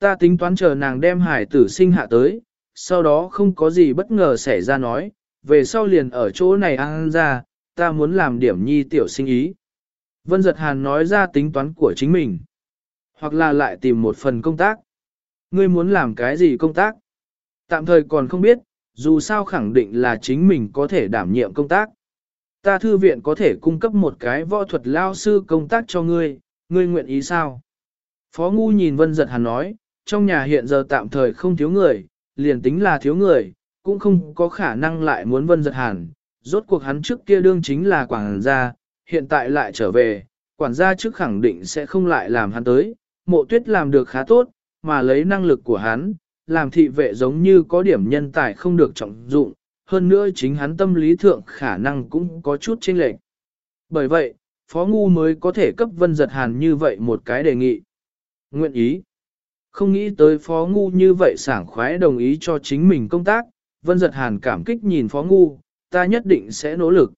Ta tính toán chờ nàng đem hải tử sinh hạ tới, sau đó không có gì bất ngờ xảy ra nói, về sau liền ở chỗ này ăn ra, ta muốn làm điểm nhi tiểu sinh ý. Vân giật hàn nói ra tính toán của chính mình. Hoặc là lại tìm một phần công tác. Ngươi muốn làm cái gì công tác? Tạm thời còn không biết, dù sao khẳng định là chính mình có thể đảm nhiệm công tác. Ta thư viện có thể cung cấp một cái võ thuật lao sư công tác cho ngươi, ngươi nguyện ý sao? Phó Ngu nhìn Vân Giật Hàn nói, trong nhà hiện giờ tạm thời không thiếu người, liền tính là thiếu người, cũng không có khả năng lại muốn Vân Giật Hàn. Rốt cuộc hắn trước kia đương chính là quản gia, hiện tại lại trở về, quản gia trước khẳng định sẽ không lại làm hắn tới. Mộ tuyết làm được khá tốt, mà lấy năng lực của hắn, làm thị vệ giống như có điểm nhân tài không được trọng dụng, hơn nữa chính hắn tâm lý thượng khả năng cũng có chút chênh lệch. Bởi vậy, Phó Ngu mới có thể cấp Vân Giật Hàn như vậy một cái đề nghị. Nguyện ý. Không nghĩ tới Phó Ngu như vậy sảng khoái đồng ý cho chính mình công tác, Vân Giật Hàn cảm kích nhìn Phó Ngu, ta nhất định sẽ nỗ lực.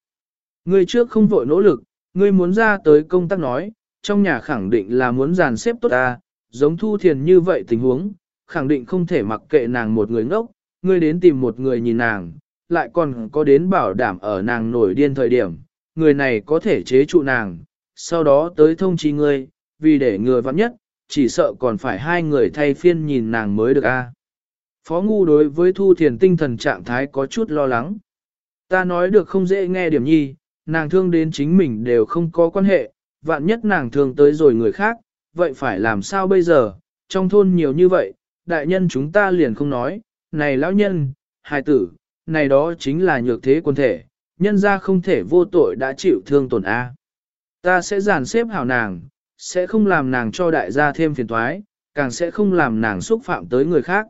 Ngươi trước không vội nỗ lực, ngươi muốn ra tới công tác nói, trong nhà khẳng định là muốn dàn xếp tốt ta, giống thu thiền như vậy tình huống, khẳng định không thể mặc kệ nàng một người ngốc, ngươi đến tìm một người nhìn nàng, lại còn có đến bảo đảm ở nàng nổi điên thời điểm, người này có thể chế trụ nàng, sau đó tới thông chi ngươi, vì để người vắng nhất, chỉ sợ còn phải hai người thay phiên nhìn nàng mới được a. Phó Ngu đối với Thu Thiền tinh thần trạng thái có chút lo lắng. Ta nói được không dễ nghe điểm nhi, nàng thương đến chính mình đều không có quan hệ, vạn nhất nàng thương tới rồi người khác, vậy phải làm sao bây giờ, trong thôn nhiều như vậy, đại nhân chúng ta liền không nói, này lão nhân, hài tử, này đó chính là nhược thế quân thể, nhân ra không thể vô tội đã chịu thương tổn A. Ta sẽ giàn xếp hảo nàng, sẽ không làm nàng cho đại gia thêm phiền toái, càng sẽ không làm nàng xúc phạm tới người khác.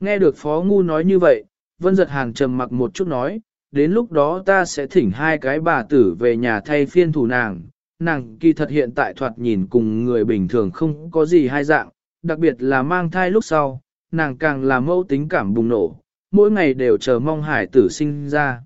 Nghe được Phó Ngu nói như vậy, Vân Giật Hàng trầm mặc một chút nói, đến lúc đó ta sẽ thỉnh hai cái bà tử về nhà thay phiên thủ nàng. Nàng kỳ thật hiện tại thoạt nhìn cùng người bình thường không có gì hai dạng, đặc biệt là mang thai lúc sau, nàng càng là mẫu tính cảm bùng nổ, mỗi ngày đều chờ mong hải tử sinh ra.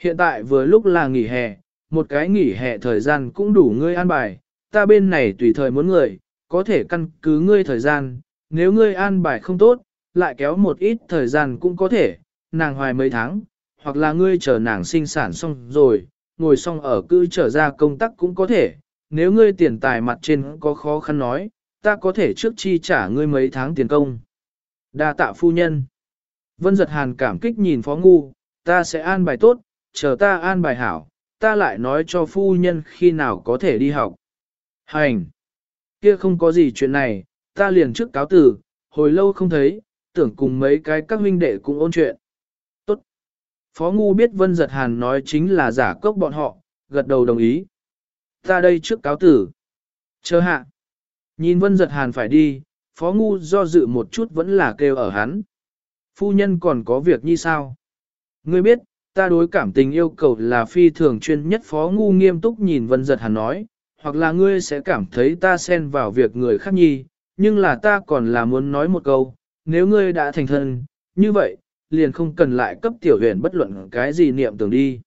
Hiện tại vừa lúc là nghỉ hè, một cái nghỉ hè thời gian cũng đủ ngươi an bài, ta bên này tùy thời muốn người, có thể căn cứ ngươi thời gian, nếu ngươi an bài không tốt, lại kéo một ít thời gian cũng có thể, nàng hoài mấy tháng, hoặc là ngươi chờ nàng sinh sản xong rồi, ngồi xong ở cư trở ra công tác cũng có thể, nếu ngươi tiền tài mặt trên có khó khăn nói, ta có thể trước chi trả ngươi mấy tháng tiền công. Đa tạ phu nhân. Vân giật hàn cảm kích nhìn phó ngu, ta sẽ an bài tốt, chờ ta an bài hảo, ta lại nói cho phu nhân khi nào có thể đi học. Hành! Kia không có gì chuyện này, ta liền trước cáo tử, hồi lâu không thấy, tưởng cùng mấy cái các huynh đệ cùng ôn chuyện. Tốt! Phó ngu biết vân giật hàn nói chính là giả cốc bọn họ, gật đầu đồng ý. Ta đây trước cáo tử. Chờ hạ! Nhìn vân giật hàn phải đi, phó ngu do dự một chút vẫn là kêu ở hắn. Phu nhân còn có việc như sao? Ngươi biết, ta đối cảm tình yêu cầu là phi thường chuyên nhất phó ngu nghiêm túc nhìn vân giật hàn nói, hoặc là ngươi sẽ cảm thấy ta xen vào việc người khác nhi, nhưng là ta còn là muốn nói một câu, nếu ngươi đã thành thân, như vậy, liền không cần lại cấp tiểu huyền bất luận cái gì niệm tưởng đi.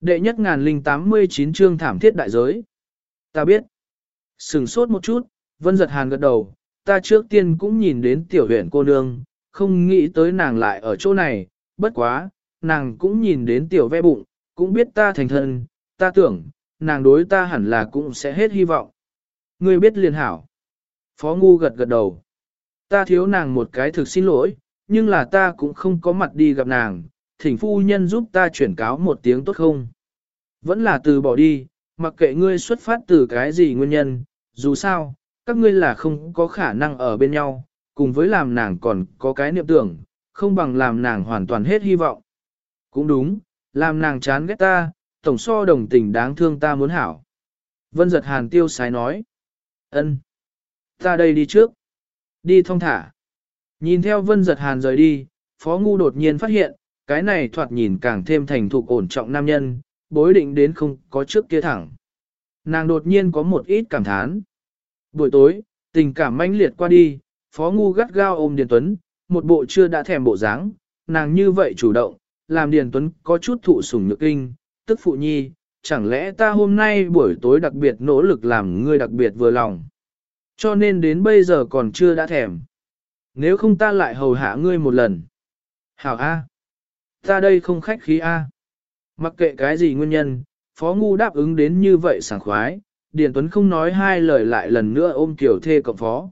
Đệ nhất ngàn linh tám mươi chín chương thảm thiết đại giới. Ta biết. Sừng sốt một chút, vân giật hàn gật đầu, ta trước tiên cũng nhìn đến tiểu huyền cô nương, không nghĩ tới nàng lại ở chỗ này, bất quá, nàng cũng nhìn đến tiểu ve bụng, cũng biết ta thành thân, ta tưởng, nàng đối ta hẳn là cũng sẽ hết hy vọng. Ngươi biết liền hảo. Phó Ngu gật gật đầu. Ta thiếu nàng một cái thực xin lỗi, nhưng là ta cũng không có mặt đi gặp nàng, thỉnh phu nhân giúp ta chuyển cáo một tiếng tốt không? Vẫn là từ bỏ đi, mặc kệ ngươi xuất phát từ cái gì nguyên nhân, dù sao, các ngươi là không có khả năng ở bên nhau, cùng với làm nàng còn có cái niệm tưởng, không bằng làm nàng hoàn toàn hết hy vọng. Cũng đúng, làm nàng chán ghét ta, tổng so đồng tình đáng thương ta muốn hảo. Vân giật hàn tiêu sái nói. ân, Ta đây đi trước. Đi thông thả. Nhìn theo vân giật hàn rời đi, phó ngu đột nhiên phát hiện, cái này thoạt nhìn càng thêm thành thục ổn trọng nam nhân, bối định đến không có trước kia thẳng. Nàng đột nhiên có một ít cảm thán. Buổi tối, tình cảm mãnh liệt qua đi, phó ngu gắt gao ôm Điền Tuấn, một bộ chưa đã thèm bộ dáng, nàng như vậy chủ động, làm Điền Tuấn có chút thụ sủng nhược kinh, tức phụ nhi, chẳng lẽ ta hôm nay buổi tối đặc biệt nỗ lực làm ngươi đặc biệt vừa lòng. Cho nên đến bây giờ còn chưa đã thèm. nếu không ta lại hầu hạ ngươi một lần. Hảo A. Ta đây không khách khí A. Mặc kệ cái gì nguyên nhân, Phó Ngu đáp ứng đến như vậy sảng khoái, Điền Tuấn không nói hai lời lại lần nữa ôm kiểu thê cộng phó.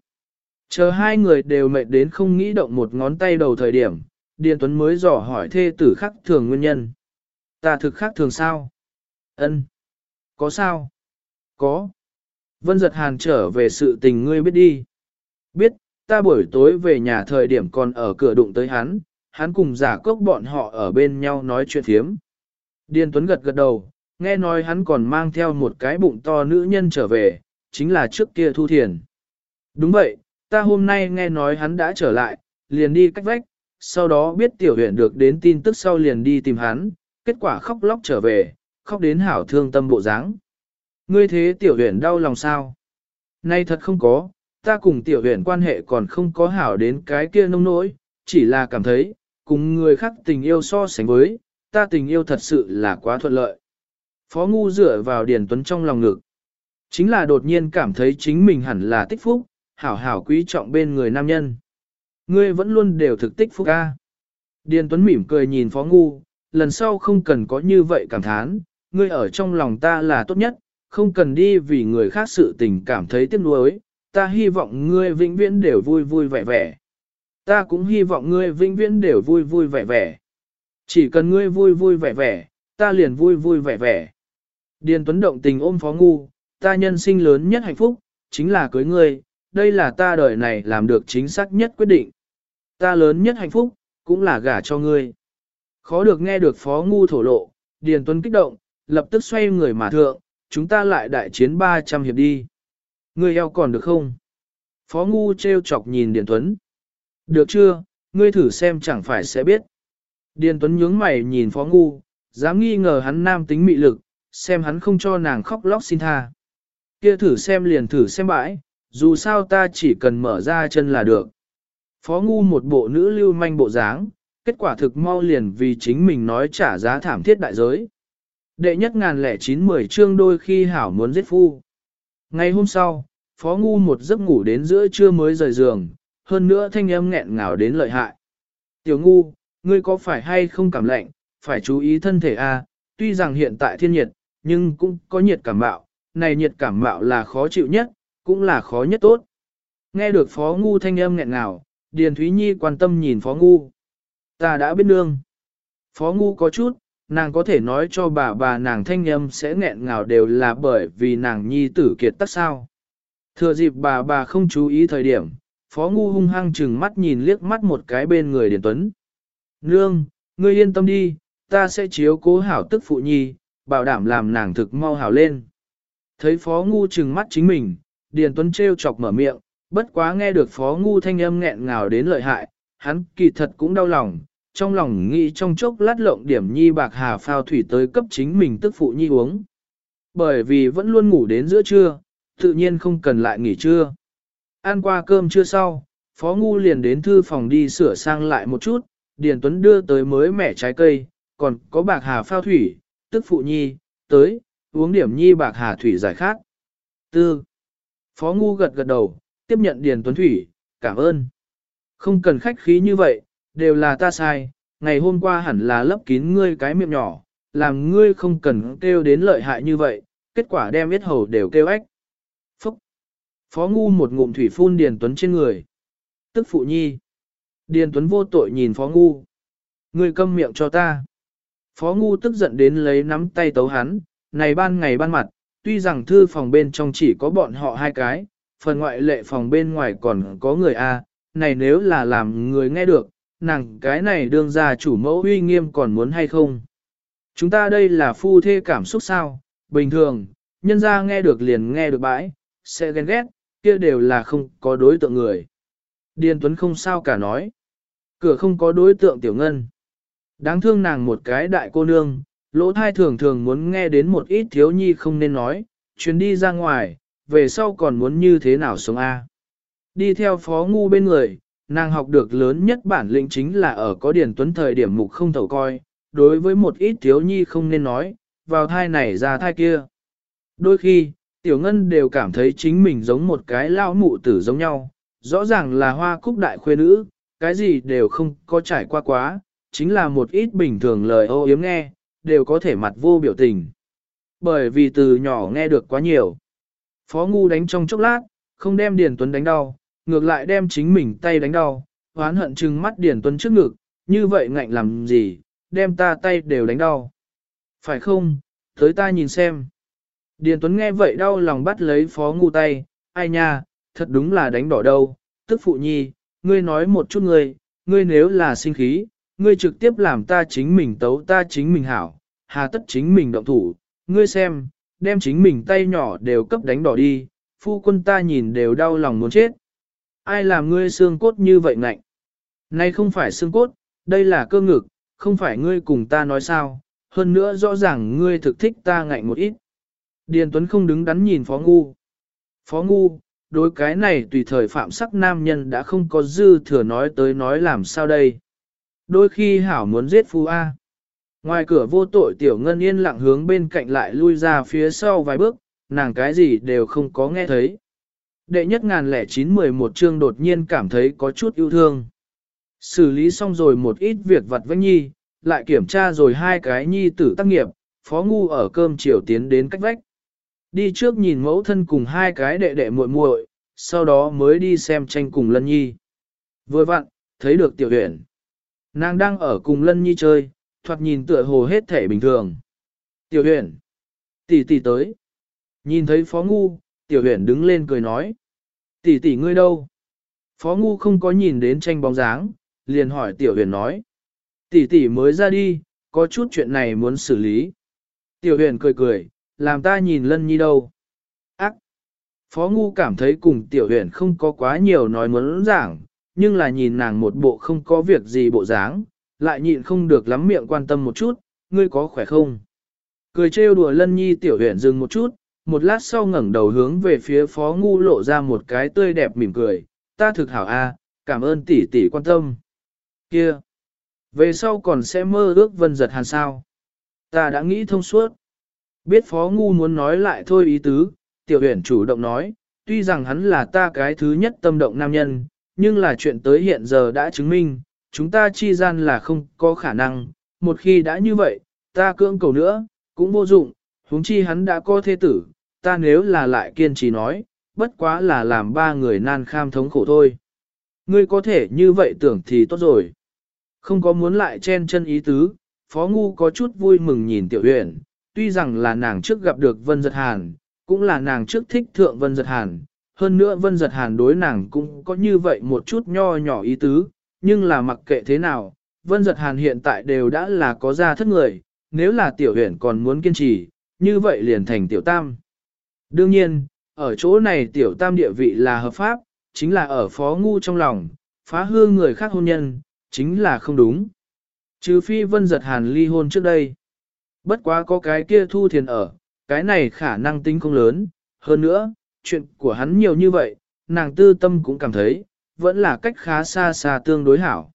Chờ hai người đều mệt đến không nghĩ động một ngón tay đầu thời điểm, Điền Tuấn mới dò hỏi thê tử khắc thường nguyên nhân. Ta thực khác thường sao? Ân, Có sao? Có. Vân giật hàn trở về sự tình ngươi biết đi. Biết, ta buổi tối về nhà thời điểm còn ở cửa đụng tới hắn, hắn cùng giả cốc bọn họ ở bên nhau nói chuyện thiếm. Điền Tuấn gật gật đầu, nghe nói hắn còn mang theo một cái bụng to nữ nhân trở về, chính là trước kia thu thiền. Đúng vậy, ta hôm nay nghe nói hắn đã trở lại, liền đi cách vách, sau đó biết tiểu huyện được đến tin tức sau liền đi tìm hắn, kết quả khóc lóc trở về, khóc đến hảo thương tâm bộ dáng. Ngươi thế tiểu huyền đau lòng sao? Nay thật không có, ta cùng tiểu huyền quan hệ còn không có hảo đến cái kia nông nỗi, chỉ là cảm thấy, cùng người khác tình yêu so sánh với, ta tình yêu thật sự là quá thuận lợi. Phó Ngu dựa vào Điền Tuấn trong lòng ngực. Chính là đột nhiên cảm thấy chính mình hẳn là tích phúc, hảo hảo quý trọng bên người nam nhân. Ngươi vẫn luôn đều thực tích phúc ca. Điền Tuấn mỉm cười nhìn Phó Ngu, lần sau không cần có như vậy cảm thán, ngươi ở trong lòng ta là tốt nhất, không cần đi vì người khác sự tình cảm thấy tiếc nuối, ta hy vọng ngươi vĩnh viễn đều vui vui vẻ vẻ. Ta cũng hy vọng ngươi vĩnh viễn đều vui vui vẻ vẻ. Chỉ cần ngươi vui vui vẻ vẻ, ta liền vui vui vẻ vẻ. Điền Tuấn động tình ôm Phó Ngu, ta nhân sinh lớn nhất hạnh phúc, chính là cưới ngươi, đây là ta đời này làm được chính xác nhất quyết định. Ta lớn nhất hạnh phúc, cũng là gả cho ngươi. Khó được nghe được Phó Ngu thổ lộ, Điền Tuấn kích động, lập tức xoay người mà thượng, chúng ta lại đại chiến 300 hiệp đi. Ngươi eo còn được không? Phó Ngu treo chọc nhìn Điền Tuấn. Được chưa, ngươi thử xem chẳng phải sẽ biết. Điền Tuấn nhướng mày nhìn Phó Ngu, dám nghi ngờ hắn nam tính mị lực, xem hắn không cho nàng khóc lóc xin tha. Kia thử xem liền thử xem bãi, dù sao ta chỉ cần mở ra chân là được. Phó Ngu một bộ nữ lưu manh bộ dáng, kết quả thực mau liền vì chính mình nói trả giá thảm thiết đại giới. Đệ nhất ngàn lẻ chín mười chương đôi khi hảo muốn giết phu. Ngày hôm sau, Phó Ngu một giấc ngủ đến giữa trưa mới rời giường, hơn nữa thanh âm nghẹn ngào đến lợi hại. Tiểu Ngu, ngươi có phải hay không cảm lạnh, phải chú ý thân thể a. tuy rằng hiện tại thiên nhiệt, nhưng cũng có nhiệt cảm mạo, này nhiệt cảm mạo là khó chịu nhất, cũng là khó nhất tốt. Nghe được Phó Ngu thanh âm nghẹn ngào, Điền Thúy Nhi quan tâm nhìn Phó Ngu. Ta đã biết nương. Phó Ngu có chút, nàng có thể nói cho bà bà nàng thanh âm sẽ nghẹn ngào đều là bởi vì nàng nhi tử kiệt tắc sao. Thừa dịp bà bà không chú ý thời điểm, Phó Ngu hung hăng chừng mắt nhìn liếc mắt một cái bên người Điền Tuấn. Nương, ngươi yên tâm đi, ta sẽ chiếu cố hảo tức phụ nhi, bảo đảm làm nàng thực mau hảo lên. Thấy Phó Ngu chừng mắt chính mình, Điền Tuấn trêu chọc mở miệng, bất quá nghe được Phó Ngu thanh âm nghẹn ngào đến lợi hại, hắn kỳ thật cũng đau lòng, trong lòng nghĩ trong chốc lát lộng điểm nhi bạc hà phao thủy tới cấp chính mình tức phụ nhi uống. Bởi vì vẫn luôn ngủ đến giữa trưa, tự nhiên không cần lại nghỉ trưa. Ăn qua cơm trưa sau, Phó Ngu liền đến thư phòng đi sửa sang lại một chút, Điền Tuấn đưa tới mới mẻ trái cây, còn có bạc hà phao thủy, tức phụ nhi, tới, uống điểm nhi bạc hà thủy giải khát. Tư. Phó Ngu gật gật đầu, tiếp nhận Điền Tuấn Thủy, cảm ơn. Không cần khách khí như vậy, đều là ta sai, ngày hôm qua hẳn là lấp kín ngươi cái miệng nhỏ, làm ngươi không cần kêu đến lợi hại như vậy, kết quả đem biết hầu đều kêu ếch. Phúc! Phó ngu một ngụm thủy phun Điền Tuấn trên người. Tức phụ nhi. Điền Tuấn vô tội nhìn Phó ngu. Ngươi câm miệng cho ta. Phó ngu tức giận đến lấy nắm tay tấu hắn, này ban ngày ban mặt, tuy rằng thư phòng bên trong chỉ có bọn họ hai cái, phần ngoại lệ phòng bên ngoài còn có người A, này nếu là làm người nghe được, nàng cái này đương ra chủ mẫu uy nghiêm còn muốn hay không. Chúng ta đây là phu thê cảm xúc sao, bình thường, nhân ra nghe được liền nghe được bãi, sẽ ghen ghét, kia đều là không có đối tượng người. Điền Tuấn không sao cả nói. Cửa không có đối tượng tiểu ngân. Đáng thương nàng một cái đại cô nương, lỗ thai thường thường muốn nghe đến một ít thiếu nhi không nên nói, chuyến đi ra ngoài, về sau còn muốn như thế nào sống a? Đi theo phó ngu bên người, nàng học được lớn nhất bản lĩnh chính là ở có điển tuấn thời điểm mục không thầu coi, đối với một ít thiếu nhi không nên nói, vào thai này ra thai kia. Đôi khi, tiểu ngân đều cảm thấy chính mình giống một cái lao mụ tử giống nhau, rõ ràng là hoa cúc đại khuê nữ, cái gì đều không có trải qua quá, chính là một ít bình thường lời ô yếm nghe, đều có thể mặt vô biểu tình. Bởi vì từ nhỏ nghe được quá nhiều. Phó Ngu đánh trong chốc lát, không đem Điền Tuấn đánh đau, ngược lại đem chính mình tay đánh đau, hoán hận chừng mắt Điền Tuấn trước ngực, như vậy ngạnh làm gì, đem ta tay đều đánh đau. Phải không, tới ta nhìn xem. Điền Tuấn nghe vậy đau lòng bắt lấy Phó Ngu tay, ai nha, thật đúng là đánh đỏ đâu, tức phụ nhi, ngươi nói một chút ngươi, ngươi nếu là sinh khí, ngươi trực tiếp làm ta chính mình tấu ta chính mình hảo, hà tất chính mình động thủ, ngươi xem, đem chính mình tay nhỏ đều cấp đánh đỏ đi, phu quân ta nhìn đều đau lòng muốn chết. Ai làm ngươi xương cốt như vậy ngạnh? Này không phải xương cốt, đây là cơ ngực, không phải ngươi cùng ta nói sao, hơn nữa rõ ràng ngươi thực thích ta ngạnh một ít. Điền Tuấn không đứng đắn nhìn Phó Ngu. Phó Ngu, đối cái này tùy thời phạm sắc nam nhân đã không có dư thừa nói tới nói làm sao đây. Đôi khi hảo muốn giết phu A. Ngoài cửa vô tội tiểu ngân yên lặng hướng bên cạnh lại lui ra phía sau vài bước, nàng cái gì đều không có nghe thấy. Đệ nhất ngàn lẻ chín mười một chương đột nhiên cảm thấy có chút yêu thương. Xử lý xong rồi một ít việc vặt vãnh nhi, lại kiểm tra rồi hai cái nhi tử tác nghiệp, phó ngu ở cơm chiều tiến đến cách vách. Đi trước nhìn mẫu thân cùng hai cái đệ đệ muội muội, sau đó mới đi xem tranh cùng lân nhi. Vừa vặn, thấy được tiểu huyện. Nàng đang ở cùng lân nhi chơi, thoạt nhìn tựa hồ hết thể bình thường. Tiểu huyện, tỷ tỷ tới. Nhìn thấy phó ngu, tiểu huyền đứng lên cười nói. Tỷ tỷ ngươi đâu? Phó ngu không có nhìn đến tranh bóng dáng, liền hỏi tiểu huyền nói. Tỷ tỷ mới ra đi, có chút chuyện này muốn xử lý. Tiểu huyền cười cười, làm ta nhìn lân nhi đâu. Ác! Phó ngu cảm thấy cùng tiểu huyền không có quá nhiều nói muốn giảng, nhưng là nhìn nàng một bộ không có việc gì bộ dáng, lại nhịn không được lắm miệng quan tâm một chút, ngươi có khỏe không? Cười trêu đùa lân nhi tiểu Huyền dừng một chút, một lát sau ngẩng đầu hướng về phía phó ngu lộ ra một cái tươi đẹp mỉm cười, ta thực hảo a, cảm ơn tỷ tỷ quan tâm. Kia! Về sau còn sẽ mơ ước vân giật hàn sao? Ta đã nghĩ thông suốt. Biết phó ngu muốn nói lại thôi ý tứ, tiểu huyện chủ động nói, tuy rằng hắn là ta cái thứ nhất tâm động nam nhân, nhưng là chuyện tới hiện giờ đã chứng minh, chúng ta chi gian là không có khả năng, một khi đã như vậy, ta cưỡng cầu nữa, cũng vô dụng, huống chi hắn đã có thế tử, ta nếu là lại kiên trì nói, bất quá là làm ba người nan kham thống khổ thôi. Ngươi có thể như vậy tưởng thì tốt rồi. Không có muốn lại chen chân ý tứ, Phó Ngu có chút vui mừng nhìn Tiểu Huyền, tuy rằng là nàng trước gặp được Vân Giật Hàn, cũng là nàng trước thích thượng Vân Giật Hàn, hơn nữa Vân Giật Hàn đối nàng cũng có như vậy một chút nho nhỏ ý tứ, nhưng là mặc kệ thế nào, Vân Giật Hàn hiện tại đều đã là có gia thất người, nếu là tiểu huyền còn muốn kiên trì, như vậy liền thành tiểu tam. Đương nhiên, ở chỗ này tiểu tam địa vị là hợp pháp, chính là ở phó ngu trong lòng, phá hư người khác hôn nhân, chính là không đúng. Trừ phi Vân Giật Hàn ly hôn trước đây. Bất quá có cái kia thu thiền ở, cái này khả năng tính không lớn, hơn nữa, chuyện của hắn nhiều như vậy, nàng tư tâm cũng cảm thấy, vẫn là cách khá xa xa tương đối hảo.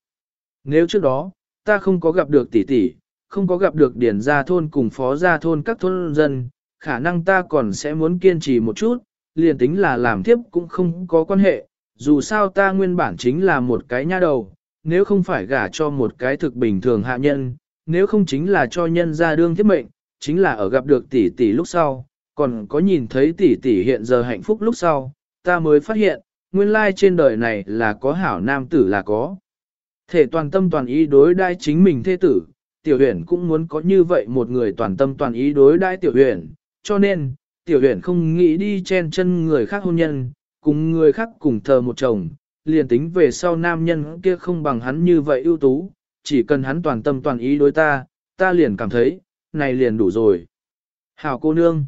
Nếu trước đó, ta không có gặp được tỷ tỷ, không có gặp được điển gia thôn cùng phó gia thôn các thôn dân, khả năng ta còn sẽ muốn kiên trì một chút, liền tính là làm tiếp cũng không có quan hệ, dù sao ta nguyên bản chính là một cái nha đầu, nếu không phải gả cho một cái thực bình thường hạ nhân, nếu không chính là cho nhân gia đương thiết mệnh, chính là ở gặp được tỷ tỷ lúc sau, còn có nhìn thấy tỷ tỷ hiện giờ hạnh phúc lúc sau, ta mới phát hiện, nguyên lai trên đời này là có hảo nam tử là có. Thể toàn tâm toàn ý đối đai chính mình thê tử, tiểu huyền cũng muốn có như vậy một người toàn tâm toàn ý đối đãi tiểu huyền, cho nên, tiểu huyền không nghĩ đi chen chân người khác hôn nhân, cùng người khác cùng thờ một chồng, liền tính về sau nam nhân kia không bằng hắn như vậy ưu tú, chỉ cần hắn toàn tâm toàn ý đối ta, ta liền cảm thấy, này liền đủ rồi. Hảo cô nương,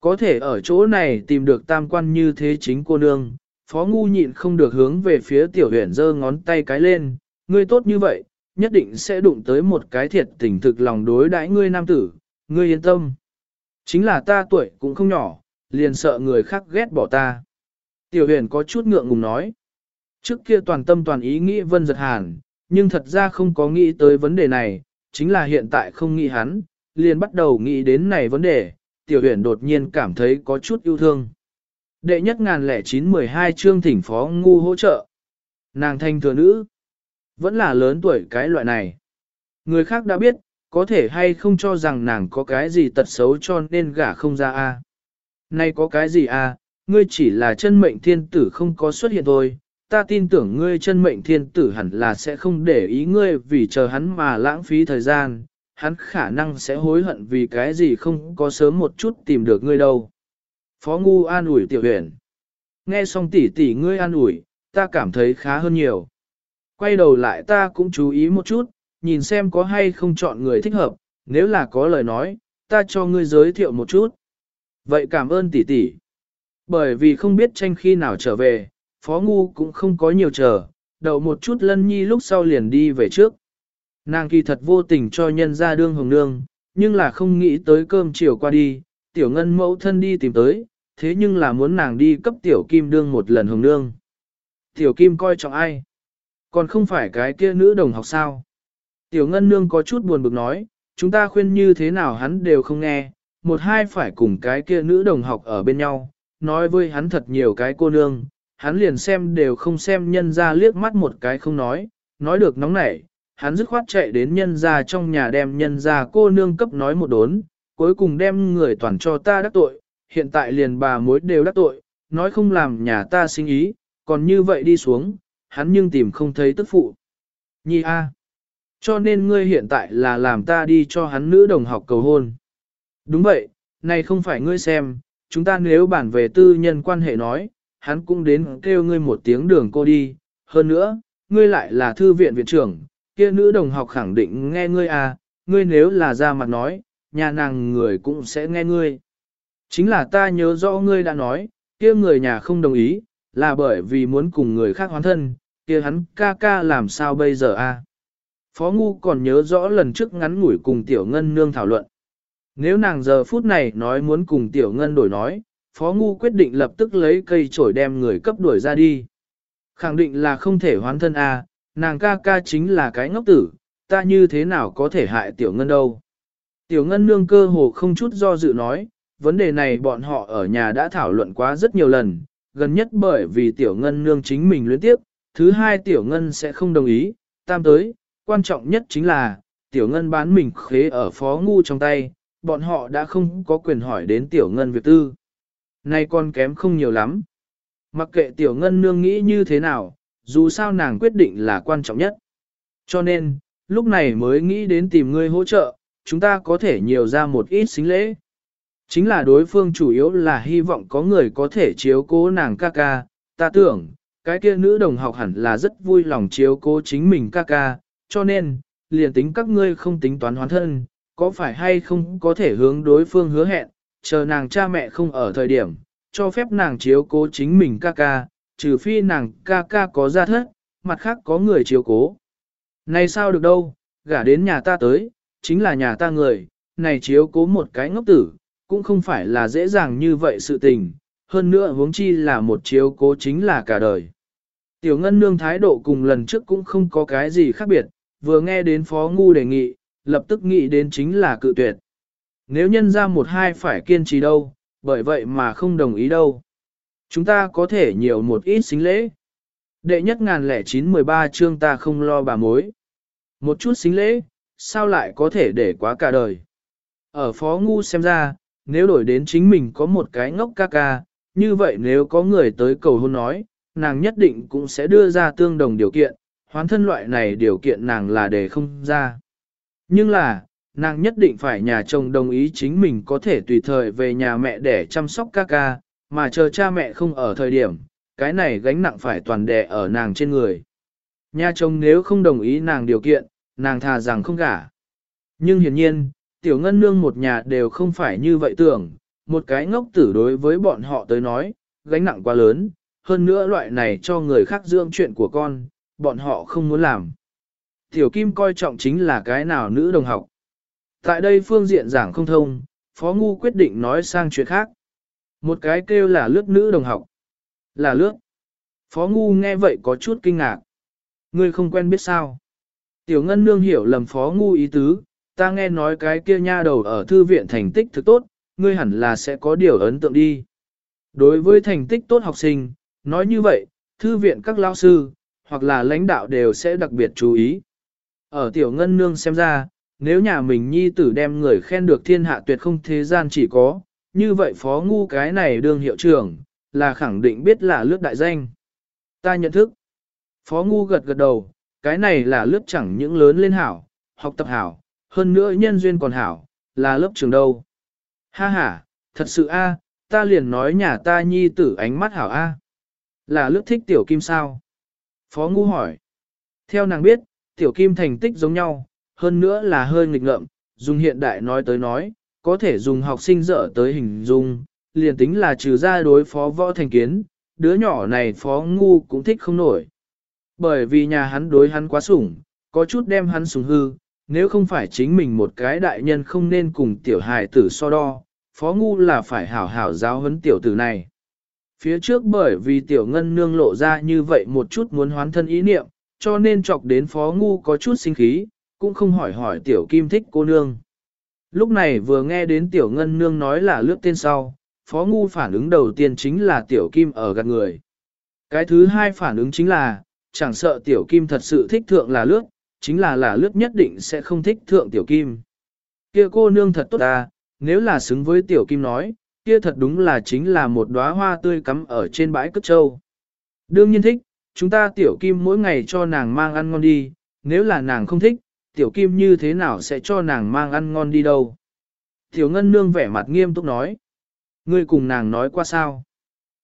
có thể ở chỗ này tìm được tam quan như thế chính cô nương, Phó Ngu nhịn không được hướng về phía tiểu huyền giơ ngón tay cái lên, ngươi tốt như vậy, nhất định sẽ đụng tới một cái thiệt tình thực lòng đối đãi ngươi nam tử, ngươi yên tâm. Chính là ta tuổi cũng không nhỏ, liền sợ người khác ghét bỏ ta. Tiểu huyền có chút ngượng ngùng nói. Trước kia toàn tâm toàn ý nghĩ vân giật hàn, nhưng thật ra không có nghĩ tới vấn đề này, chính là hiện tại không nghĩ hắn, liền bắt đầu nghĩ đến này vấn đề, tiểu huyền đột nhiên cảm thấy có chút yêu thương. Đệ nhất ngàn lẻ chín mười hai chương thỉnh phó ngu hỗ trợ. Nàng thanh thừa nữ. Vẫn là lớn tuổi cái loại này. Người khác đã biết, có thể hay không cho rằng nàng có cái gì tật xấu cho nên gả không ra a. Nay có cái gì a? Ngươi chỉ là chân mệnh thiên tử không có xuất hiện thôi. Ta tin tưởng ngươi chân mệnh thiên tử hẳn là sẽ không để ý ngươi vì chờ hắn mà lãng phí thời gian, hắn khả năng sẽ hối hận vì cái gì không có sớm một chút tìm được ngươi đâu. Phó Ngu an ủi tiểu huyền. Nghe xong tỷ tỷ ngươi an ủi, ta cảm thấy khá hơn nhiều. Quay đầu lại ta cũng chú ý một chút, nhìn xem có hay không chọn người thích hợp, nếu là có lời nói, ta cho ngươi giới thiệu một chút. Vậy cảm ơn tỷ tỷ. Bởi vì không biết tranh khi nào trở về, Phó Ngu cũng không có nhiều chờ, đậu một chút lân nhi lúc sau liền đi về trước. Nàng kỳ thật vô tình cho nhân ra đương hồng nương, nhưng là không nghĩ tới cơm chiều qua đi, tiểu ngân mẫu thân đi tìm tới, thế nhưng là muốn nàng đi cấp tiểu kim đương một lần hồng nương. Tiểu kim coi trọng ai? Còn không phải cái kia nữ đồng học sao? Tiểu ngân nương có chút buồn bực nói, chúng ta khuyên như thế nào hắn đều không nghe, một hai phải cùng cái kia nữ đồng học ở bên nhau, nói với hắn thật nhiều cái cô nương, hắn liền xem đều không xem nhân ra liếc mắt một cái không nói, nói được nóng nảy, hắn dứt khoát chạy đến nhân ra trong nhà đem nhân ra cô nương cấp nói một đốn, cuối cùng đem người toàn cho ta đắc tội, hiện tại liền bà mối đều đắc tội, nói không làm nhà ta sinh ý, còn như vậy đi xuống, hắn nhưng tìm không thấy tức phụ. Nhi A. Cho nên ngươi hiện tại là làm ta đi cho hắn nữ đồng học cầu hôn. Đúng vậy, này không phải ngươi xem, chúng ta nếu bản về tư nhân quan hệ nói, hắn cũng đến kêu ngươi một tiếng đường cô đi. Hơn nữa, ngươi lại là thư viện viện trưởng, kia nữ đồng học khẳng định nghe ngươi à, ngươi nếu là ra mặt nói, nhà nàng người cũng sẽ nghe ngươi. Chính là ta nhớ rõ ngươi đã nói, kia người nhà không đồng ý, là bởi vì muốn cùng người khác hoán thân, kia hắn ca ca làm sao bây giờ a? À? Phó Ngu còn nhớ rõ lần trước ngắn ngủi cùng Tiểu Ngân nương thảo luận. Nếu nàng giờ phút này nói muốn cùng Tiểu Ngân đổi nói, Phó Ngu quyết định lập tức lấy cây chổi đem người cấp đuổi ra đi. Khẳng định là không thể hoán thân a, nàng ca ca chính là cái ngốc tử, ta như thế nào có thể hại Tiểu Ngân đâu. Tiểu Ngân nương cơ hồ không chút do dự nói, vấn đề này bọn họ ở nhà đã thảo luận quá rất nhiều lần, gần nhất bởi vì Tiểu Ngân nương chính mình luyến tiếp, thứ hai Tiểu Ngân sẽ không đồng ý, tam tới, quan trọng nhất chính là, Tiểu Ngân bán mình khế ở phó ngu trong tay, bọn họ đã không có quyền hỏi đến Tiểu Ngân việc tư. Nay con kém không nhiều lắm. Mặc kệ Tiểu Ngân nương nghĩ như thế nào, dù sao nàng quyết định là quan trọng nhất. Cho nên, lúc này mới nghĩ đến tìm ngươi hỗ trợ, chúng ta có thể nhiều ra một ít xính lễ. Chính là đối phương chủ yếu là hy vọng có người có thể chiếu cố nàng ca ca, ta tưởng, cái kia nữ đồng học hẳn là rất vui lòng chiếu cố chính mình ca ca, cho nên, liền tính các ngươi không tính toán hoán thân, có phải hay không có thể hướng đối phương hứa hẹn, chờ nàng cha mẹ không ở thời điểm, cho phép nàng chiếu cố chính mình ca ca, trừ phi nàng ca ca có gia thất, mặt khác có người chiếu cố. Này sao được đâu, gả đến nhà ta tới, chính là nhà ta người, này chiếu cố một cái ngốc tử, cũng không phải là dễ dàng như vậy sự tình, hơn nữa huống chi là một chiếu cố chính là cả đời. Tiểu Ngân Nương thái độ cùng lần trước cũng không có cái gì khác biệt, vừa nghe đến Phó Ngu đề nghị, lập tức nghĩ đến chính là cự tuyệt. Nếu nhân ra một hai phải kiên trì đâu, bởi vậy mà không đồng ý đâu. Chúng ta có thể nhiều một ít xính lễ. Đệ nhất ngàn lẻ chín mười ba chương ta không lo bà mối. Một chút xính lễ, sao lại có thể để quá cả đời. Ở Phó Ngu xem ra, nếu đổi đến chính mình có một cái ngốc ca ca, như vậy nếu có người tới cầu hôn nói, nàng nhất định cũng sẽ đưa ra tương đồng điều kiện, hoán thân loại này điều kiện nàng là để không ra. Nhưng là, nàng nhất định phải nhà chồng đồng ý chính mình có thể tùy thời về nhà mẹ để chăm sóc ca ca, mà chờ cha mẹ không ở thời điểm, cái này gánh nặng phải toàn đè ở nàng trên người. Nhà chồng nếu không đồng ý nàng điều kiện, nàng thà rằng không gả. Nhưng hiển nhiên, tiểu ngân nương một nhà đều không phải như vậy tưởng, một cái ngốc tử đối với bọn họ tới nói, gánh nặng quá lớn, hơn nữa loại này cho người khác dưỡng chuyện của con, bọn họ không muốn làm. Tiểu Kim coi trọng chính là cái nào nữ đồng học. Tại đây phương diện giảng không thông, Phó Ngu quyết định nói sang chuyện khác. Một cái kêu là lướt nữ đồng học. Là lướt. Phó Ngu nghe vậy có chút kinh ngạc. Ngươi không quen biết sao. Tiểu Ngân Nương hiểu lầm Phó Ngu ý tứ, ta nghe nói cái kia nha đầu ở thư viện thành tích thực tốt, ngươi hẳn là sẽ có điều ấn tượng đi. Đối với thành tích tốt học sinh, nói như vậy, thư viện các lao sư, hoặc là lãnh đạo đều sẽ đặc biệt chú ý. Ở tiểu ngân nương xem ra, nếu nhà mình nhi tử đem người khen được thiên hạ tuyệt không thế gian chỉ có, như vậy phó ngu cái này đương hiệu trưởng, là khẳng định biết là lướt đại danh. Ta nhận thức. Phó ngu gật gật đầu, cái này là lướt chẳng những lớn lên hảo, học tập hảo, hơn nữa nhân duyên còn hảo, là lớp trường đâu. Ha ha, thật sự a, ta liền nói nhà ta nhi tử ánh mắt hảo a. Là lướt thích tiểu kim sao? Phó ngu hỏi. Theo nàng biết, tiểu kim thành tích giống nhau, hơn nữa là hơi nghịch ngợm, dùng hiện đại nói tới nói, có thể dùng học sinh dở tới hình dung, liền tính là trừ ra đối phó võ thành kiến, đứa nhỏ này phó ngu cũng thích không nổi. Bởi vì nhà hắn đối hắn quá sủng, có chút đem hắn sủng hư, nếu không phải chính mình một cái đại nhân không nên cùng tiểu hài tử so đo, phó ngu là phải hảo hảo giáo huấn tiểu tử này. Phía trước bởi vì tiểu ngân nương lộ ra như vậy một chút muốn hoán thân ý niệm, cho nên chọc đến phó ngu có chút sinh khí, cũng không hỏi hỏi tiểu kim thích cô nương. Lúc này vừa nghe đến tiểu ngân nương nói là lướt tên sau, phó ngu phản ứng đầu tiên chính là tiểu kim ở gạt người. Cái thứ hai phản ứng chính là, chẳng sợ tiểu kim thật sự thích thượng là lướt, chính là là lướt nhất định sẽ không thích thượng tiểu kim. Kia cô nương thật tốt ta, nếu là xứng với tiểu kim nói, kia thật đúng là chính là một đóa hoa tươi cắm ở trên bãi cất trâu. Đương nhiên thích, chúng ta tiểu kim mỗi ngày cho nàng mang ăn ngon đi, nếu là nàng không thích, tiểu kim như thế nào sẽ cho nàng mang ăn ngon đi đâu. Tiểu ngân nương vẻ mặt nghiêm túc nói. Ngươi cùng nàng nói qua sao?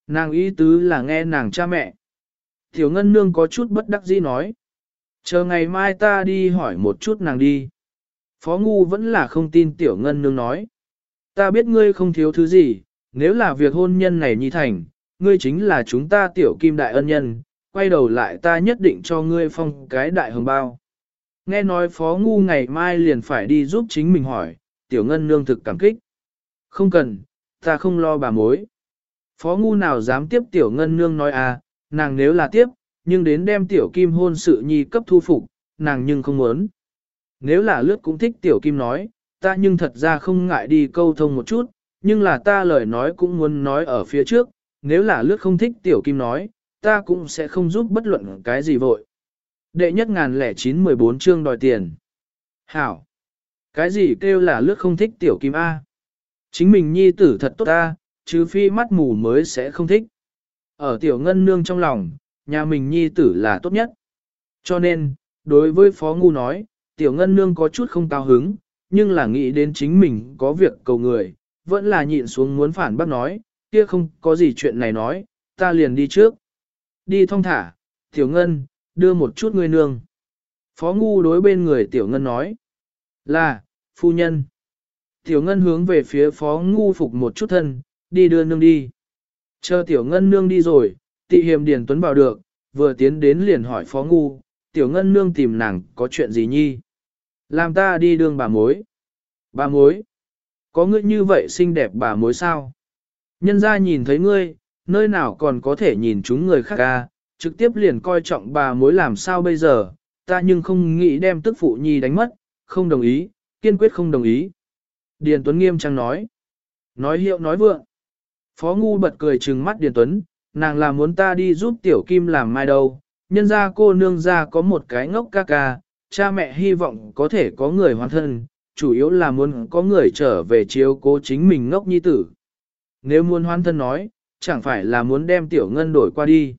Nàng ý tứ là nghe nàng cha mẹ. Tiểu ngân nương có chút bất đắc dĩ nói. Chờ ngày mai ta đi hỏi một chút nàng đi. Phó ngu vẫn là không tin tiểu ngân nương nói. Ta biết ngươi không thiếu thứ gì, nếu là việc hôn nhân này nhi thành, ngươi chính là chúng ta tiểu kim đại ân nhân, quay đầu lại ta nhất định cho ngươi phong cái đại hồng bao. Nghe nói phó ngu ngày mai liền phải đi giúp chính mình hỏi, tiểu ngân nương thực cảm kích. Không cần, ta không lo bà mối. Phó ngu nào dám tiếp tiểu ngân nương nói à, nàng nếu là tiếp, nhưng đến đem tiểu kim hôn sự nhi cấp thu phục, nàng nhưng không muốn. Nếu là lướt cũng thích tiểu kim nói, ta nhưng thật ra không ngại đi câu thông một chút, nhưng là ta lời nói cũng muốn nói ở phía trước, nếu là lướt không thích tiểu kim nói, ta cũng sẽ không giúp bất luận cái gì vội. Đệ nhất ngàn lẻ chín mười bốn chương đòi tiền. Hảo! Cái gì kêu là lướt không thích tiểu kim A? Chính mình nhi tử thật tốt ta, chứ phi mắt mù mới sẽ không thích. Ở tiểu ngân nương trong lòng, nhà mình nhi tử là tốt nhất. Cho nên, đối với phó ngu nói, tiểu ngân nương có chút không cao hứng, nhưng là nghĩ đến chính mình có việc cầu người, vẫn là nhịn xuống muốn phản bác nói, kia không có gì chuyện này nói, ta liền đi trước. Đi thong thả, tiểu ngân, đưa một chút người nương. Phó ngu đối bên người tiểu ngân nói, là, phu nhân. Tiểu ngân hướng về phía phó ngu phục một chút thân, đi đưa nương đi. Chờ tiểu ngân nương đi rồi, tị hiểm điền tuấn bảo được, vừa tiến đến liền hỏi phó ngu, tiểu ngân nương tìm nàng có chuyện gì nhi. Làm ta đi đường bà mối. Bà mối. Có ngươi như vậy xinh đẹp bà mối sao? Nhân ra nhìn thấy ngươi, nơi nào còn có thể nhìn chúng người khác ca, trực tiếp liền coi trọng bà mối làm sao bây giờ, ta nhưng không nghĩ đem tức phụ nhi đánh mất, không đồng ý, kiên quyết không đồng ý. Điền Tuấn nghiêm trang nói. Nói hiệu nói vượng. Phó Ngu bật cười trừng mắt Điền Tuấn, nàng là muốn ta đi giúp Tiểu Kim làm mai đâu, nhân ra cô nương ra có một cái ngốc ca ca, cha mẹ hy vọng có thể có người hoàn thân, chủ yếu là muốn có người trở về chiếu cố chính mình ngốc nhi tử. Nếu muốn hoàn thân nói, chẳng phải là muốn đem Tiểu Ngân đổi qua đi.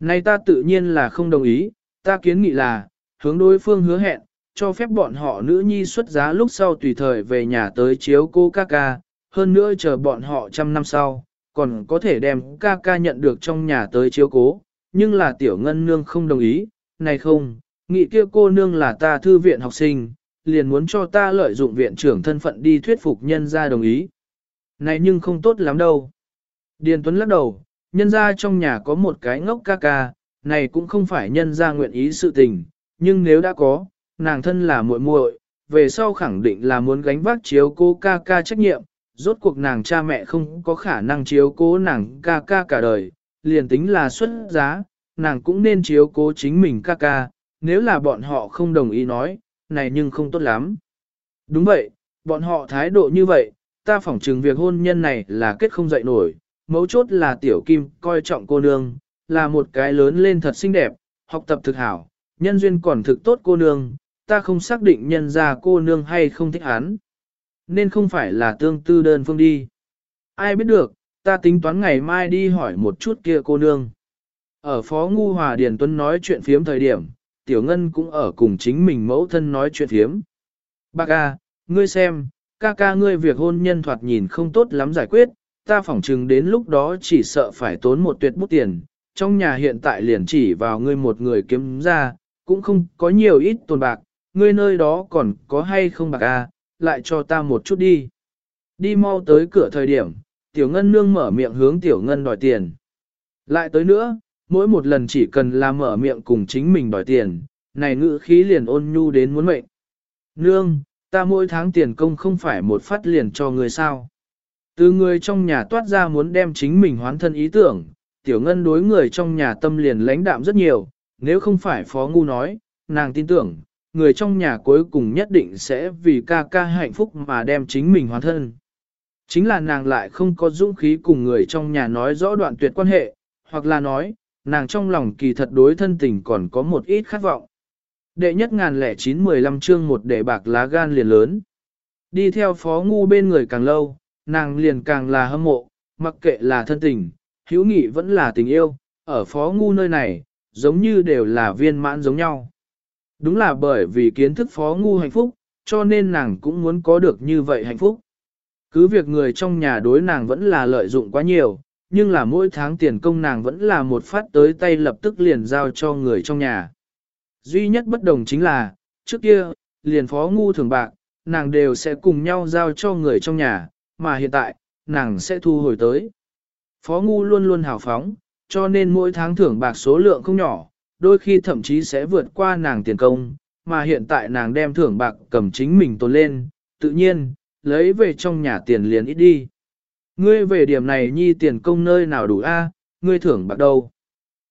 Nay ta tự nhiên là không đồng ý, ta kiến nghị là, hướng đối phương hứa hẹn, cho phép bọn họ nữ nhi xuất giá lúc sau tùy thời về nhà tới chiếu cô ca ca, hơn nữa chờ bọn họ trăm năm sau, còn có thể đem ca ca nhận được trong nhà tới chiếu cố, nhưng là tiểu ngân nương không đồng ý, này không, nghị kia cô nương là ta thư viện học sinh, liền muốn cho ta lợi dụng viện trưởng thân phận đi thuyết phục nhân ra đồng ý. Này nhưng không tốt lắm đâu. Điền Tuấn lắc đầu, nhân ra trong nhà có một cái ngốc ca ca, này cũng không phải nhân ra nguyện ý sự tình, nhưng nếu đã có, nàng thân là muội muội, về sau khẳng định là muốn gánh vác chiếu cô ca ca trách nhiệm, rốt cuộc nàng cha mẹ không có khả năng chiếu cố nàng ca ca cả đời, liền tính là xuất giá, nàng cũng nên chiếu cố chính mình ca ca, nếu là bọn họ không đồng ý nói, này nhưng không tốt lắm. Đúng vậy, bọn họ thái độ như vậy, ta phỏng chừng việc hôn nhân này là kết không dậy nổi, mấu chốt là tiểu kim coi trọng cô nương, là một cái lớn lên thật xinh đẹp, học tập thực hảo, nhân duyên còn thực tốt cô nương, ta không xác định nhân ra cô nương hay không thích hắn. Nên không phải là tương tư đơn phương đi. Ai biết được, ta tính toán ngày mai đi hỏi một chút kia cô nương. Ở Phó Ngu Hòa Điền Tuấn nói chuyện phiếm thời điểm, Tiểu Ngân cũng ở cùng chính mình mẫu thân nói chuyện phiếm. Bác A, ngươi xem, ca ca ngươi việc hôn nhân thoạt nhìn không tốt lắm giải quyết, ta phỏng chừng đến lúc đó chỉ sợ phải tốn một tuyệt bút tiền, trong nhà hiện tại liền chỉ vào ngươi một người kiếm ra, cũng không có nhiều ít tồn bạc, ngươi nơi đó còn có hay không bạc A, lại cho ta một chút đi. Đi mau tới cửa thời điểm, Tiểu Ngân nương mở miệng hướng Tiểu Ngân đòi tiền. Lại tới nữa, mỗi một lần chỉ cần là mở miệng cùng chính mình đòi tiền, này ngữ khí liền ôn nhu đến muốn mệnh. Nương, ta mỗi tháng tiền công không phải một phát liền cho người sao. Từ người trong nhà toát ra muốn đem chính mình hoán thân ý tưởng, tiểu ngân đối người trong nhà tâm liền lãnh đạm rất nhiều, nếu không phải phó ngu nói, nàng tin tưởng, người trong nhà cuối cùng nhất định sẽ vì ca ca hạnh phúc mà đem chính mình hoàn thân. Chính là nàng lại không có dũng khí cùng người trong nhà nói rõ đoạn tuyệt quan hệ, hoặc là nói, nàng trong lòng kỳ thật đối thân tình còn có một ít khát vọng. Đệ nhất ngàn lẻ chín mười lăm chương một đệ bạc lá gan liền lớn. Đi theo phó ngu bên người càng lâu, nàng liền càng là hâm mộ, mặc kệ là thân tình, hữu nghị vẫn là tình yêu, ở phó ngu nơi này, giống như đều là viên mãn giống nhau. Đúng là bởi vì kiến thức phó ngu hạnh phúc, cho nên nàng cũng muốn có được như vậy hạnh phúc. Cứ việc người trong nhà đối nàng vẫn là lợi dụng quá nhiều, nhưng là mỗi tháng tiền công nàng vẫn là một phát tới tay lập tức liền giao cho người trong nhà. Duy nhất bất đồng chính là, trước kia, liền phó ngu thường bạc, nàng đều sẽ cùng nhau giao cho người trong nhà, mà hiện tại, nàng sẽ thu hồi tới. Phó ngu luôn luôn hào phóng, cho nên mỗi tháng thưởng bạc số lượng không nhỏ, đôi khi thậm chí sẽ vượt qua nàng tiền công, mà hiện tại nàng đem thưởng bạc cầm chính mình tồn lên, tự nhiên, lấy về trong nhà tiền liền ít đi. Ngươi về điểm này nhi tiền công nơi nào đủ a? ngươi thưởng bạc đâu?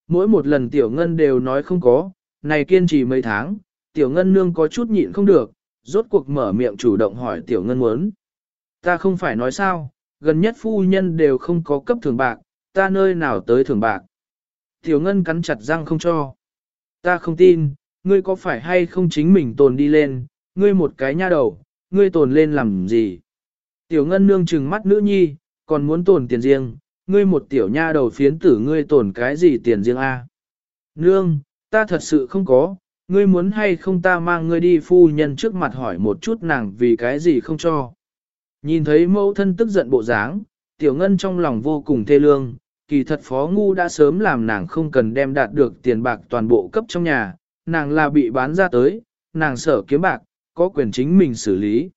Mỗi một lần tiểu ngân đều nói không có, này kiên trì mấy tháng, tiểu ngân nương có chút nhịn không được, rốt cuộc mở miệng chủ động hỏi tiểu ngân muốn. Ta không phải nói sao, gần nhất phu nhân đều không có cấp thưởng bạc, ta nơi nào tới thưởng bạc. Tiểu ngân cắn chặt răng không cho. Ta không tin, ngươi có phải hay không chính mình tồn đi lên, ngươi một cái nha đầu, ngươi tồn lên làm gì? Tiểu ngân nương trừng mắt nữ nhi, còn muốn tồn tiền riêng, ngươi một tiểu nha đầu phiến tử ngươi tồn cái gì tiền riêng a? Nương, ta thật sự không có, ngươi muốn hay không ta mang ngươi đi phu nhân trước mặt hỏi một chút nàng vì cái gì không cho. Nhìn thấy mẫu thân tức giận bộ dáng, tiểu ngân trong lòng vô cùng thê lương, kỳ thật phó ngu đã sớm làm nàng không cần đem đạt được tiền bạc toàn bộ cấp trong nhà, nàng là bị bán ra tới, nàng sở kiếm bạc, có quyền chính mình xử lý.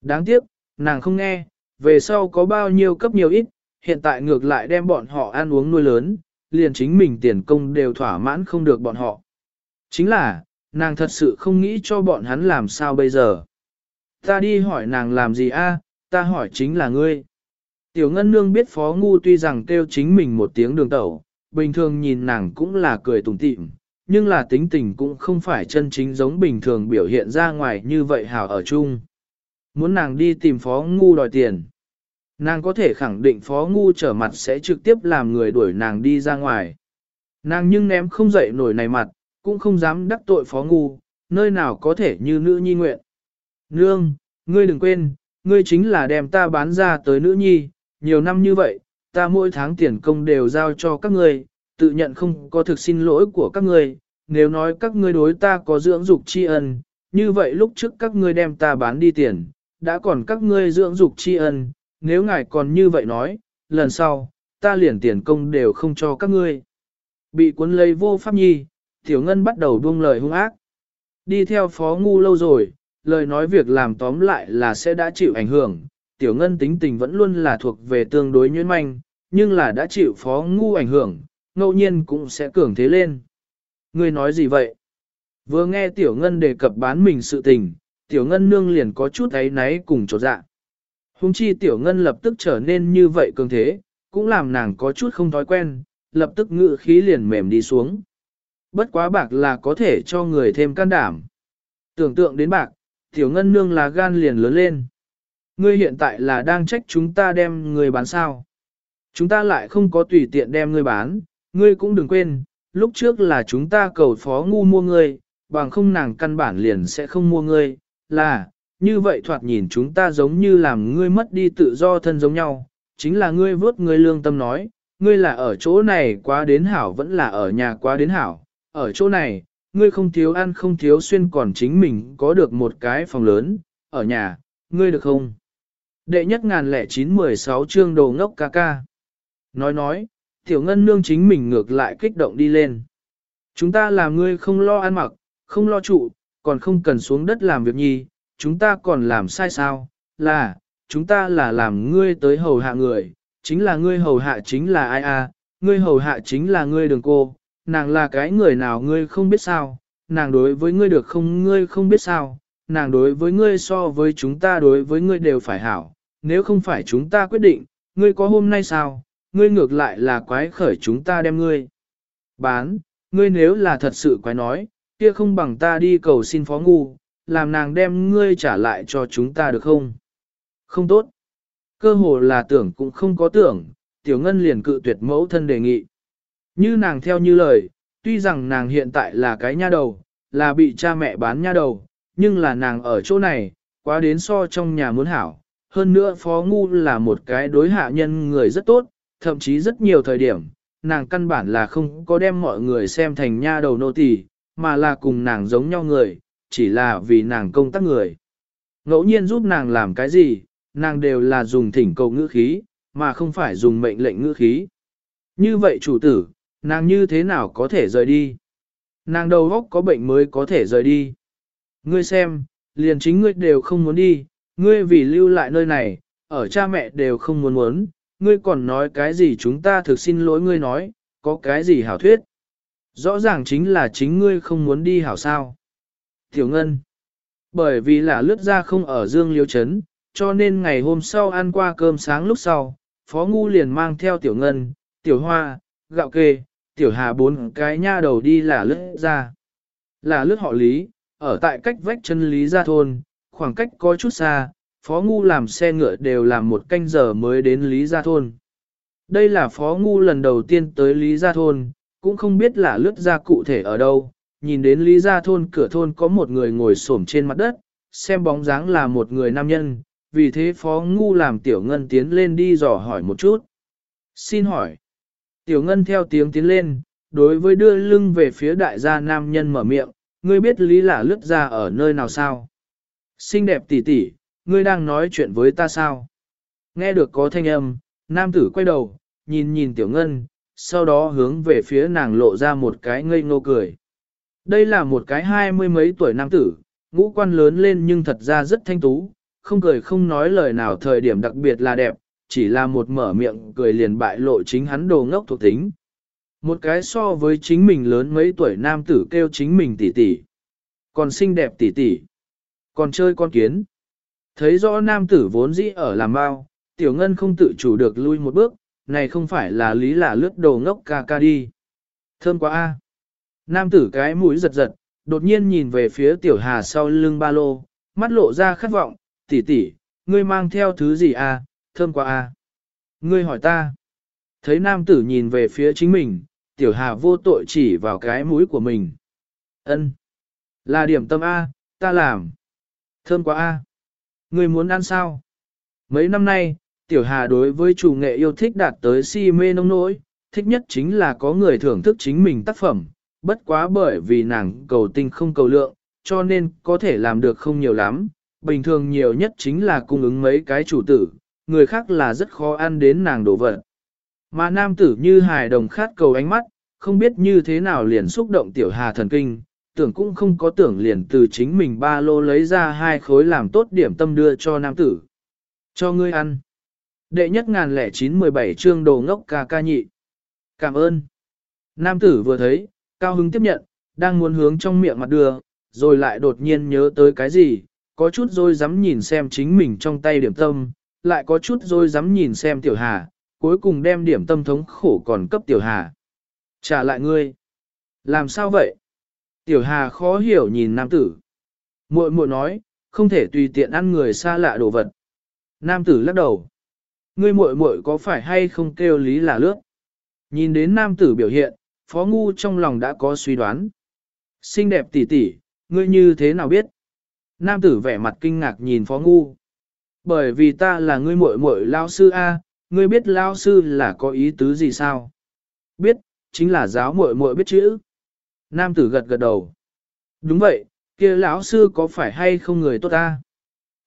Đáng tiếc, nàng không nghe, về sau có bao nhiêu cấp nhiều ít, hiện tại ngược lại đem bọn họ ăn uống nuôi lớn, liền chính mình tiền công đều thỏa mãn không được bọn họ. Chính là, nàng thật sự không nghĩ cho bọn hắn làm sao bây giờ. Ta đi hỏi nàng làm gì a? ta hỏi chính là ngươi. Tiểu Ngân Nương biết Phó Ngu tuy rằng kêu chính mình một tiếng đường tẩu, bình thường nhìn nàng cũng là cười tủm tỉm, nhưng là tính tình cũng không phải chân chính giống bình thường biểu hiện ra ngoài như vậy hảo ở chung. Muốn nàng đi tìm Phó Ngu đòi tiền. Nàng có thể khẳng định Phó Ngu trở mặt sẽ trực tiếp làm người đuổi nàng đi ra ngoài. Nàng nhưng ném không dậy nổi này mặt, cũng không dám đắc tội Phó Ngu, nơi nào có thể như nữ nhi nguyện. Nương, ngươi đừng quên, ngươi chính là đem ta bán ra tới nữ nhi, nhiều năm như vậy, ta mỗi tháng tiền công đều giao cho các ngươi, tự nhận không có thực xin lỗi của các ngươi, nếu nói các ngươi đối ta có dưỡng dục tri ân, như vậy lúc trước các ngươi đem ta bán đi tiền, đã còn các ngươi dưỡng dục tri ân, nếu ngài còn như vậy nói, lần sau, ta liền tiền công đều không cho các ngươi. Bị cuốn lấy vô pháp nhi, tiểu ngân bắt đầu buông lời hung ác. Đi theo phó ngu lâu rồi, lời nói việc làm tóm lại là sẽ đã chịu ảnh hưởng, tiểu ngân tính tình vẫn luôn là thuộc về tương đối nhuyễn manh, nhưng là đã chịu phó ngu ảnh hưởng, ngẫu nhiên cũng sẽ cường thế lên. Ngươi nói gì vậy? Vừa nghe tiểu ngân đề cập bán mình sự tình, tiểu ngân nương liền có chút ấy náy cùng chột dạ. Hùng chi tiểu ngân lập tức trở nên như vậy cường thế, cũng làm nàng có chút không thói quen, lập tức ngự khí liền mềm đi xuống. Bất quá bạc là có thể cho người thêm can đảm. Tưởng tượng đến bạc, tiểu ngân nương là gan liền lớn lên. Ngươi hiện tại là đang trách chúng ta đem ngươi bán sao. Chúng ta lại không có tùy tiện đem ngươi bán, ngươi cũng đừng quên, lúc trước là chúng ta cầu phó ngu mua ngươi, bằng không nàng căn bản liền sẽ không mua ngươi, là, như vậy thoạt nhìn chúng ta giống như làm ngươi mất đi tự do thân giống nhau, chính là ngươi vớt ngươi lương tâm nói, ngươi là ở chỗ này quá đến hảo vẫn là ở nhà quá đến hảo, ở chỗ này, ngươi không thiếu ăn không thiếu xuyên còn chính mình có được một cái phòng lớn, ở nhà, ngươi được không? Đệ nhất ngàn lẻ chín mười sáu chương đồ ngốc ca ca. Nói nói, tiểu ngân nương chính mình ngược lại kích động đi lên. Chúng ta làm ngươi không lo ăn mặc, không lo trụ, còn không cần xuống đất làm việc nhi, chúng ta còn làm sai sao, là, chúng ta là làm ngươi tới hầu hạ người, chính là ngươi hầu hạ chính là ai a? ngươi hầu hạ chính là ngươi đường cô, nàng là cái người nào ngươi không biết sao, nàng đối với ngươi được không ngươi không biết sao, nàng đối với ngươi so với chúng ta đối với ngươi đều phải hảo, nếu không phải chúng ta quyết định, ngươi có hôm nay sao, ngươi ngược lại là quái khởi chúng ta đem ngươi. Bán, ngươi nếu là thật sự quái nói, kia không bằng ta đi cầu xin phó ngu, làm nàng đem ngươi trả lại cho chúng ta được không? Không tốt. Cơ hồ là tưởng cũng không có tưởng, tiểu ngân liền cự tuyệt mẫu thân đề nghị. Như nàng theo như lời, tuy rằng nàng hiện tại là cái nha đầu, là bị cha mẹ bán nha đầu, nhưng là nàng ở chỗ này, quá đến so trong nhà muốn hảo. Hơn nữa Phó Ngu là một cái đối hạ nhân người rất tốt, thậm chí rất nhiều thời điểm, nàng căn bản là không có đem mọi người xem thành nha đầu nô tỳ, mà là cùng nàng giống nhau người, chỉ là vì nàng công tác người. Ngẫu nhiên giúp nàng làm cái gì, nàng đều là dùng thỉnh cầu ngữ khí, mà không phải dùng mệnh lệnh ngữ khí. Như vậy chủ tử, nàng như thế nào có thể rời đi? Nàng đầu góc có bệnh mới có thể rời đi. Ngươi xem, liền chính ngươi đều không muốn đi, ngươi vì lưu lại nơi này, ở cha mẹ đều không muốn muốn, ngươi còn nói cái gì chúng ta thực xin lỗi ngươi nói, có cái gì hảo thuyết. Rõ ràng chính là chính ngươi không muốn đi hảo sao. Tiểu Ngân Bởi vì là lướt ra không ở Dương Liêu Trấn, cho nên ngày hôm sau ăn qua cơm sáng lúc sau, Phó Ngu liền mang theo Tiểu Ngân, Tiểu Hoa, Gạo Kê, Tiểu Hà bốn cái nha đầu đi là lướt ra. Là lướt họ Lý, ở tại cách vách chân Lý gia thôn, khoảng cách có chút xa, Phó Ngu làm xe ngựa đều làm một canh giờ mới đến Lý Gia Thôn. Đây là Phó Ngu lần đầu tiên tới Lý Gia Thôn, cũng không biết là lướt ra cụ thể ở đâu. Nhìn đến Lý Gia Thôn cửa thôn có một người ngồi xổm trên mặt đất, xem bóng dáng là một người nam nhân, vì thế Phó Ngu làm Tiểu Ngân tiến lên đi dò hỏi một chút. Xin hỏi. Tiểu Ngân theo tiếng tiến lên, đối với đưa lưng về phía đại gia nam nhân mở miệng, ngươi biết Lý là lướt ra ở nơi nào sao? Xinh đẹp tỷ tỷ, ngươi đang nói chuyện với ta sao? Nghe được có thanh âm, nam tử quay đầu, nhìn nhìn tiểu ngân, sau đó hướng về phía nàng lộ ra một cái ngây ngô cười. Đây là một cái hai mươi mấy tuổi nam tử, ngũ quan lớn lên nhưng thật ra rất thanh tú, không cười không nói lời nào thời điểm đặc biệt là đẹp, chỉ là một mở miệng cười liền bại lộ chính hắn đồ ngốc thuộc tính. Một cái so với chính mình lớn mấy tuổi nam tử kêu chính mình tỷ tỷ, còn xinh đẹp tỷ tỷ, còn chơi con kiến. Thấy rõ nam tử vốn dĩ ở làm bao, tiểu ngân không tự chủ được lui một bước, này không phải là lý là lướt đồ ngốc ca ca đi. Thơm quá a. Nam tử cái mũi giật giật, đột nhiên nhìn về phía tiểu hà sau lưng ba lô, mắt lộ ra khát vọng, tỷ tỷ, ngươi mang theo thứ gì a? thơm quá a. Ngươi hỏi ta. Thấy nam tử nhìn về phía chính mình, tiểu hà vô tội chỉ vào cái mũi của mình. Ân, Là điểm tâm A, ta làm. Thơm quá A. Người muốn ăn sao? Mấy năm nay, Tiểu Hà đối với chủ nghệ yêu thích đạt tới si mê nông nỗi, thích nhất chính là có người thưởng thức chính mình tác phẩm, bất quá bởi vì nàng cầu tinh không cầu lượng, cho nên có thể làm được không nhiều lắm, bình thường nhiều nhất chính là cung ứng mấy cái chủ tử, người khác là rất khó ăn đến nàng đổ vật. Mà nam tử như hài đồng khát cầu ánh mắt, không biết như thế nào liền xúc động Tiểu Hà thần kinh, tưởng cũng không có tưởng liền từ chính mình ba lô lấy ra hai khối làm tốt điểm tâm đưa cho nam tử. Cho ngươi ăn. Đệ nhất ngàn lẻ chín mười bảy chương đồ ngốc ca ca nhị. Cảm ơn. Nam tử vừa thấy, cao hứng tiếp nhận, đang muốn hướng trong miệng mặt đưa, rồi lại đột nhiên nhớ tới cái gì, có chút rồi dám nhìn xem chính mình trong tay điểm tâm, lại có chút rồi dám nhìn xem tiểu hà, cuối cùng đem điểm tâm thống khổ còn cấp tiểu hà. Trả lại ngươi. Làm sao vậy? Tiểu Hà khó hiểu nhìn nam tử. Muội muội nói, không thể tùy tiện ăn người xa lạ đồ vật. Nam tử lắc đầu. ngươi muội muội có phải hay không kêu lý là lướt. Nhìn đến nam tử biểu hiện, phó ngu trong lòng đã có suy đoán. Xinh đẹp tỷ tỷ, ngươi như thế nào biết? Nam tử vẻ mặt kinh ngạc nhìn phó ngu. Bởi vì ta là ngươi muội muội lao sư A, ngươi biết lao sư là có ý tứ gì sao? Biết, chính là giáo muội muội biết chữ. Nam tử gật gật đầu. Đúng vậy, kia lão sư có phải hay không người tốt ta?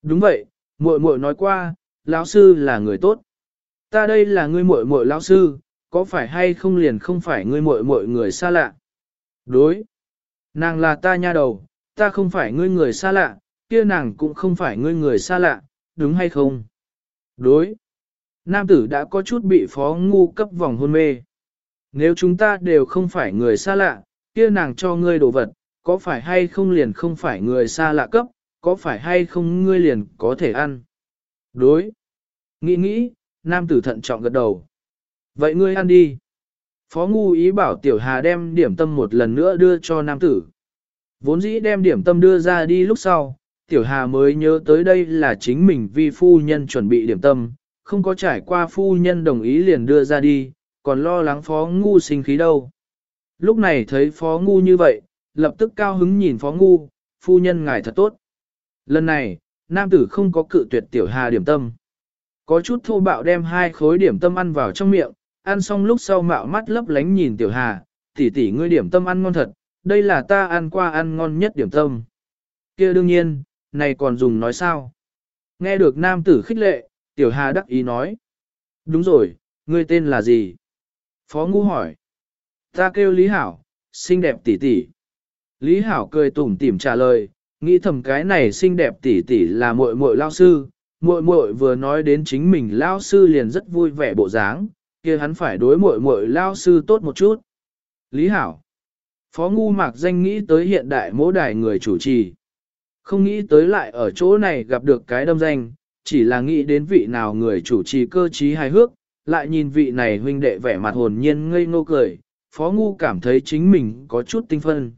Đúng vậy, muội muội nói qua, lão sư là người tốt. Ta đây là ngươi muội muội lão sư, có phải hay không liền không phải ngươi muội muội người xa lạ? Đối. Nàng là ta nha đầu, ta không phải ngươi người xa lạ, kia nàng cũng không phải ngươi người xa lạ, đúng hay không? Đối. Nam tử đã có chút bị phó ngu cấp vòng hôn mê. Nếu chúng ta đều không phải người xa lạ, kia nàng cho ngươi đồ vật, có phải hay không liền không phải người xa lạ cấp, có phải hay không ngươi liền có thể ăn? Đối. Nghĩ nghĩ, nam tử thận trọng gật đầu. Vậy ngươi ăn đi. Phó ngu ý bảo tiểu hà đem điểm tâm một lần nữa đưa cho nam tử. Vốn dĩ đem điểm tâm đưa ra đi lúc sau, tiểu hà mới nhớ tới đây là chính mình vì phu nhân chuẩn bị điểm tâm, không có trải qua phu nhân đồng ý liền đưa ra đi, còn lo lắng phó ngu sinh khí đâu. Lúc này thấy phó ngu như vậy, lập tức cao hứng nhìn phó ngu, phu nhân ngài thật tốt. Lần này, nam tử không có cự tuyệt tiểu hà điểm tâm. Có chút thô bạo đem hai khối điểm tâm ăn vào trong miệng, ăn xong lúc sau mạo mắt lấp lánh nhìn tiểu hà, tỷ tỷ ngươi điểm tâm ăn ngon thật, đây là ta ăn qua ăn ngon nhất điểm tâm. kia đương nhiên, này còn dùng nói sao? Nghe được nam tử khích lệ, tiểu hà đắc ý nói. Đúng rồi, ngươi tên là gì? Phó ngu hỏi. Ta kêu Lý Hảo, xinh đẹp tỷ tỷ. Lý Hảo cười tủm tỉm trả lời, nghĩ thầm cái này xinh đẹp tỷ tỷ là muội muội lao sư, muội muội vừa nói đến chính mình lao sư liền rất vui vẻ bộ dáng, kia hắn phải đối muội muội lao sư tốt một chút. Lý Hảo. Phó ngu mạc danh nghĩ tới hiện đại mỗ đài người chủ trì. Không nghĩ tới lại ở chỗ này gặp được cái đâm danh, chỉ là nghĩ đến vị nào người chủ trì cơ trí hài hước, lại nhìn vị này huynh đệ vẻ mặt hồn nhiên ngây ngô cười, phó ngu cảm thấy chính mình có chút tinh phân.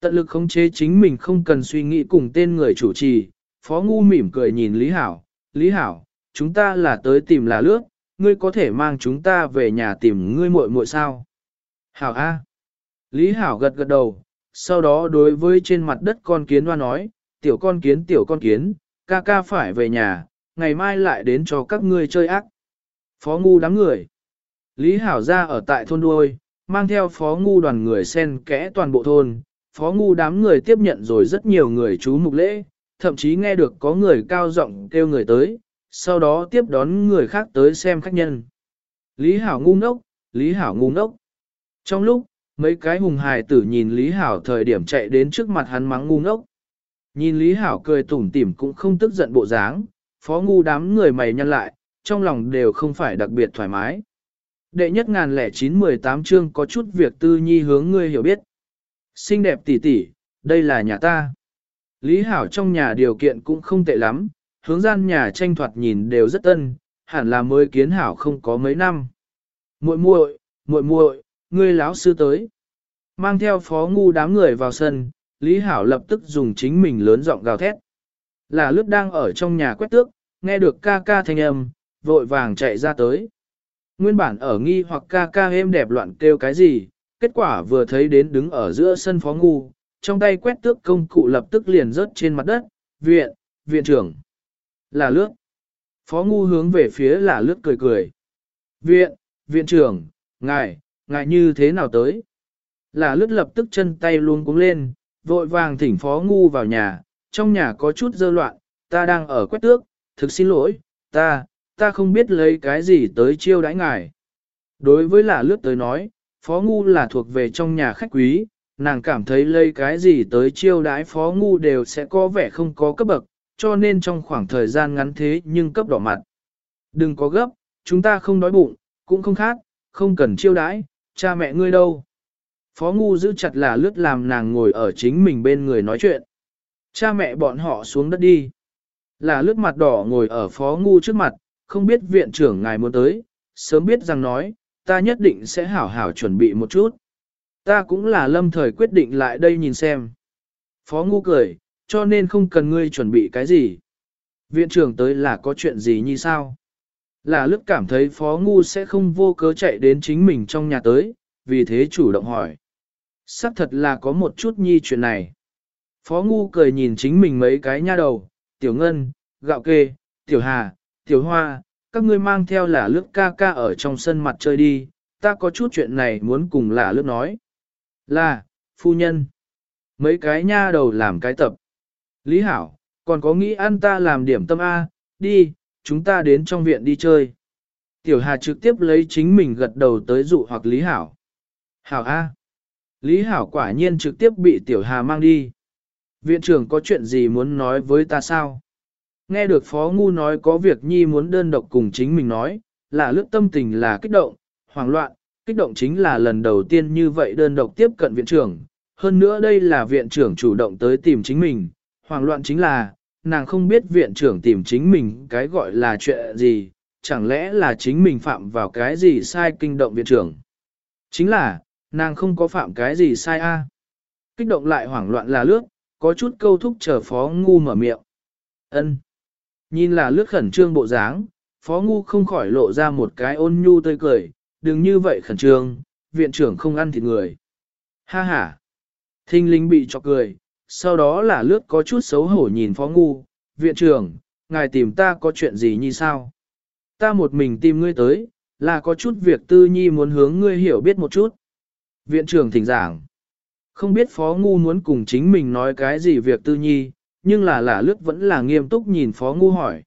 Tận lực khống chế chính mình không cần suy nghĩ cùng tên người chủ trì, phó ngu mỉm cười nhìn Lý Hảo, Lý Hảo, chúng ta là tới tìm là lướt, ngươi có thể mang chúng ta về nhà tìm ngươi muội muội sao? Hảo A. Lý Hảo gật gật đầu, sau đó đối với trên mặt đất con kiến hoa nói, tiểu con kiến tiểu con kiến, ca ca phải về nhà, ngày mai lại đến cho các ngươi chơi ác. Phó ngu đám người. Lý Hảo ra ở tại thôn đuôi, mang theo phó ngu đoàn người sen kẽ toàn bộ thôn. Phó ngu đám người tiếp nhận rồi rất nhiều người chú mục lễ, thậm chí nghe được có người cao giọng kêu người tới, sau đó tiếp đón người khác tới xem khách nhân. Lý Hảo ngu ngốc, Lý Hảo ngu ngốc. Trong lúc, mấy cái hùng hài tử nhìn Lý Hảo thời điểm chạy đến trước mặt hắn mắng ngu ngốc. Nhìn Lý Hảo cười tủm tỉm cũng không tức giận bộ dáng, phó ngu đám người mày nhăn lại, trong lòng đều không phải đặc biệt thoải mái. Đệ nhất ngàn lẻ chín mười tám chương có chút việc tư nhi hướng ngươi hiểu biết. Xinh đẹp tỷ tỷ, đây là nhà ta. Lý Hảo trong nhà điều kiện cũng không tệ lắm, hướng gian nhà tranh thoạt nhìn đều rất tân, hẳn là mới kiến hảo không có mấy năm. Muội muội, muội muội, ngươi lão sư tới. Mang theo phó ngu đám người vào sân, Lý Hảo lập tức dùng chính mình lớn giọng gào thét. Là lướt đang ở trong nhà quét tước, nghe được ca ca thanh âm, vội vàng chạy ra tới. Nguyên bản ở nghi hoặc ca ca êm đẹp loạn kêu cái gì, kết quả vừa thấy đến đứng ở giữa sân phó ngu, trong tay quét tước công cụ lập tức liền rớt trên mặt đất, viện, viện trưởng. Là lướt. Phó ngu hướng về phía là lướt cười cười. Viện, viện trưởng, ngài, ngài như thế nào tới? Là lướt lập tức chân tay luôn cúng lên, vội vàng thỉnh phó ngu vào nhà, trong nhà có chút dơ loạn, ta đang ở quét tước, thực xin lỗi, ta, ta không biết lấy cái gì tới chiêu đãi ngài. Đối với là lướt tới nói, phó ngu là thuộc về trong nhà khách quý, nàng cảm thấy lấy cái gì tới chiêu đãi phó ngu đều sẽ có vẻ không có cấp bậc, cho nên trong khoảng thời gian ngắn thế nhưng cấp đỏ mặt. Đừng có gấp, chúng ta không đói bụng, cũng không khác, không cần chiêu đãi, cha mẹ ngươi đâu. Phó ngu giữ chặt là lướt làm nàng ngồi ở chính mình bên người nói chuyện. Cha mẹ bọn họ xuống đất đi. Là lướt mặt đỏ ngồi ở phó ngu trước mặt, không biết viện trưởng ngài muốn tới, sớm biết rằng nói, ta nhất định sẽ hảo hảo chuẩn bị một chút. Ta cũng là lâm thời quyết định lại đây nhìn xem. Phó ngu cười, cho nên không cần ngươi chuẩn bị cái gì. Viện trưởng tới là có chuyện gì như sao? là lúc cảm thấy phó ngu sẽ không vô cớ chạy đến chính mình trong nhà tới, vì thế chủ động hỏi. Sắc thật là có một chút nhi chuyện này. Phó ngu cười nhìn chính mình mấy cái nha đầu, tiểu ngân, gạo kê, tiểu hà, tiểu hoa, các ngươi mang theo là lướt ca ca ở trong sân mặt chơi đi, ta có chút chuyện này muốn cùng là lướt nói. Là, phu nhân. Mấy cái nha đầu làm cái tập. Lý Hảo, còn có nghĩ ăn ta làm điểm tâm A, đi, chúng ta đến trong viện đi chơi. Tiểu Hà trực tiếp lấy chính mình gật đầu tới dụ hoặc Lý Hảo. Hảo A. Lý Hảo quả nhiên trực tiếp bị Tiểu Hà mang đi. Viện trưởng có chuyện gì muốn nói với ta sao? Nghe được Phó Ngu nói có việc Nhi muốn đơn độc cùng chính mình nói, là lướt tâm tình là kích động, hoảng loạn, kích động chính là lần đầu tiên như vậy đơn độc tiếp cận viện trưởng. Hơn nữa đây là viện trưởng chủ động tới tìm chính mình, hoảng loạn chính là, nàng không biết viện trưởng tìm chính mình cái gọi là chuyện gì, chẳng lẽ là chính mình phạm vào cái gì sai kinh động viện trưởng. Chính là, nàng không có phạm cái gì sai a. Kích động lại hoảng loạn là lướt, có chút câu thúc chờ phó ngu mở miệng. ân Nhìn là lướt khẩn trương bộ dáng, phó ngu không khỏi lộ ra một cái ôn nhu tươi cười, đừng như vậy khẩn trương, viện trưởng không ăn thịt người. Ha ha. Thinh linh bị chọc cười, sau đó là lướt có chút xấu hổ nhìn phó ngu, viện trưởng, ngài tìm ta có chuyện gì như sao? Ta một mình tìm ngươi tới, là có chút việc tư nhi muốn hướng ngươi hiểu biết một chút. Viện trưởng thỉnh giảng, không biết phó ngu muốn cùng chính mình nói cái gì việc tư nhi, nhưng là là lướt vẫn là nghiêm túc nhìn phó ngu hỏi.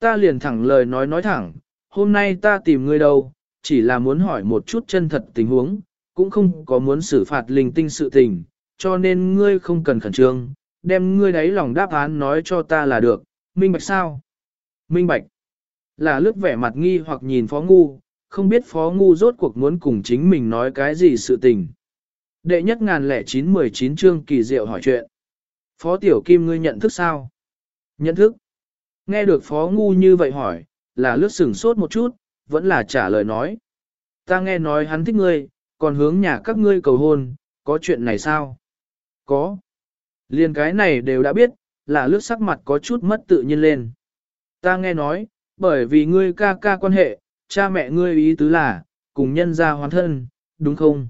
Ta liền thẳng lời nói nói thẳng, hôm nay ta tìm ngươi đâu, chỉ là muốn hỏi một chút chân thật tình huống, cũng không có muốn xử phạt linh tinh sự tình, cho nên ngươi không cần khẩn trương, đem ngươi đấy lòng đáp án nói cho ta là được, minh bạch sao? Minh bạch. Là lướt vẻ mặt nghi hoặc nhìn phó ngu, không biết phó ngu rốt cuộc muốn cùng chính mình nói cái gì sự tình. Đệ nhất ngàn lẻ chín mười chín chương kỳ diệu hỏi chuyện. Phó tiểu kim ngươi nhận thức sao? Nhận thức. Nghe được phó ngu như vậy hỏi, là lướt sửng sốt một chút, vẫn là trả lời nói. Ta nghe nói hắn thích ngươi, còn hướng nhà các ngươi cầu hôn, có chuyện này sao? Có. Liên cái này đều đã biết, là lướt sắc mặt có chút mất tự nhiên lên. Ta nghe nói, bởi vì ngươi ca ca quan hệ, cha mẹ ngươi ý tứ là, cùng nhân ra hoàn thân, đúng không?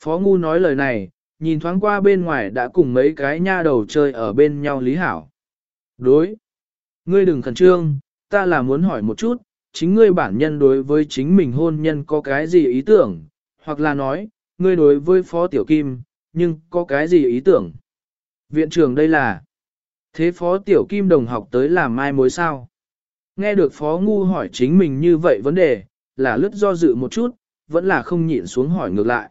Phó Ngu nói lời này, nhìn thoáng qua bên ngoài đã cùng mấy cái nha đầu chơi ở bên nhau Lý Hảo. Đối. Ngươi đừng khẩn trương, ta là muốn hỏi một chút, chính ngươi bản nhân đối với chính mình hôn nhân có cái gì ý tưởng, hoặc là nói, ngươi đối với Phó Tiểu Kim, nhưng có cái gì ý tưởng? Viện trưởng đây là, thế Phó Tiểu Kim đồng học tới làm mai mối sao? Nghe được Phó Ngu hỏi chính mình như vậy vấn đề, là lướt do dự một chút, vẫn là không nhịn xuống hỏi ngược lại.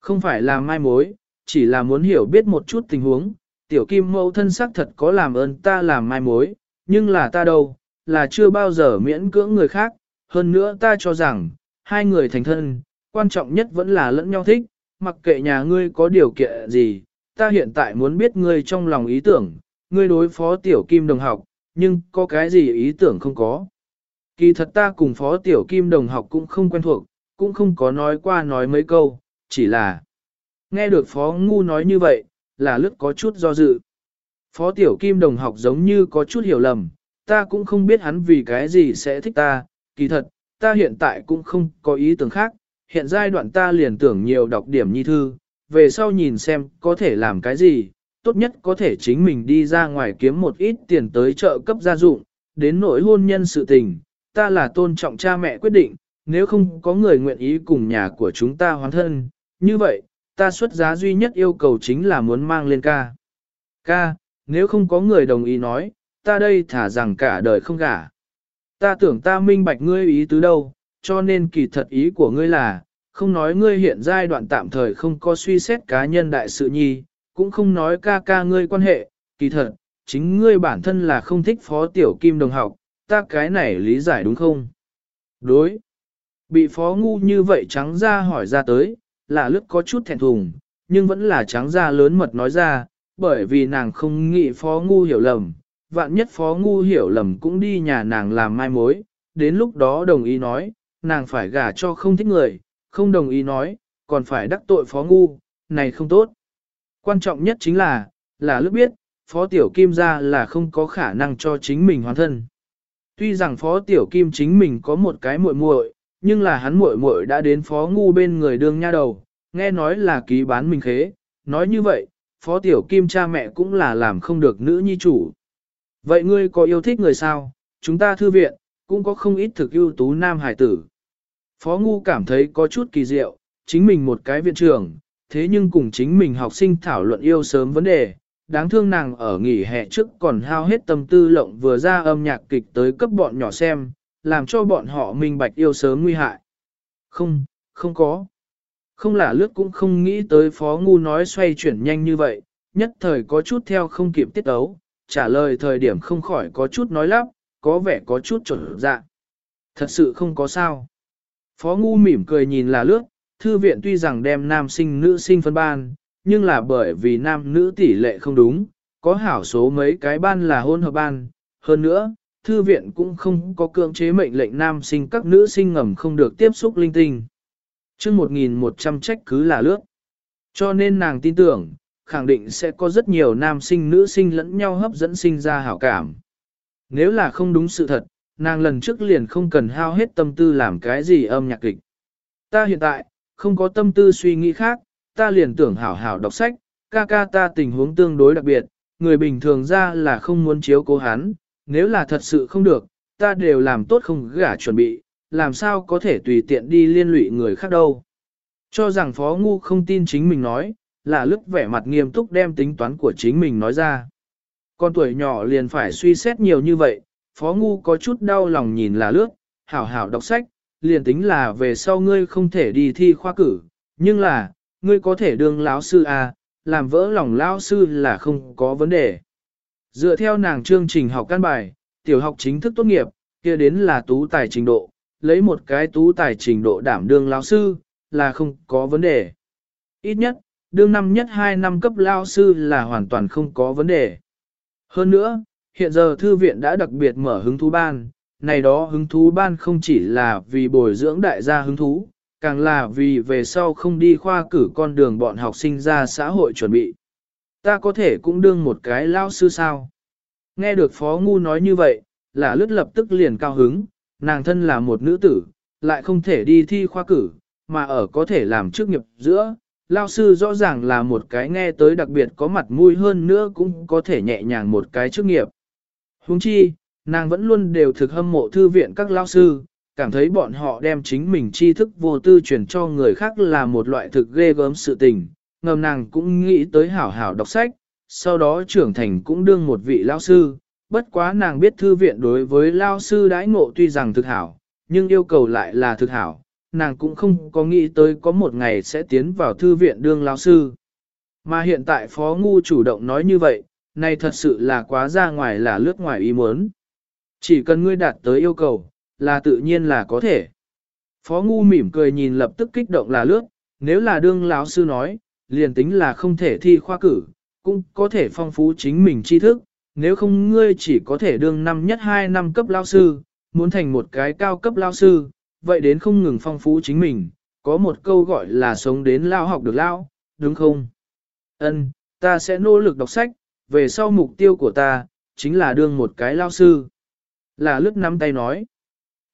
Không phải là mai mối, chỉ là muốn hiểu biết một chút tình huống, Tiểu Kim mẫu thân sắc thật có làm ơn ta làm mai mối, nhưng là ta đâu, là chưa bao giờ miễn cưỡng người khác, hơn nữa ta cho rằng, hai người thành thân, quan trọng nhất vẫn là lẫn nhau thích, mặc kệ nhà ngươi có điều kiện gì, ta hiện tại muốn biết ngươi trong lòng ý tưởng, ngươi đối phó tiểu kim đồng học, nhưng có cái gì ý tưởng không có. Kỳ thật ta cùng phó tiểu kim đồng học cũng không quen thuộc, cũng không có nói qua nói mấy câu, chỉ là nghe được phó ngu nói như vậy, là lướt có chút do dự. Phó tiểu kim đồng học giống như có chút hiểu lầm, ta cũng không biết hắn vì cái gì sẽ thích ta, kỳ thật, ta hiện tại cũng không có ý tưởng khác, hiện giai đoạn ta liền tưởng nhiều đọc điểm nhi thư, về sau nhìn xem có thể làm cái gì, tốt nhất có thể chính mình đi ra ngoài kiếm một ít tiền tới trợ cấp gia dụng, đến nỗi hôn nhân sự tình, ta là tôn trọng cha mẹ quyết định, nếu không có người nguyện ý cùng nhà của chúng ta hoàn thân, như vậy, ta xuất giá duy nhất yêu cầu chính là muốn mang lên ca. Ca, nếu không có người đồng ý nói, ta đây thả rằng cả đời không gả. Ta tưởng ta minh bạch ngươi ý tứ đâu, cho nên kỳ thật ý của ngươi là, không nói ngươi hiện giai đoạn tạm thời không có suy xét cá nhân đại sự nhi, cũng không nói ca ca ngươi quan hệ, kỳ thật, chính ngươi bản thân là không thích phó tiểu kim đồng học, ta cái này lý giải đúng không? Đối. Bị phó ngu như vậy trắng ra hỏi ra tới, là lướt có chút thẹn thùng, nhưng vẫn là trắng ra lớn mật nói ra, bởi vì nàng không nghĩ phó ngu hiểu lầm, vạn nhất phó ngu hiểu lầm cũng đi nhà nàng làm mai mối, đến lúc đó đồng ý nói, nàng phải gả cho không thích người, không đồng ý nói, còn phải đắc tội phó ngu, này không tốt. Quan trọng nhất chính là, là lúc biết, phó tiểu kim ra là không có khả năng cho chính mình hoàn thân. Tuy rằng phó tiểu kim chính mình có một cái muội muội, nhưng là hắn muội muội đã đến phó ngu bên người đương nha đầu, nghe nói là ký bán mình khế, nói như vậy, phó tiểu kim cha mẹ cũng là làm không được nữ nhi chủ. Vậy ngươi có yêu thích người sao? Chúng ta thư viện, cũng có không ít thực ưu tú nam hải tử. Phó ngu cảm thấy có chút kỳ diệu, chính mình một cái viện trưởng, thế nhưng cùng chính mình học sinh thảo luận yêu sớm vấn đề, đáng thương nàng ở nghỉ hè trước còn hao hết tâm tư lộng vừa ra âm nhạc kịch tới cấp bọn nhỏ xem, làm cho bọn họ minh bạch yêu sớm nguy hại. Không, không có. Không là lướt cũng không nghĩ tới phó ngu nói xoay chuyển nhanh như vậy, nhất thời có chút theo không kịp tiết ấu, trả lời thời điểm không khỏi có chút nói lắp, có vẻ có chút trộn dạ. Thật sự không có sao. Phó ngu mỉm cười nhìn là lướt, thư viện tuy rằng đem nam sinh nữ sinh phân ban, nhưng là bởi vì nam nữ tỷ lệ không đúng, có hảo số mấy cái ban là hôn hợp ban. Hơn nữa, thư viện cũng không có cưỡng chế mệnh lệnh nam sinh các nữ sinh ngầm không được tiếp xúc linh tinh. Trước 1100 trách cứ là lướt. Cho nên nàng tin tưởng, khẳng định sẽ có rất nhiều nam sinh nữ sinh lẫn nhau hấp dẫn sinh ra hảo cảm. Nếu là không đúng sự thật, nàng lần trước liền không cần hao hết tâm tư làm cái gì âm nhạc kịch. Ta hiện tại, không có tâm tư suy nghĩ khác, ta liền tưởng hảo hảo đọc sách, ca ca ta tình huống tương đối đặc biệt, người bình thường ra là không muốn chiếu cố hắn, nếu là thật sự không được, ta đều làm tốt không gả chuẩn bị, làm sao có thể tùy tiện đi liên lụy người khác đâu. Cho rằng Phó Ngu không tin chính mình nói, là lức vẻ mặt nghiêm túc đem tính toán của chính mình nói ra. Con tuổi nhỏ liền phải suy xét nhiều như vậy, Phó Ngu có chút đau lòng nhìn là lướt, hảo hảo đọc sách, liền tính là về sau ngươi không thể đi thi khoa cử, nhưng là, ngươi có thể đương lão sư à, làm vỡ lòng lão sư là không có vấn đề. Dựa theo nàng chương trình học căn bài, tiểu học chính thức tốt nghiệp, kia đến là tú tài trình độ, lấy một cái tú tài trình độ đảm đương lao sư, là không có vấn đề. Ít nhất, đương năm nhất 2 năm cấp lao sư là hoàn toàn không có vấn đề. Hơn nữa, hiện giờ thư viện đã đặc biệt mở hứng thú ban, này đó hứng thú ban không chỉ là vì bồi dưỡng đại gia hứng thú, càng là vì về sau không đi khoa cử con đường bọn học sinh ra xã hội chuẩn bị. Ta có thể cũng đương một cái lao sư sao. Nghe được Phó Ngu nói như vậy, là lướt lập tức liền cao hứng, nàng thân là một nữ tử, lại không thể đi thi khoa cử, mà ở có thể làm chức nghiệp giữa. Lao sư rõ ràng là một cái nghe tới đặc biệt có mặt mũi hơn nữa cũng có thể nhẹ nhàng một cái chức nghiệp. Huống chi, nàng vẫn luôn đều thực hâm mộ thư viện các lao sư, cảm thấy bọn họ đem chính mình tri thức vô tư truyền cho người khác là một loại thực ghê gớm sự tình, ngầm nàng cũng nghĩ tới hảo hảo đọc sách, sau đó trưởng thành cũng đương một vị lao sư, bất quá nàng biết thư viện đối với lao sư đãi ngộ tuy rằng thực hảo, nhưng yêu cầu lại là thực hảo, nàng cũng không có nghĩ tới có một ngày sẽ tiến vào thư viện đương lao sư. Mà hiện tại Phó Ngu chủ động nói như vậy, này thật sự là quá ra ngoài là lướt ngoài ý muốn. Chỉ cần ngươi đạt tới yêu cầu, là tự nhiên là có thể. Phó Ngu mỉm cười nhìn lập tức kích động là lướt, nếu là đương lão sư nói, liền tính là không thể thi khoa cử, cũng có thể phong phú chính mình tri thức, nếu không ngươi chỉ có thể đương năm nhất hai năm cấp lao sư, muốn thành một cái cao cấp lao sư, vậy đến không ngừng phong phú chính mình, có một câu gọi là sống đến lao học được lao, đúng không? Ân, ta sẽ nỗ lực đọc sách, về sau mục tiêu của ta, chính là đương một cái lao sư. Là lướt nắm tay nói.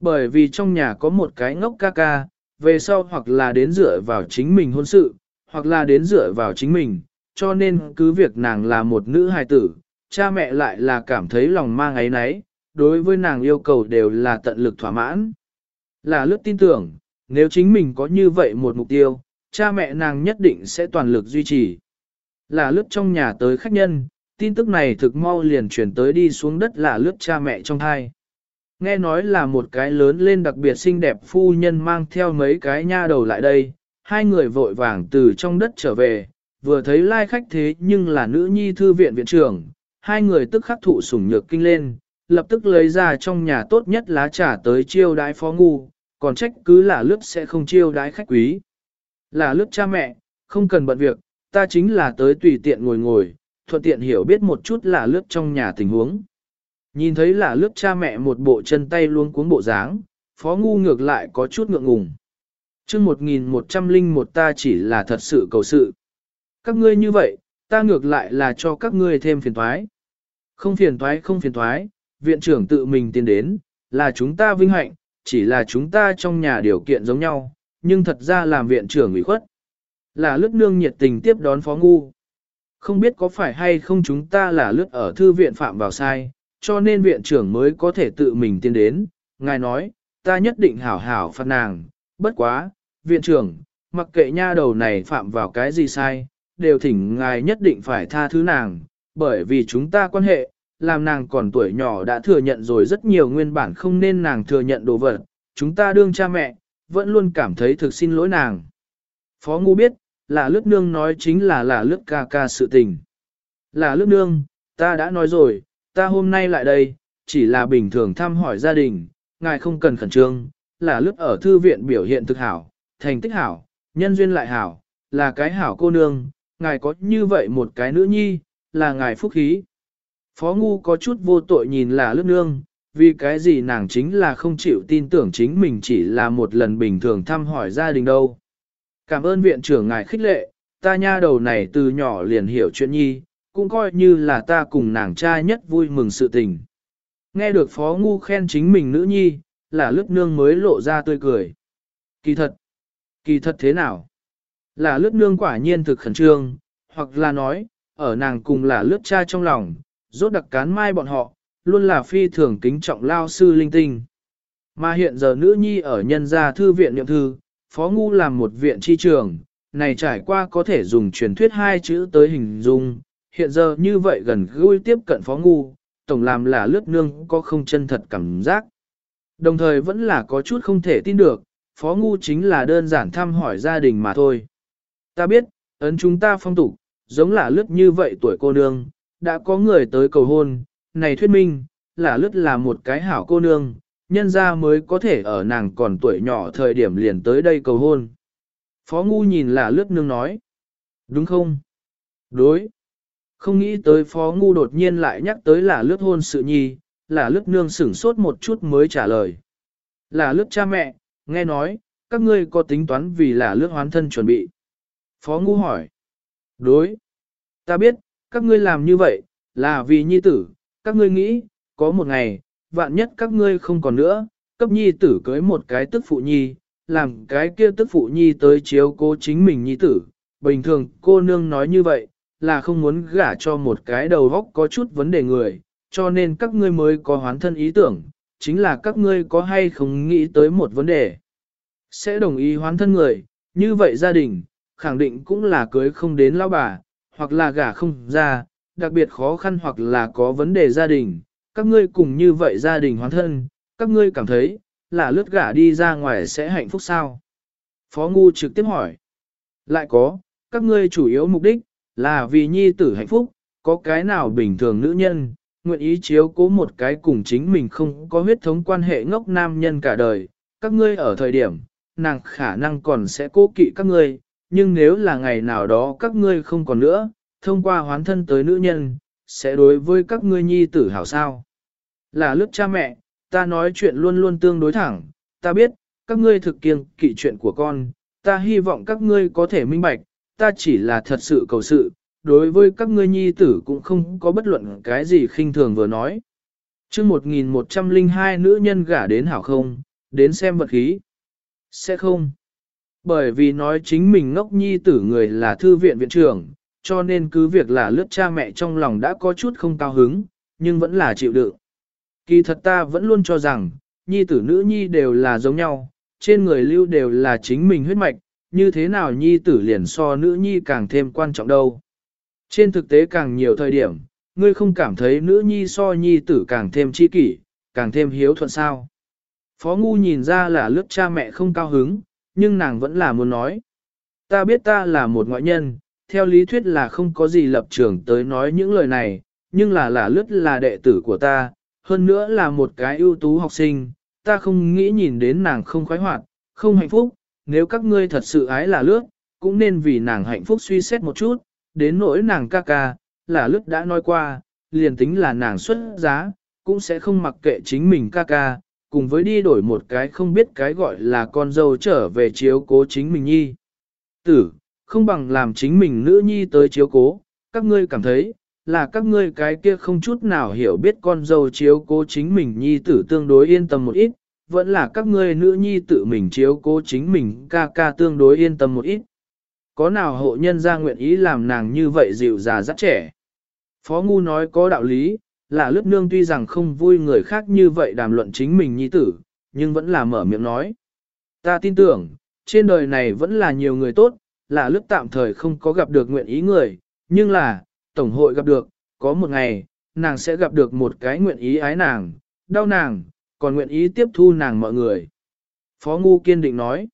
Bởi vì trong nhà có một cái ngốc ca ca, về sau hoặc là đến dựa vào chính mình hôn sự, hoặc là đến dựa vào chính mình, cho nên cứ việc nàng là một nữ hài tử, cha mẹ lại là cảm thấy lòng mang ấy nấy, đối với nàng yêu cầu đều là tận lực thỏa mãn. Là lướt tin tưởng, nếu chính mình có như vậy một mục tiêu, cha mẹ nàng nhất định sẽ toàn lực duy trì. Là lướt trong nhà tới khách nhân, tin tức này thực mau liền chuyển tới đi xuống đất là lướt cha mẹ trong hai. Nghe nói là một cái lớn lên đặc biệt xinh đẹp phu nhân mang theo mấy cái nha đầu lại đây, hai người vội vàng từ trong đất trở về, vừa thấy lai khách thế nhưng là nữ nhi thư viện viện trưởng, hai người tức khắc thụ sủng nhược kinh lên, lập tức lấy ra trong nhà tốt nhất lá trà tới chiêu đái phó ngu, còn trách cứ là lướt sẽ không chiêu đái khách quý. Là lướt cha mẹ, không cần bận việc, ta chính là tới tùy tiện ngồi ngồi, thuận tiện hiểu biết một chút là lướt trong nhà tình huống. Nhìn thấy là lướt cha mẹ một bộ chân tay luôn cuống bộ dáng, phó ngu ngược lại có chút ngượng ngùng chương 1101 ta chỉ là thật sự cầu sự. Các ngươi như vậy, ta ngược lại là cho các ngươi thêm phiền thoái. Không phiền thoái không phiền thoái, viện trưởng tự mình tiến đến, là chúng ta vinh hạnh, chỉ là chúng ta trong nhà điều kiện giống nhau, nhưng thật ra làm viện trưởng ủy khuất. Là lướt nương nhiệt tình tiếp đón phó ngu. Không biết có phải hay không chúng ta là lướt ở thư viện phạm vào sai, cho nên viện trưởng mới có thể tự mình tiến đến. Ngài nói, ta nhất định hảo hảo phạt nàng, bất quá, viện trưởng, mặc kệ nha đầu này phạm vào cái gì sai, đều thỉnh ngài nhất định phải tha thứ nàng, bởi vì chúng ta quan hệ, làm nàng còn tuổi nhỏ đã thừa nhận rồi rất nhiều nguyên bản không nên nàng thừa nhận đồ vật, chúng ta đương cha mẹ, vẫn luôn cảm thấy thực xin lỗi nàng. Phó Ngu biết, là lướt nương nói chính là là lướt ca ca sự tình. Là lướt nương, ta đã nói rồi, ta hôm nay lại đây, chỉ là bình thường thăm hỏi gia đình, ngài không cần khẩn trương, là lướt ở thư viện biểu hiện thực hảo, thành tích hảo, nhân duyên lại hảo, là cái hảo cô nương, ngài có như vậy một cái nữ nhi, là ngài phúc khí. Phó Ngu có chút vô tội nhìn là lướt nương, vì cái gì nàng chính là không chịu tin tưởng chính mình chỉ là một lần bình thường thăm hỏi gia đình đâu. Cảm ơn viện trưởng ngài khích lệ, ta nha đầu này từ nhỏ liền hiểu chuyện nhi, cũng coi như là ta cùng nàng trai nhất vui mừng sự tình. Nghe được Phó Ngu khen chính mình nữ nhi, là lướt nương mới lộ ra tươi cười. Kỳ thật, kỳ thật thế nào? Là lướt nương quả nhiên thực khẩn trương, hoặc là nói, ở nàng cùng là lướt cha trong lòng, rốt đặc cán mai bọn họ, luôn là phi thường kính trọng lao sư linh tinh. Mà hiện giờ nữ nhi ở nhân gia thư viện niệm thư, phó ngu làm một viện chi trường, này trải qua có thể dùng truyền thuyết hai chữ tới hình dung, hiện giờ như vậy gần gũi tiếp cận phó ngu, tổng làm là lướt nương có không chân thật cảm giác. Đồng thời vẫn là có chút không thể tin được, phó ngu chính là đơn giản thăm hỏi gia đình mà thôi. Ta biết, ấn chúng ta phong tục, giống là lướt như vậy tuổi cô nương, đã có người tới cầu hôn, này thuyết minh, là lướt là một cái hảo cô nương, nhân ra mới có thể ở nàng còn tuổi nhỏ thời điểm liền tới đây cầu hôn. Phó ngu nhìn là lướt nương nói. Đúng không? Đối. Không nghĩ tới phó ngu đột nhiên lại nhắc tới là lướt hôn sự nhi, là lướt nương sửng sốt một chút mới trả lời. Là lướt cha mẹ, nghe nói, các ngươi có tính toán vì là lướt hoán thân chuẩn bị. Phó ngu hỏi. Đối. Ta biết, các ngươi làm như vậy, là vì nhi tử, các ngươi nghĩ, có một ngày, vạn nhất các ngươi không còn nữa, cấp nhi tử cưới một cái tức phụ nhi, làm cái kia tức phụ nhi tới chiếu cố chính mình nhi tử. Bình thường cô nương nói như vậy, là không muốn gả cho một cái đầu góc có chút vấn đề người, cho nên các ngươi mới có hoán thân ý tưởng, chính là các ngươi có hay không nghĩ tới một vấn đề. Sẽ đồng ý hoán thân người, như vậy gia đình, khẳng định cũng là cưới không đến lão bà, hoặc là gả không ra, đặc biệt khó khăn hoặc là có vấn đề gia đình, các ngươi cùng như vậy gia đình hoán thân, các ngươi cảm thấy, là lướt gả đi ra ngoài sẽ hạnh phúc sao? Phó Ngu trực tiếp hỏi. Lại có, các ngươi chủ yếu mục đích, là vì nhi tử hạnh phúc, có cái nào bình thường nữ nhân, nguyện ý chiếu cố một cái cùng chính mình không có huyết thống quan hệ ngốc nam nhân cả đời, các ngươi ở thời điểm, nàng khả năng còn sẽ cố kỵ các ngươi, nhưng nếu là ngày nào đó các ngươi không còn nữa, thông qua hoán thân tới nữ nhân, sẽ đối với các ngươi nhi tử hảo sao. Là lướt cha mẹ, ta nói chuyện luôn luôn tương đối thẳng, ta biết, các ngươi thực kiêng kỵ chuyện của con, ta hy vọng các ngươi có thể minh bạch, ta chỉ là thật sự cầu sự, đối với các ngươi nhi tử cũng không có bất luận cái gì khinh thường vừa nói. chương 1102 nữ nhân gả đến hảo không, đến xem vật khí. Sẽ không. Bởi vì nói chính mình ngốc nhi tử người là thư viện viện trưởng, cho nên cứ việc là lướt cha mẹ trong lòng đã có chút không cao hứng, nhưng vẫn là chịu đựng. Kỳ thật ta vẫn luôn cho rằng, nhi tử nữ nhi đều là giống nhau, trên người lưu đều là chính mình huyết mạch, như thế nào nhi tử liền so nữ nhi càng thêm quan trọng đâu. Trên thực tế càng nhiều thời điểm, ngươi không cảm thấy nữ nhi so nhi tử càng thêm chi kỷ, càng thêm hiếu thuận sao. Phó ngu nhìn ra là lướt cha mẹ không cao hứng, nhưng nàng vẫn là muốn nói. Ta biết ta là một ngoại nhân, theo lý thuyết là không có gì lập trường tới nói những lời này, nhưng là là lướt là đệ tử của ta, hơn nữa là một cái ưu tú học sinh, ta không nghĩ nhìn đến nàng không khoái hoạt, không hạnh phúc, nếu các ngươi thật sự ái là lướt, cũng nên vì nàng hạnh phúc suy xét một chút, đến nỗi nàng ca ca, là lướt đã nói qua, liền tính là nàng xuất giá, cũng sẽ không mặc kệ chính mình ca ca, cùng với đi đổi một cái không biết cái gọi là con dâu trở về chiếu cố chính mình nhi. Tử, không bằng làm chính mình nữ nhi tới chiếu cố, các ngươi cảm thấy, là các ngươi cái kia không chút nào hiểu biết con dâu chiếu cố chính mình nhi tử tương đối yên tâm một ít, vẫn là các ngươi nữ nhi tự mình chiếu cố chính mình ca ca tương đối yên tâm một ít. Có nào hộ nhân ra nguyện ý làm nàng như vậy dịu già rất trẻ. Phó Ngu nói có đạo lý, là lướt nương tuy rằng không vui người khác như vậy đàm luận chính mình nhi tử, nhưng vẫn là mở miệng nói. Ta tin tưởng, trên đời này vẫn là nhiều người tốt, là lướt tạm thời không có gặp được nguyện ý người, nhưng là, Tổng hội gặp được, có một ngày, nàng sẽ gặp được một cái nguyện ý ái nàng, đau nàng, còn nguyện ý tiếp thu nàng mọi người. Phó Ngu kiên định nói,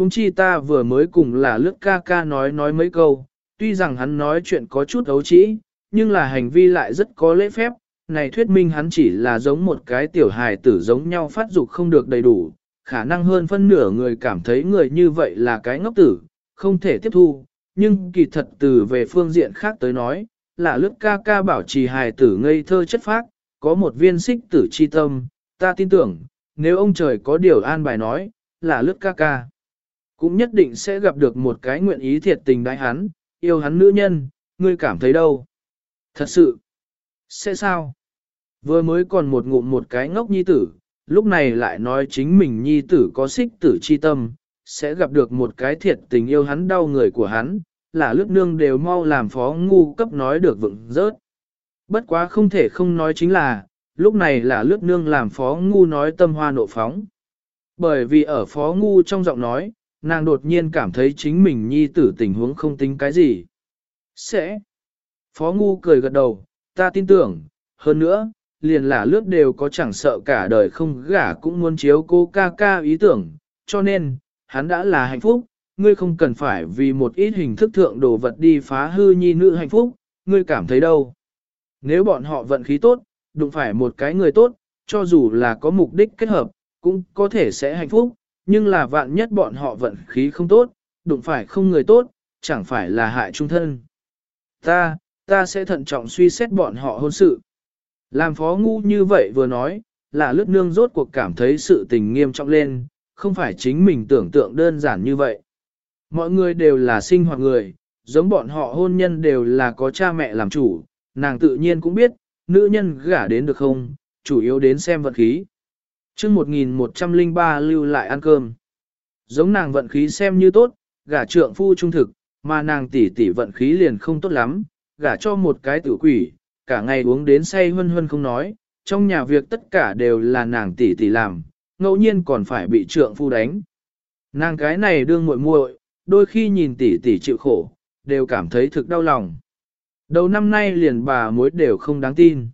huống chi ta vừa mới cùng là lướt ca ca nói nói mấy câu, tuy rằng hắn nói chuyện có chút ấu trĩ, nhưng là hành vi lại rất có lễ phép, này thuyết minh hắn chỉ là giống một cái tiểu hài tử giống nhau phát dục không được đầy đủ, khả năng hơn phân nửa người cảm thấy người như vậy là cái ngốc tử, không thể tiếp thu, nhưng kỳ thật từ về phương diện khác tới nói, là lướt ca ca bảo trì hài tử ngây thơ chất phác, có một viên xích tử chi tâm, ta tin tưởng, nếu ông trời có điều an bài nói, là lướt ca ca. Cũng nhất định sẽ gặp được một cái nguyện ý thiệt tình đại hắn, yêu hắn nữ nhân, ngươi cảm thấy đâu? Thật sự, sẽ sao? Vừa mới còn một ngụm một cái ngốc nhi tử, lúc này lại nói chính mình nhi tử có xích tử chi tâm, sẽ gặp được một cái thiệt tình yêu hắn đau người của hắn, là lướt nương đều mau làm phó ngu cấp nói được vựng rớt. Bất quá không thể không nói chính là, lúc này là lướt nương làm phó ngu nói tâm hoa nộ phóng. Bởi vì ở phó ngu trong giọng nói, nàng đột nhiên cảm thấy chính mình nhi tử tình huống không tính cái gì. Sẽ. Phó ngu cười gật đầu, ta tin tưởng, hơn nữa, liền là lướt đều có chẳng sợ cả đời không gả cũng muốn chiếu cô ca ca ý tưởng, cho nên, hắn đã là hạnh phúc, ngươi không cần phải vì một ít hình thức thượng đồ vật đi phá hư nhi nữ hạnh phúc, ngươi cảm thấy đâu. Nếu bọn họ vận khí tốt, đụng phải một cái người tốt, cho dù là có mục đích kết hợp, cũng có thể sẽ hạnh phúc, nhưng là vạn nhất bọn họ vận khí không tốt, đụng phải không người tốt, chẳng phải là hại trung thân. Ta, ta sẽ thận trọng suy xét bọn họ hôn sự. Làm phó ngu như vậy vừa nói, là lướt nương rốt cuộc cảm thấy sự tình nghiêm trọng lên, không phải chính mình tưởng tượng đơn giản như vậy. Mọi người đều là sinh hoạt người, giống bọn họ hôn nhân đều là có cha mẹ làm chủ, nàng tự nhiên cũng biết, nữ nhân gả đến được không, chủ yếu đến xem vận khí chương 1103 lưu lại ăn cơm. Giống nàng vận khí xem như tốt, gả trượng phu trung thực, mà nàng tỷ tỷ vận khí liền không tốt lắm, gả cho một cái tử quỷ, cả ngày uống đến say hân hân không nói, trong nhà việc tất cả đều là nàng tỷ tỷ làm, ngẫu nhiên còn phải bị trượng phu đánh. Nàng cái này đương muội muội, đôi khi nhìn tỷ tỷ chịu khổ, đều cảm thấy thực đau lòng. Đầu năm nay liền bà mối đều không đáng tin.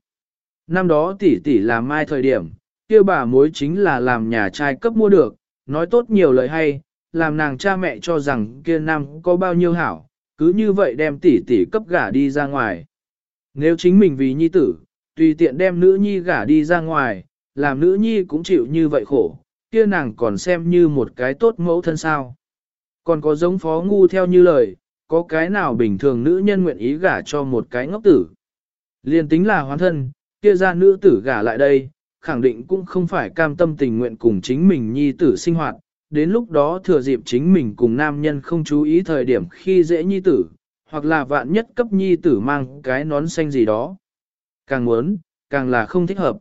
Năm đó tỷ tỷ làm mai thời điểm, kia bà mối chính là làm nhà trai cấp mua được, nói tốt nhiều lời hay, làm nàng cha mẹ cho rằng kia nam có bao nhiêu hảo, cứ như vậy đem tỷ tỷ cấp gả đi ra ngoài. Nếu chính mình vì nhi tử, tùy tiện đem nữ nhi gả đi ra ngoài, làm nữ nhi cũng chịu như vậy khổ, kia nàng còn xem như một cái tốt mẫu thân sao. Còn có giống phó ngu theo như lời, có cái nào bình thường nữ nhân nguyện ý gả cho một cái ngốc tử. Liên tính là hoán thân, kia ra nữ tử gả lại đây, khẳng định cũng không phải cam tâm tình nguyện cùng chính mình nhi tử sinh hoạt, đến lúc đó thừa dịp chính mình cùng nam nhân không chú ý thời điểm khi dễ nhi tử, hoặc là vạn nhất cấp nhi tử mang cái nón xanh gì đó. Càng muốn, càng là không thích hợp.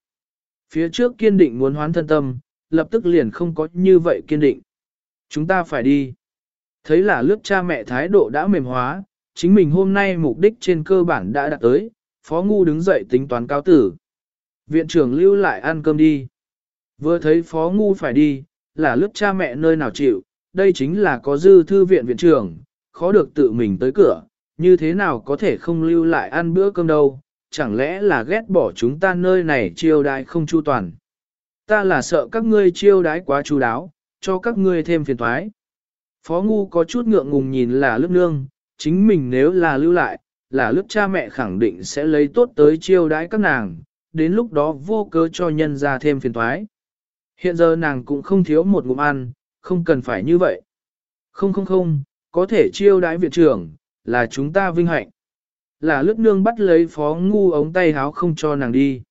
Phía trước kiên định muốn hoán thân tâm, lập tức liền không có như vậy kiên định. Chúng ta phải đi. Thấy là lướt cha mẹ thái độ đã mềm hóa, chính mình hôm nay mục đích trên cơ bản đã đạt tới, Phó Ngu đứng dậy tính toán cao tử. Viện trưởng lưu lại ăn cơm đi. Vừa thấy Phó Ngu phải đi, là lướt cha mẹ nơi nào chịu, đây chính là có dư thư viện viện trưởng, khó được tự mình tới cửa, như thế nào có thể không lưu lại ăn bữa cơm đâu, chẳng lẽ là ghét bỏ chúng ta nơi này chiêu đãi không chu toàn. Ta là sợ các ngươi chiêu đãi quá chu đáo, cho các ngươi thêm phiền thoái. Phó Ngu có chút ngượng ngùng nhìn là lướt nương, chính mình nếu là lưu lại, là lướt cha mẹ khẳng định sẽ lấy tốt tới chiêu đãi các nàng, đến lúc đó vô cớ cho nhân ra thêm phiền thoái. Hiện giờ nàng cũng không thiếu một ngụm ăn, không cần phải như vậy. Không không không, có thể chiêu đãi viện trưởng, là chúng ta vinh hạnh. Là lướt nương bắt lấy phó ngu ống tay háo không cho nàng đi.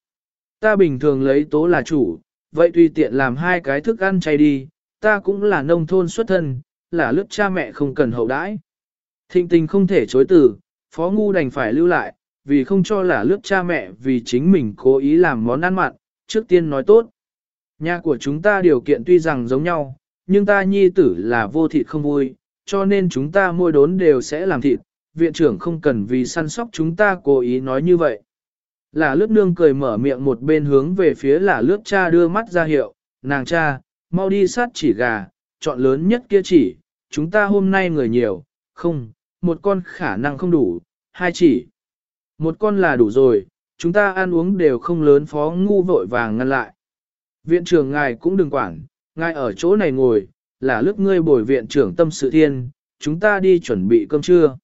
Ta bình thường lấy tố là chủ, vậy tùy tiện làm hai cái thức ăn chay đi, ta cũng là nông thôn xuất thân, là lướt cha mẹ không cần hậu đãi. Thịnh tình không thể chối từ, phó ngu đành phải lưu lại, vì không cho là lướt cha mẹ vì chính mình cố ý làm món ăn mặn, trước tiên nói tốt. Nhà của chúng ta điều kiện tuy rằng giống nhau, nhưng ta nhi tử là vô thịt không vui, cho nên chúng ta mỗi đốn đều sẽ làm thịt, viện trưởng không cần vì săn sóc chúng ta cố ý nói như vậy. Là lướt nương cười mở miệng một bên hướng về phía là lướt cha đưa mắt ra hiệu, nàng cha, mau đi sát chỉ gà, chọn lớn nhất kia chỉ, chúng ta hôm nay người nhiều, không, một con khả năng không đủ, hai chỉ. Một con là đủ rồi, chúng ta ăn uống đều không lớn phó ngu vội vàng ngăn lại. Viện trưởng ngài cũng đừng quản, ngài ở chỗ này ngồi, là lúc ngươi bồi viện trưởng tâm sự thiên, chúng ta đi chuẩn bị cơm trưa.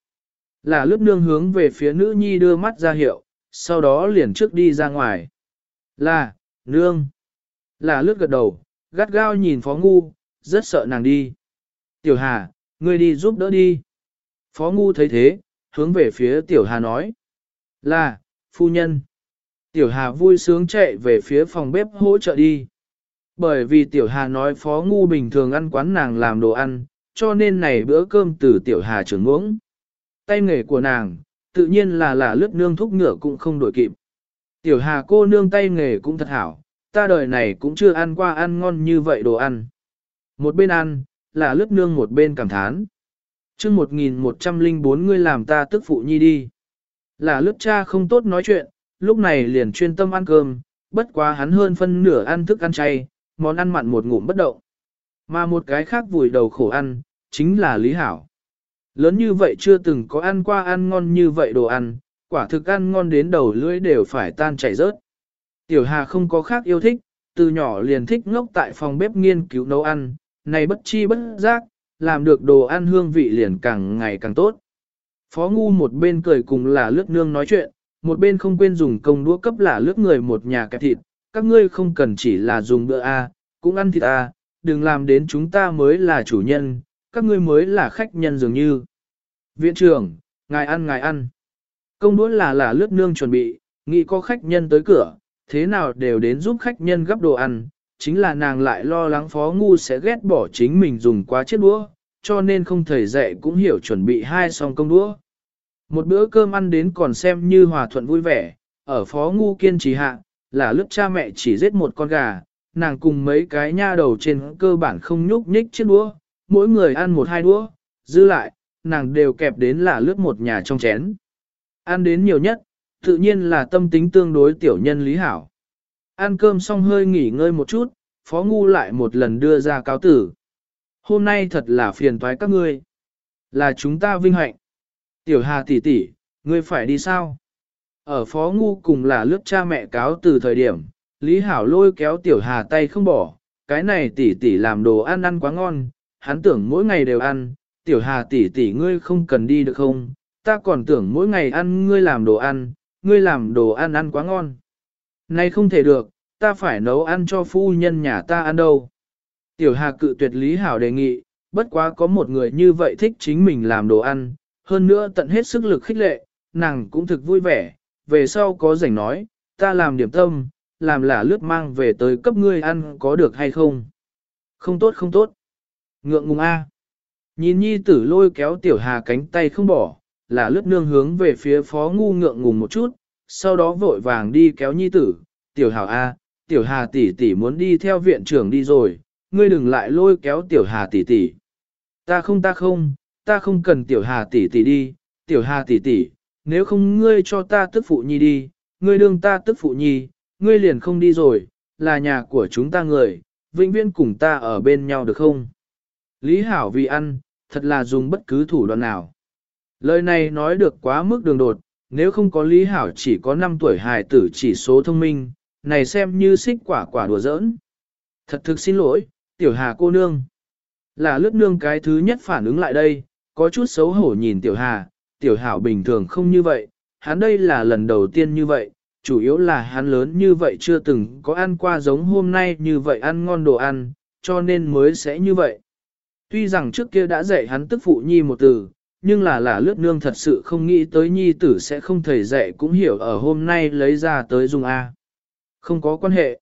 Là lúc nương hướng về phía nữ nhi đưa mắt ra hiệu, sau đó liền trước đi ra ngoài. Là, nương. Là lướt gật đầu, gắt gao nhìn phó ngu, rất sợ nàng đi. Tiểu Hà, ngươi đi giúp đỡ đi. Phó ngu thấy thế, hướng về phía Tiểu Hà nói. Là, phu nhân. Tiểu Hà vui sướng chạy về phía phòng bếp hỗ trợ đi. Bởi vì Tiểu Hà nói Phó Ngu bình thường ăn quán nàng làm đồ ăn, cho nên này bữa cơm từ Tiểu Hà trưởng ngưỡng. Tay nghề của nàng, tự nhiên là là lướt nương thúc ngựa cũng không đổi kịp. Tiểu Hà cô nương tay nghề cũng thật hảo, ta đời này cũng chưa ăn qua ăn ngon như vậy đồ ăn. Một bên ăn, là lướt nương một bên cảm thán. chương 1104 ngươi làm ta tức phụ nhi đi. Là lướt cha không tốt nói chuyện, lúc này liền chuyên tâm ăn cơm, bất quá hắn hơn phân nửa ăn thức ăn chay, món ăn mặn một ngụm bất động. Mà một cái khác vùi đầu khổ ăn, chính là Lý Hảo. Lớn như vậy chưa từng có ăn qua ăn ngon như vậy đồ ăn, quả thực ăn ngon đến đầu lưỡi đều phải tan chảy rớt. Tiểu Hà không có khác yêu thích, từ nhỏ liền thích ngốc tại phòng bếp nghiên cứu nấu ăn, này bất chi bất giác, làm được đồ ăn hương vị liền càng ngày càng tốt. Phó Ngu một bên cười cùng là lướt nương nói chuyện, một bên không quên dùng công đũa cấp là lướt người một nhà kẹp thịt, các ngươi không cần chỉ là dùng bữa A, cũng ăn thịt A, đừng làm đến chúng ta mới là chủ nhân, các ngươi mới là khách nhân dường như. Viện trưởng, ngài ăn ngài ăn. Công đũa là là lướt nương chuẩn bị, nghĩ có khách nhân tới cửa, thế nào đều đến giúp khách nhân gấp đồ ăn, chính là nàng lại lo lắng phó ngu sẽ ghét bỏ chính mình dùng quá chiếc đũa, cho nên không thầy dạy cũng hiểu chuẩn bị hai song công đũa. Một bữa cơm ăn đến còn xem như hòa thuận vui vẻ, ở phó ngu kiên trì hạ, là lúc cha mẹ chỉ giết một con gà, nàng cùng mấy cái nha đầu trên cơ bản không nhúc nhích chiếc đũa, mỗi người ăn một hai đũa, dư lại, nàng đều kẹp đến là lướt một nhà trong chén. Ăn đến nhiều nhất, tự nhiên là tâm tính tương đối tiểu nhân lý hảo. Ăn cơm xong hơi nghỉ ngơi một chút, phó ngu lại một lần đưa ra cáo tử. Hôm nay thật là phiền toái các ngươi. Là chúng ta vinh hạnh. Tiểu Hà tỷ tỷ, ngươi phải đi sao? Ở phó ngu cùng là lướt cha mẹ cáo từ thời điểm, Lý Hảo lôi kéo Tiểu Hà tay không bỏ, cái này tỷ tỷ làm đồ ăn ăn quá ngon, hắn tưởng mỗi ngày đều ăn, Tiểu Hà tỷ tỷ ngươi không cần đi được không? Ta còn tưởng mỗi ngày ăn ngươi làm đồ ăn, ngươi làm đồ ăn ăn quá ngon. Này không thể được, ta phải nấu ăn cho phu nhân nhà ta ăn đâu. Tiểu Hà cự tuyệt Lý Hảo đề nghị, bất quá có một người như vậy thích chính mình làm đồ ăn, hơn nữa tận hết sức lực khích lệ, nàng cũng thực vui vẻ, về sau có rảnh nói, ta làm điểm tâm, làm là lướt mang về tới cấp ngươi ăn có được hay không? Không tốt không tốt. Ngượng ngùng A. Nhìn nhi tử lôi kéo tiểu hà cánh tay không bỏ, là lướt nương hướng về phía phó ngu ngượng ngùng một chút, sau đó vội vàng đi kéo nhi tử, tiểu hảo A, tiểu hà tỷ tỷ muốn đi theo viện trưởng đi rồi, ngươi đừng lại lôi kéo tiểu hà tỷ tỷ. Ta không ta không, ta không cần tiểu hà tỷ tỷ đi, tiểu hà tỷ tỷ, nếu không ngươi cho ta tức phụ nhi đi, ngươi đương ta tức phụ nhi, ngươi liền không đi rồi, là nhà của chúng ta người, vĩnh viễn cùng ta ở bên nhau được không? Lý Hảo vì ăn, thật là dùng bất cứ thủ đoạn nào. Lời này nói được quá mức đường đột, nếu không có Lý Hảo chỉ có 5 tuổi hài tử chỉ số thông minh, này xem như xích quả quả đùa giỡn. Thật thực xin lỗi, tiểu hà cô nương. Là lướt nương cái thứ nhất phản ứng lại đây, có chút xấu hổ nhìn tiểu hà, tiểu hảo bình thường không như vậy, hắn đây là lần đầu tiên như vậy, chủ yếu là hắn lớn như vậy chưa từng có ăn qua giống hôm nay như vậy ăn ngon đồ ăn, cho nên mới sẽ như vậy. Tuy rằng trước kia đã dạy hắn tức phụ nhi một từ, nhưng là là lướt nương thật sự không nghĩ tới nhi tử sẽ không thầy dạy cũng hiểu ở hôm nay lấy ra tới dùng A. Không có quan hệ.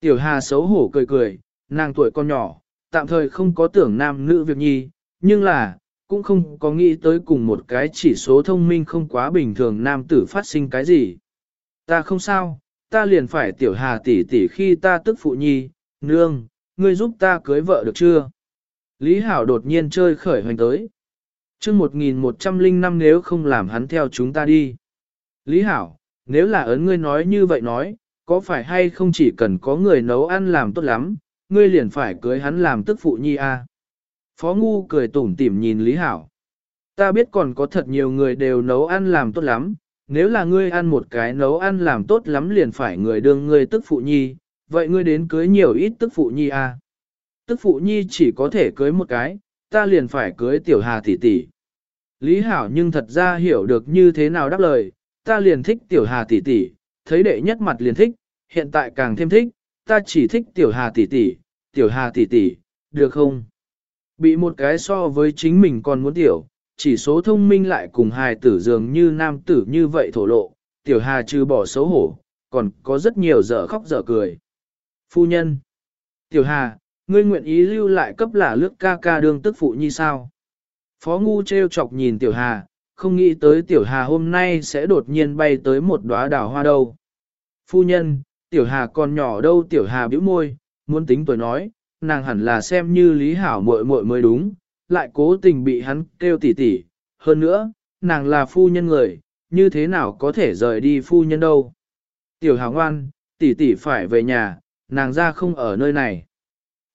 Tiểu Hà xấu hổ cười cười, nàng tuổi con nhỏ, tạm thời không có tưởng nam nữ việc nhi, nhưng là, cũng không có nghĩ tới cùng một cái chỉ số thông minh không quá bình thường nam tử phát sinh cái gì. Ta không sao, ta liền phải tiểu hà tỷ tỷ khi ta tức phụ nhi, nương, ngươi giúp ta cưới vợ được chưa? Lý Hảo đột nhiên chơi khởi hoành tới. chương 1105 nếu không làm hắn theo chúng ta đi. Lý Hảo, nếu là ấn ngươi nói như vậy nói, có phải hay không chỉ cần có người nấu ăn làm tốt lắm, ngươi liền phải cưới hắn làm tức phụ nhi a à? Phó Ngu cười tủm tỉm nhìn Lý Hảo. Ta biết còn có thật nhiều người đều nấu ăn làm tốt lắm, nếu là ngươi ăn một cái nấu ăn làm tốt lắm liền phải người đương ngươi tức phụ nhi, vậy ngươi đến cưới nhiều ít tức phụ nhi à? Tức phụ nhi chỉ có thể cưới một cái, ta liền phải cưới tiểu hà tỷ tỷ. Lý Hảo nhưng thật ra hiểu được như thế nào đáp lời, ta liền thích tiểu hà tỷ tỷ, thấy đệ nhất mặt liền thích, hiện tại càng thêm thích, ta chỉ thích tiểu hà tỷ tỷ, tiểu hà tỷ tỷ, được không? Bị một cái so với chính mình còn muốn tiểu, chỉ số thông minh lại cùng hài tử dường như nam tử như vậy thổ lộ, tiểu hà trừ bỏ xấu hổ, còn có rất nhiều dở khóc dở cười. Phu nhân, tiểu hà, ngươi nguyện ý lưu lại cấp là lướt ca ca đương tức phụ như sao? Phó ngu treo chọc nhìn tiểu hà, không nghĩ tới tiểu hà hôm nay sẽ đột nhiên bay tới một đóa đào hoa đâu. Phu nhân, tiểu hà còn nhỏ đâu tiểu hà bĩu môi, muốn tính tuổi nói, nàng hẳn là xem như lý hảo muội muội mới đúng, lại cố tình bị hắn kêu tỉ tỉ. Hơn nữa, nàng là phu nhân người, như thế nào có thể rời đi phu nhân đâu. Tiểu hảo ngoan, tỷ tỷ phải về nhà, nàng ra không ở nơi này.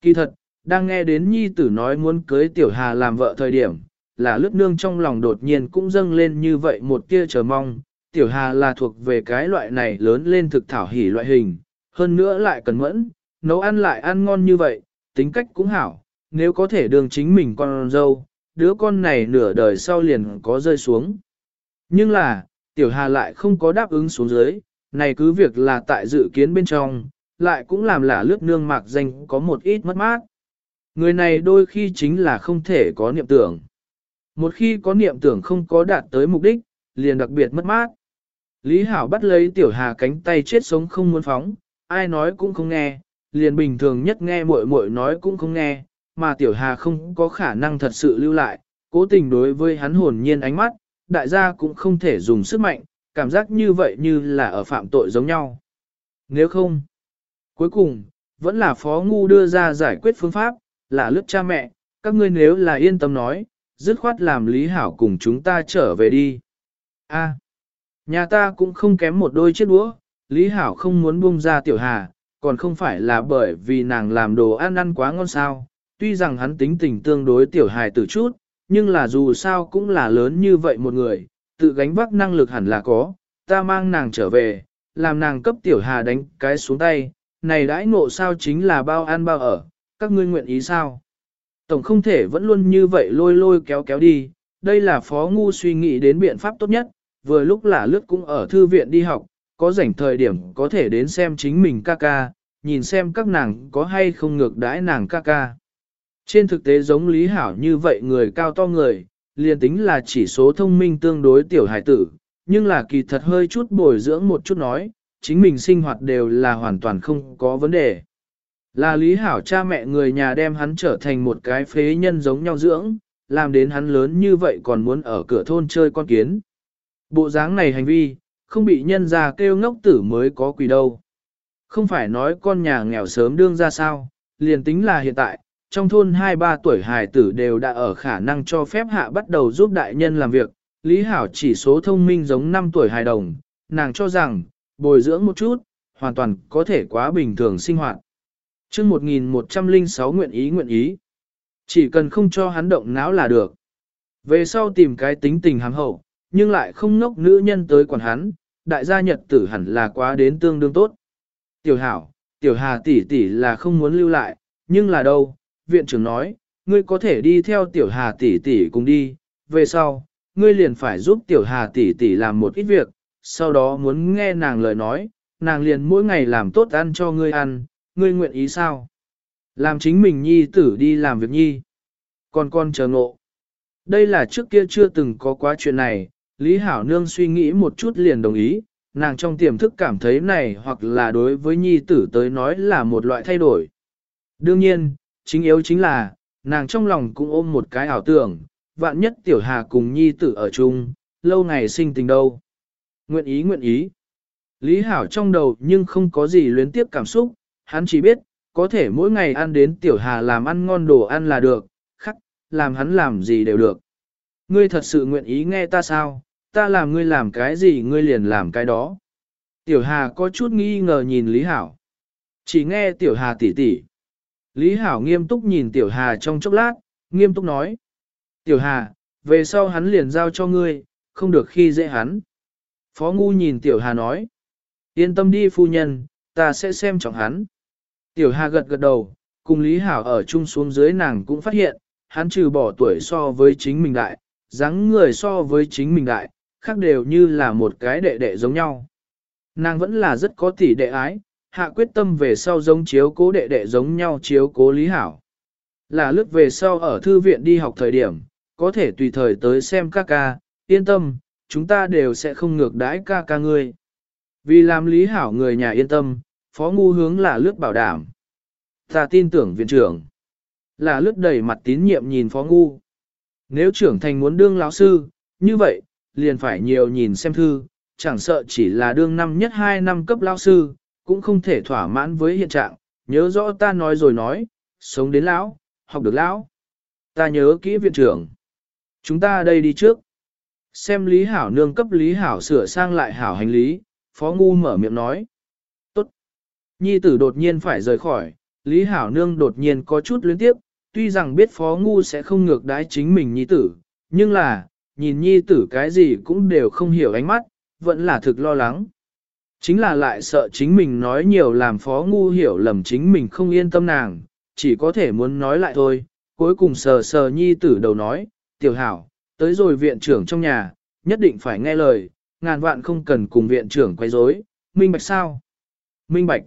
Kỳ thật, đang nghe đến nhi tử nói muốn cưới tiểu hà làm vợ thời điểm, là lướt nương trong lòng đột nhiên cũng dâng lên như vậy một tia chờ mong. Tiểu hà là thuộc về cái loại này lớn lên thực thảo hỉ loại hình, hơn nữa lại cần mẫn, nấu ăn lại ăn ngon như vậy, tính cách cũng hảo, nếu có thể đường chính mình con dâu, đứa con này nửa đời sau liền có rơi xuống. Nhưng là, tiểu hà lại không có đáp ứng xuống dưới, này cứ việc là tại dự kiến bên trong, lại cũng làm là lướt nương mạc danh có một ít mất mát. Người này đôi khi chính là không thể có niệm tưởng. Một khi có niệm tưởng không có đạt tới mục đích, liền đặc biệt mất mát. Lý Hảo bắt lấy tiểu hà cánh tay chết sống không muốn phóng, ai nói cũng không nghe, liền bình thường nhất nghe muội muội nói cũng không nghe, mà tiểu hà không có khả năng thật sự lưu lại, cố tình đối với hắn hồn nhiên ánh mắt, đại gia cũng không thể dùng sức mạnh, cảm giác như vậy như là ở phạm tội giống nhau. Nếu không, cuối cùng, vẫn là phó ngu đưa ra giải quyết phương pháp, là lướt cha mẹ, các ngươi nếu là yên tâm nói, dứt khoát làm lý hảo cùng chúng ta trở về đi. A, nhà ta cũng không kém một đôi chiếc đũa, lý hảo không muốn buông ra tiểu hà, còn không phải là bởi vì nàng làm đồ ăn ăn quá ngon sao, tuy rằng hắn tính tình tương đối tiểu hài tử chút, nhưng là dù sao cũng là lớn như vậy một người, tự gánh vác năng lực hẳn là có, ta mang nàng trở về, làm nàng cấp tiểu hà đánh cái xuống tay, này đãi ngộ sao chính là bao ăn bao ở, các ngươi nguyện ý sao? Tổng không thể vẫn luôn như vậy lôi lôi kéo kéo đi, đây là phó ngu suy nghĩ đến biện pháp tốt nhất, vừa lúc là lướt cũng ở thư viện đi học, có rảnh thời điểm có thể đến xem chính mình ca ca, nhìn xem các nàng có hay không ngược đãi nàng ca ca. Trên thực tế giống Lý Hảo như vậy người cao to người, liền tính là chỉ số thông minh tương đối tiểu hải tử, nhưng là kỳ thật hơi chút bồi dưỡng một chút nói, chính mình sinh hoạt đều là hoàn toàn không có vấn đề. Là Lý Hảo cha mẹ người nhà đem hắn trở thành một cái phế nhân giống nhau dưỡng, làm đến hắn lớn như vậy còn muốn ở cửa thôn chơi con kiến. Bộ dáng này hành vi, không bị nhân ra kêu ngốc tử mới có quỷ đâu. Không phải nói con nhà nghèo sớm đương ra sao, liền tính là hiện tại, trong thôn 2-3 tuổi hài tử đều đã ở khả năng cho phép hạ bắt đầu giúp đại nhân làm việc, Lý Hảo chỉ số thông minh giống 5 tuổi hài đồng, nàng cho rằng, bồi dưỡng một chút, hoàn toàn có thể quá bình thường sinh hoạt. chương 1106 nguyện ý nguyện ý, chỉ cần không cho hắn động não là được. Về sau tìm cái tính tình hàm hậu, nhưng lại không ngốc nữ nhân tới quản hắn, đại gia nhật tử hẳn là quá đến tương đương tốt. Tiểu hảo, tiểu hà tỷ tỷ là không muốn lưu lại, nhưng là đâu, viện trưởng nói, ngươi có thể đi theo tiểu hà tỷ tỷ cùng đi, về sau, ngươi liền phải giúp tiểu hà tỷ tỷ làm một ít việc, sau đó muốn nghe nàng lời nói, nàng liền mỗi ngày làm tốt ăn cho ngươi ăn, ngươi nguyện ý sao? Làm chính mình nhi tử đi làm việc nhi. Còn con chờ ngộ. Đây là trước kia chưa từng có quá chuyện này, Lý Hảo Nương suy nghĩ một chút liền đồng ý, nàng trong tiềm thức cảm thấy này hoặc là đối với nhi tử tới nói là một loại thay đổi. Đương nhiên, chính yếu chính là, nàng trong lòng cũng ôm một cái ảo tưởng, vạn nhất tiểu hà cùng nhi tử ở chung, lâu ngày sinh tình đâu. Nguyện ý nguyện ý. Lý Hảo trong đầu nhưng không có gì luyến tiếp cảm xúc, hắn chỉ biết, có thể mỗi ngày ăn đến tiểu hà làm ăn ngon đồ ăn là được, khắc, làm hắn làm gì đều được. Ngươi thật sự nguyện ý nghe ta sao, ta làm ngươi làm cái gì ngươi liền làm cái đó. Tiểu hà có chút nghi ngờ nhìn Lý Hảo. Chỉ nghe tiểu hà tỉ tỉ. Lý Hảo nghiêm túc nhìn tiểu hà trong chốc lát, nghiêm túc nói. Tiểu hà, về sau hắn liền giao cho ngươi, không được khi dễ hắn. Phó Ngu nhìn Tiểu Hà nói. Yên tâm đi phu nhân, ta sẽ xem trọng hắn. Tiểu Hà gật gật đầu, cùng Lý Hảo ở chung xuống dưới nàng cũng phát hiện, hắn trừ bỏ tuổi so với chính mình đại, dáng người so với chính mình đại, khác đều như là một cái đệ đệ giống nhau. Nàng vẫn là rất có tỷ đệ ái, hạ quyết tâm về sau giống chiếu cố đệ đệ giống nhau chiếu cố Lý Hảo. Là lướt về sau ở thư viện đi học thời điểm, có thể tùy thời tới xem các ca, yên tâm, chúng ta đều sẽ không ngược đãi ca ca ngươi. Vì làm lý hảo người nhà yên tâm, phó ngu hướng là lướt bảo đảm. Ta tin tưởng viện trưởng. Là lướt đầy mặt tín nhiệm nhìn phó ngu. Nếu trưởng thành muốn đương lão sư, như vậy, liền phải nhiều nhìn xem thư, chẳng sợ chỉ là đương năm nhất hai năm cấp lão sư, cũng không thể thỏa mãn với hiện trạng. Nhớ rõ ta nói rồi nói, sống đến lão, học được lão. Ta nhớ kỹ viện trưởng. Chúng ta đây đi trước. Xem Lý Hảo nương cấp Lý Hảo sửa sang lại hảo hành lý, Phó Ngu mở miệng nói. Tốt. Nhi tử đột nhiên phải rời khỏi, Lý Hảo nương đột nhiên có chút luyến tiếp, tuy rằng biết Phó Ngu sẽ không ngược đái chính mình Nhi tử, nhưng là, nhìn Nhi tử cái gì cũng đều không hiểu ánh mắt, vẫn là thực lo lắng. Chính là lại sợ chính mình nói nhiều làm Phó Ngu hiểu lầm chính mình không yên tâm nàng, chỉ có thể muốn nói lại thôi, cuối cùng sờ sờ Nhi tử đầu nói, tiểu hảo, tới rồi viện trưởng trong nhà, nhất định phải nghe lời, ngàn vạn không cần cùng viện trưởng quay rối, minh bạch sao? Minh bạch.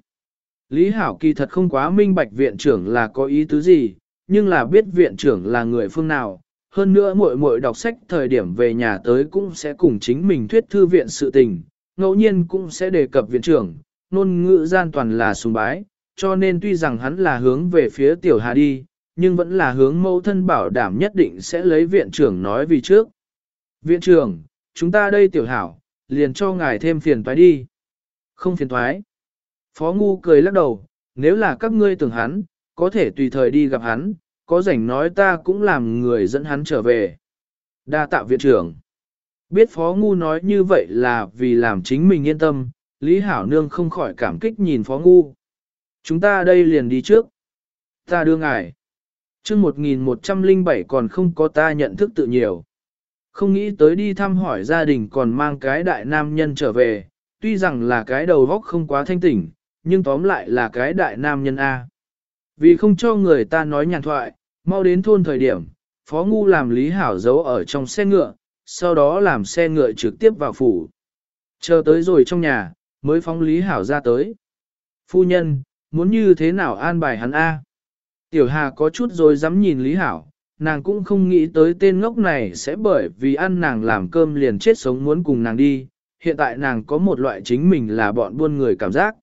Lý Hảo kỳ thật không quá minh bạch viện trưởng là có ý tứ gì, nhưng là biết viện trưởng là người phương nào. Hơn nữa muội muội đọc sách thời điểm về nhà tới cũng sẽ cùng chính mình thuyết thư viện sự tình, ngẫu nhiên cũng sẽ đề cập viện trưởng, ngôn ngữ gian toàn là sùng bái, cho nên tuy rằng hắn là hướng về phía tiểu hà đi, nhưng vẫn là hướng mẫu thân bảo đảm nhất định sẽ lấy viện trưởng nói vì trước. Viện trưởng, chúng ta đây tiểu hảo, liền cho ngài thêm phiền toái đi. Không phiền toái. Phó Ngu cười lắc đầu, nếu là các ngươi tưởng hắn, có thể tùy thời đi gặp hắn, có rảnh nói ta cũng làm người dẫn hắn trở về. Đa tạ viện trưởng. Biết Phó Ngu nói như vậy là vì làm chính mình yên tâm, Lý Hảo Nương không khỏi cảm kích nhìn Phó Ngu. Chúng ta đây liền đi trước. Ta đưa ngài chương 1107 còn không có ta nhận thức tự nhiều. Không nghĩ tới đi thăm hỏi gia đình còn mang cái đại nam nhân trở về, tuy rằng là cái đầu vóc không quá thanh tỉnh, nhưng tóm lại là cái đại nam nhân A. Vì không cho người ta nói nhàn thoại, mau đến thôn thời điểm, Phó Ngu làm Lý Hảo giấu ở trong xe ngựa, sau đó làm xe ngựa trực tiếp vào phủ. Chờ tới rồi trong nhà, mới phóng Lý Hảo ra tới. Phu nhân, muốn như thế nào an bài hắn A? Tiểu Hà có chút rồi dám nhìn Lý Hảo, nàng cũng không nghĩ tới tên ngốc này sẽ bởi vì ăn nàng làm cơm liền chết sống muốn cùng nàng đi, hiện tại nàng có một loại chính mình là bọn buôn người cảm giác.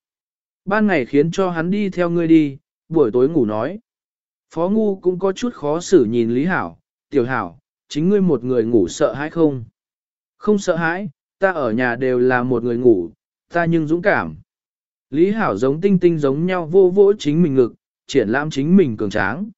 Ban ngày khiến cho hắn đi theo ngươi đi, buổi tối ngủ nói. Phó Ngu cũng có chút khó xử nhìn Lý Hảo, Tiểu Hảo, chính ngươi một người ngủ sợ hãi không? Không sợ hãi, ta ở nhà đều là một người ngủ, ta nhưng dũng cảm. Lý Hảo giống tinh tinh giống nhau vô vỗ chính mình ngực, triển lãm chính mình cường tráng.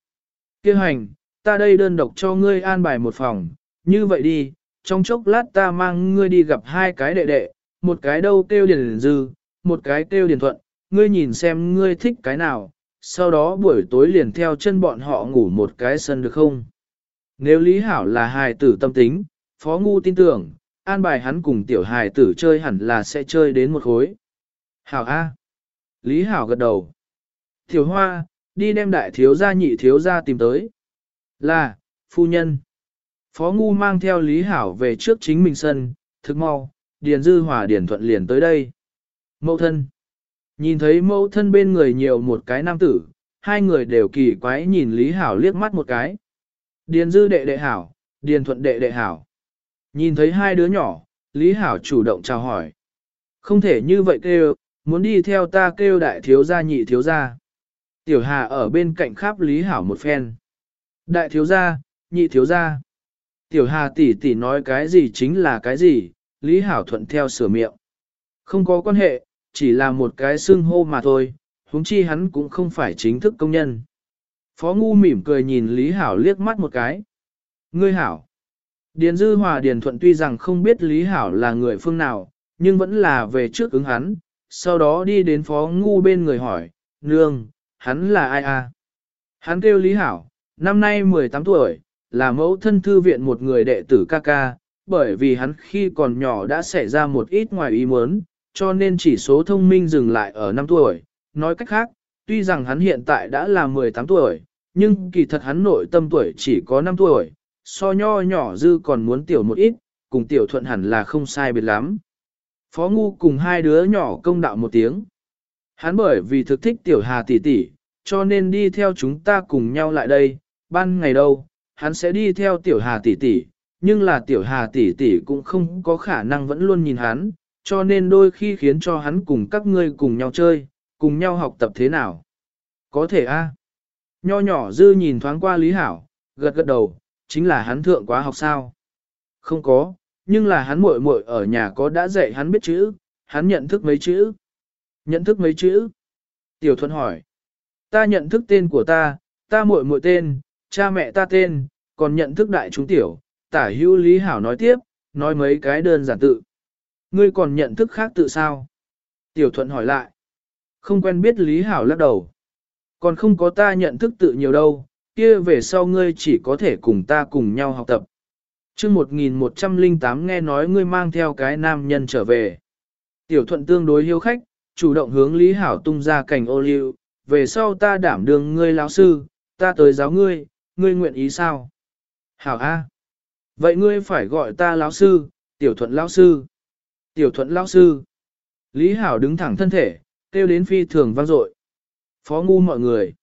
Kêu hành, ta đây đơn độc cho ngươi an bài một phòng, như vậy đi, trong chốc lát ta mang ngươi đi gặp hai cái đệ đệ, một cái đâu kêu điền dư, một cái kêu điền thuận, ngươi nhìn xem ngươi thích cái nào, sau đó buổi tối liền theo chân bọn họ ngủ một cái sân được không? Nếu Lý Hảo là hài tử tâm tính, Phó Ngu tin tưởng, an bài hắn cùng tiểu hài tử chơi hẳn là sẽ chơi đến một khối. Hảo A. Lý Hảo gật đầu. Tiểu Hoa, đi đem đại thiếu gia nhị thiếu gia tìm tới. Là, phu nhân. Phó Ngu mang theo Lý Hảo về trước chính mình sân, thức mau, Điền Dư Hòa Điền Thuận liền tới đây. Mậu thân. Nhìn thấy mẫu thân bên người nhiều một cái nam tử, hai người đều kỳ quái nhìn Lý Hảo liếc mắt một cái. Điền Dư đệ đệ hảo, Điền Thuận đệ đệ hảo. Nhìn thấy hai đứa nhỏ, Lý Hảo chủ động chào hỏi. Không thể như vậy kêu, muốn đi theo ta kêu đại thiếu gia nhị thiếu gia. Tiểu Hà ở bên cạnh khắp Lý Hảo một phen. Đại thiếu gia, nhị thiếu gia. Tiểu Hà tỷ tỷ nói cái gì chính là cái gì, Lý Hảo thuận theo sửa miệng. Không có quan hệ, chỉ là một cái xưng hô mà thôi, huống chi hắn cũng không phải chính thức công nhân. Phó Ngu mỉm cười nhìn Lý Hảo liếc mắt một cái. Ngươi Hảo. Điền Dư Hòa Điền Thuận tuy rằng không biết Lý Hảo là người phương nào, nhưng vẫn là về trước ứng hắn, sau đó đi đến Phó Ngu bên người hỏi, Nương, hắn là ai à? Hắn kêu Lý Hảo, năm nay 18 tuổi, là mẫu thân thư viện một người đệ tử ca ca, bởi vì hắn khi còn nhỏ đã xảy ra một ít ngoài ý muốn, cho nên chỉ số thông minh dừng lại ở 5 tuổi. Nói cách khác, tuy rằng hắn hiện tại đã là 18 tuổi, nhưng kỳ thật hắn nội tâm tuổi chỉ có 5 tuổi, so nho nhỏ dư còn muốn tiểu một ít, cùng tiểu thuận hẳn là không sai biệt lắm. Phó Ngu cùng hai đứa nhỏ công đạo một tiếng. Hắn bởi vì thực thích tiểu hà tỷ tỷ, cho nên đi theo chúng ta cùng nhau lại đây, ban ngày đâu, hắn sẽ đi theo tiểu hà tỷ tỷ, nhưng là tiểu hà tỷ tỷ cũng không có khả năng vẫn luôn nhìn hắn, cho nên đôi khi khiến cho hắn cùng các ngươi cùng nhau chơi, cùng nhau học tập thế nào. Có thể a Nho nhỏ dư nhìn thoáng qua Lý Hảo, gật gật đầu, chính là hắn thượng quá học sao. Không có, nhưng là hắn muội muội ở nhà có đã dạy hắn biết chữ, hắn nhận thức mấy chữ. Nhận thức mấy chữ? Tiểu Thuận hỏi. Ta nhận thức tên của ta, ta muội muội tên, cha mẹ ta tên, còn nhận thức đại chúng tiểu, tả hữu Lý Hảo nói tiếp, nói mấy cái đơn giản tự. Ngươi còn nhận thức khác tự sao? Tiểu Thuận hỏi lại. Không quen biết Lý Hảo lắc đầu. Còn không có ta nhận thức tự nhiều đâu, kia về sau ngươi chỉ có thể cùng ta cùng nhau học tập. chương 1108 nghe nói ngươi mang theo cái nam nhân trở về. Tiểu Thuận tương đối hiếu khách, chủ động hướng Lý Hảo tung ra cành ô liu, về sau ta đảm đương ngươi lão sư, ta tới giáo ngươi, ngươi nguyện ý sao? Hảo A. Vậy ngươi phải gọi ta lão sư, tiểu thuận lão sư. Tiểu thuận lão sư. Lý Hảo đứng thẳng thân thể, kêu đến phi thường vang dội. Phó ngu mọi người.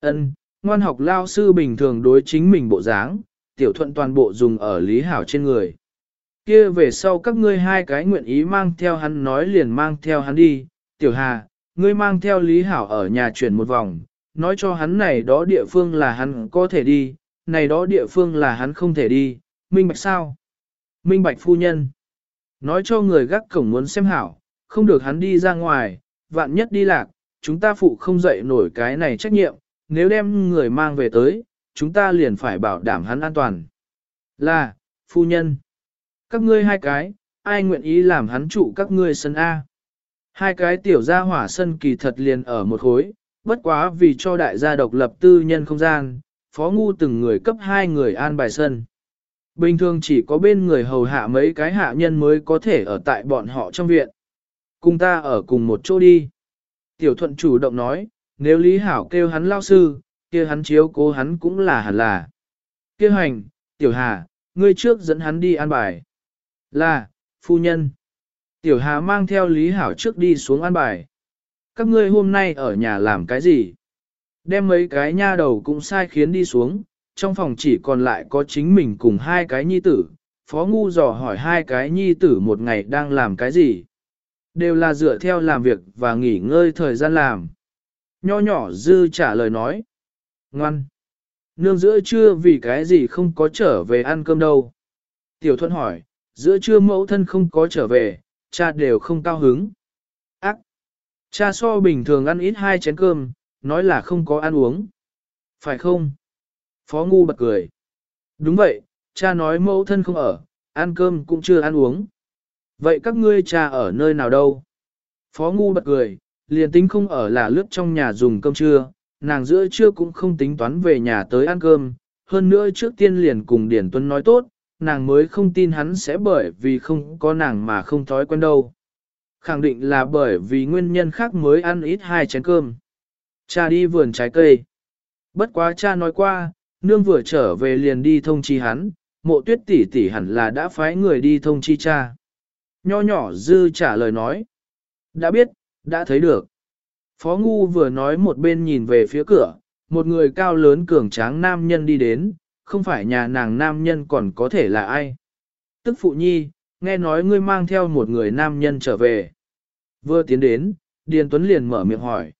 ân ngoan học lao sư bình thường đối chính mình bộ dáng, tiểu thuận toàn bộ dùng ở Lý Hảo trên người. kia về sau các ngươi hai cái nguyện ý mang theo hắn nói liền mang theo hắn đi, tiểu hà, ngươi mang theo Lý Hảo ở nhà chuyển một vòng, nói cho hắn này đó địa phương là hắn có thể đi, này đó địa phương là hắn không thể đi, minh bạch sao? Minh bạch phu nhân. Nói cho người gác cổng muốn xem hảo, không được hắn đi ra ngoài, vạn nhất đi lạc, chúng ta phụ không dậy nổi cái này trách nhiệm, nếu đem người mang về tới, chúng ta liền phải bảo đảm hắn an toàn. Là, phu nhân. Các ngươi hai cái, ai nguyện ý làm hắn trụ các ngươi sân A. Hai cái tiểu gia hỏa sân kỳ thật liền ở một khối, bất quá vì cho đại gia độc lập tư nhân không gian, phó ngu từng người cấp hai người an bài sân. Bình thường chỉ có bên người hầu hạ mấy cái hạ nhân mới có thể ở tại bọn họ trong viện. Cùng ta ở cùng một chỗ đi. Tiểu thuận chủ động nói, nếu Lý Hảo kêu hắn lao sư, kia hắn chiếu cố hắn cũng là hẳn là. Kêu hành, tiểu hà, ngươi trước dẫn hắn đi an bài. Là, phu nhân. Tiểu hà mang theo Lý Hảo trước đi xuống an bài. Các ngươi hôm nay ở nhà làm cái gì? Đem mấy cái nha đầu cũng sai khiến đi xuống, trong phòng chỉ còn lại có chính mình cùng hai cái nhi tử. Phó Ngu dò hỏi hai cái nhi tử một ngày đang làm cái gì? Đều là dựa theo làm việc và nghỉ ngơi thời gian làm. Nho nhỏ dư trả lời nói. Ngoan! Nương giữa trưa vì cái gì không có trở về ăn cơm đâu? Tiểu thuận hỏi, giữa trưa mẫu thân không có trở về, cha đều không cao hứng. Ác! Cha so bình thường ăn ít hai chén cơm, nói là không có ăn uống. Phải không? Phó Ngu bật cười. Đúng vậy, cha nói mẫu thân không ở, ăn cơm cũng chưa ăn uống. Vậy các ngươi cha ở nơi nào đâu? Phó Ngu bật cười, liền tính không ở là lướt trong nhà dùng cơm trưa, nàng giữa trưa cũng không tính toán về nhà tới ăn cơm. Hơn nữa trước tiên liền cùng Điển Tuấn nói tốt, nàng mới không tin hắn sẽ bởi vì không có nàng mà không thói quen đâu. Khẳng định là bởi vì nguyên nhân khác mới ăn ít hai chén cơm. Cha đi vườn trái cây. Bất quá cha nói qua, nương vừa trở về liền đi thông chi hắn, mộ tuyết tỷ tỷ hẳn là đã phái người đi thông chi cha. Nho nhỏ dư trả lời nói. Đã biết, đã thấy được. Phó Ngu vừa nói một bên nhìn về phía cửa, một người cao lớn cường tráng nam nhân đi đến, không phải nhà nàng nam nhân còn có thể là ai. Tức phụ nhi, nghe nói ngươi mang theo một người nam nhân trở về. Vừa tiến đến, Điền Tuấn liền mở miệng hỏi.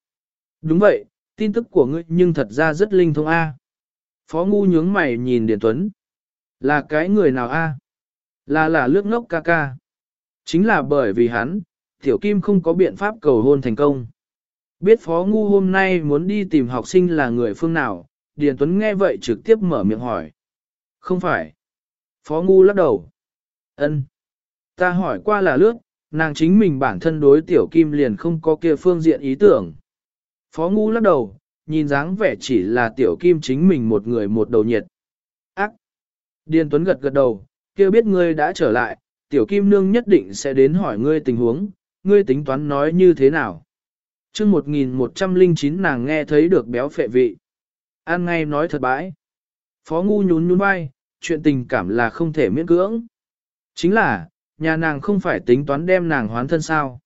Đúng vậy, tin tức của ngươi nhưng thật ra rất linh thông A. Phó Ngu nhướng mày nhìn Điền Tuấn. Là cái người nào a? À? Là là lướt ngốc ca ca. Chính là bởi vì hắn, Tiểu Kim không có biện pháp cầu hôn thành công. Biết Phó Ngu hôm nay muốn đi tìm học sinh là người phương nào, Điền Tuấn nghe vậy trực tiếp mở miệng hỏi. Không phải. Phó Ngu lắc đầu. Ân. Ta hỏi qua là lướt, nàng chính mình bản thân đối Tiểu Kim liền không có kia phương diện ý tưởng. Phó Ngu lắc đầu, nhìn dáng vẻ chỉ là Tiểu Kim chính mình một người một đầu nhiệt. Ác. Điền Tuấn gật gật đầu, kia biết ngươi đã trở lại, Tiểu Kim Nương nhất định sẽ đến hỏi ngươi tình huống, ngươi tính toán nói như thế nào. chương 1109 nàng nghe thấy được béo phệ vị. An ngay nói thật bãi. Phó ngu nhún nhún vai, chuyện tình cảm là không thể miễn cưỡng. Chính là, nhà nàng không phải tính toán đem nàng hoán thân sao.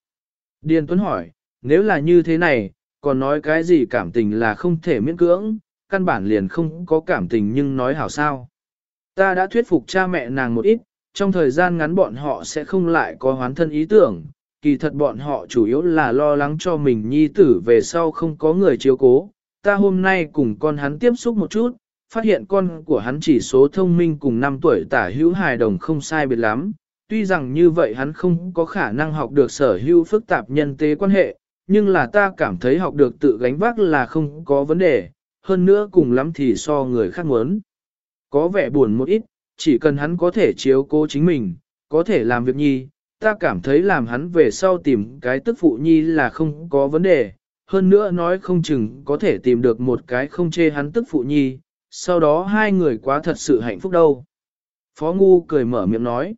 Điền Tuấn hỏi, nếu là như thế này, còn nói cái gì cảm tình là không thể miễn cưỡng, căn bản liền không có cảm tình nhưng nói hảo sao. Ta đã thuyết phục cha mẹ nàng một ít, trong thời gian ngắn bọn họ sẽ không lại có hoán thân ý tưởng, kỳ thật bọn họ chủ yếu là lo lắng cho mình nhi tử về sau không có người chiếu cố. Ta hôm nay cùng con hắn tiếp xúc một chút, phát hiện con của hắn chỉ số thông minh cùng 5 tuổi tả hữu hài đồng không sai biệt lắm. Tuy rằng như vậy hắn không có khả năng học được sở hữu phức tạp nhân tế quan hệ, nhưng là ta cảm thấy học được tự gánh vác là không có vấn đề, hơn nữa cùng lắm thì so người khác muốn. Có vẻ buồn một ít, chỉ cần hắn có thể chiếu cố chính mình, có thể làm việc nhi, ta cảm thấy làm hắn về sau tìm cái tức phụ nhi là không có vấn đề, hơn nữa nói không chừng có thể tìm được một cái không chê hắn tức phụ nhi, sau đó hai người quá thật sự hạnh phúc đâu. Phó Ngu cười mở miệng nói,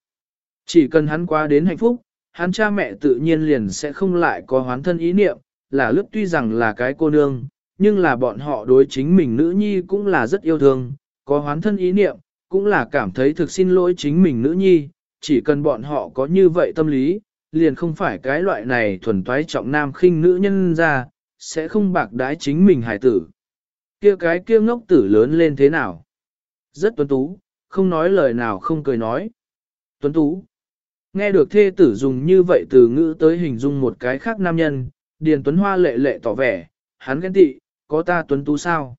chỉ cần hắn quá đến hạnh phúc, hắn cha mẹ tự nhiên liền sẽ không lại có hoán thân ý niệm, là lướt tuy rằng là cái cô nương, nhưng là bọn họ đối chính mình nữ nhi cũng là rất yêu thương, có hoán thân ý niệm, cũng là cảm thấy thực xin lỗi chính mình nữ nhi, chỉ cần bọn họ có như vậy tâm lý, liền không phải cái loại này thuần toái trọng nam khinh nữ nhân ra, sẽ không bạc đái chính mình hải tử. Kia cái kia ngốc tử lớn lên thế nào? Rất tuấn tú, không nói lời nào không cười nói. Tuấn tú. Nghe được thê tử dùng như vậy từ ngữ tới hình dung một cái khác nam nhân, Điền Tuấn Hoa lệ lệ tỏ vẻ, hắn ghen tị, có ta tuấn tú sao?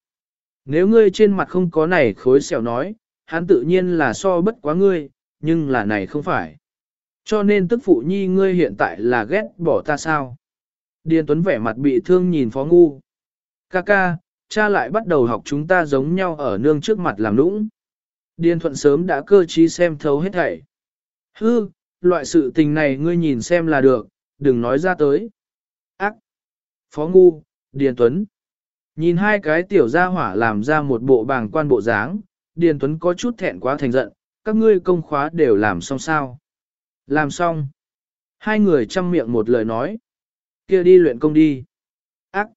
Nếu ngươi trên mặt không có này khối xẻo nói, hắn tự nhiên là so bất quá ngươi, nhưng là này không phải. Cho nên tức phụ nhi ngươi hiện tại là ghét bỏ ta sao? Điền Tuấn vẻ mặt bị thương nhìn Phó Ngu. Ca ca, cha lại bắt đầu học chúng ta giống nhau ở nương trước mặt làm nũng. Điền Thuận sớm đã cơ trí xem thấu hết thảy. Hư, loại sự tình này ngươi nhìn xem là được, đừng nói ra tới. Ác! Phó Ngu, Điền Tuấn. Nhìn hai cái tiểu gia hỏa làm ra một bộ bàng quan bộ dáng, Điền Tuấn có chút thẹn quá thành giận, các ngươi công khóa đều làm xong sao. Làm xong. Hai người chăm miệng một lời nói. kia đi luyện công đi. Ác.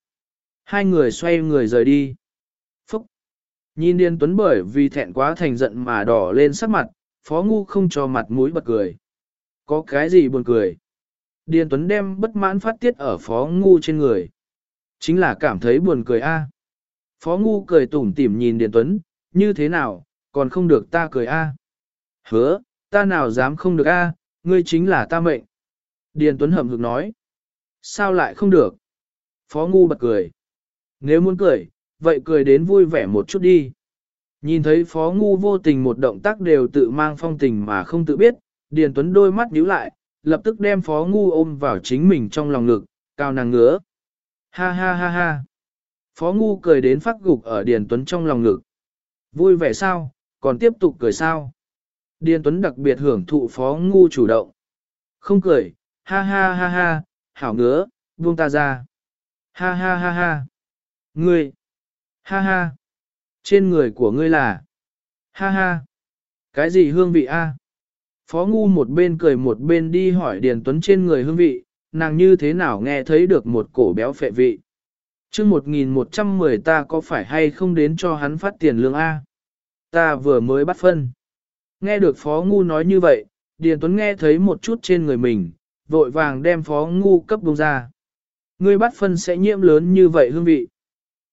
Hai người xoay người rời đi. Phúc. Nhìn Điền Tuấn bởi vì thẹn quá thành giận mà đỏ lên sắc mặt, Phó Ngu không cho mặt mũi bật cười. Có cái gì buồn cười? Điền Tuấn đem bất mãn phát tiết ở Phó Ngu trên người. Chính là cảm thấy buồn cười a. Phó Ngu cười tủm tỉm nhìn Điền Tuấn, như thế nào, còn không được ta cười a? Hứa, ta nào dám không được a, ngươi chính là ta mệnh. Điền Tuấn hậm hực nói. Sao lại không được? Phó Ngu bật cười. Nếu muốn cười, vậy cười đến vui vẻ một chút đi. Nhìn thấy Phó Ngu vô tình một động tác đều tự mang phong tình mà không tự biết, Điền Tuấn đôi mắt nhíu lại, lập tức đem Phó Ngu ôm vào chính mình trong lòng ngực, cao nàng ngứa. Ha ha ha ha. Phó Ngu cười đến phát gục ở Điền Tuấn trong lòng ngực. Vui vẻ sao, còn tiếp tục cười sao? Điền Tuấn đặc biệt hưởng thụ phó ngu chủ động. Không cười, ha ha ha ha, hảo ngứa, buông ta ra. Ha ha ha ha. Ngươi. Ha ha. Trên người của ngươi là. Ha ha. Cái gì hương vị a? Phó ngu một bên cười một bên đi hỏi Điền Tuấn trên người hương vị, nàng như thế nào nghe thấy được một cổ béo phệ vị chương 1110 ta có phải hay không đến cho hắn phát tiền lương A? Ta vừa mới bắt phân. Nghe được Phó Ngu nói như vậy, Điền Tuấn nghe thấy một chút trên người mình, vội vàng đem Phó Ngu cấp bông ra. Ngươi bắt phân sẽ nhiễm lớn như vậy hương vị.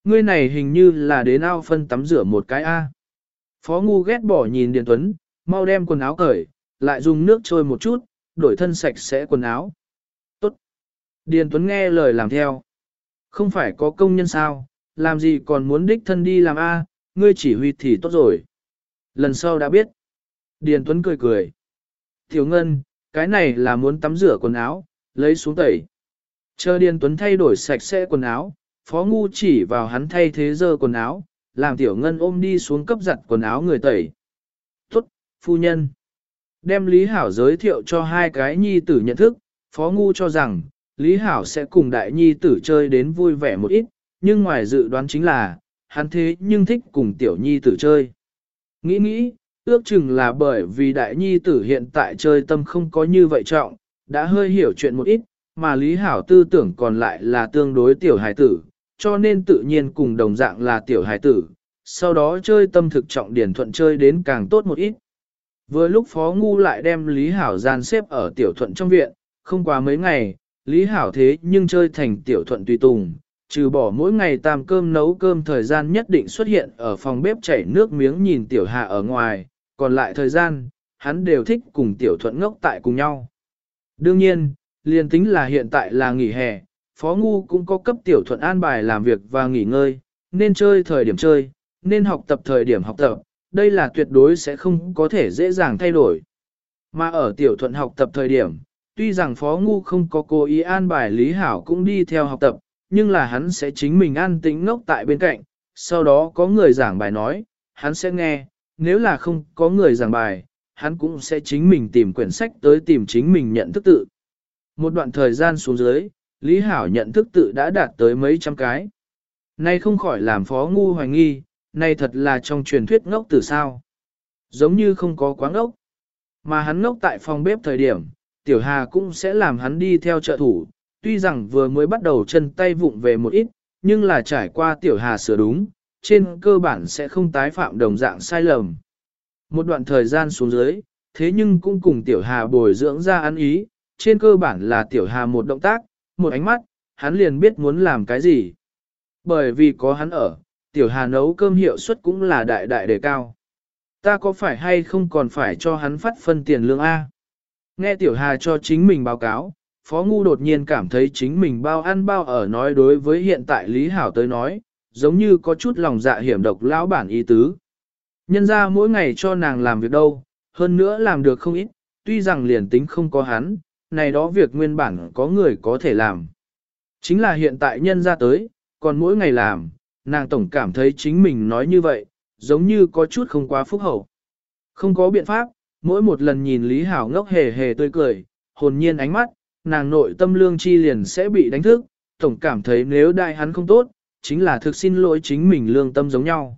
Ngươi này hình như là đến ao phân tắm rửa một cái A. Phó Ngu ghét bỏ nhìn Điền Tuấn, mau đem quần áo cởi, lại dùng nước trôi một chút, đổi thân sạch sẽ quần áo. Tốt. Điền Tuấn nghe lời làm theo. Không phải có công nhân sao, làm gì còn muốn đích thân đi làm A, ngươi chỉ huy thì tốt rồi. Lần sau đã biết. Điền Tuấn cười cười. Tiểu Ngân, cái này là muốn tắm rửa quần áo, lấy xuống tẩy. Chờ Điền Tuấn thay đổi sạch sẽ quần áo, Phó Ngu chỉ vào hắn thay thế dơ quần áo, làm Tiểu Ngân ôm đi xuống cấp giặt quần áo người tẩy. Tốt, phu nhân. Đem Lý Hảo giới thiệu cho hai cái nhi tử nhận thức, Phó Ngu cho rằng, Lý Hảo sẽ cùng đại nhi tử chơi đến vui vẻ một ít, nhưng ngoài dự đoán chính là, hắn thế nhưng thích cùng tiểu nhi tử chơi. Nghĩ nghĩ, ước chừng là bởi vì đại nhi tử hiện tại chơi tâm không có như vậy trọng, đã hơi hiểu chuyện một ít, mà Lý Hảo tư tưởng còn lại là tương đối tiểu hài tử, cho nên tự nhiên cùng đồng dạng là tiểu hài tử, sau đó chơi tâm thực trọng điển thuận chơi đến càng tốt một ít. Vừa lúc Phó Ngu lại đem Lý Hảo gian xếp ở tiểu thuận trong viện, không quá mấy ngày, Lý Hảo thế nhưng chơi thành tiểu thuận tùy tùng, trừ bỏ mỗi ngày tam cơm nấu cơm thời gian nhất định xuất hiện ở phòng bếp chảy nước miếng nhìn tiểu hạ ở ngoài, còn lại thời gian, hắn đều thích cùng tiểu thuận ngốc tại cùng nhau. Đương nhiên, liền tính là hiện tại là nghỉ hè, Phó Ngu cũng có cấp tiểu thuận an bài làm việc và nghỉ ngơi, nên chơi thời điểm chơi, nên học tập thời điểm học tập, đây là tuyệt đối sẽ không có thể dễ dàng thay đổi. Mà ở tiểu thuận học tập thời điểm, tuy rằng Phó Ngu không có cố ý an bài Lý Hảo cũng đi theo học tập, nhưng là hắn sẽ chính mình an tĩnh ngốc tại bên cạnh, sau đó có người giảng bài nói, hắn sẽ nghe, nếu là không có người giảng bài, hắn cũng sẽ chính mình tìm quyển sách tới tìm chính mình nhận thức tự. Một đoạn thời gian xuống dưới, Lý Hảo nhận thức tự đã đạt tới mấy trăm cái. Nay không khỏi làm phó ngu hoài nghi, nay thật là trong truyền thuyết ngốc từ sao. Giống như không có quá ngốc. Mà hắn ngốc tại phòng bếp thời điểm, Tiểu Hà cũng sẽ làm hắn đi theo trợ thủ, tuy rằng vừa mới bắt đầu chân tay vụng về một ít, nhưng là trải qua Tiểu Hà sửa đúng, trên cơ bản sẽ không tái phạm đồng dạng sai lầm. Một đoạn thời gian xuống dưới, thế nhưng cũng cùng Tiểu Hà bồi dưỡng ra ăn ý, trên cơ bản là Tiểu Hà một động tác, một ánh mắt, hắn liền biết muốn làm cái gì. Bởi vì có hắn ở, Tiểu Hà nấu cơm hiệu suất cũng là đại đại đề cao. Ta có phải hay không còn phải cho hắn phát phân tiền lương A? Nghe Tiểu Hà cho chính mình báo cáo, Phó Ngu đột nhiên cảm thấy chính mình bao ăn bao ở nói đối với hiện tại Lý Hảo tới nói, giống như có chút lòng dạ hiểm độc lão bản ý tứ. Nhân ra mỗi ngày cho nàng làm việc đâu, hơn nữa làm được không ít, tuy rằng liền tính không có hắn, này đó việc nguyên bản có người có thể làm. Chính là hiện tại nhân ra tới, còn mỗi ngày làm, nàng tổng cảm thấy chính mình nói như vậy, giống như có chút không quá phúc hậu. Không có biện pháp, mỗi một lần nhìn Lý Hảo ngốc hề hề tươi cười, hồn nhiên ánh mắt, nàng nội tâm lương chi liền sẽ bị đánh thức, tổng cảm thấy nếu đại hắn không tốt, chính là thực xin lỗi chính mình lương tâm giống nhau.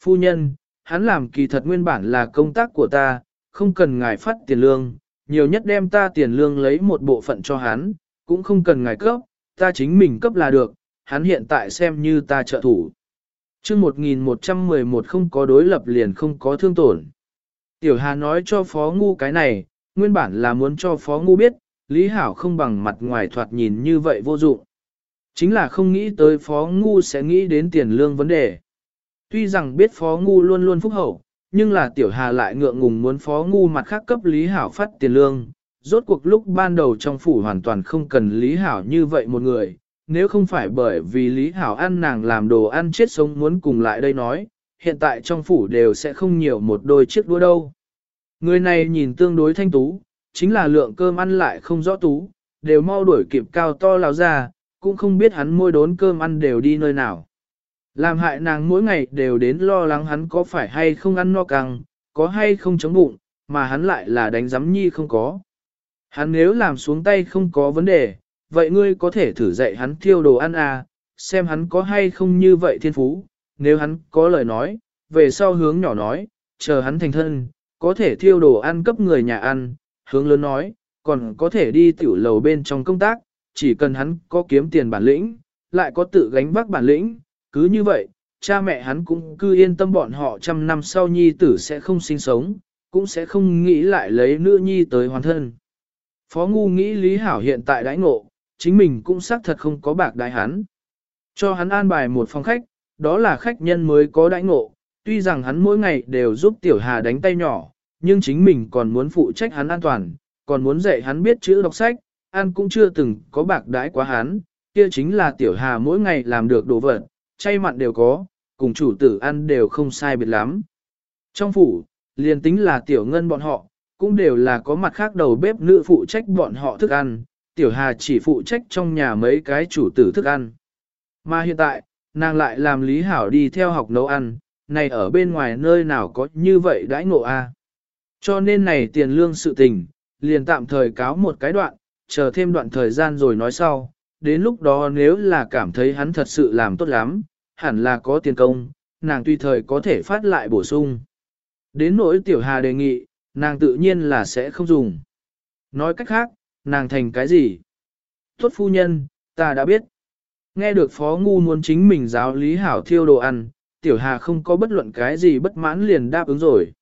Phu nhân, hắn làm kỳ thật nguyên bản là công tác của ta, không cần ngài phát tiền lương, nhiều nhất đem ta tiền lương lấy một bộ phận cho hắn, cũng không cần ngài cấp, ta chính mình cấp là được, hắn hiện tại xem như ta trợ thủ. chương 1111 không có đối lập liền không có thương tổn. Tiểu Hà nói cho Phó Ngu cái này, nguyên bản là muốn cho Phó Ngu biết, Lý Hảo không bằng mặt ngoài thoạt nhìn như vậy vô dụng. Chính là không nghĩ tới Phó Ngu sẽ nghĩ đến tiền lương vấn đề. Tuy rằng biết Phó Ngu luôn luôn phúc hậu, nhưng là Tiểu Hà lại ngượng ngùng muốn Phó Ngu mặt khác cấp Lý Hảo phát tiền lương. Rốt cuộc lúc ban đầu trong phủ hoàn toàn không cần Lý Hảo như vậy một người, nếu không phải bởi vì Lý Hảo ăn nàng làm đồ ăn chết sống muốn cùng lại đây nói, hiện tại trong phủ đều sẽ không nhiều một đôi chiếc đũa đâu. Người này nhìn tương đối thanh tú, chính là lượng cơm ăn lại không rõ tú, đều mau đuổi kịp cao to lao ra, cũng không biết hắn môi đốn cơm ăn đều đi nơi nào. Làm hại nàng mỗi ngày đều đến lo lắng hắn có phải hay không ăn no căng, có hay không chống bụng, mà hắn lại là đánh giám nhi không có. Hắn nếu làm xuống tay không có vấn đề, vậy ngươi có thể thử dạy hắn thiêu đồ ăn à, xem hắn có hay không như vậy thiên phú, nếu hắn có lời nói, về sau hướng nhỏ nói, chờ hắn thành thân, có thể thiêu đồ ăn cấp người nhà ăn, hướng lớn nói, còn có thể đi tiểu lầu bên trong công tác, chỉ cần hắn có kiếm tiền bản lĩnh, lại có tự gánh vác bản lĩnh, cứ như vậy, cha mẹ hắn cũng cứ yên tâm bọn họ trăm năm sau nhi tử sẽ không sinh sống, cũng sẽ không nghĩ lại lấy nữ nhi tới hoàn thân. Phó Ngu nghĩ Lý Hảo hiện tại đãi ngộ, chính mình cũng xác thật không có bạc đại hắn. Cho hắn an bài một phòng khách, đó là khách nhân mới có đãi ngộ, tuy rằng hắn mỗi ngày đều giúp Tiểu Hà đánh tay nhỏ, nhưng chính mình còn muốn phụ trách hắn an toàn, còn muốn dạy hắn biết chữ đọc sách, an cũng chưa từng có bạc đãi quá hắn, kia chính là Tiểu Hà mỗi ngày làm được đồ vật, chay mặn đều có, cùng chủ tử ăn đều không sai biệt lắm. Trong phủ, liền tính là tiểu ngân bọn họ, cũng đều là có mặt khác đầu bếp nữ phụ trách bọn họ thức ăn, tiểu hà chỉ phụ trách trong nhà mấy cái chủ tử thức ăn. Mà hiện tại, nàng lại làm Lý Hảo đi theo học nấu ăn, này ở bên ngoài nơi nào có như vậy đãi ngộ a Cho nên này tiền lương sự tình, liền tạm thời cáo một cái đoạn, chờ thêm đoạn thời gian rồi nói sau, đến lúc đó nếu là cảm thấy hắn thật sự làm tốt lắm, hẳn là có tiền công, nàng tùy thời có thể phát lại bổ sung. Đến nỗi tiểu hà đề nghị, nàng tự nhiên là sẽ không dùng. Nói cách khác, nàng thành cái gì? Tốt phu nhân, ta đã biết. Nghe được phó ngu muốn chính mình giáo lý hảo thiêu đồ ăn, tiểu hà không có bất luận cái gì bất mãn liền đáp ứng rồi.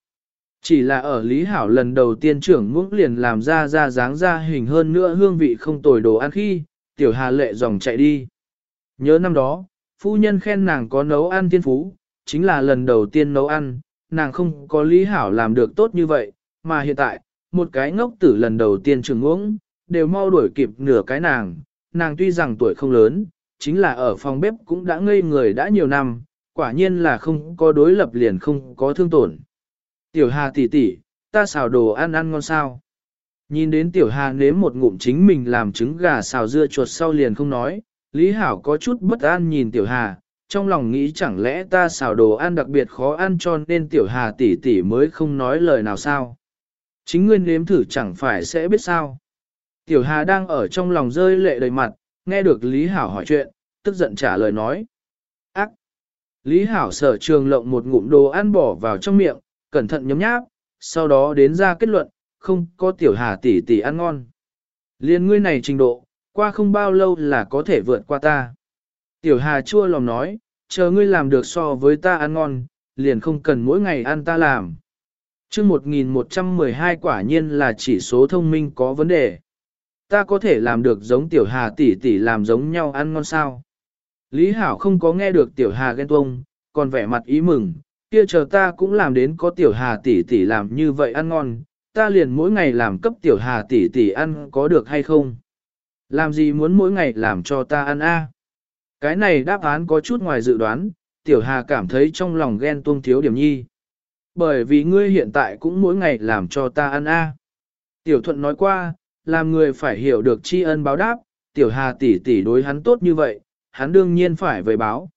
Chỉ là ở Lý Hảo lần đầu tiên trưởng ngũng liền làm ra ra dáng ra hình hơn nữa hương vị không tồi đồ ăn khi, tiểu hà lệ dòng chạy đi. Nhớ năm đó, phu nhân khen nàng có nấu ăn thiên phú, chính là lần đầu tiên nấu ăn, nàng không có Lý Hảo làm được tốt như vậy, mà hiện tại, một cái ngốc tử lần đầu tiên trưởng ngũng, đều mau đuổi kịp nửa cái nàng, nàng tuy rằng tuổi không lớn, chính là ở phòng bếp cũng đã ngây người đã nhiều năm, quả nhiên là không có đối lập liền không có thương tổn. Tiểu Hà tỷ tỷ, ta xào đồ ăn ăn ngon sao? Nhìn đến Tiểu Hà nếm một ngụm chính mình làm trứng gà xào dưa chuột sau liền không nói, Lý Hảo có chút bất an nhìn Tiểu Hà, trong lòng nghĩ chẳng lẽ ta xào đồ ăn đặc biệt khó ăn cho nên Tiểu Hà tỷ tỷ mới không nói lời nào sao? Chính nguyên nếm thử chẳng phải sẽ biết sao? Tiểu Hà đang ở trong lòng rơi lệ đầy mặt, nghe được Lý Hảo hỏi chuyện, tức giận trả lời nói. Ác! Lý Hảo sở trường lộng một ngụm đồ ăn bỏ vào trong miệng, cẩn thận nhấm nháp, sau đó đến ra kết luận, không có tiểu hà tỷ tỷ ăn ngon. Liên ngươi này trình độ, qua không bao lâu là có thể vượt qua ta. Tiểu hà chua lòng nói, chờ ngươi làm được so với ta ăn ngon, liền không cần mỗi ngày ăn ta làm. chương 1112 quả nhiên là chỉ số thông minh có vấn đề. Ta có thể làm được giống tiểu hà tỷ tỷ làm giống nhau ăn ngon sao? Lý Hảo không có nghe được tiểu hà ghen tuông, còn vẻ mặt ý mừng, kia chờ ta cũng làm đến có tiểu hà tỷ tỷ làm như vậy ăn ngon, ta liền mỗi ngày làm cấp tiểu hà tỷ tỷ ăn có được hay không? Làm gì muốn mỗi ngày làm cho ta ăn a? Cái này đáp án có chút ngoài dự đoán, tiểu hà cảm thấy trong lòng ghen tuông thiếu điểm nhi. Bởi vì ngươi hiện tại cũng mỗi ngày làm cho ta ăn a. Tiểu thuận nói qua, làm người phải hiểu được tri ân báo đáp, tiểu hà tỷ tỷ đối hắn tốt như vậy, hắn đương nhiên phải về báo.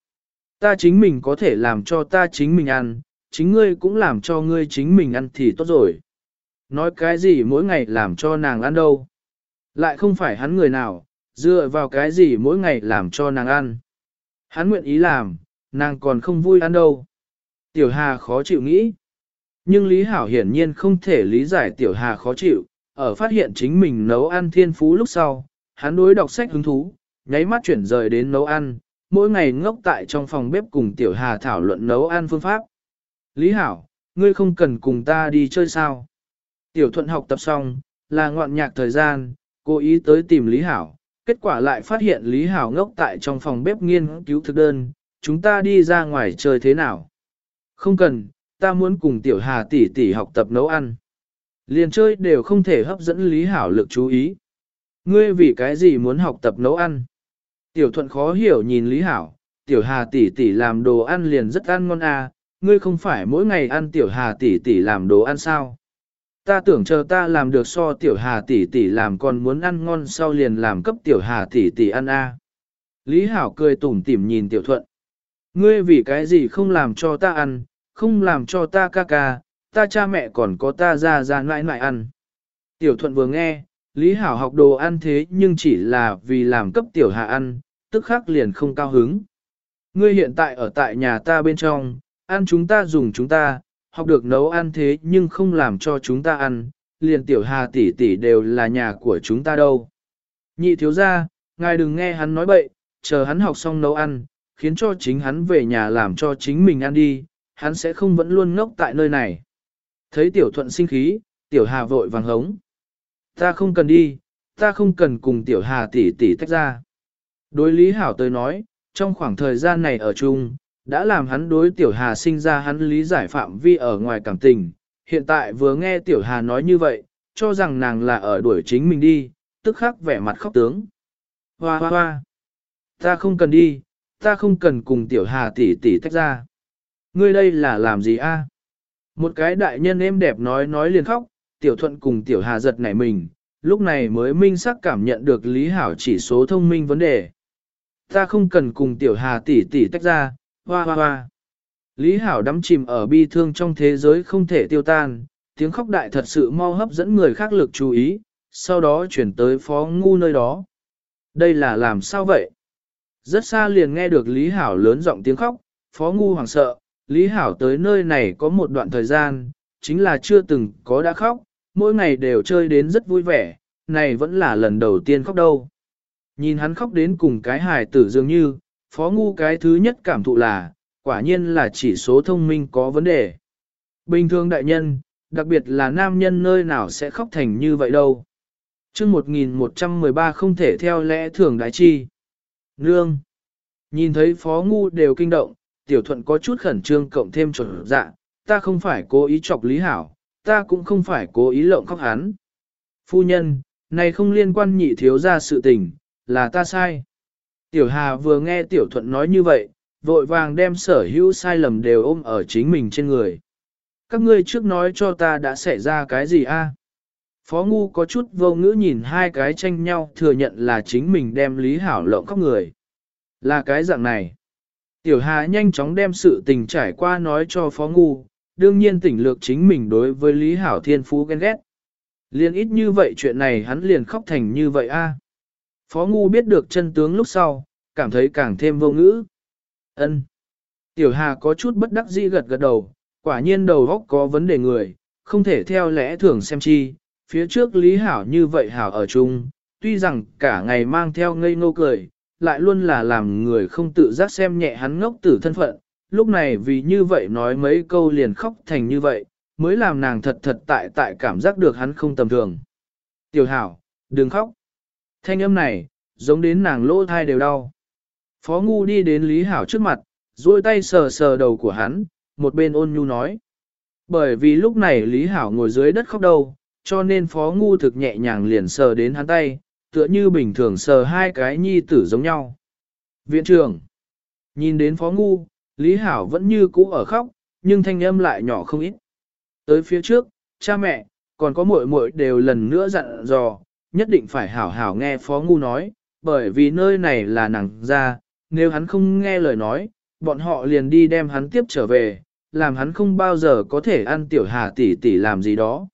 Ta chính mình có thể làm cho ta chính mình ăn, chính ngươi cũng làm cho ngươi chính mình ăn thì tốt rồi. Nói cái gì mỗi ngày làm cho nàng ăn đâu. Lại không phải hắn người nào, dựa vào cái gì mỗi ngày làm cho nàng ăn. Hắn nguyện ý làm, nàng còn không vui ăn đâu. Tiểu Hà khó chịu nghĩ. Nhưng Lý Hảo hiển nhiên không thể lý giải Tiểu Hà khó chịu, ở phát hiện chính mình nấu ăn thiên phú lúc sau, hắn đối đọc sách hứng thú, nháy mắt chuyển rời đến nấu ăn, mỗi ngày ngốc tại trong phòng bếp cùng Tiểu Hà thảo luận nấu ăn phương pháp. Lý Hảo, ngươi không cần cùng ta đi chơi sao? Tiểu Thuận học tập xong, là ngọn nhạc thời gian, cố ý tới tìm Lý Hảo, kết quả lại phát hiện Lý Hảo ngốc tại trong phòng bếp nghiên cứu thực đơn, chúng ta đi ra ngoài chơi thế nào? Không cần, ta muốn cùng Tiểu Hà tỷ tỷ học tập nấu ăn. Liền chơi đều không thể hấp dẫn Lý Hảo lực chú ý. Ngươi vì cái gì muốn học tập nấu ăn? Tiểu thuận khó hiểu nhìn Lý Hảo, tiểu hà tỷ tỷ làm đồ ăn liền rất ăn ngon à, ngươi không phải mỗi ngày ăn tiểu hà tỷ tỷ làm đồ ăn sao? Ta tưởng chờ ta làm được so tiểu hà tỷ tỷ làm còn muốn ăn ngon sau liền làm cấp tiểu hà tỷ tỷ ăn à. Lý Hảo cười tủm tỉm nhìn tiểu thuận. Ngươi vì cái gì không làm cho ta ăn, không làm cho ta ca ca, ta cha mẹ còn có ta ra ra nãi nãi ăn. Tiểu thuận vừa nghe, Lý Hảo học đồ ăn thế nhưng chỉ là vì làm cấp tiểu hạ ăn, tức khắc liền không cao hứng. Ngươi hiện tại ở tại nhà ta bên trong, ăn chúng ta dùng chúng ta, học được nấu ăn thế nhưng không làm cho chúng ta ăn, liền tiểu hà tỷ tỷ đều là nhà của chúng ta đâu. Nhị thiếu gia, ngài đừng nghe hắn nói bậy, chờ hắn học xong nấu ăn, khiến cho chính hắn về nhà làm cho chính mình ăn đi, hắn sẽ không vẫn luôn ngốc tại nơi này. Thấy tiểu thuận sinh khí, tiểu hà vội vàng hống. Ta không cần đi, ta không cần cùng tiểu hà tỷ tỷ tách ra. Đối Lý Hảo tới nói, trong khoảng thời gian này ở chung, đã làm hắn đối tiểu hà sinh ra hắn lý giải phạm vi ở ngoài cảm tình. Hiện tại vừa nghe tiểu hà nói như vậy, cho rằng nàng là ở đuổi chính mình đi, tức khắc vẻ mặt khóc tướng. Hoa hoa hoa! Ta không cần đi, ta không cần cùng tiểu hà tỷ tỷ tách ra. Ngươi đây là làm gì a? Một cái đại nhân êm đẹp nói nói liền khóc, tiểu thuận cùng tiểu hà giật nảy mình, lúc này mới minh sắc cảm nhận được Lý Hảo chỉ số thông minh vấn đề. Ta không cần cùng tiểu hà tỷ tỷ tách ra, hoa hoa hoa. Lý Hảo đắm chìm ở bi thương trong thế giới không thể tiêu tan, tiếng khóc đại thật sự mau hấp dẫn người khác lực chú ý, sau đó chuyển tới phó ngu nơi đó. Đây là làm sao vậy? Rất xa liền nghe được Lý Hảo lớn giọng tiếng khóc, phó ngu hoảng sợ, Lý Hảo tới nơi này có một đoạn thời gian, chính là chưa từng có đã khóc, mỗi ngày đều chơi đến rất vui vẻ, này vẫn là lần đầu tiên khóc đâu. Nhìn hắn khóc đến cùng cái hài tử dường như, phó ngu cái thứ nhất cảm thụ là, quả nhiên là chỉ số thông minh có vấn đề. Bình thường đại nhân, đặc biệt là nam nhân nơi nào sẽ khóc thành như vậy đâu. chương 1113 không thể theo lẽ thường đại chi. Nương. Nhìn thấy phó ngu đều kinh động, tiểu thuận có chút khẩn trương cộng thêm chuẩn dạ, ta không phải cố ý chọc lý hảo, ta cũng không phải cố ý lộng khóc hắn. Phu nhân, này không liên quan nhị thiếu ra sự tình, là ta sai. Tiểu Hà vừa nghe Tiểu Thuận nói như vậy, vội vàng đem sở hữu sai lầm đều ôm ở chính mình trên người. Các ngươi trước nói cho ta đã xảy ra cái gì a? Phó Ngu có chút vô ngữ nhìn hai cái tranh nhau thừa nhận là chính mình đem Lý Hảo lộng khóc người. Là cái dạng này. Tiểu Hà nhanh chóng đem sự tình trải qua nói cho Phó Ngu, đương nhiên tỉnh lược chính mình đối với Lý Hảo thiên phú ghen ghét. Liên ít như vậy chuyện này hắn liền khóc thành như vậy a. Phó Ngu biết được chân tướng lúc sau, cảm thấy càng thêm vô ngữ. Ân. Tiểu Hà có chút bất đắc dĩ gật gật đầu, quả nhiên đầu óc có vấn đề người, không thể theo lẽ thường xem chi, phía trước Lý Hảo như vậy Hảo ở chung, tuy rằng cả ngày mang theo ngây ngô cười, lại luôn là làm người không tự giác xem nhẹ hắn ngốc tử thân phận, lúc này vì như vậy nói mấy câu liền khóc thành như vậy, mới làm nàng thật thật tại tại cảm giác được hắn không tầm thường. Tiểu Hảo, đừng khóc. Thanh âm này, giống đến nàng lỗ thai đều đau. Phó Ngu đi đến Lý Hảo trước mặt, duỗi tay sờ sờ đầu của hắn, một bên ôn nhu nói. Bởi vì lúc này Lý Hảo ngồi dưới đất khóc đầu, cho nên Phó Ngu thực nhẹ nhàng liền sờ đến hắn tay, tựa như bình thường sờ hai cái nhi tử giống nhau. Viện trưởng, nhìn đến Phó Ngu, Lý Hảo vẫn như cũ ở khóc, nhưng thanh âm lại nhỏ không ít. Tới phía trước, cha mẹ, còn có muội muội đều lần nữa dặn dò, nhất định phải hảo hảo nghe Phó Ngu nói, bởi vì nơi này là nàng ra, nếu hắn không nghe lời nói, bọn họ liền đi đem hắn tiếp trở về, làm hắn không bao giờ có thể ăn tiểu hà tỷ tỷ làm gì đó.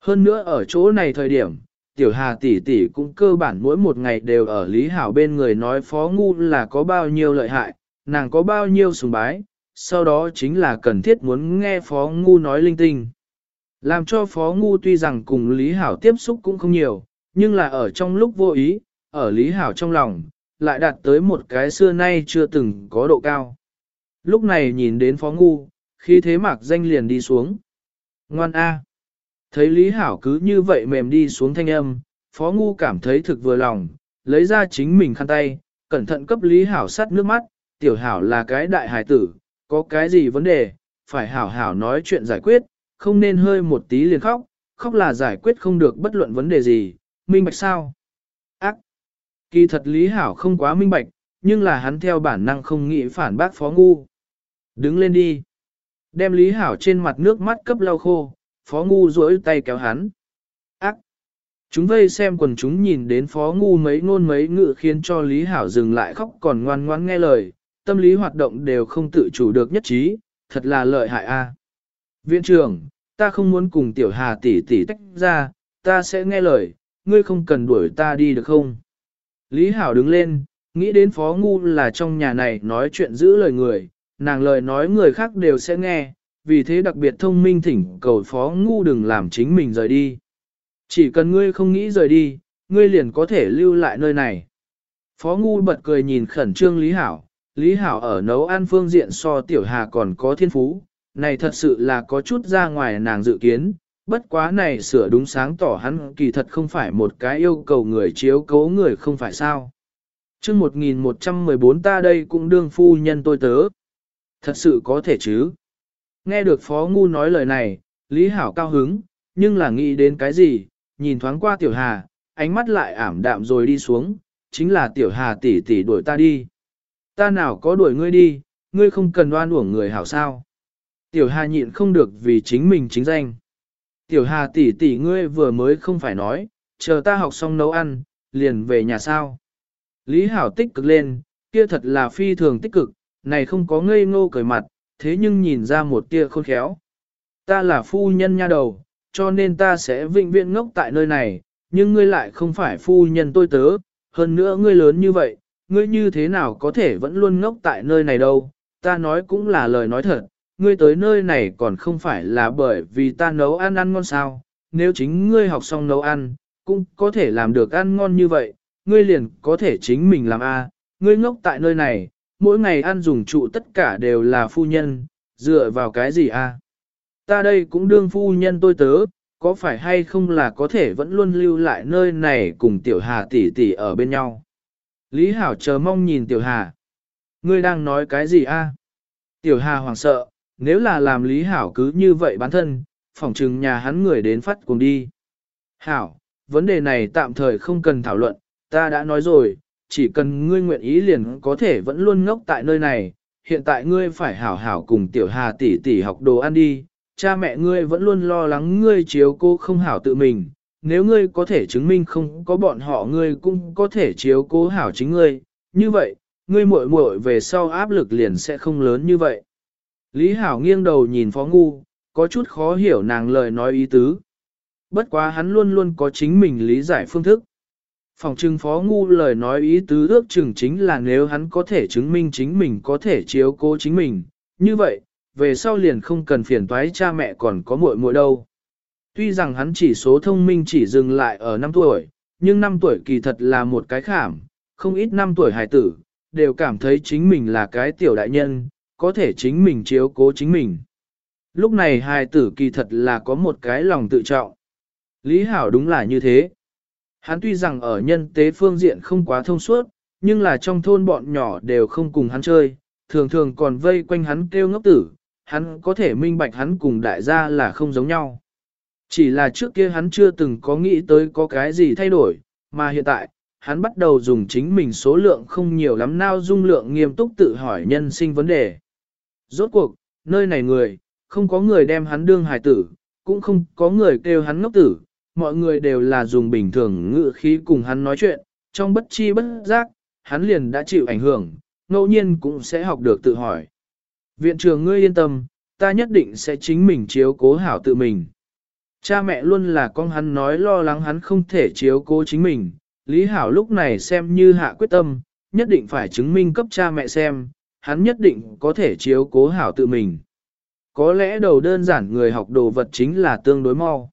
Hơn nữa ở chỗ này thời điểm, tiểu hà tỷ tỷ cũng cơ bản mỗi một ngày đều ở Lý Hảo bên người nói phó ngu là có bao nhiêu lợi hại, nàng có bao nhiêu sùng bái, sau đó chính là cần thiết muốn nghe phó ngu nói linh tinh. Làm cho phó ngu tuy rằng cùng Lý Hảo tiếp xúc cũng không nhiều, nhưng là ở trong lúc vô ý, ở Lý Hảo trong lòng, lại đạt tới một cái xưa nay chưa từng có độ cao. Lúc này nhìn đến phó ngu, khi thế mạc danh liền đi xuống. Ngoan A. Thấy Lý Hảo cứ như vậy mềm đi xuống thanh âm, phó ngu cảm thấy thực vừa lòng, lấy ra chính mình khăn tay, cẩn thận cấp Lý Hảo sắt nước mắt, tiểu Hảo là cái đại hài tử, có cái gì vấn đề, phải Hảo Hảo nói chuyện giải quyết, không nên hơi một tí liền khóc, khóc là giải quyết không được bất luận vấn đề gì, minh bạch sao? Ác! Kỳ thật Lý Hảo không quá minh bạch, nhưng là hắn theo bản năng không nghĩ phản bác Phó Ngu. Đứng lên đi. Đem Lý Hảo trên mặt nước mắt cấp lau khô, Phó Ngu duỗi tay kéo hắn. Ác! Chúng vây xem quần chúng nhìn đến Phó Ngu mấy ngôn mấy ngự khiến cho Lý Hảo dừng lại khóc còn ngoan ngoãn nghe lời, tâm lý hoạt động đều không tự chủ được nhất trí, thật là lợi hại a. Viện trưởng, ta không muốn cùng tiểu hà tỷ tỷ tách ra, ta sẽ nghe lời, ngươi không cần đuổi ta đi được không? Lý Hảo đứng lên, nghĩ đến Phó Ngu là trong nhà này nói chuyện giữ lời người, nàng lời nói người khác đều sẽ nghe, vì thế đặc biệt thông minh thỉnh cầu Phó Ngu đừng làm chính mình rời đi. Chỉ cần ngươi không nghĩ rời đi, ngươi liền có thể lưu lại nơi này. Phó Ngu bật cười nhìn khẩn trương Lý Hảo, Lý Hảo ở nấu ăn phương diện so Tiểu Hà còn có thiên phú, này thật sự là có chút ra ngoài nàng dự kiến, bất quá này sửa đúng sáng tỏ hắn kỳ thật không phải một cái yêu cầu người chiếu cố người không phải sao. Trước 1114 ta đây cũng đương phu nhân tôi tớ. Thật sự có thể chứ. Nghe được Phó Ngu nói lời này, Lý Hảo cao hứng, nhưng là nghĩ đến cái gì, nhìn thoáng qua Tiểu Hà, ánh mắt lại ảm đạm rồi đi xuống, chính là Tiểu Hà tỷ tỷ đuổi ta đi. Ta nào có đuổi ngươi đi, ngươi không cần đoan uổng người hảo sao. Tiểu Hà nhịn không được vì chính mình chính danh. Tiểu Hà tỷ tỷ ngươi vừa mới không phải nói, chờ ta học xong nấu ăn, liền về nhà sao. Lý Hảo tích cực lên, kia thật là phi thường tích cực, này không có ngây ngô cởi mặt, thế nhưng nhìn ra một tia khôn khéo. Ta là phu nhân nha đầu, cho nên ta sẽ vĩnh viễn ngốc tại nơi này, nhưng ngươi lại không phải phu nhân tôi tớ, hơn nữa ngươi lớn như vậy, ngươi như thế nào có thể vẫn luôn ngốc tại nơi này đâu, ta nói cũng là lời nói thật, ngươi tới nơi này còn không phải là bởi vì ta nấu ăn ăn ngon sao, nếu chính ngươi học xong nấu ăn, cũng có thể làm được ăn ngon như vậy, ngươi liền có thể chính mình làm a. ngươi ngốc tại nơi này, mỗi ngày ăn dùng trụ tất cả đều là phu nhân, dựa vào cái gì a? Ta đây cũng đương phu nhân tôi tớ, có phải hay không là có thể vẫn luôn lưu lại nơi này cùng tiểu hà tỷ tỷ ở bên nhau. Lý Hảo chờ mong nhìn tiểu hà. Ngươi đang nói cái gì a? Tiểu hà hoảng sợ, nếu là làm Lý Hảo cứ như vậy bán thân, phỏng chừng nhà hắn người đến phát cùng đi. Hảo, vấn đề này tạm thời không cần thảo luận, ta đã nói rồi, chỉ cần ngươi nguyện ý liền có thể vẫn luôn ngốc tại nơi này, hiện tại ngươi phải hảo hảo cùng tiểu hà tỷ tỷ học đồ ăn đi, cha mẹ ngươi vẫn luôn lo lắng ngươi chiếu cô không hảo tự mình, nếu ngươi có thể chứng minh không có bọn họ ngươi cũng có thể chiếu cố hảo chính ngươi, như vậy, ngươi muội muội về sau áp lực liền sẽ không lớn như vậy. Lý Hảo nghiêng đầu nhìn Phó Ngu, có chút khó hiểu nàng lời nói ý tứ. Bất quá hắn luôn luôn có chính mình lý giải phương thức. Phòng trưng Phó Ngu lời nói ý tứ ước chừng chính là nếu hắn có thể chứng minh chính mình có thể chiếu cố chính mình, như vậy, về sau liền không cần phiền toái cha mẹ còn có muội muội đâu. Tuy rằng hắn chỉ số thông minh chỉ dừng lại ở 5 tuổi, nhưng 5 tuổi kỳ thật là một cái khảm, không ít 5 tuổi hài tử, đều cảm thấy chính mình là cái tiểu đại nhân, có thể chính mình chiếu cố chính mình. Lúc này hài tử kỳ thật là có một cái lòng tự trọng. Lý Hảo đúng là như thế. Hắn tuy rằng ở nhân tế phương diện không quá thông suốt, nhưng là trong thôn bọn nhỏ đều không cùng hắn chơi, thường thường còn vây quanh hắn kêu ngốc tử, hắn có thể minh bạch hắn cùng đại gia là không giống nhau. Chỉ là trước kia hắn chưa từng có nghĩ tới có cái gì thay đổi, mà hiện tại, hắn bắt đầu dùng chính mình số lượng không nhiều lắm nào dung lượng nghiêm túc tự hỏi nhân sinh vấn đề. Rốt cuộc, nơi này người, không có người đem hắn đương hài tử, cũng không có người kêu hắn ngốc tử, mọi người đều là dùng bình thường ngữ khí cùng hắn nói chuyện, trong bất chi bất giác, hắn liền đã chịu ảnh hưởng, ngẫu nhiên cũng sẽ học được tự hỏi. Viện trường ngươi yên tâm, ta nhất định sẽ chính mình chiếu cố hảo tự mình. Cha mẹ luôn là con hắn nói lo lắng hắn không thể chiếu cố chính mình, Lý Hảo lúc này xem như hạ quyết tâm, nhất định phải chứng minh cấp cha mẹ xem, hắn nhất định có thể chiếu cố hảo tự mình. Có lẽ đầu đơn giản người học đồ vật chính là tương đối mau.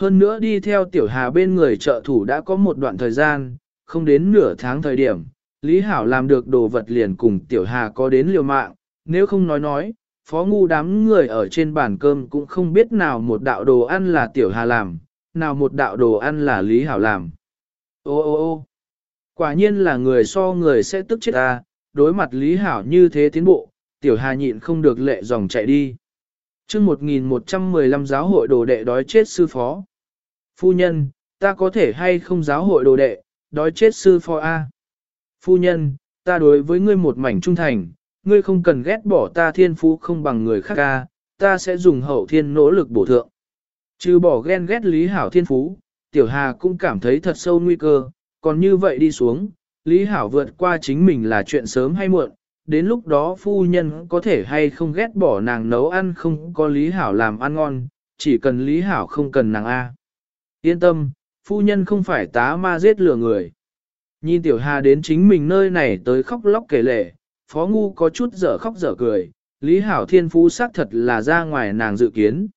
Hơn nữa đi theo tiểu hà bên người trợ thủ đã có một đoạn thời gian, không đến nửa tháng thời điểm, Lý Hảo làm được đồ vật liền cùng tiểu hà có đến liều mạng, nếu không nói nói, phó ngu đám người ở trên bàn cơm cũng không biết nào một đạo đồ ăn là tiểu hà làm, nào một đạo đồ ăn là Lý Hảo làm. Ô ô ô quả nhiên là người so người sẽ tức chết ta, đối mặt Lý Hảo như thế tiến bộ, tiểu hà nhịn không được lệ dòng chạy đi chương 1115 giáo hội đồ đệ đói chết sư phó. Phu nhân, ta có thể hay không giáo hội đồ đệ, đói chết sư phó A. Phu nhân, ta đối với ngươi một mảnh trung thành, ngươi không cần ghét bỏ ta thiên phú không bằng người khác A, ta sẽ dùng hậu thiên nỗ lực bổ thượng. Trừ bỏ ghen ghét Lý Hảo thiên phú, Tiểu Hà cũng cảm thấy thật sâu nguy cơ, còn như vậy đi xuống, Lý Hảo vượt qua chính mình là chuyện sớm hay muộn, đến lúc đó phu nhân có thể hay không ghét bỏ nàng nấu ăn không có Lý Hảo làm ăn ngon, chỉ cần Lý Hảo không cần nàng A. Yên tâm, phu nhân không phải tá ma giết lừa người. Nhìn Tiểu Hà đến chính mình nơi này tới khóc lóc kể lệ, Phó Ngu có chút dở khóc dở cười, Lý Hảo thiên phú xác thật là ra ngoài nàng dự kiến.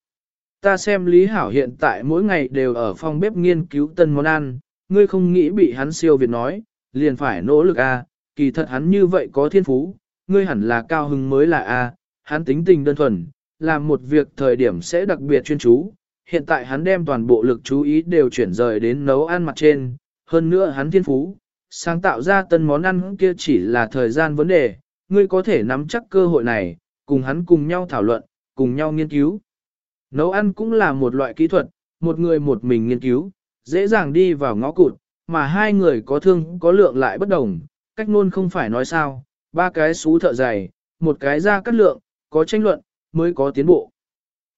Ta xem Lý Hảo hiện tại mỗi ngày đều ở phòng bếp nghiên cứu tân món ăn, ngươi không nghĩ bị hắn siêu việt nói, liền phải nỗ lực a. kỳ thật hắn như vậy có thiên phú, ngươi hẳn là cao hứng mới là a, hắn tính tình đơn thuần, làm một việc thời điểm sẽ đặc biệt chuyên chú, hiện tại hắn đem toàn bộ lực chú ý đều chuyển rời đến nấu ăn mặt trên, hơn nữa hắn thiên phú, sáng tạo ra tân món ăn kia chỉ là thời gian vấn đề, ngươi có thể nắm chắc cơ hội này, cùng hắn cùng nhau thảo luận, cùng nhau nghiên cứu. Nấu ăn cũng là một loại kỹ thuật, một người một mình nghiên cứu, dễ dàng đi vào ngõ cụt, mà hai người có thương có lượng lại bất đồng, cách luôn không phải nói sao, ba cái xú thợ dày, một cái ra cắt lượng, có tranh luận, mới có tiến bộ.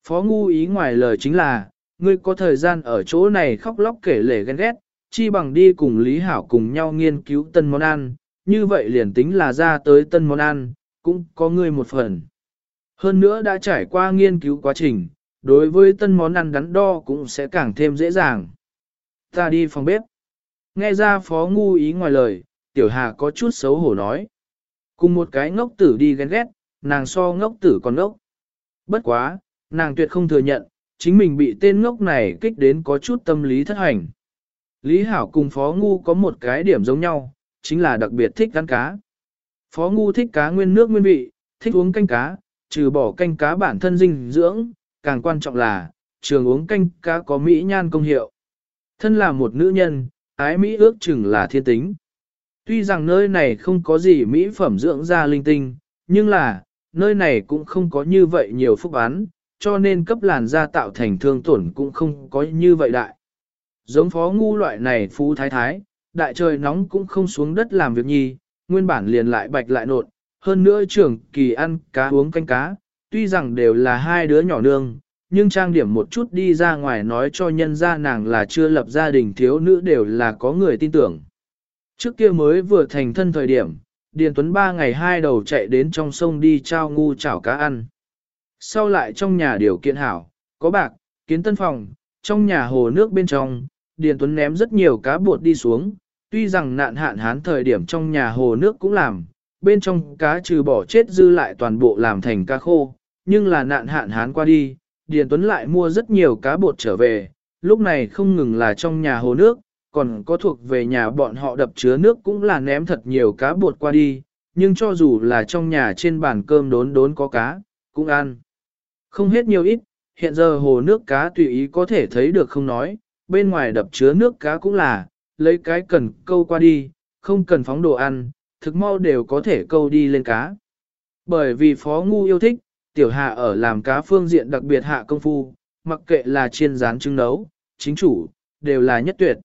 Phó ngu ý ngoài lời chính là, ngươi có thời gian ở chỗ này khóc lóc kể lể ghen ghét, chi bằng đi cùng Lý Hảo cùng nhau nghiên cứu tân món ăn, như vậy liền tính là ra tới tân món ăn, cũng có ngươi một phần. Hơn nữa đã trải qua nghiên cứu quá trình, đối với tân món ăn đắn đo cũng sẽ càng thêm dễ dàng. Ta đi phòng bếp. Nghe ra phó ngu ý ngoài lời, tiểu hà có chút xấu hổ nói. Cùng một cái ngốc tử đi ghen ghét, nàng so ngốc tử còn ngốc. Bất quá, nàng tuyệt không thừa nhận, chính mình bị tên ngốc này kích đến có chút tâm lý thất hành. Lý Hảo cùng Phó Ngu có một cái điểm giống nhau, chính là đặc biệt thích ăn cá. Phó Ngu thích cá nguyên nước nguyên vị, thích uống canh cá, trừ bỏ canh cá bản thân dinh dưỡng, càng quan trọng là, trường uống canh cá có mỹ nhan công hiệu. Thân là một nữ nhân, ái Mỹ ước chừng là thiên tính. Tuy rằng nơi này không có gì Mỹ phẩm dưỡng da linh tinh, nhưng là, nơi này cũng không có như vậy nhiều phúc án, cho nên cấp làn da tạo thành thương tổn cũng không có như vậy đại. Giống phó ngu loại này phú thái thái, đại trời nóng cũng không xuống đất làm việc nhi, nguyên bản liền lại bạch lại nột, hơn nữa trưởng kỳ ăn cá uống canh cá, tuy rằng đều là hai đứa nhỏ nương, nhưng trang điểm một chút đi ra ngoài nói cho nhân gia nàng là chưa lập gia đình thiếu nữ đều là có người tin tưởng. Trước kia mới vừa thành thân thời điểm, Điền Tuấn ba ngày hai đầu chạy đến trong sông đi trao ngu chảo cá ăn. Sau lại trong nhà điều kiện hảo, có bạc, kiến tân phòng, trong nhà hồ nước bên trong, Điền Tuấn ném rất nhiều cá bột đi xuống, tuy rằng nạn hạn hán thời điểm trong nhà hồ nước cũng làm, bên trong cá trừ bỏ chết dư lại toàn bộ làm thành cá khô, nhưng là nạn hạn hán qua đi, Điền Tuấn lại mua rất nhiều cá bột trở về, lúc này không ngừng là trong nhà hồ nước, còn có thuộc về nhà bọn họ đập chứa nước cũng là ném thật nhiều cá bột qua đi, nhưng cho dù là trong nhà trên bàn cơm đốn đốn có cá, cũng ăn. Không hết nhiều ít, hiện giờ hồ nước cá tùy ý có thể thấy được không nói, bên ngoài đập chứa nước cá cũng là, lấy cái cần câu qua đi, không cần phóng đồ ăn, thực mau đều có thể câu đi lên cá. Bởi vì Phó Ngu yêu thích, Tiểu Hạ ở làm cá phương diện đặc biệt hạ công phu, mặc kệ là chiên rán trứng nấu, chính chủ, đều là nhất tuyệt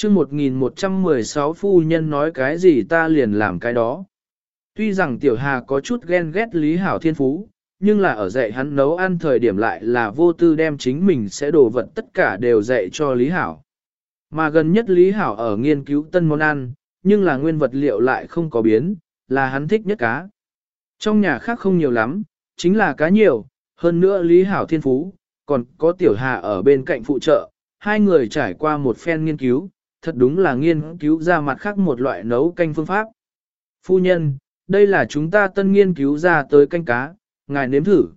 chương 1116 phu nhân nói cái gì ta liền làm cái đó. Tuy rằng Tiểu Hà có chút ghen ghét Lý Hảo Thiên Phú, nhưng là ở dạy hắn nấu ăn thời điểm lại là vô tư đem chính mình sẽ đổ vật tất cả đều dạy cho Lý Hảo. Mà gần nhất Lý Hảo ở nghiên cứu tân món ăn, nhưng là nguyên vật liệu lại không có biến, là hắn thích nhất cá. Trong nhà khác không nhiều lắm, chính là cá nhiều, hơn nữa Lý Hảo thiên phú, còn có Tiểu Hà ở bên cạnh phụ trợ, hai người trải qua một phen nghiên cứu, thật đúng là nghiên cứu ra mặt khác một loại nấu canh phương pháp. Phu nhân, đây là chúng ta tân nghiên cứu ra tới canh cá, ngài nếm thử.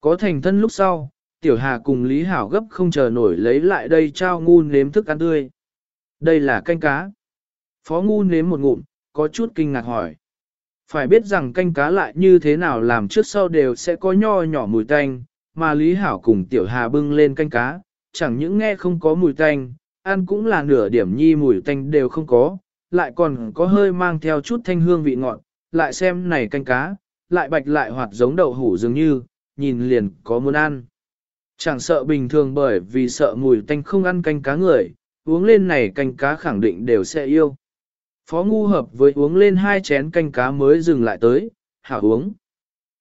Có thành thân lúc sau, Tiểu Hà cùng Lý Hảo gấp không chờ nổi lấy lại đây trao ngu nếm thức ăn tươi. Đây là canh cá. Phó ngu nếm một ngụm, có chút kinh ngạc hỏi. Phải biết rằng canh cá lại như thế nào làm trước sau đều sẽ có nho nhỏ mùi tanh, mà Lý Hảo cùng Tiểu Hà bưng lên canh cá, chẳng những nghe không có mùi tanh, ăn cũng là nửa điểm nhi mùi tanh đều không có, lại còn có hơi mang theo chút thanh hương vị ngọt, lại xem này canh cá, lại bạch lại hoạt giống đậu hủ dường như, nhìn liền có muốn ăn. Chẳng sợ bình thường bởi vì sợ mùi tanh không ăn canh cá người, uống lên này canh cá khẳng định đều sẽ yêu. Phó ngu hợp với uống lên hai chén canh cá mới dừng lại tới, hảo uống.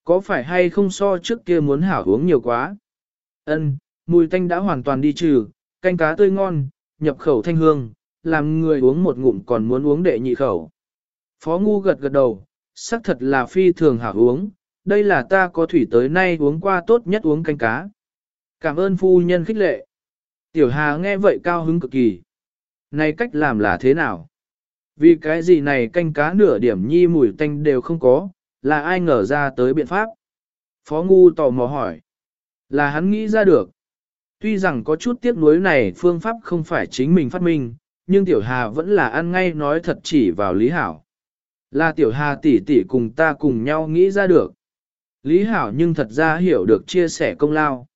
Có phải hay không so trước kia muốn hảo uống nhiều quá? Ân, mùi tanh đã hoàn toàn đi trừ, canh cá tươi ngon, nhập khẩu thanh hương, làm người uống một ngụm còn muốn uống đệ nhị khẩu. Phó ngu gật gật đầu, xác thật là phi thường hảo uống, đây là ta có thủy tới nay uống qua tốt nhất uống canh cá. Cảm ơn phu nhân khích lệ. Tiểu Hà nghe vậy cao hứng cực kỳ. Này cách làm là thế nào? Vì cái gì này canh cá nửa điểm nhi mùi tanh đều không có, là ai ngờ ra tới biện pháp? Phó Ngu tò mò hỏi. Là hắn nghĩ ra được. Tuy rằng có chút tiếc nuối này phương pháp không phải chính mình phát minh, nhưng Tiểu Hà vẫn là ăn ngay nói thật chỉ vào Lý Hảo. Là Tiểu Hà tỷ tỷ cùng ta cùng nhau nghĩ ra được. Lý Hảo nhưng thật ra hiểu được chia sẻ công lao.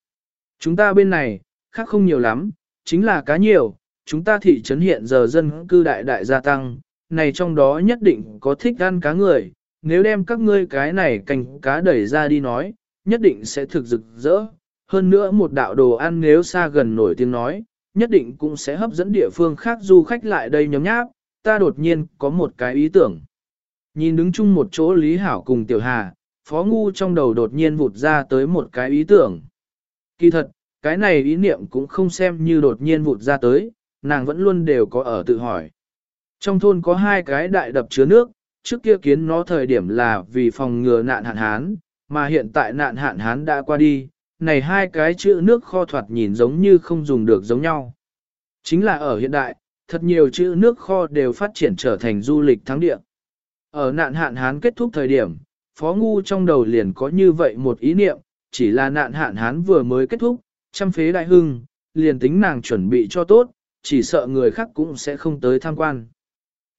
Chúng ta bên này, khác không nhiều lắm, chính là cá nhiều, chúng ta thị trấn hiện giờ dân cư đại đại gia tăng, này trong đó nhất định có thích ăn cá người, nếu đem các ngươi cái này canh cá đẩy ra đi nói, nhất định sẽ thực rực rỡ. Hơn nữa một đạo đồ ăn nếu xa gần nổi tiếng nói, nhất định cũng sẽ hấp dẫn địa phương khác du khách lại đây nhóm nháp, ta đột nhiên có một cái ý tưởng. Nhìn đứng chung một chỗ Lý Hảo cùng Tiểu Hà, Phó Ngu trong đầu đột nhiên vụt ra tới một cái ý tưởng. Kỳ thật, cái này ý niệm cũng không xem như đột nhiên vụt ra tới, nàng vẫn luôn đều có ở tự hỏi. Trong thôn có hai cái đại đập chứa nước, trước kia kiến nó thời điểm là vì phòng ngừa nạn hạn hán, mà hiện tại nạn hạn hán đã qua đi, này hai cái chữ nước kho thoạt nhìn giống như không dùng được giống nhau. Chính là ở hiện đại, thật nhiều chữ nước kho đều phát triển trở thành du lịch thắng địa. Ở nạn hạn hán kết thúc thời điểm, Phó Ngu trong đầu liền có như vậy một ý niệm, chỉ là nạn hạn hán vừa mới kết thúc, trăm phế đại hưng, liền tính nàng chuẩn bị cho tốt, chỉ sợ người khác cũng sẽ không tới tham quan.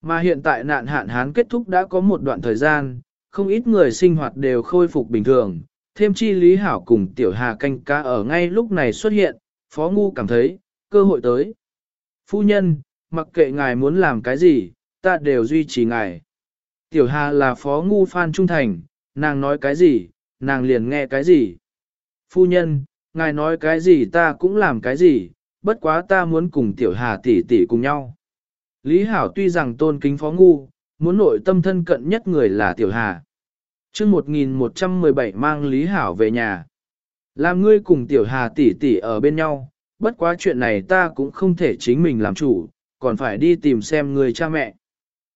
Mà hiện tại nạn hạn hán kết thúc đã có một đoạn thời gian, không ít người sinh hoạt đều khôi phục bình thường, thêm chi Lý Hảo cùng Tiểu Hà canh ca ở ngay lúc này xuất hiện, Phó Ngu cảm thấy, cơ hội tới. Phu nhân, mặc kệ ngài muốn làm cái gì, ta đều duy trì ngài. Tiểu Hà là Phó Ngu Phan Trung Thành, nàng nói cái gì, nàng liền nghe cái gì. Phu nhân, ngài nói cái gì ta cũng làm cái gì, bất quá ta muốn cùng Tiểu Hà tỷ tỷ cùng nhau. Lý Hảo tuy rằng tôn kính Phó Ngu, muốn nội tâm thân cận nhất người là Tiểu Hà chương 1117 mang Lý Hảo về nhà. Làm ngươi cùng Tiểu Hà tỷ tỷ ở bên nhau, bất quá chuyện này ta cũng không thể chính mình làm chủ, còn phải đi tìm xem người cha mẹ.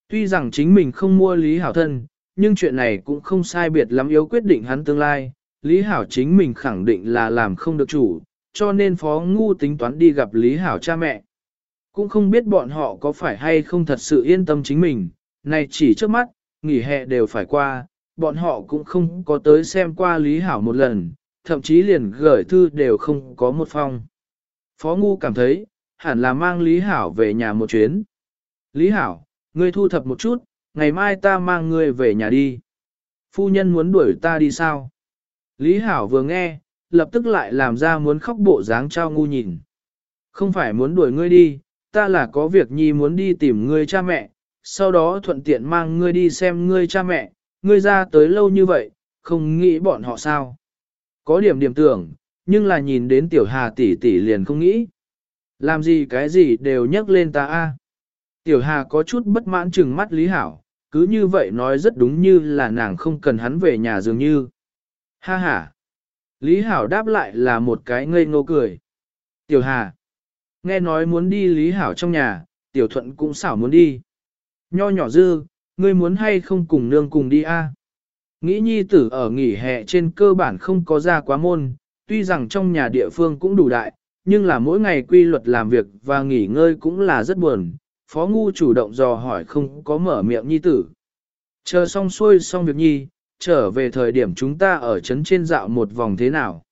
Tuy rằng chính mình không mua Lý Hảo thân, nhưng chuyện này cũng không sai biệt lắm yếu quyết định hắn tương lai. Lý Hảo chính mình khẳng định là làm không được chủ, cho nên Phó Ngu tính toán đi gặp Lý Hảo cha mẹ. Cũng không biết bọn họ có phải hay không thật sự yên tâm chính mình, này chỉ trước mắt, nghỉ hè đều phải qua, bọn họ cũng không có tới xem qua Lý Hảo một lần, thậm chí liền gửi thư đều không có một phong. Phó Ngu cảm thấy, hẳn là mang Lý Hảo về nhà một chuyến. Lý Hảo, ngươi thu thập một chút, ngày mai ta mang ngươi về nhà đi. Phu nhân muốn đuổi ta đi sao? Lý Hảo vừa nghe, lập tức lại làm ra muốn khóc bộ dáng trao ngu nhìn. Không phải muốn đuổi ngươi đi, ta là có việc nhi muốn đi tìm ngươi cha mẹ, sau đó thuận tiện mang ngươi đi xem ngươi cha mẹ, ngươi ra tới lâu như vậy, không nghĩ bọn họ sao. Có điểm điểm tưởng, nhưng là nhìn đến tiểu hà tỷ tỷ liền không nghĩ. Làm gì cái gì đều nhắc lên ta a. Tiểu hà có chút bất mãn chừng mắt Lý Hảo, cứ như vậy nói rất đúng như là nàng không cần hắn về nhà dường như. Ha ha. Lý Hảo đáp lại là một cái ngây ngô cười. Tiểu hà. Nghe nói muốn đi Lý Hảo trong nhà, Tiểu Thuận cũng xảo muốn đi. Nho nhỏ dư, ngươi muốn hay không cùng nương cùng đi a? Nghĩ nhi tử ở nghỉ hè trên cơ bản không có ra quá môn, tuy rằng trong nhà địa phương cũng đủ đại, nhưng là mỗi ngày quy luật làm việc và nghỉ ngơi cũng là rất buồn. Phó Ngu chủ động dò hỏi không có mở miệng nhi tử. Chờ xong xuôi xong việc nhi, trở về thời điểm chúng ta ở trấn trên dạo một vòng thế nào.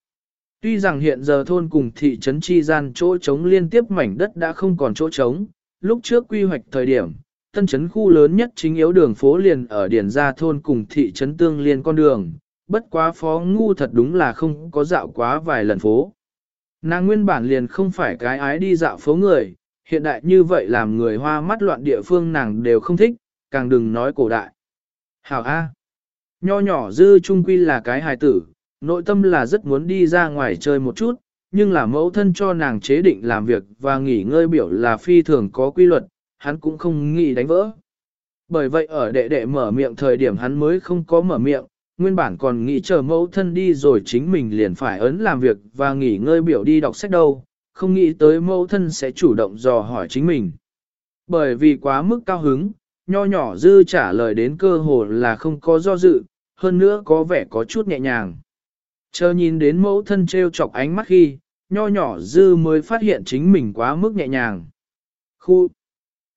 Tuy rằng hiện giờ thôn cùng thị trấn chi gian chỗ trống liên tiếp mảnh đất đã không còn chỗ trống, lúc trước quy hoạch thời điểm, tân trấn khu lớn nhất chính yếu đường phố liền ở Điền gia thôn cùng thị trấn tương liên con đường, bất quá phó ngu thật đúng là không có dạo quá vài lần phố. Nàng nguyên bản liền không phải cái ái đi dạo phố người, hiện đại như vậy làm người hoa mắt loạn địa phương nàng đều không thích, càng đừng nói cổ đại. Hảo A. Nho nhỏ dư trung quy là cái hài tử, nội tâm là rất muốn đi ra ngoài chơi một chút, nhưng là mẫu thân cho nàng chế định làm việc và nghỉ ngơi biểu là phi thường có quy luật, hắn cũng không nghĩ đánh vỡ. Bởi vậy ở đệ đệ mở miệng thời điểm hắn mới không có mở miệng, nguyên bản còn nghĩ chờ mẫu thân đi rồi chính mình liền phải ấn làm việc và nghỉ ngơi biểu đi đọc sách đâu, không nghĩ tới mẫu thân sẽ chủ động dò hỏi chính mình. Bởi vì quá mức cao hứng, nho nhỏ dư trả lời đến cơ hồ là không có do dự, hơn nữa có vẻ có chút nhẹ nhàng. Chờ nhìn đến mẫu thân treo chọc ánh mắt khi, nho nhỏ dư mới phát hiện chính mình quá mức nhẹ nhàng. Khu!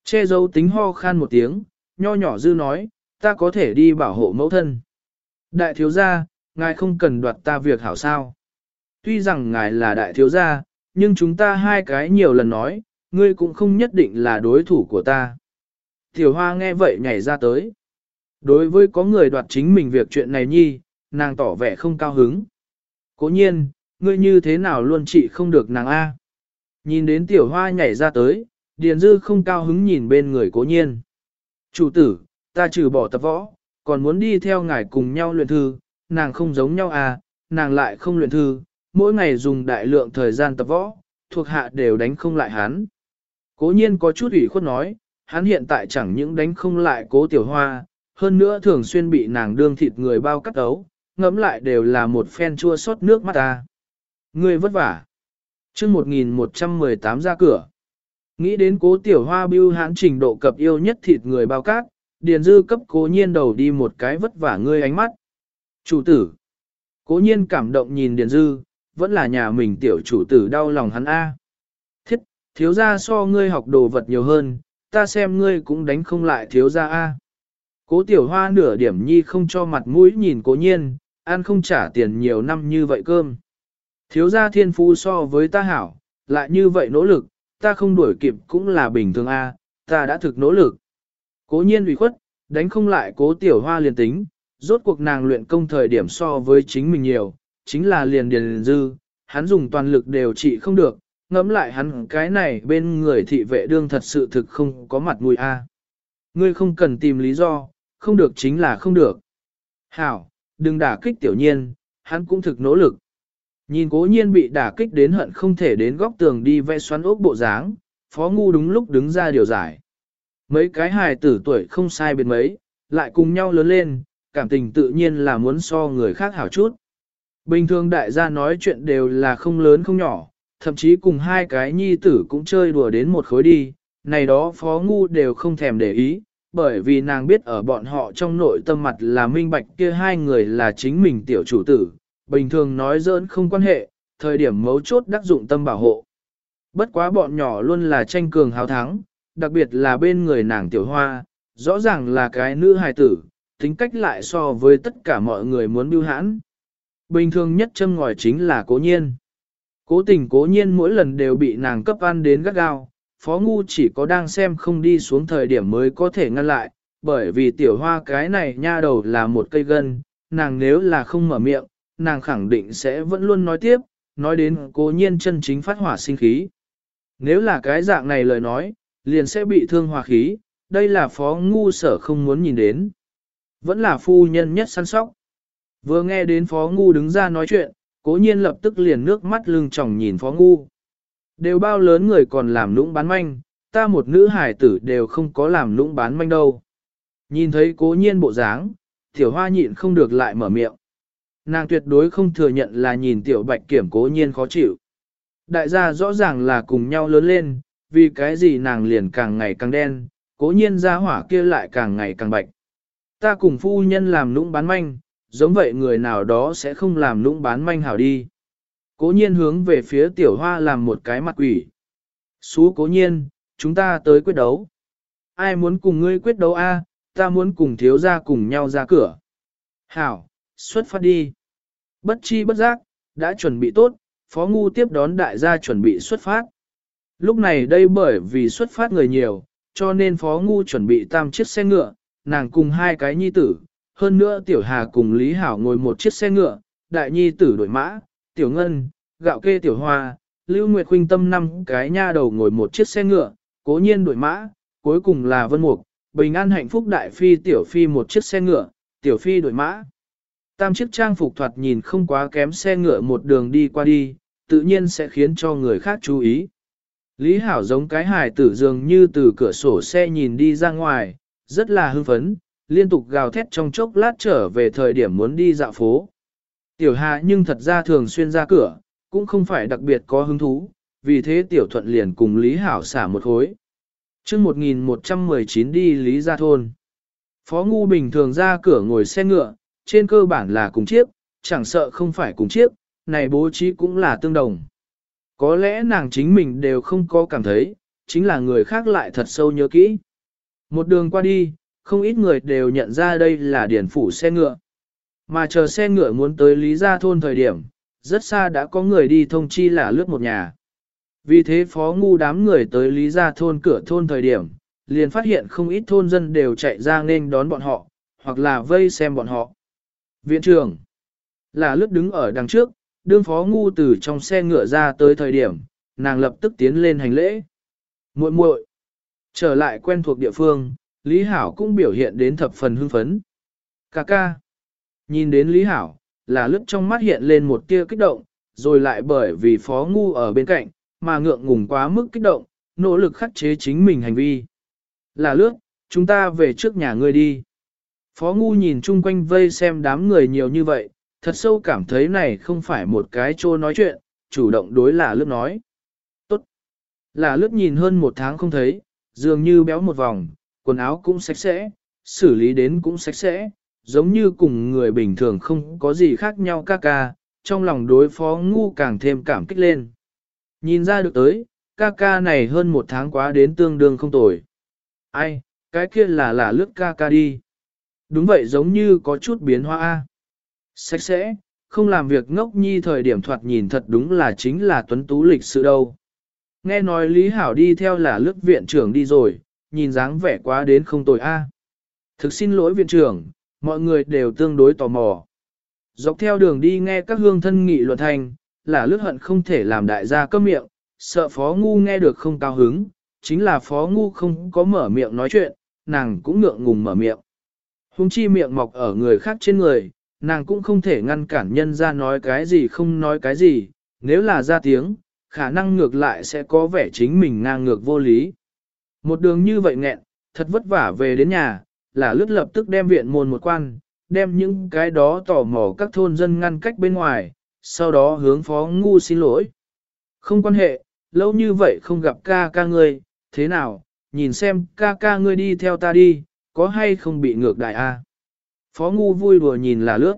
Che giấu tính ho khan một tiếng, nho nhỏ dư nói, ta có thể đi bảo hộ mẫu thân. Đại thiếu gia, ngài không cần đoạt ta việc hảo sao. Tuy rằng ngài là đại thiếu gia, nhưng chúng ta hai cái nhiều lần nói, ngươi cũng không nhất định là đối thủ của ta. Tiểu hoa nghe vậy nhảy ra tới. Đối với có người đoạt chính mình việc chuyện này nhi, nàng tỏ vẻ không cao hứng. Cố nhiên, ngươi như thế nào luôn trị không được nàng A. Nhìn đến tiểu hoa nhảy ra tới, Điền Dư không cao hứng nhìn bên người cố nhiên. Chủ tử, ta trừ bỏ tập võ, còn muốn đi theo ngài cùng nhau luyện thư, nàng không giống nhau à, nàng lại không luyện thư, mỗi ngày dùng đại lượng thời gian tập võ, thuộc hạ đều đánh không lại hắn. Cố nhiên có chút ủy khuất nói, hắn hiện tại chẳng những đánh không lại cố tiểu hoa, hơn nữa thường xuyên bị nàng đương thịt người bao cắt ấu, ngẫm lại đều là một phen chua xót nước mắt ta. Ngươi vất vả. chương 1118 ra cửa. Nghĩ đến cố tiểu hoa bưu hãn trình độ cập yêu nhất thịt người bao cát, điền dư cấp cố nhiên đầu đi một cái vất vả ngươi ánh mắt. Chủ tử. Cố nhiên cảm động nhìn điền dư, vẫn là nhà mình tiểu chủ tử đau lòng hắn A. Thiết, thiếu gia so ngươi học đồ vật nhiều hơn, ta xem ngươi cũng đánh không lại thiếu gia A. Cố tiểu hoa nửa điểm nhi không cho mặt mũi nhìn cố nhiên, ăn không trả tiền nhiều năm như vậy cơm. Thiếu gia thiên phú so với ta hảo, lại như vậy nỗ lực, ta không đuổi kịp cũng là bình thường a, ta đã thực nỗ lực. Cố nhiên ủy khuất, đánh không lại cố tiểu hoa liền tính, rốt cuộc nàng luyện công thời điểm so với chính mình nhiều, chính là liền điền dư, hắn dùng toàn lực đều trị không được, ngẫm lại hắn cái này bên người thị vệ đương thật sự thực không có mặt mũi a. Ngươi không cần tìm lý do, không được chính là không được. Hảo, đừng đả kích tiểu nhiên, hắn cũng thực nỗ lực. Nhìn cố nhiên bị đả kích đến hận không thể đến góc tường đi vẽ xoắn ốc bộ dáng, phó ngu đúng lúc đứng ra điều giải. Mấy cái hài tử tuổi không sai biệt mấy, lại cùng nhau lớn lên, cảm tình tự nhiên là muốn so người khác hảo chút. Bình thường đại gia nói chuyện đều là không lớn không nhỏ, thậm chí cùng hai cái nhi tử cũng chơi đùa đến một khối đi, này đó phó ngu đều không thèm để ý, bởi vì nàng biết ở bọn họ trong nội tâm mặt là minh bạch kia hai người là chính mình tiểu chủ tử, bình thường nói dỡn không quan hệ, thời điểm mấu chốt đắc dụng tâm bảo hộ. Bất quá bọn nhỏ luôn là tranh cường hào thắng, đặc biệt là bên người nàng tiểu hoa, rõ ràng là cái nữ hài tử, tính cách lại so với tất cả mọi người muốn biêu hãn. Bình thường nhất châm ngòi chính là cố nhiên. Cố tình cố nhiên mỗi lần đều bị nàng cấp ăn đến gắt gao, phó ngu chỉ có đang xem không đi xuống thời điểm mới có thể ngăn lại, bởi vì tiểu hoa cái này nha đầu là một cây gân, nàng nếu là không mở miệng, nàng khẳng định sẽ vẫn luôn nói tiếp, nói đến cố nhiên chân chính phát hỏa sinh khí. Nếu là cái dạng này lời nói, liền sẽ bị thương hòa khí, đây là phó ngu sở không muốn nhìn đến. Vẫn là phu nhân nhất săn sóc. Vừa nghe đến phó ngu đứng ra nói chuyện, cố nhiên lập tức liền nước mắt lưng tròng nhìn phó ngu. Đều bao lớn người còn làm lũng bán manh, ta một nữ hải tử đều không có làm lũng bán manh đâu. Nhìn thấy cố nhiên bộ dáng, tiểu hoa nhịn không được lại mở miệng. Nàng tuyệt đối không thừa nhận là nhìn tiểu bạch kiểm cố nhiên khó chịu. Đại gia rõ ràng là cùng nhau lớn lên, vì cái gì nàng liền càng ngày càng đen, cố nhiên ra hỏa kia lại càng ngày càng bạch. Ta cùng phu nhân làm lũng bán manh, giống vậy người nào đó sẽ không làm lũng bán manh hảo đi. Cố nhiên hướng về phía tiểu hoa làm một cái mặt quỷ. Xú cố nhiên, chúng ta tới quyết đấu. Ai muốn cùng ngươi quyết đấu a? ta muốn cùng thiếu gia cùng nhau ra cửa. Hảo, xuất phát đi. Bất chi bất giác, đã chuẩn bị tốt, phó ngu tiếp đón đại gia chuẩn bị xuất phát. Lúc này đây bởi vì xuất phát người nhiều, cho nên phó ngu chuẩn bị tam chiếc xe ngựa, nàng cùng hai cái nhi tử, hơn nữa tiểu hà cùng Lý Hảo ngồi một chiếc xe ngựa, đại nhi tử đổi mã, tiểu ngân, gạo kê tiểu hoa, lưu nguyệt khuynh tâm năm cái nha đầu ngồi một chiếc xe ngựa, cố nhiên đổi mã, cuối cùng là vân mục, bình an hạnh phúc đại phi tiểu phi một chiếc xe ngựa, tiểu phi đổi mã. Tam chiếc trang phục thoạt nhìn không quá kém xe ngựa một đường đi qua đi, tự nhiên sẽ khiến cho người khác chú ý. Lý Hảo giống cái hài tử dường như từ cửa sổ xe nhìn đi ra ngoài, rất là hưng phấn, liên tục gào thét trong chốc lát trở về thời điểm muốn đi dạo phố. Tiểu Hà nhưng thật ra thường xuyên ra cửa, cũng không phải đặc biệt có hứng thú, vì thế Tiểu Thuận liền cùng Lý Hảo xả một khối. Trước 1119 đi Lý gia thôn. Phó Ngu bình thường ra cửa ngồi xe ngựa, trên cơ bản là cùng chiếc, chẳng sợ không phải cùng chiếc, này bố trí cũng là tương đồng. Có lẽ nàng chính mình đều không có cảm thấy, chính là người khác lại thật sâu nhớ kỹ. Một đường qua đi, không ít người đều nhận ra đây là điển phủ xe ngựa. Mà chờ xe ngựa muốn tới Lý Gia Thôn thời điểm, rất xa đã có người đi thông chi là lướt một nhà. Vì thế phó ngu đám người tới Lý Gia Thôn cửa thôn thời điểm, liền phát hiện không ít thôn dân đều chạy ra nên đón bọn họ, hoặc là vây xem bọn họ. Viện trưởng là lướt đứng ở đằng trước, đương phó ngu từ trong xe ngựa ra tới thời điểm, nàng lập tức tiến lên hành lễ. muội muội trở lại quen thuộc địa phương, Lý Hảo cũng biểu hiện đến thập phần hưng phấn. Cà ca, nhìn đến Lý Hảo, là lướt trong mắt hiện lên một tia kích động, rồi lại bởi vì phó ngu ở bên cạnh, mà ngượng ngùng quá mức kích động, nỗ lực khắc chế chính mình hành vi. Là lướt, chúng ta về trước nhà ngươi đi. Phó ngu nhìn chung quanh vây xem đám người nhiều như vậy, thật sâu cảm thấy này không phải một cái trô nói chuyện, chủ động đối là lướt nói. Tốt. Là lướt nhìn hơn một tháng không thấy, dường như béo một vòng, quần áo cũng sạch sẽ, xử lý đến cũng sạch sẽ, giống như cùng người bình thường không có gì khác nhau ca ca, trong lòng đối phó ngu càng thêm cảm kích lên. Nhìn ra được tới, ca ca này hơn một tháng quá đến tương đương không tồi. Ai, cái kia là là lướt ca ca đi. Đúng vậy giống như có chút biến hóa A. Sạch sẽ, không làm việc ngốc nhi thời điểm thoạt nhìn thật đúng là chính là tuấn tú lịch sự đâu. Nghe nói Lý Hảo đi theo là lướt viện trưởng đi rồi, nhìn dáng vẻ quá đến không tồi A. Thực xin lỗi viện trưởng, mọi người đều tương đối tò mò. Dọc theo đường đi nghe các hương thân nghị luận thành, là lướt hận không thể làm đại gia câm miệng, sợ phó ngu nghe được không cao hứng, chính là phó ngu không có mở miệng nói chuyện, nàng cũng ngượng ngùng mở miệng. Hùng chi miệng mọc ở người khác trên người, nàng cũng không thể ngăn cản nhân ra nói cái gì không nói cái gì, nếu là ra tiếng, khả năng ngược lại sẽ có vẻ chính mình ngang ngược vô lý. Một đường như vậy nghẹn, thật vất vả về đến nhà, là lướt lập tức đem viện môn một quan, đem những cái đó tò mò các thôn dân ngăn cách bên ngoài, sau đó hướng phó ngu xin lỗi. Không quan hệ, lâu như vậy không gặp ca ca ngươi, thế nào, nhìn xem ca ca ngươi đi theo ta đi, có hay không bị ngược đại a? Phó ngu vui đùa nhìn là lướt.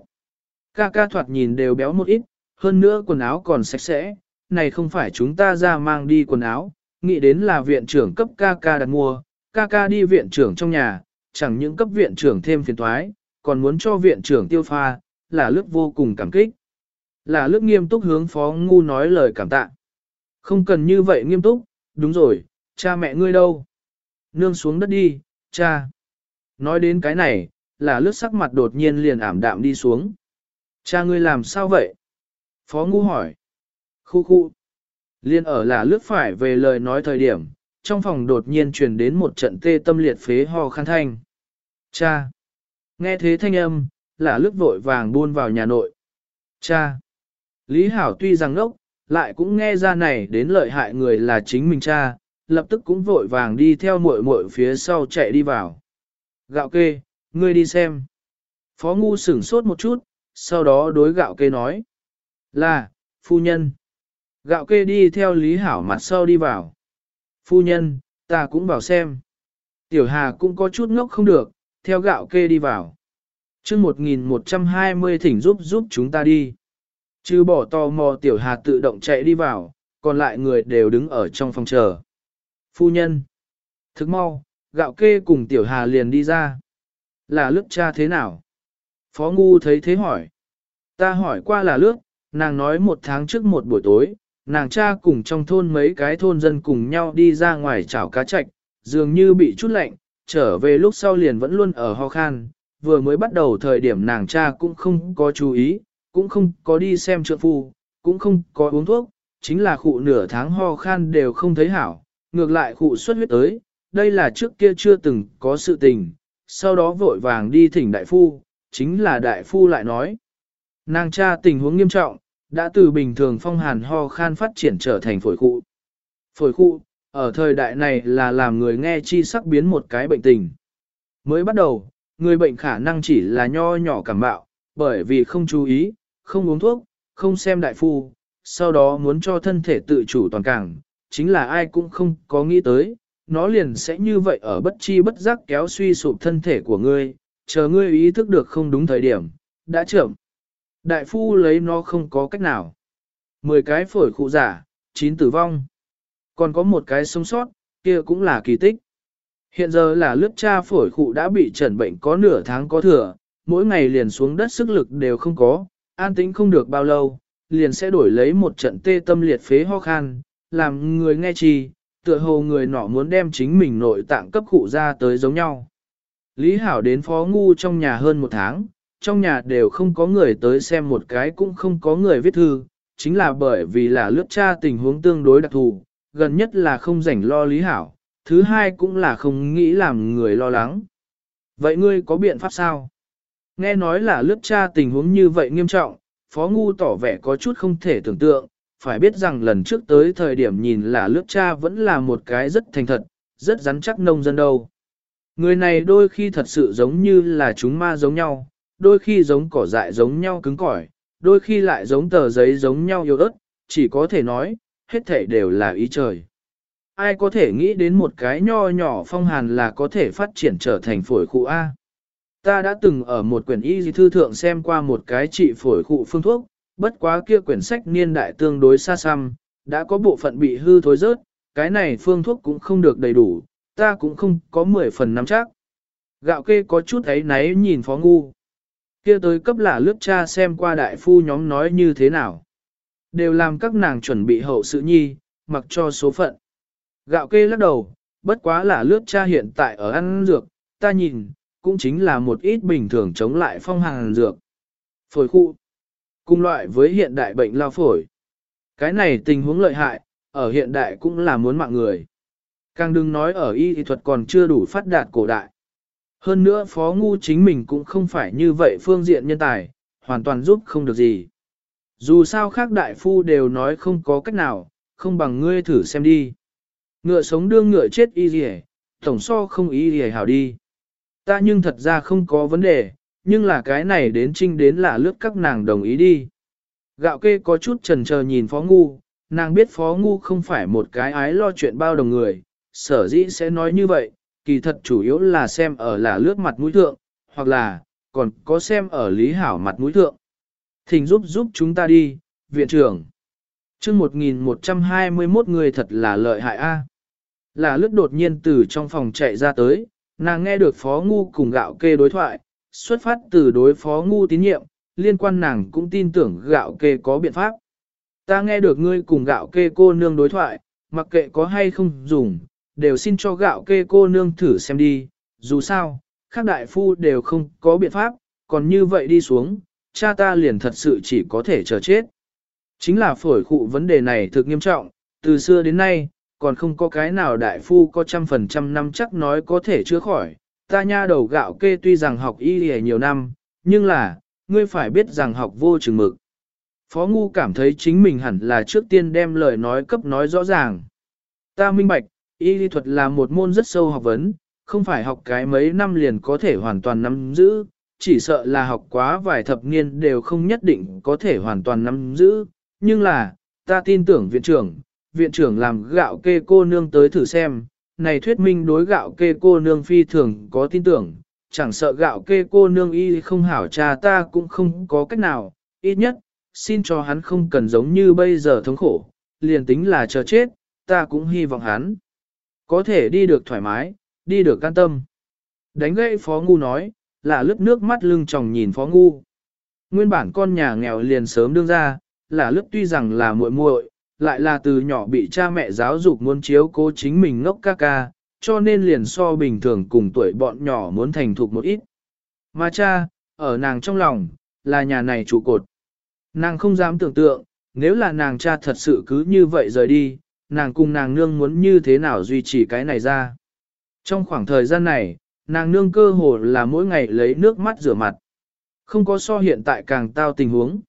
Ca ca thoạt nhìn đều béo một ít, hơn nữa quần áo còn sạch sẽ, này không phải chúng ta ra mang đi quần áo, nghĩ đến là viện trưởng cấp ca ca đặt mua, ca ca đi viện trưởng trong nhà, chẳng những cấp viện trưởng thêm phiền thoái, còn muốn cho viện trưởng tiêu pha, là lướt vô cùng cảm kích. Là lướt nghiêm túc hướng phó ngu nói lời cảm tạ. Không cần như vậy nghiêm túc, đúng rồi, cha mẹ ngươi đâu? Nương xuống đất đi, cha. Nói đến cái này, là lướt sắc mặt đột nhiên liền ảm đạm đi xuống. Cha ngươi làm sao vậy? Phó ngu hỏi. Khu khu. Liên ở là lướt phải về lời nói thời điểm, trong phòng đột nhiên truyền đến một trận tê tâm liệt phế ho khăn thanh. Cha! Nghe thế thanh âm, là lướt vội vàng buôn vào nhà nội. Cha! Lý Hảo tuy rằng ngốc, lại cũng nghe ra này đến lợi hại người là chính mình cha, lập tức cũng vội vàng đi theo muội muội phía sau chạy đi vào. Gạo kê, ngươi đi xem. Phó ngu sửng sốt một chút, sau đó đối gạo kê nói. Là, phu nhân. Gạo kê đi theo Lý Hảo mặt sau đi vào. Phu nhân, ta cũng vào xem. Tiểu Hà cũng có chút ngốc không được, theo gạo kê đi vào. chương 1120 thỉnh giúp giúp chúng ta đi. Chứ bỏ tò mò Tiểu Hà tự động chạy đi vào, còn lại người đều đứng ở trong phòng chờ. Phu nhân. Thức mau, gạo kê cùng Tiểu Hà liền đi ra. Là lướt cha thế nào? Phó Ngu thấy thế hỏi. Ta hỏi qua là lướt, nàng nói một tháng trước một buổi tối, nàng cha cùng trong thôn mấy cái thôn dân cùng nhau đi ra ngoài chảo cá chạch, dường như bị chút lạnh, trở về lúc sau liền vẫn luôn ở ho khan, vừa mới bắt đầu thời điểm nàng cha cũng không có chú ý, cũng không có đi xem trượng phu, cũng không có uống thuốc, chính là khụ nửa tháng ho khan đều không thấy hảo, ngược lại khụ xuất huyết tới, đây là trước kia chưa từng có sự tình, sau đó vội vàng đi thỉnh đại phu, chính là đại phu lại nói. Nàng cha tình huống nghiêm trọng, đã từ bình thường phong hàn ho khan phát triển trở thành phổi khu. Phổi khu, ở thời đại này là làm người nghe chi sắc biến một cái bệnh tình. Mới bắt đầu, người bệnh khả năng chỉ là nho nhỏ cảm bạo, bởi vì không chú ý, không uống thuốc, không xem đại phu, sau đó muốn cho thân thể tự chủ toàn cảng, chính là ai cũng không có nghĩ tới, nó liền sẽ như vậy ở bất chi bất giác kéo suy sụp thân thể của ngươi, chờ ngươi ý thức được không đúng thời điểm, đã chậm. Đại phu lấy nó không có cách nào. Mười cái phổi khụ giả, chín tử vong. Còn có một cái sống sót, kia cũng là kỳ tích. Hiện giờ là lướt cha phổi khụ đã bị trần bệnh có nửa tháng có thừa, mỗi ngày liền xuống đất sức lực đều không có, an tĩnh không được bao lâu, liền sẽ đổi lấy một trận tê tâm liệt phế ho khan, làm người nghe chi, tựa hồ người nọ muốn đem chính mình nội tạng cấp cụ ra tới giống nhau. Lý Hảo đến phó ngu trong nhà hơn một tháng, trong nhà đều không có người tới xem một cái cũng không có người viết thư, chính là bởi vì là lướt cha tình huống tương đối đặc thù, gần nhất là không rảnh lo Lý Hảo, thứ hai cũng là không nghĩ làm người lo lắng. Vậy ngươi có biện pháp sao? Nghe nói là lướt cha tình huống như vậy nghiêm trọng, Phó Ngu tỏ vẻ có chút không thể tưởng tượng, phải biết rằng lần trước tới thời điểm nhìn là lướt cha vẫn là một cái rất thành thật, rất rắn chắc nông dân đâu. Người này đôi khi thật sự giống như là chúng ma giống nhau, đôi khi giống cỏ dại giống nhau cứng cỏi, đôi khi lại giống tờ giấy giống nhau yếu ớt, chỉ có thể nói, hết thể đều là ý trời. Ai có thể nghĩ đến một cái nho nhỏ phong hàn là có thể phát triển trở thành phổi khu A. Ta đã từng ở một quyển y thư thượng xem qua một cái trị phổi khu phương thuốc, bất quá kia quyển sách niên đại tương đối xa xăm, đã có bộ phận bị hư thối rớt, cái này phương thuốc cũng không được đầy đủ, ta cũng không có 10 phần nắm chắc. Gạo kê có chút ấy náy nhìn phó ngu. Kia tới cấp là lướt cha xem qua đại phu nhóm nói như thế nào. Đều làm các nàng chuẩn bị hậu sự nhi, mặc cho số phận. Gạo kê lắc đầu, bất quá là lướt cha hiện tại ở ăn dược, ta nhìn, cũng chính là một ít bình thường chống lại phong hàng dược. Phổi khu, cùng loại với hiện đại bệnh lao phổi. Cái này tình huống lợi hại, ở hiện đại cũng là muốn mạng người. Càng đừng nói ở y y thuật còn chưa đủ phát đạt cổ đại. Hơn nữa phó ngu chính mình cũng không phải như vậy phương diện nhân tài, hoàn toàn giúp không được gì. Dù sao khác đại phu đều nói không có cách nào, không bằng ngươi thử xem đi. Ngựa sống đương ngựa chết y gì tổng so không y gì hảo đi. Ta nhưng thật ra không có vấn đề, nhưng là cái này đến trinh đến là lướt các nàng đồng ý đi. Gạo kê có chút trần chờ nhìn phó ngu, nàng biết phó ngu không phải một cái ái lo chuyện bao đồng người, sở dĩ sẽ nói như vậy, kỳ thật chủ yếu là xem ở là lướt mặt mũi thượng, hoặc là, còn có xem ở lý hảo mặt mũi thượng. Thỉnh giúp giúp chúng ta đi, viện trưởng. chương 1121 người thật là lợi hại a Là lướt đột nhiên từ trong phòng chạy ra tới, nàng nghe được phó ngu cùng gạo kê đối thoại, xuất phát từ đối phó ngu tín nhiệm, liên quan nàng cũng tin tưởng gạo kê có biện pháp. Ta nghe được ngươi cùng gạo kê cô nương đối thoại, mặc kệ có hay không dùng, đều xin cho gạo kê cô nương thử xem đi, dù sao, các đại phu đều không có biện pháp, còn như vậy đi xuống, cha ta liền thật sự chỉ có thể chờ chết. Chính là phổi khụ vấn đề này thực nghiêm trọng, từ xưa đến nay, còn không có cái nào đại phu có trăm phần trăm năm chắc nói có thể chữa khỏi. Ta nha đầu gạo kê tuy rằng học y y nhiều năm, nhưng là, ngươi phải biết rằng học vô chừng mực. Phó Ngu cảm thấy chính mình hẳn là trước tiên đem lời nói cấp nói rõ ràng. Ta minh bạch, y lý thuật là một môn rất sâu học vấn, không phải học cái mấy năm liền có thể hoàn toàn nắm giữ, chỉ sợ là học quá vài thập niên đều không nhất định có thể hoàn toàn nắm giữ, nhưng là, ta tin tưởng viện trưởng, viện trưởng làm gạo kê cô nương tới thử xem, này thuyết minh đối gạo kê cô nương phi thường có tin tưởng, chẳng sợ gạo kê cô nương y không hảo cha ta cũng không có cách nào, ít nhất, xin cho hắn không cần giống như bây giờ thống khổ, liền tính là chờ chết, ta cũng hy vọng hắn có thể đi được thoải mái, đi được can tâm. Đánh gậy Phó Ngu nói, là lướt nước mắt lưng tròng nhìn Phó Ngu. Nguyên bản con nhà nghèo liền sớm đương ra, là lướt tuy rằng là muội muội, lại là từ nhỏ bị cha mẹ giáo dục muốn chiếu cố chính mình ngốc ca ca, cho nên liền so bình thường cùng tuổi bọn nhỏ muốn thành thục một ít. Mà cha, ở nàng trong lòng, là nhà này trụ cột. Nàng không dám tưởng tượng, nếu là nàng cha thật sự cứ như vậy rời đi, nàng cùng nàng nương muốn như thế nào duy trì cái này ra. Trong khoảng thời gian này, nàng nương cơ hồ là mỗi ngày lấy nước mắt rửa mặt. Không có so hiện tại càng tao tình huống.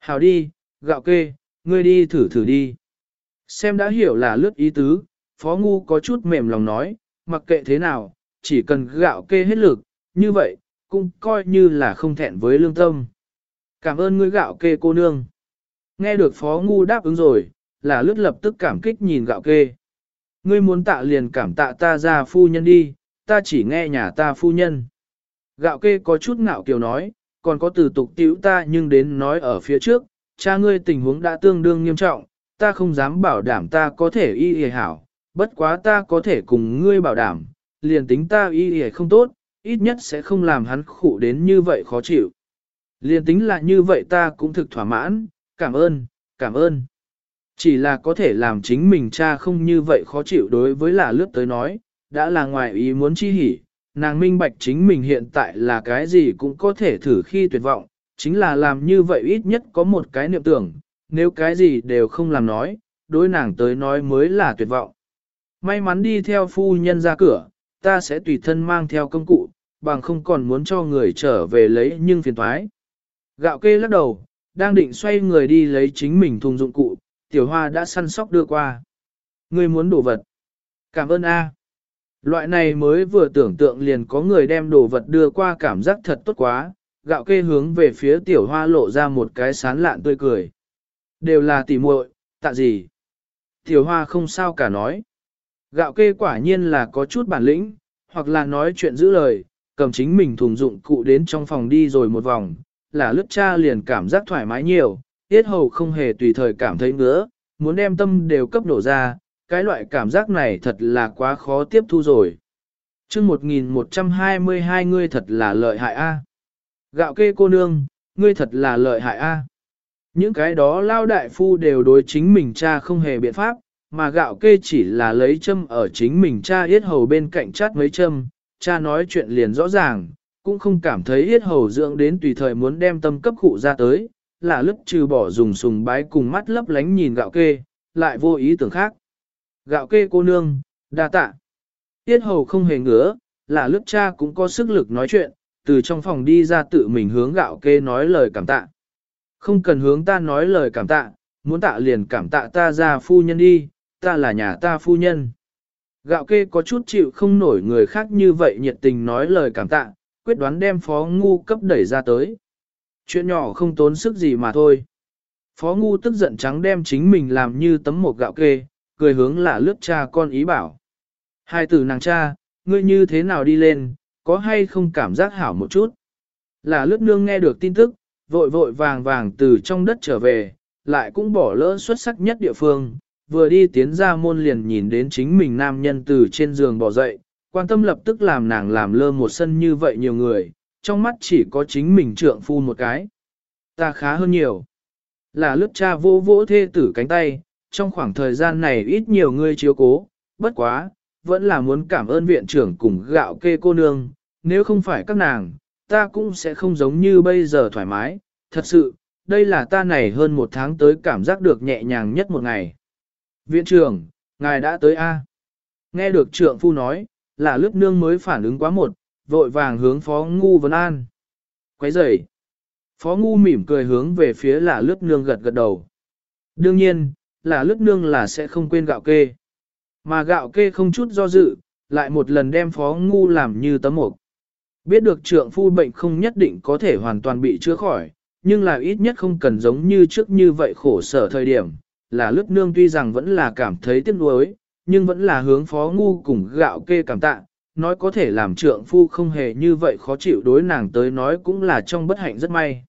Hào đi, gạo kê, ngươi đi thử thử đi. Xem đã hiểu là lướt ý tứ, phó ngu có chút mềm lòng nói, mặc kệ thế nào, chỉ cần gạo kê hết lực, như vậy, cũng coi như là không thẹn với lương tâm. Cảm ơn ngươi gạo kê cô nương. Nghe được phó ngu đáp ứng rồi, là lướt lập tức cảm kích nhìn gạo kê. Ngươi muốn tạ liền cảm tạ ta ra phu nhân đi, ta chỉ nghe nhà ta phu nhân. Gạo kê có chút ngạo kiều nói, còn có từ tục tiểu ta nhưng đến nói ở phía trước, cha ngươi tình huống đã tương đương nghiêm trọng, ta không dám bảo đảm ta có thể y y hảo, bất quá ta có thể cùng ngươi bảo đảm, liền tính ta y y không tốt, ít nhất sẽ không làm hắn khụ đến như vậy khó chịu. Liền tính là như vậy ta cũng thực thỏa mãn, cảm ơn, cảm ơn. Chỉ là có thể làm chính mình cha không như vậy khó chịu đối với là lướt tới nói, đã là ngoài ý muốn chi hỉ, nàng minh bạch chính mình hiện tại là cái gì cũng có thể thử khi tuyệt vọng, chính là làm như vậy ít nhất có một cái niệm tưởng, nếu cái gì đều không làm nói, đối nàng tới nói mới là tuyệt vọng. May mắn đi theo phu nhân ra cửa, ta sẽ tùy thân mang theo công cụ, bằng không còn muốn cho người trở về lấy nhưng phiền thoái. Gạo kê lắc đầu, đang định xoay người đi lấy chính mình thùng dụng cụ, tiểu hoa đã săn sóc đưa qua. Ngươi muốn đồ vật. Cảm ơn A. Loại này mới vừa tưởng tượng liền có người đem đồ vật đưa qua cảm giác thật tốt quá, gạo kê hướng về phía tiểu hoa lộ ra một cái sán lạn tươi cười. Đều là tỉ muội, tạ gì? Tiểu hoa không sao cả nói. Gạo kê quả nhiên là có chút bản lĩnh, hoặc là nói chuyện giữ lời, cầm chính mình thùng dụng cụ đến trong phòng đi rồi một vòng, là lướt cha liền cảm giác thoải mái nhiều, tiết hầu không hề tùy thời cảm thấy nữa, muốn đem tâm đều cấp nổ ra, cái loại cảm giác này thật là quá khó tiếp thu rồi. chương 1122 ngươi thật là lợi hại a Gạo kê cô nương, ngươi thật là lợi hại a Những cái đó lao đại phu đều đối chính mình cha không hề biện pháp, mà gạo kê chỉ là lấy châm ở chính mình cha yết hầu bên cạnh chát mấy châm, cha nói chuyện liền rõ ràng, cũng không cảm thấy yết hầu dưỡng đến tùy thời muốn đem tâm cấp cụ ra tới, là lướt trừ bỏ dùng sùng bái cùng mắt lấp lánh nhìn gạo kê, lại vô ý tưởng khác. Gạo kê cô nương, đa tạ. Yết hầu không hề ngứa, là lướt cha cũng có sức lực nói chuyện, từ trong phòng đi ra tự mình hướng gạo kê nói lời cảm tạ. Không cần hướng ta nói lời cảm tạ, muốn tạ liền cảm tạ ta ra phu nhân đi, ta là nhà ta phu nhân. Gạo kê có chút chịu không nổi người khác như vậy nhiệt tình nói lời cảm tạ, quyết đoán đem phó ngu cấp đẩy ra tới. Chuyện nhỏ không tốn sức gì mà thôi. Phó ngu tức giận trắng đem chính mình làm như tấm một gạo kê, cười hướng là lướt cha con ý bảo. Hai tử nàng cha, ngươi như thế nào đi lên, có hay không cảm giác hảo một chút. Là lướt nương nghe được tin tức, vội vội vàng vàng từ trong đất trở về, lại cũng bỏ lỡ xuất sắc nhất địa phương, vừa đi tiến ra môn liền nhìn đến chính mình nam nhân từ trên giường bỏ dậy, quan tâm lập tức làm nàng làm lơ một sân như vậy nhiều người, trong mắt chỉ có chính mình trượng phu một cái. Ta khá hơn nhiều. Là lướt cha vô vỗ thê tử cánh tay, trong khoảng thời gian này ít nhiều người chiếu cố, bất quá, vẫn là muốn cảm ơn viện trưởng cùng gạo kê cô nương, nếu không phải các nàng, ta cũng sẽ không giống như bây giờ thoải mái, thật sự, đây là ta này hơn một tháng tới cảm giác được nhẹ nhàng nhất một ngày. Viện trưởng, ngài đã tới A. Nghe được trượng phu nói, là lướt nương mới phản ứng quá một, vội vàng hướng phó ngu vấn an. Quấy rời. Phó ngu mỉm cười hướng về phía là lướt nương gật gật đầu. Đương nhiên, là lướt nương là sẽ không quên gạo kê. Mà gạo kê không chút do dự, lại một lần đem phó ngu làm như tấm mộc. Biết được trượng phu bệnh không nhất định có thể hoàn toàn bị chữa khỏi, nhưng là ít nhất không cần giống như trước như vậy khổ sở thời điểm, là lướt nương tuy rằng vẫn là cảm thấy tiếc nuối, nhưng vẫn là hướng phó ngu cùng gạo kê cảm tạ, nói có thể làm trượng phu không hề như vậy khó chịu đối nàng tới nói cũng là trong bất hạnh rất may.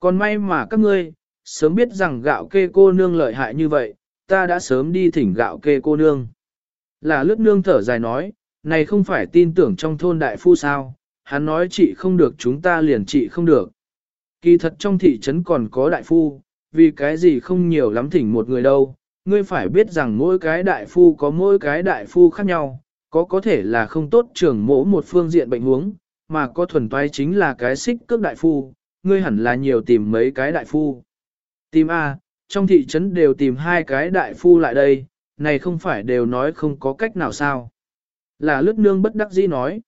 Còn may mà các ngươi, sớm biết rằng gạo kê cô nương lợi hại như vậy, ta đã sớm đi thỉnh gạo kê cô nương. Là lướt nương thở dài nói, này không phải tin tưởng trong thôn đại phu sao, hắn nói chị không được chúng ta liền chị không được. Kỳ thật trong thị trấn còn có đại phu, vì cái gì không nhiều lắm thỉnh một người đâu, ngươi phải biết rằng mỗi cái đại phu có mỗi cái đại phu khác nhau, có có thể là không tốt trưởng mỗ một phương diện bệnh huống, mà có thuần toái chính là cái xích cước đại phu, ngươi hẳn là nhiều tìm mấy cái đại phu. Tìm A, trong thị trấn đều tìm hai cái đại phu lại đây, này không phải đều nói không có cách nào sao. Là lướt nương bất đắc dĩ nói.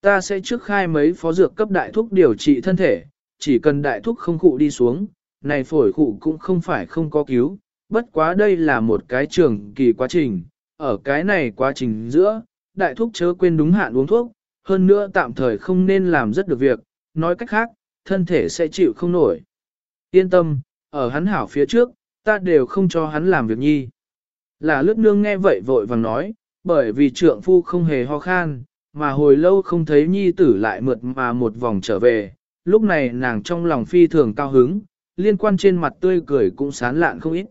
Ta sẽ trước khai mấy phó dược cấp đại thuốc điều trị thân thể, chỉ cần đại thuốc không cụ đi xuống, này phổi cụ cũng không phải không có cứu, bất quá đây là một cái trường kỳ quá trình, ở cái này quá trình giữa, đại thuốc chớ quên đúng hạn uống thuốc, hơn nữa tạm thời không nên làm rất được việc, nói cách khác, thân thể sẽ chịu không nổi. Yên tâm, ở hắn hảo phía trước, ta đều không cho hắn làm việc nhi. Là lướt nương nghe vậy vội vàng nói, bởi vì trượng phu không hề ho khan, mà hồi lâu không thấy nhi tử lại mượt mà một vòng trở về, lúc này nàng trong lòng phi thường cao hứng, liên quan trên mặt tươi cười cũng sán lạn không ít.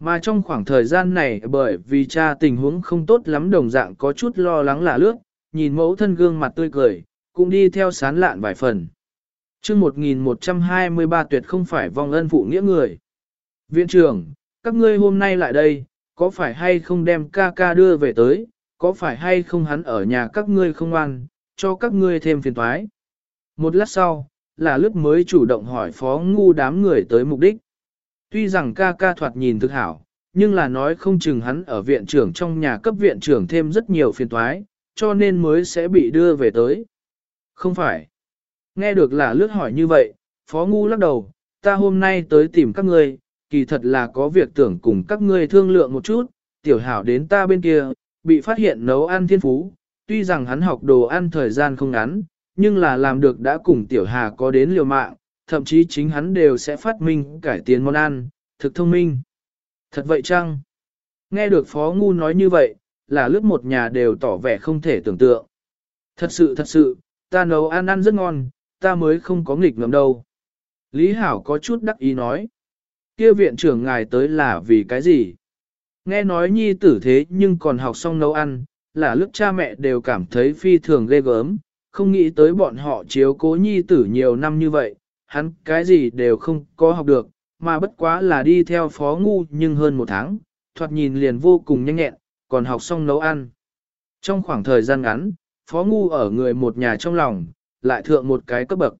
Mà trong khoảng thời gian này bởi vì cha tình huống không tốt lắm đồng dạng có chút lo lắng lạ lướt, nhìn mẫu thân gương mặt tươi cười, cũng đi theo sán lạn vài phần. chương 1123 tuyệt không phải vong ân phụ nghĩa người. Viện trưởng, các ngươi hôm nay lại đây, có phải hay không đem ca ca đưa về tới, có phải hay không hắn ở nhà các ngươi không ăn, cho các ngươi thêm phiền toái. Một lát sau, là lướt mới chủ động hỏi phó ngu đám người tới mục đích. Tuy rằng ca ca thoạt nhìn thực hảo, nhưng là nói không chừng hắn ở viện trưởng trong nhà cấp viện trưởng thêm rất nhiều phiền toái, cho nên mới sẽ bị đưa về tới. Không phải. Nghe được là lướt hỏi như vậy, phó ngu lắc đầu, ta hôm nay tới tìm các ngươi, kỳ thật là có việc tưởng cùng các ngươi thương lượng một chút, tiểu hảo đến ta bên kia, bị phát hiện nấu ăn thiên phú, tuy rằng hắn học đồ ăn thời gian không ngắn, nhưng là làm được đã cùng tiểu hà có đến liều mạng, thậm chí chính hắn đều sẽ phát minh cải tiến món ăn, thực thông minh. Thật vậy chăng? Nghe được Phó Ngu nói như vậy, là lướt một nhà đều tỏ vẻ không thể tưởng tượng. Thật sự thật sự, ta nấu ăn ăn rất ngon, ta mới không có nghịch ngợm đâu. Lý Hảo có chút đắc ý nói. Kia viện trưởng ngài tới là vì cái gì? Nghe nói nhi tử thế nhưng còn học xong nấu ăn, là lúc cha mẹ đều cảm thấy phi thường ghê gớm, không nghĩ tới bọn họ chiếu cố nhi tử nhiều năm như vậy, hắn cái gì đều không có học được, mà bất quá là đi theo phó ngu nhưng hơn một tháng, thoạt nhìn liền vô cùng nhanh nhẹn, còn học xong nấu ăn. Trong khoảng thời gian ngắn, phó ngu ở người một nhà trong lòng, lại thượng một cái cấp bậc.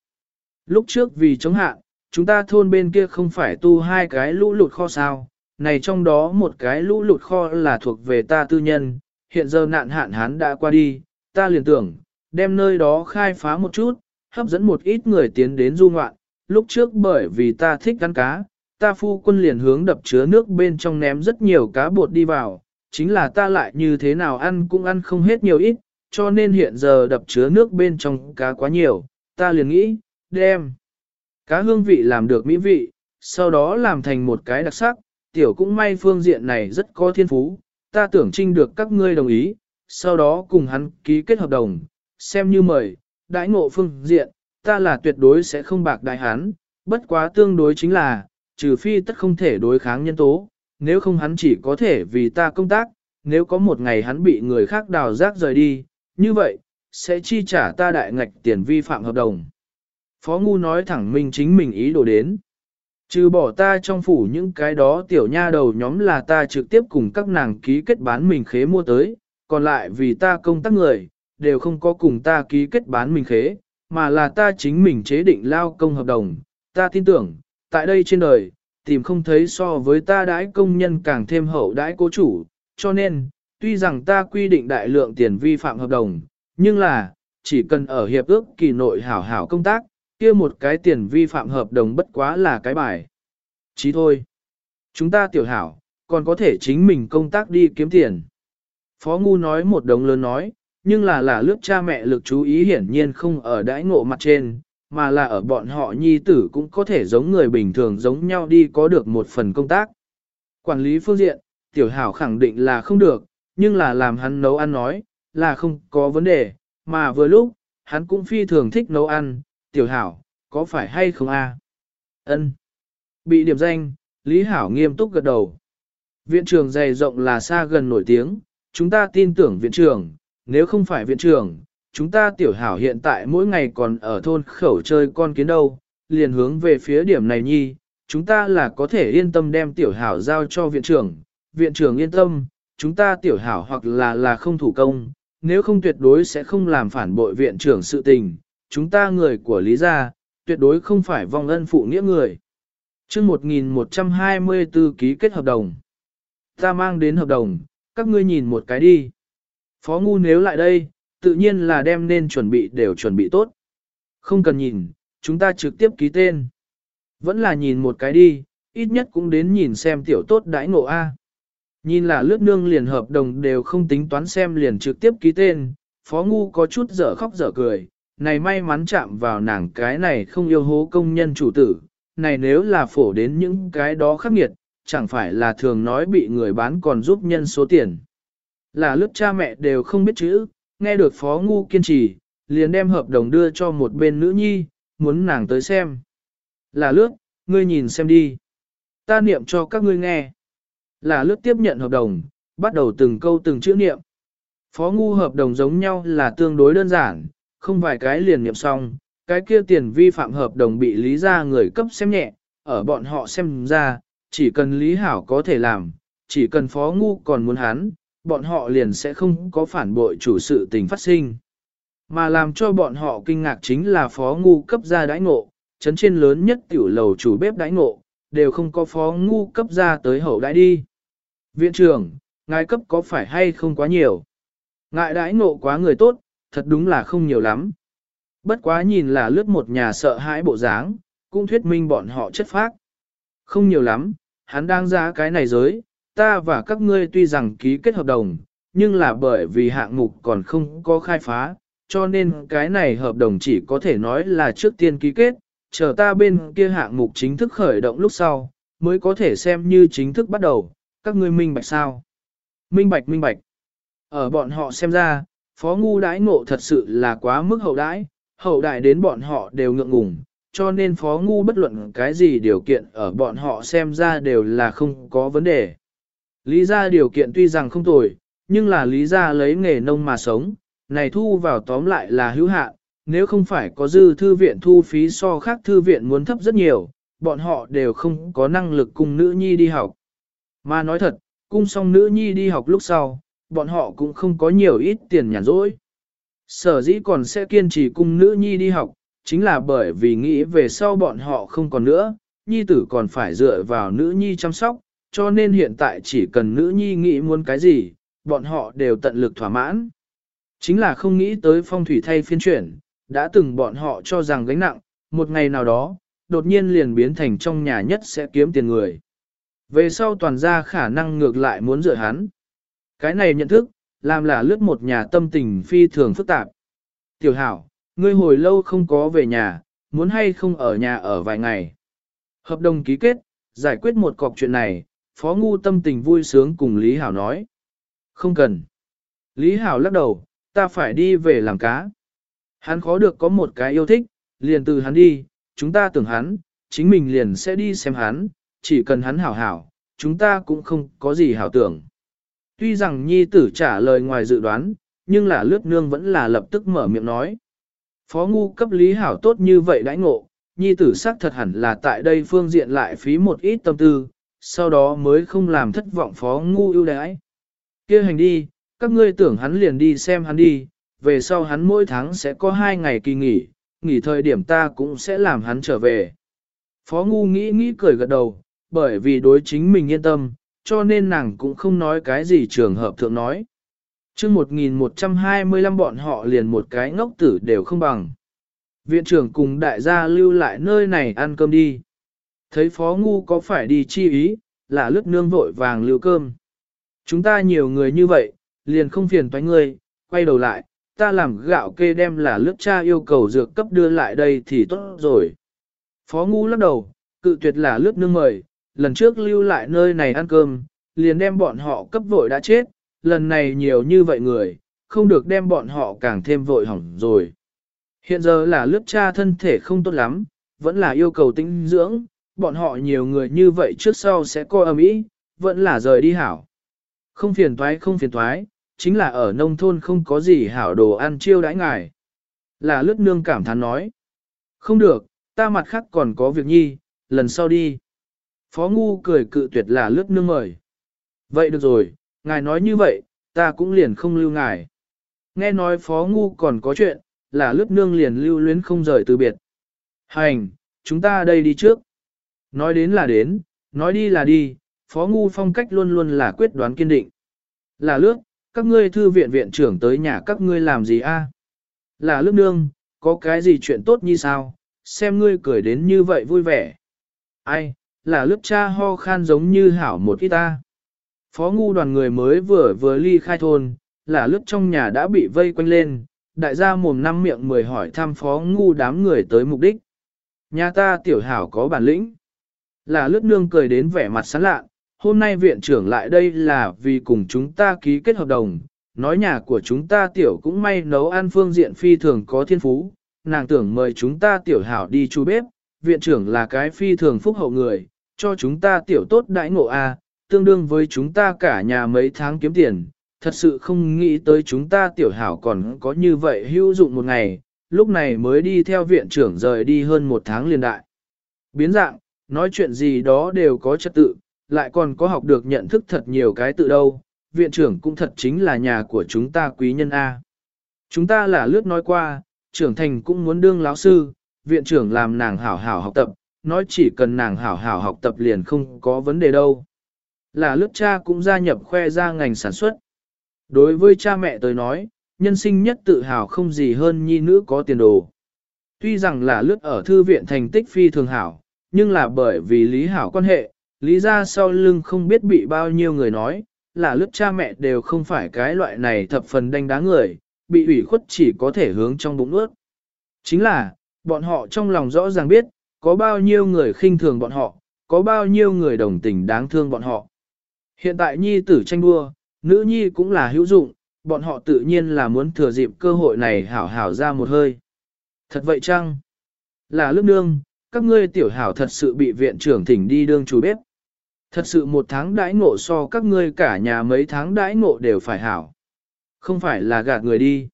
Lúc trước vì chống hạn, chúng ta thôn bên kia không phải tu hai cái lũ lụt kho sao, này trong đó một cái lũ lụt kho là thuộc về ta tư nhân, hiện giờ nạn hạn hán đã qua đi, ta liền tưởng, đem nơi đó khai phá một chút, hấp dẫn một ít người tiến đến du ngoạn, lúc trước bởi vì ta thích ăn cá, ta phu quân liền hướng đập chứa nước bên trong ném rất nhiều cá bột đi vào, chính là ta lại như thế nào ăn cũng ăn không hết nhiều ít, cho nên hiện giờ đập chứa nước bên trong cá quá nhiều, ta liền nghĩ, đem cá hương vị làm được mỹ vị, sau đó làm thành một cái đặc sắc, tiểu cũng may phương diện này rất có thiên phú, ta tưởng trinh được các ngươi đồng ý, sau đó cùng hắn ký kết hợp đồng, xem như mời, đãi ngộ phương diện, ta là tuyệt đối sẽ không bạc đại hắn, bất quá tương đối chính là, trừ phi tất không thể đối kháng nhân tố, nếu không hắn chỉ có thể vì ta công tác, nếu có một ngày hắn bị người khác đào rác rời đi, như vậy, sẽ chi trả ta đại ngạch tiền vi phạm hợp đồng. Phó Ngu nói thẳng mình chính mình ý đồ đến. Trừ bỏ ta trong phủ những cái đó tiểu nha đầu nhóm là ta trực tiếp cùng các nàng ký kết bán mình khế mua tới, còn lại vì ta công tác người, đều không có cùng ta ký kết bán mình khế, mà là ta chính mình chế định lao công hợp đồng. Ta tin tưởng, tại đây trên đời, tìm không thấy so với ta đãi công nhân càng thêm hậu đãi cố chủ, cho nên, tuy rằng ta quy định đại lượng tiền vi phạm hợp đồng, nhưng là, chỉ cần ở hiệp ước kỳ nội hảo hảo công tác, kia một cái tiền vi phạm hợp đồng bất quá là cái bài. Chí thôi. Chúng ta tiểu hảo, còn có thể chính mình công tác đi kiếm tiền. Phó Ngu nói một đồng lớn nói, nhưng là là lướt cha mẹ lực chú ý hiển nhiên không ở đãi ngộ mặt trên, mà là ở bọn họ nhi tử cũng có thể giống người bình thường giống nhau đi có được một phần công tác. Quản lý phương diện, tiểu hảo khẳng định là không được, nhưng là làm hắn nấu ăn nói, là không có vấn đề, mà vừa lúc, hắn cũng phi thường thích nấu ăn, tiểu hảo, có phải hay không a? Ân. Bị điểm danh, Lý Hảo nghiêm túc gật đầu. Viện trường dày rộng là xa gần nổi tiếng, chúng ta tin tưởng viện trường, nếu không phải viện trường, chúng ta tiểu hảo hiện tại mỗi ngày còn ở thôn khẩu chơi con kiến đâu, liền hướng về phía điểm này nhi, chúng ta là có thể yên tâm đem tiểu hảo giao cho viện trưởng, viện trưởng yên tâm, chúng ta tiểu hảo hoặc là là không thủ công, nếu không tuyệt đối sẽ không làm phản bội viện trưởng sự tình, chúng ta người của Lý gia, tuyệt đối không phải vong ân phụ nghĩa người. chương 1124 ký kết hợp đồng. Ta mang đến hợp đồng, các ngươi nhìn một cái đi. Phó ngu nếu lại đây, tự nhiên là đem nên chuẩn bị đều chuẩn bị tốt. Không cần nhìn, chúng ta trực tiếp ký tên. Vẫn là nhìn một cái đi, ít nhất cũng đến nhìn xem tiểu tốt đãi ngộ A. Nhìn là lướt nương liền hợp đồng đều không tính toán xem liền trực tiếp ký tên, phó ngu có chút dở khóc dở cười, này may mắn chạm vào nàng cái này không yêu hố công nhân chủ tử, này nếu là phổ đến những cái đó khắc nghiệt, chẳng phải là thường nói bị người bán còn giúp nhân số tiền. Là lướt cha mẹ đều không biết chữ, nghe được phó ngu kiên trì, liền đem hợp đồng đưa cho một bên nữ nhi, muốn nàng tới xem. Là lướt, ngươi nhìn xem đi. Ta niệm cho các ngươi nghe. Là lướt tiếp nhận hợp đồng, bắt đầu từng câu từng chữ niệm. Phó ngu hợp đồng giống nhau là tương đối đơn giản, không vài cái liền niệm xong, cái kia tiền vi phạm hợp đồng bị lý ra người cấp xem nhẹ, ở bọn họ xem ra, chỉ cần lý hảo có thể làm, chỉ cần phó ngu còn muốn hắn, bọn họ liền sẽ không có phản bội chủ sự tình phát sinh. Mà làm cho bọn họ kinh ngạc chính là phó ngu cấp ra đãi ngộ, chấn trên lớn nhất tiểu lầu chủ bếp đãi ngộ, đều không có phó ngu cấp ra tới hậu đãi đi. Viện trưởng, ngài cấp có phải hay không quá nhiều? Ngại đãi ngộ quá người tốt, thật đúng là không nhiều lắm. Bất quá nhìn là lướt một nhà sợ hãi bộ dáng, cũng thuyết minh bọn họ chất phác. Không nhiều lắm, hắn đang ra cái này giới, ta và các ngươi tuy rằng ký kết hợp đồng, nhưng là bởi vì hạng mục còn không có khai phá, cho nên cái này hợp đồng chỉ có thể nói là trước tiên ký kết, chờ ta bên kia hạng mục chính thức khởi động lúc sau, mới có thể xem như chính thức bắt đầu, các ngươi minh bạch sao. Minh bạch minh bạch. Ở bọn họ xem ra, phó ngu đãi ngộ thật sự là quá mức hậu đãi, hậu đại đến bọn họ đều ngượng ngùng, cho nên phó ngu bất luận cái gì điều kiện ở bọn họ xem ra đều là không có vấn đề. Lý ra điều kiện tuy rằng không tồi, nhưng là lý ra lấy nghề nông mà sống, này thu vào tóm lại là hữu hạn, nếu không phải có dư thư viện thu phí so khác thư viện muốn thấp rất nhiều, bọn họ đều không có năng lực cùng nữ nhi đi học. Mà nói thật, cung xong nữ nhi đi học lúc sau, bọn họ cũng không có nhiều ít tiền nhàn rỗi. Sở dĩ còn sẽ kiên trì cung nữ nhi đi học, chính là bởi vì nghĩ về sau bọn họ không còn nữa, nhi tử còn phải dựa vào nữ nhi chăm sóc, cho nên hiện tại chỉ cần nữ nhi nghĩ muốn cái gì, bọn họ đều tận lực thỏa mãn. Chính là không nghĩ tới phong thủy thay phiên chuyển, đã từng bọn họ cho rằng gánh nặng, một ngày nào đó, đột nhiên liền biến thành trong nhà nhất sẽ kiếm tiền người. Về sau toàn ra khả năng ngược lại muốn dựa hắn. Cái này nhận thức, làm là lướt một nhà tâm tình phi thường phức tạp. Tiểu hảo, ngươi hồi lâu không có về nhà, muốn hay không ở nhà ở vài ngày. Hợp đồng ký kết, giải quyết một cọc chuyện này, Phó Ngu tâm tình vui sướng cùng Lý Hảo nói. Không cần. Lý Hảo lắc đầu, ta phải đi về làm cá. Hắn khó được có một cái yêu thích, liền từ hắn đi, chúng ta tưởng hắn, chính mình liền sẽ đi xem hắn, chỉ cần hắn hảo hảo, chúng ta cũng không có gì hảo tưởng. Tuy rằng nhi tử trả lời ngoài dự đoán, nhưng là lướt nương vẫn là lập tức mở miệng nói. Phó ngu cấp lý hảo tốt như vậy đãi ngộ, nhi tử xác thật hẳn là tại đây phương diện lại phí một ít tâm tư, sau đó mới không làm thất vọng phó ngu ưu đãi. kia hành đi, các ngươi tưởng hắn liền đi xem hắn đi, về sau hắn mỗi tháng sẽ có hai ngày kỳ nghỉ, nghỉ thời điểm ta cũng sẽ làm hắn trở về. Phó ngu nghĩ nghĩ cười gật đầu, bởi vì đối chính mình yên tâm, cho nên nàng cũng không nói cái gì trường hợp thượng nói. chương 1125 bọn họ liền một cái ngốc tử đều không bằng. Viện trưởng cùng đại gia lưu lại nơi này ăn cơm đi. Thấy phó ngu có phải đi chi ý, là lướt nương vội vàng lưu cơm. Chúng ta nhiều người như vậy, liền không phiền toái ngươi, quay đầu lại, ta làm gạo kê đem là lướt cha yêu cầu dược cấp đưa lại đây thì tốt rồi. Phó ngu lắc đầu, cự tuyệt là lướt nương mời, lần trước lưu lại nơi này ăn cơm, liền đem bọn họ cấp vội đã chết, lần này nhiều như vậy người, không được đem bọn họ càng thêm vội hỏng rồi. Hiện giờ là lướt cha thân thể không tốt lắm, vẫn là yêu cầu tinh dưỡng, bọn họ nhiều người như vậy trước sau sẽ coi âm ý, vẫn là rời đi hảo. Không phiền toái không phiền toái, chính là ở nông thôn không có gì hảo đồ ăn chiêu đãi ngài. Là lướt nương cảm thán nói. Không được, ta mặt khác còn có việc nhi, lần sau đi. Phó Ngu cười cự tuyệt là lướt nương mời. Vậy được rồi, ngài nói như vậy, ta cũng liền không lưu ngài. Nghe nói Phó Ngu còn có chuyện, là lướt nương liền lưu luyến không rời từ biệt. Hành, chúng ta đây đi trước. Nói đến là đến, nói đi là đi, Phó Ngu phong cách luôn luôn là quyết đoán kiên định. Là lướt, các ngươi thư viện viện trưởng tới nhà các ngươi làm gì a? Là lướt nương, có cái gì chuyện tốt như sao, xem ngươi cười đến như vậy vui vẻ. Ai, là lớp cha ho khan giống như hảo một ít ta. Phó ngu đoàn người mới vừa vừa ly khai thôn, là lớp trong nhà đã bị vây quanh lên, đại gia mồm năm miệng mười hỏi thăm phó ngu đám người tới mục đích. Nhà ta tiểu hảo có bản lĩnh. Là lướt nương cười đến vẻ mặt sán lạ, hôm nay viện trưởng lại đây là vì cùng chúng ta ký kết hợp đồng, nói nhà của chúng ta tiểu cũng may nấu ăn phương diện phi thường có thiên phú, nàng tưởng mời chúng ta tiểu hảo đi chú bếp, viện trưởng là cái phi thường phúc hậu người, cho chúng ta tiểu tốt đãi ngộ A, tương đương với chúng ta cả nhà mấy tháng kiếm tiền, thật sự không nghĩ tới chúng ta tiểu hảo còn có như vậy hữu dụng một ngày, lúc này mới đi theo viện trưởng rời đi hơn một tháng liên đại. Biến dạng, nói chuyện gì đó đều có trật tự, lại còn có học được nhận thức thật nhiều cái tự đâu, viện trưởng cũng thật chính là nhà của chúng ta quý nhân A. Chúng ta là lướt nói qua, trưởng thành cũng muốn đương lão sư, viện trưởng làm nàng hảo hảo học tập, nói chỉ cần nàng hảo hảo học tập liền không có vấn đề đâu. Là lướt cha cũng gia nhập khoe ra ngành sản xuất. Đối với cha mẹ tôi nói, nhân sinh nhất tự hào không gì hơn nhi nữ có tiền đồ. Tuy rằng là lướt ở thư viện thành tích phi thường hảo, nhưng là bởi vì lý hảo quan hệ, lý ra sau lưng không biết bị bao nhiêu người nói, là lướt cha mẹ đều không phải cái loại này thập phần đánh đá người, bị ủy khuất chỉ có thể hướng trong bụng ướt. Chính là, bọn họ trong lòng rõ ràng biết, có bao nhiêu người khinh thường bọn họ, có bao nhiêu người đồng tình đáng thương bọn họ. Hiện tại nhi tử tranh đua, nữ nhi cũng là hữu dụng, bọn họ tự nhiên là muốn thừa dịp cơ hội này hảo hảo ra một hơi. Thật vậy chăng? Là lúc nương, các ngươi tiểu hảo thật sự bị viện trưởng thỉnh đi đương chủ bếp. Thật sự một tháng đãi ngộ so các ngươi cả nhà mấy tháng đãi ngộ đều phải hảo. Không phải là gạt người đi.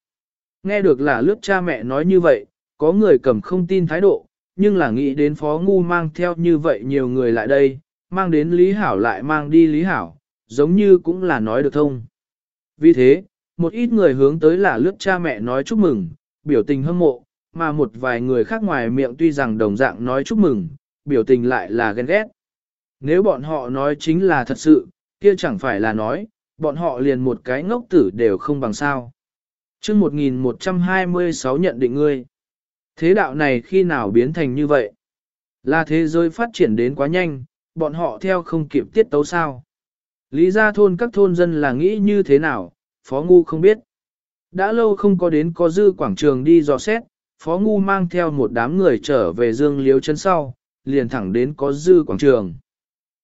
Nghe được là lướt cha mẹ nói như vậy, có người cầm không tin thái độ, nhưng là nghĩ đến phó ngu mang theo như vậy nhiều người lại đây, mang đến Lý Hảo lại mang đi Lý Hảo, giống như cũng là nói được thông. Vì thế, một ít người hướng tới là lướt cha mẹ nói chúc mừng, biểu tình hâm mộ, mà một vài người khác ngoài miệng tuy rằng đồng dạng nói chúc mừng, biểu tình lại là ghen ghét. Nếu bọn họ nói chính là thật sự, kia chẳng phải là nói, bọn họ liền một cái ngốc tử đều không bằng sao. chương 1126 nhận định ngươi. Thế đạo này khi nào biến thành như vậy? Là thế giới phát triển đến quá nhanh, bọn họ theo không kịp tiết tấu sao? Lý gia thôn các thôn dân là nghĩ như thế nào, Phó Ngu không biết. Đã lâu không có đến có dư quảng trường đi dò xét, Phó Ngu mang theo một đám người trở về dương liếu chân sau, liền thẳng đến có dư quảng trường.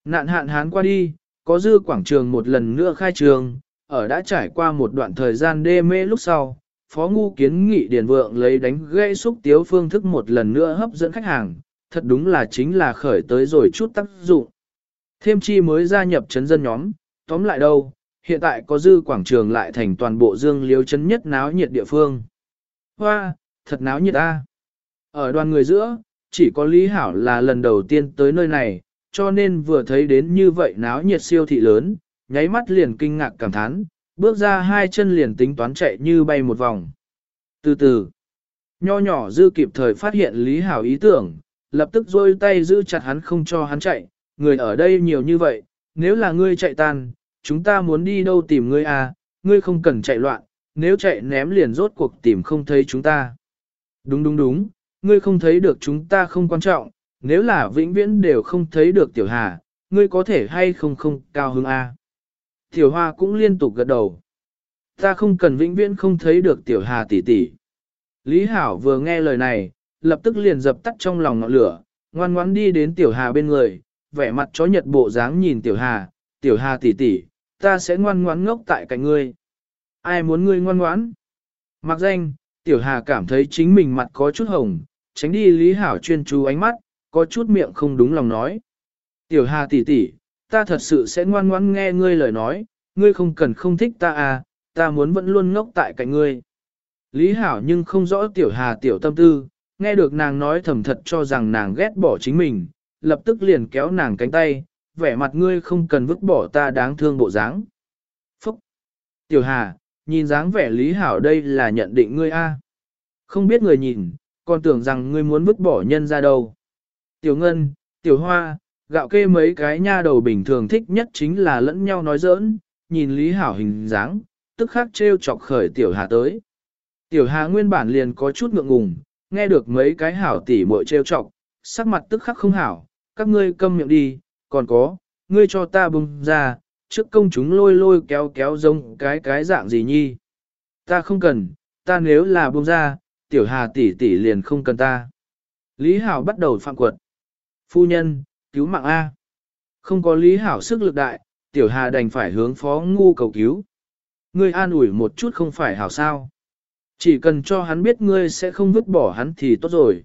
Nạn hạn hán qua đi, có dư quảng trường một lần nữa khai trường, ở đã trải qua một đoạn thời gian đê mê lúc sau, Phó Ngu kiến nghị Điền Vượng lấy đánh gây xúc tiếu phương thức một lần nữa hấp dẫn khách hàng, thật đúng là chính là khởi tới rồi chút tác dụng. Thêm chi mới gia nhập chấn dân nhóm, tóm lại đâu, hiện tại có dư quảng trường lại thành toàn bộ dương liếu chấn nhất náo nhiệt địa phương. Hoa, thật náo nhiệt a. Ở đoàn người giữa, chỉ có Lý Hảo là lần đầu tiên tới nơi này, cho nên vừa thấy đến như vậy náo nhiệt siêu thị lớn, nháy mắt liền kinh ngạc cảm thán, bước ra hai chân liền tính toán chạy như bay một vòng. Từ từ, nho nhỏ dư kịp thời phát hiện Lý Hảo ý tưởng, lập tức rôi tay giữ chặt hắn không cho hắn chạy, người ở đây nhiều như vậy, nếu là ngươi chạy tan, chúng ta muốn đi đâu tìm ngươi à, ngươi không cần chạy loạn, nếu chạy ném liền rốt cuộc tìm không thấy chúng ta. Đúng đúng đúng, ngươi không thấy được chúng ta không quan trọng, nếu là vĩnh viễn đều không thấy được tiểu hà, ngươi có thể hay không không cao hứng a. Tiểu hoa cũng liên tục gật đầu. Ta không cần vĩnh viễn không thấy được tiểu hà tỷ tỷ. Lý Hảo vừa nghe lời này, lập tức liền dập tắt trong lòng ngọn lửa, ngoan ngoãn đi đến tiểu hà bên người, vẻ mặt chó nhật bộ dáng nhìn tiểu hà, tiểu hà tỷ tỷ, ta sẽ ngoan ngoãn ngốc tại cạnh ngươi. Ai muốn ngươi ngoan ngoãn? Mặc danh, tiểu hà cảm thấy chính mình mặt có chút hồng, tránh đi Lý Hảo chuyên chú ánh mắt, có chút miệng không đúng lòng nói. Tiểu Hà tỷ tỷ, ta thật sự sẽ ngoan ngoãn nghe ngươi lời nói, ngươi không cần không thích ta à, ta muốn vẫn luôn ngốc tại cạnh ngươi. Lý Hảo nhưng không rõ Tiểu Hà tiểu tâm tư, nghe được nàng nói thầm thật cho rằng nàng ghét bỏ chính mình, lập tức liền kéo nàng cánh tay, vẻ mặt ngươi không cần vứt bỏ ta đáng thương bộ dáng. Phúc! Tiểu Hà, nhìn dáng vẻ Lý Hảo đây là nhận định ngươi a. Không biết người nhìn, còn tưởng rằng ngươi muốn vứt bỏ nhân ra đâu. Tiểu Ngân, Tiểu Hoa, gạo kê mấy cái nha đầu bình thường thích nhất chính là lẫn nhau nói giỡn, nhìn Lý Hảo hình dáng, tức khắc trêu chọc khởi Tiểu Hà tới. Tiểu Hà nguyên bản liền có chút ngượng ngùng, nghe được mấy cái hảo tỉ muội trêu chọc, sắc mặt tức khắc không hảo, các ngươi câm miệng đi, còn có, ngươi cho ta bung ra, trước công chúng lôi lôi kéo kéo giống cái cái dạng gì nhi. Ta không cần, ta nếu là bung ra, tiểu hà tỷ tỷ liền không cần ta. Lý Hảo bắt đầu phạm quật. Phu nhân, cứu mạng A. Không có Lý Hảo sức lực đại, tiểu hà đành phải hướng phó ngu cầu cứu. Ngươi an ủi một chút không phải hảo sao. Chỉ cần cho hắn biết ngươi sẽ không vứt bỏ hắn thì tốt rồi.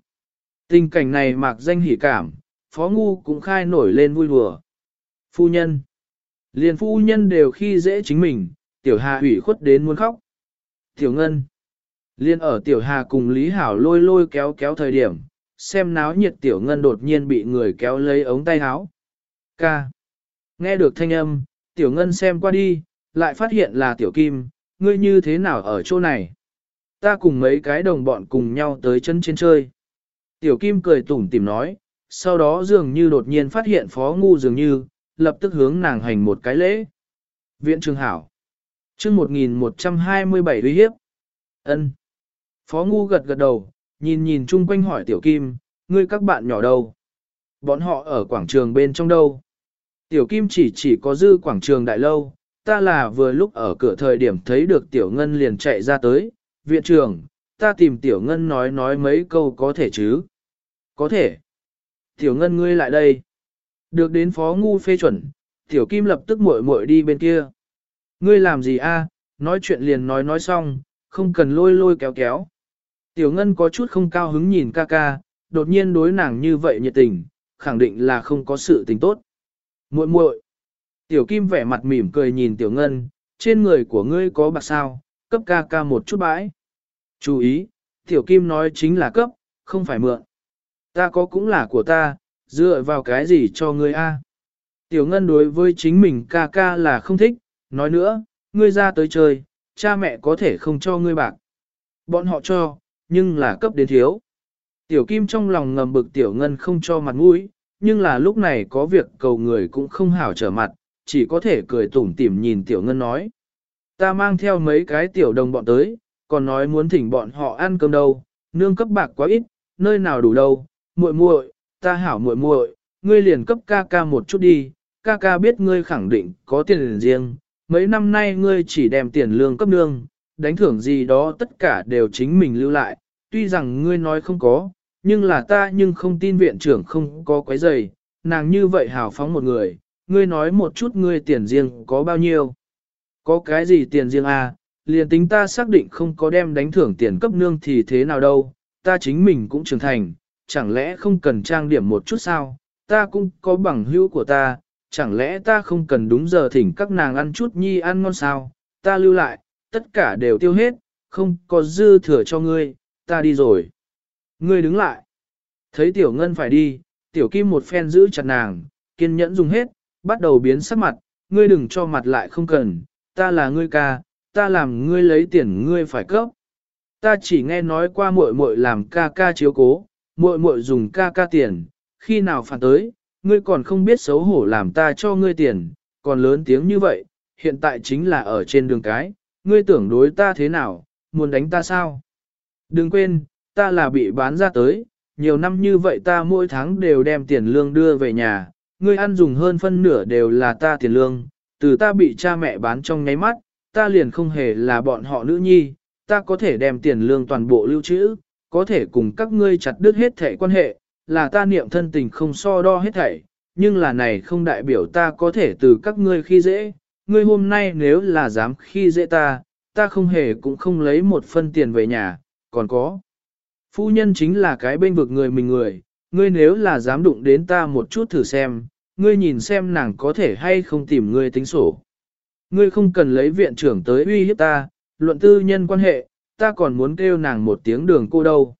Tình cảnh này mạc danh hỉ cảm, phó ngu cũng khai nổi lên vui đùa. Phu nhân. Liền phu nhân đều khi dễ chính mình, tiểu hà ủy khuất đến muốn khóc. Tiểu ngân. Liên ở tiểu hà cùng Lý Hảo lôi lôi kéo kéo thời điểm, xem náo nhiệt tiểu ngân đột nhiên bị người kéo lấy ống tay áo. Ca. Nghe được thanh âm, tiểu ngân xem qua đi, lại phát hiện là tiểu kim, ngươi như thế nào ở chỗ này? Ta cùng mấy cái đồng bọn cùng nhau tới chân trên chơi. Tiểu kim cười tủm tìm nói, sau đó dường như đột nhiên phát hiện phó ngu dường như, lập tức hướng nàng hành một cái lễ. Viện trường hảo. chương 1127 uy hiếp. ân Phó ngu gật gật đầu, nhìn nhìn chung quanh hỏi tiểu kim, ngươi các bạn nhỏ đâu? Bọn họ ở quảng trường bên trong đâu? Tiểu kim chỉ chỉ có dư quảng trường đại lâu, ta là vừa lúc ở cửa thời điểm thấy được tiểu ngân liền chạy ra tới, viện trưởng, ta tìm tiểu ngân nói nói mấy câu có thể chứ? Có thể. Tiểu ngân ngươi lại đây. Được đến phó ngu phê chuẩn, tiểu kim lập tức muội muội đi bên kia. Ngươi làm gì a? nói chuyện liền nói nói xong, không cần lôi lôi kéo kéo. Tiểu ngân có chút không cao hứng nhìn ca ca, đột nhiên đối nàng như vậy nhiệt tình, khẳng định là không có sự tình tốt. muội muội. Tiểu kim vẻ mặt mỉm cười nhìn tiểu ngân, trên người của ngươi có bạc sao, cấp ca ca một chút bãi. Chú ý, tiểu kim nói chính là cấp, không phải mượn. Ta có cũng là của ta, dựa vào cái gì cho ngươi a? Tiểu ngân đối với chính mình ca ca là không thích, nói nữa, ngươi ra tới chơi, cha mẹ có thể không cho ngươi bạc. Bọn họ cho, nhưng là cấp đến thiếu. Tiểu kim trong lòng ngầm bực tiểu ngân không cho mặt mũi, nhưng là lúc này có việc cầu người cũng không hảo trở mặt, chỉ có thể cười tủm tỉm nhìn tiểu ngân nói. Ta mang theo mấy cái tiểu đồng bọn tới, còn nói muốn thỉnh bọn họ ăn cơm đâu, nương cấp bạc quá ít, nơi nào đủ đâu, muội muội, ta hảo muội muội, ngươi liền cấp ca ca một chút đi, ca ca biết ngươi khẳng định có tiền riêng, mấy năm nay ngươi chỉ đem tiền lương cấp nương, đánh thưởng gì đó tất cả đều chính mình lưu lại, tuy rằng ngươi nói không có, nhưng là ta nhưng không tin viện trưởng không có quấy giày, nàng như vậy hào phóng một người, ngươi nói một chút ngươi tiền riêng có bao nhiêu. Có cái gì tiền riêng à, liền tính ta xác định không có đem đánh thưởng tiền cấp nương thì thế nào đâu, ta chính mình cũng trưởng thành, chẳng lẽ không cần trang điểm một chút sao, ta cũng có bằng hữu của ta, chẳng lẽ ta không cần đúng giờ thỉnh các nàng ăn chút nhi ăn ngon sao, ta lưu lại, tất cả đều tiêu hết, không có dư thừa cho ngươi, ta đi rồi. Ngươi đứng lại. Thấy tiểu ngân phải đi, tiểu kim một phen giữ chặt nàng, kiên nhẫn dùng hết, bắt đầu biến sắc mặt, ngươi đừng cho mặt lại không cần, ta là ngươi ca, ta làm ngươi lấy tiền ngươi phải cấp. Ta chỉ nghe nói qua muội muội làm ca ca chiếu cố, muội muội dùng ca ca tiền, khi nào phản tới, ngươi còn không biết xấu hổ làm ta cho ngươi tiền, còn lớn tiếng như vậy, hiện tại chính là ở trên đường cái, ngươi tưởng đối ta thế nào, muốn đánh ta sao? Đừng quên, ta là bị bán ra tới, nhiều năm như vậy ta mỗi tháng đều đem tiền lương đưa về nhà, ngươi ăn dùng hơn phân nửa đều là ta tiền lương, từ ta bị cha mẹ bán trong nháy mắt, ta liền không hề là bọn họ nữ nhi, ta có thể đem tiền lương toàn bộ lưu trữ, có thể cùng các ngươi chặt đứt hết thể quan hệ, là ta niệm thân tình không so đo hết thảy, nhưng là này không đại biểu ta có thể từ các ngươi khi dễ, ngươi hôm nay nếu là dám khi dễ ta, ta không hề cũng không lấy một phân tiền về nhà, còn có. Phu nhân chính là cái bên vực người mình người, ngươi nếu là dám đụng đến ta một chút thử xem, ngươi nhìn xem nàng có thể hay không tìm ngươi tính sổ. Ngươi không cần lấy viện trưởng tới uy hiếp ta, luận tư nhân quan hệ, ta còn muốn kêu nàng một tiếng đường cô đâu.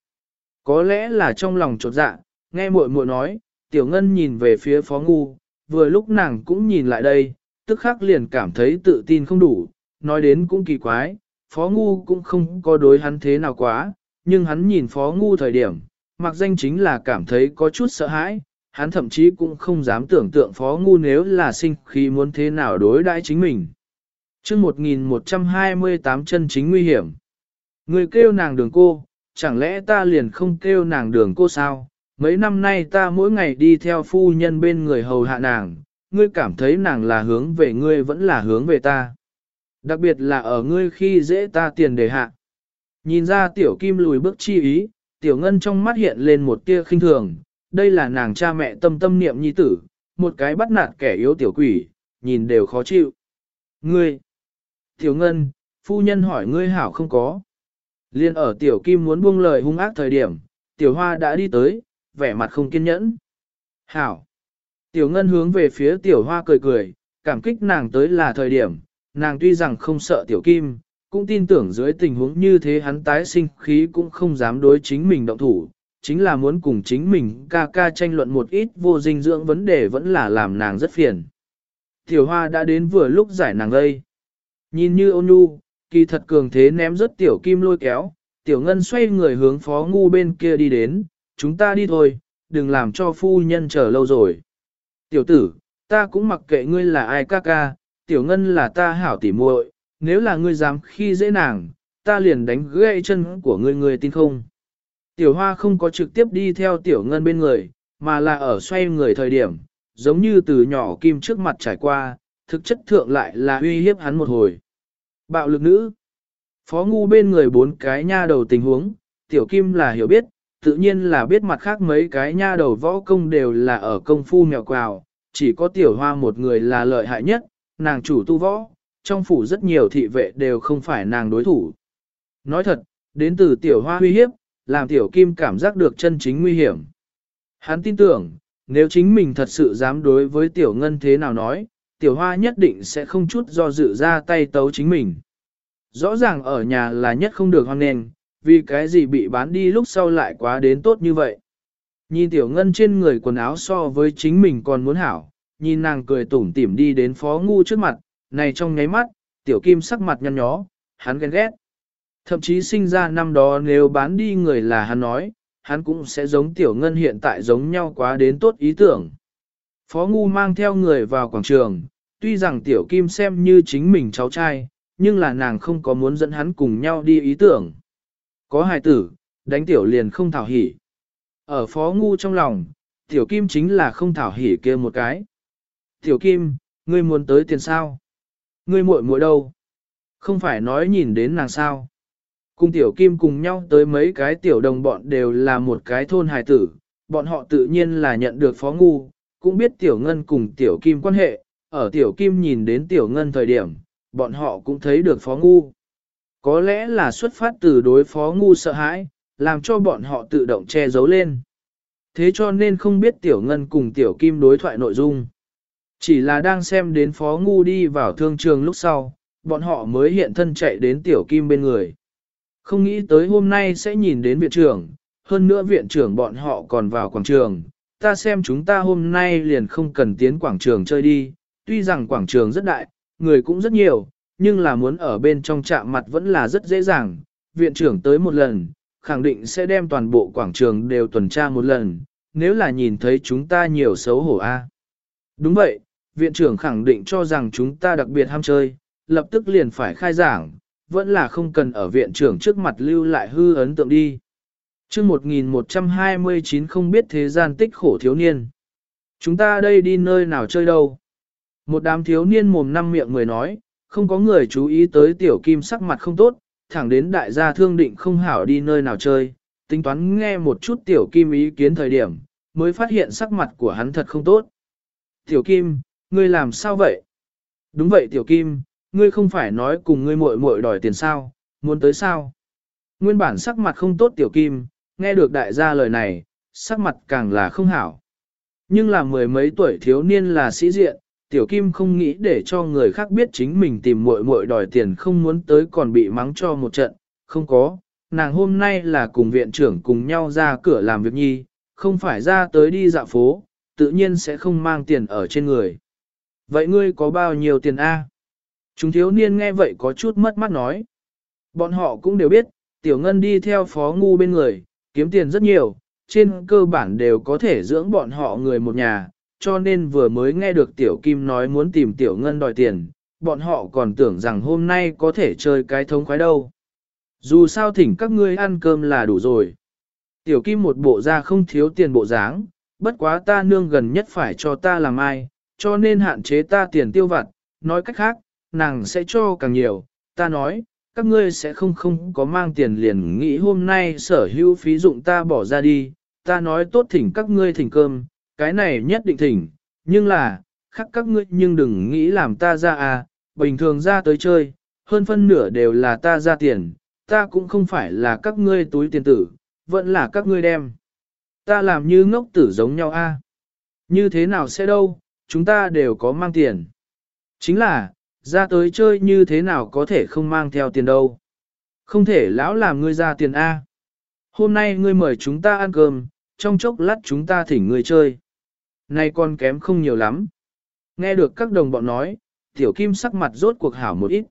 Có lẽ là trong lòng trột dạ, nghe muội muội nói, tiểu ngân nhìn về phía phó ngu, vừa lúc nàng cũng nhìn lại đây, tức khắc liền cảm thấy tự tin không đủ, nói đến cũng kỳ quái, phó ngu cũng không có đối hắn thế nào quá, nhưng hắn nhìn phó ngu thời điểm, mặc danh chính là cảm thấy có chút sợ hãi, hắn thậm chí cũng không dám tưởng tượng phó ngu nếu là sinh khi muốn thế nào đối đãi chính mình. chương 1128 chân chính nguy hiểm. Người kêu nàng đường cô, chẳng lẽ ta liền không kêu nàng đường cô sao? Mấy năm nay ta mỗi ngày đi theo phu nhân bên người hầu hạ nàng, ngươi cảm thấy nàng là hướng về ngươi vẫn là hướng về ta. Đặc biệt là ở ngươi khi dễ ta tiền đề hạ. Nhìn ra tiểu kim lùi bước chi ý, tiểu ngân trong mắt hiện lên một tia khinh thường, đây là nàng cha mẹ tâm tâm niệm nhi tử, một cái bắt nạt kẻ yếu tiểu quỷ, nhìn đều khó chịu. Ngươi! Tiểu ngân, phu nhân hỏi ngươi hảo không có. Liên ở tiểu kim muốn buông lời hung ác thời điểm, tiểu hoa đã đi tới, vẻ mặt không kiên nhẫn. Hảo! Tiểu ngân hướng về phía tiểu hoa cười cười, cảm kích nàng tới là thời điểm, nàng tuy rằng không sợ tiểu kim, cũng tin tưởng dưới tình huống như thế hắn tái sinh khí cũng không dám đối chính mình động thủ, chính là muốn cùng chính mình ca ca tranh luận một ít vô dinh dưỡng vấn đề vẫn là làm nàng rất phiền. Tiểu hoa đã đến vừa lúc giải nàng gây. Nhìn như ôn nhu, kỳ thật cường thế ném rất tiểu kim lôi kéo, tiểu ngân xoay người hướng phó ngu bên kia đi đến, chúng ta đi thôi, đừng làm cho phu nhân chờ lâu rồi. Tiểu tử, ta cũng mặc kệ ngươi là ai ca ca, tiểu ngân là ta hảo tỉ muội, nếu là ngươi dám khi dễ nàng, ta liền đánh gãy chân của ngươi ngươi tin không. Tiểu hoa không có trực tiếp đi theo tiểu ngân bên người, mà là ở xoay người thời điểm, giống như từ nhỏ kim trước mặt trải qua, thực chất thượng lại là uy hiếp hắn một hồi. Bạo lực nữ. Phó ngu bên người bốn cái nha đầu tình huống, tiểu kim là hiểu biết, tự nhiên là biết mặt khác mấy cái nha đầu võ công đều là ở công phu mèo quào, chỉ có tiểu hoa một người là lợi hại nhất, nàng chủ tu võ, trong phủ rất nhiều thị vệ đều không phải nàng đối thủ. Nói thật, đến từ tiểu hoa uy hiếp, làm tiểu kim cảm giác được chân chính nguy hiểm. Hắn tin tưởng, nếu chính mình thật sự dám đối với tiểu ngân thế nào nói, tiểu hoa nhất định sẽ không chút do dự ra tay tấu chính mình. Rõ ràng ở nhà là nhất không được hoan nền, vì cái gì bị bán đi lúc sau lại quá đến tốt như vậy. Nhìn tiểu ngân trên người quần áo so với chính mình còn muốn hảo, nhìn nàng cười tủm tỉm đi đến phó ngu trước mặt, này trong nháy mắt, tiểu kim sắc mặt nhăn nhó, hắn ghen ghét. Thậm chí sinh ra năm đó nếu bán đi người là hắn nói, hắn cũng sẽ giống tiểu ngân hiện tại giống nhau quá đến tốt ý tưởng. Phó ngu mang theo người vào quảng trường, tuy rằng tiểu kim xem như chính mình cháu trai, nhưng là nàng không có muốn dẫn hắn cùng nhau đi ý tưởng. Có hài tử, đánh tiểu liền không thảo hỉ. Ở phó ngu trong lòng, tiểu kim chính là không thảo hỉ kia một cái. Tiểu kim, ngươi muốn tới tiền sao? Ngươi muội muội đâu? Không phải nói nhìn đến nàng sao? Cùng tiểu kim cùng nhau tới mấy cái tiểu đồng bọn đều là một cái thôn hài tử, bọn họ tự nhiên là nhận được phó ngu, cũng biết tiểu ngân cùng tiểu kim quan hệ, ở tiểu kim nhìn đến tiểu ngân thời điểm, bọn họ cũng thấy được phó ngu. Có lẽ là xuất phát từ đối phó ngu sợ hãi, làm cho bọn họ tự động che giấu lên. Thế cho nên không biết tiểu ngân cùng tiểu kim đối thoại nội dung. Chỉ là đang xem đến phó ngu đi vào thương trường lúc sau, bọn họ mới hiện thân chạy đến tiểu kim bên người. Không nghĩ tới hôm nay sẽ nhìn đến viện trưởng, hơn nữa viện trưởng bọn họ còn vào quảng trường. Ta xem chúng ta hôm nay liền không cần tiến quảng trường chơi đi, tuy rằng quảng trường rất đại, người cũng rất nhiều, nhưng là muốn ở bên trong chạm mặt vẫn là rất dễ dàng. Viện trưởng tới một lần, khẳng định sẽ đem toàn bộ quảng trường đều tuần tra một lần, nếu là nhìn thấy chúng ta nhiều xấu hổ a. Đúng vậy, viện trưởng khẳng định cho rằng chúng ta đặc biệt ham chơi, lập tức liền phải khai giảng, vẫn là không cần ở viện trưởng trước mặt lưu lại hư ấn tượng đi. Trước 1129 không biết thế gian tích khổ thiếu niên. Chúng ta đây đi nơi nào chơi đâu? Một đám thiếu niên mồm năm miệng người nói, không có người chú ý tới tiểu kim sắc mặt không tốt, thẳng đến đại gia thương định không hảo đi nơi nào chơi, tính toán nghe một chút tiểu kim ý kiến thời điểm, mới phát hiện sắc mặt của hắn thật không tốt. Tiểu kim, ngươi làm sao vậy? Đúng vậy tiểu kim, ngươi không phải nói cùng ngươi muội muội đòi tiền sao, muốn tới sao? Nguyên bản sắc mặt không tốt tiểu kim, nghe được đại gia lời này, sắc mặt càng là không hảo. Nhưng là mười mấy tuổi thiếu niên là sĩ diện, tiểu kim không nghĩ để cho người khác biết chính mình tìm muội muội đòi tiền không muốn tới còn bị mắng cho một trận, không có, nàng hôm nay là cùng viện trưởng cùng nhau ra cửa làm việc nhi, không phải ra tới đi dạo phố, tự nhiên sẽ không mang tiền ở trên người. Vậy ngươi có bao nhiêu tiền A? Chúng thiếu niên nghe vậy có chút mất mắt nói. Bọn họ cũng đều biết, tiểu ngân đi theo phó ngu bên người, kiếm tiền rất nhiều, trên cơ bản đều có thể dưỡng bọn họ người một nhà, cho nên vừa mới nghe được tiểu kim nói muốn tìm tiểu ngân đòi tiền, bọn họ còn tưởng rằng hôm nay có thể chơi cái thống khoái đâu. Dù sao thỉnh các ngươi ăn cơm là đủ rồi. Tiểu kim một bộ ra không thiếu tiền bộ dáng, bất quá ta nương gần nhất phải cho ta làm ai, cho nên hạn chế ta tiền tiêu vặt, nói cách khác, nàng sẽ cho càng nhiều, ta nói, các ngươi sẽ không không có mang tiền liền nghĩ hôm nay sở hữu phí dụng ta bỏ ra đi, ta nói tốt thỉnh các ngươi thỉnh cơm, cái này nhất định thỉnh, nhưng là, khắc các ngươi nhưng đừng nghĩ làm ta ra à, bình thường ra tới chơi, hơn phân nửa đều là ta ra tiền, ta cũng không phải là các ngươi túi tiền tử, vẫn là các ngươi đem. Ta làm như ngốc tử giống nhau a. À. Như thế nào sẽ đâu, chúng ta đều có mang tiền. Chính là, ra tới chơi như thế nào có thể không mang theo tiền đâu. Không thể lão làm ngươi ra tiền A. Hôm nay ngươi mời chúng ta ăn cơm, trong chốc lát chúng ta thỉnh ngươi chơi. Nay con kém không nhiều lắm. Nghe được các đồng bọn nói, tiểu kim sắc mặt rốt cuộc hảo một ít.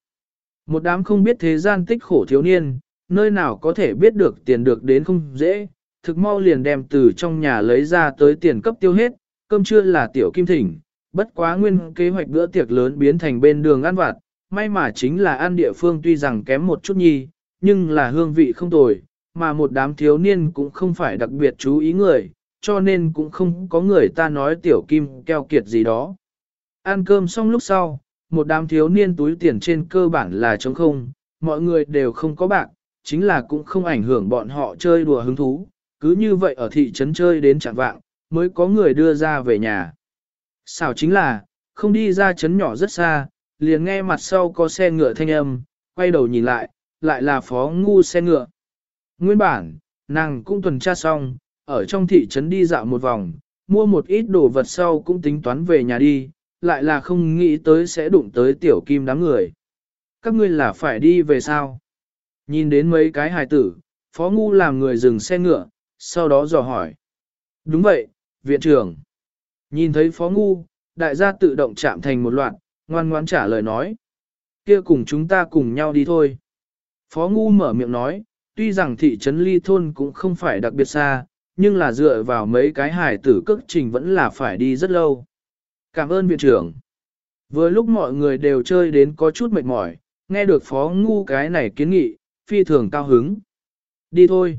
Một đám không biết thế gian tích khổ thiếu niên, nơi nào có thể biết được tiền được đến không dễ, thực mau liền đem từ trong nhà lấy ra tới tiền cấp tiêu hết, cơm trưa là tiểu kim thỉnh, bất quá nguyên kế hoạch bữa tiệc lớn biến thành bên đường ăn vặt, may mà chính là ăn địa phương tuy rằng kém một chút nhi, nhưng là hương vị không tồi, mà một đám thiếu niên cũng không phải đặc biệt chú ý người, cho nên cũng không có người ta nói tiểu kim keo kiệt gì đó. Ăn cơm xong lúc sau, một đám thiếu niên túi tiền trên cơ bản là trống không, mọi người đều không có bạc, chính là cũng không ảnh hưởng bọn họ chơi đùa hứng thú, cứ như vậy ở thị trấn chơi đến chẳng vạng, mới có người đưa ra về nhà. Xảo chính là, không đi ra trấn nhỏ rất xa, liền nghe mặt sau có xe ngựa thanh âm, quay đầu nhìn lại, lại là phó ngu xe ngựa. Nguyên bản, nàng cũng tuần tra xong, ở trong thị trấn đi dạo một vòng, mua một ít đồ vật sau cũng tính toán về nhà đi, lại là không nghĩ tới sẽ đụng tới tiểu kim đám người. Các ngươi là phải đi về sao? Nhìn đến mấy cái hài tử, phó ngu làm người dừng xe ngựa, sau đó dò hỏi. Đúng vậy, viện trưởng. Nhìn thấy phó ngu, đại gia tự động chạm thành một loạt, ngoan ngoãn trả lời nói. Kia cùng chúng ta cùng nhau đi thôi. Phó ngu mở miệng nói, tuy rằng thị trấn ly thôn cũng không phải đặc biệt xa, nhưng là dựa vào mấy cái hải tử cước trình vẫn là phải đi rất lâu. Cảm ơn viện trưởng. Vừa lúc mọi người đều chơi đến có chút mệt mỏi, nghe được phó ngu cái này kiến nghị, phi thường cao hứng. Đi thôi.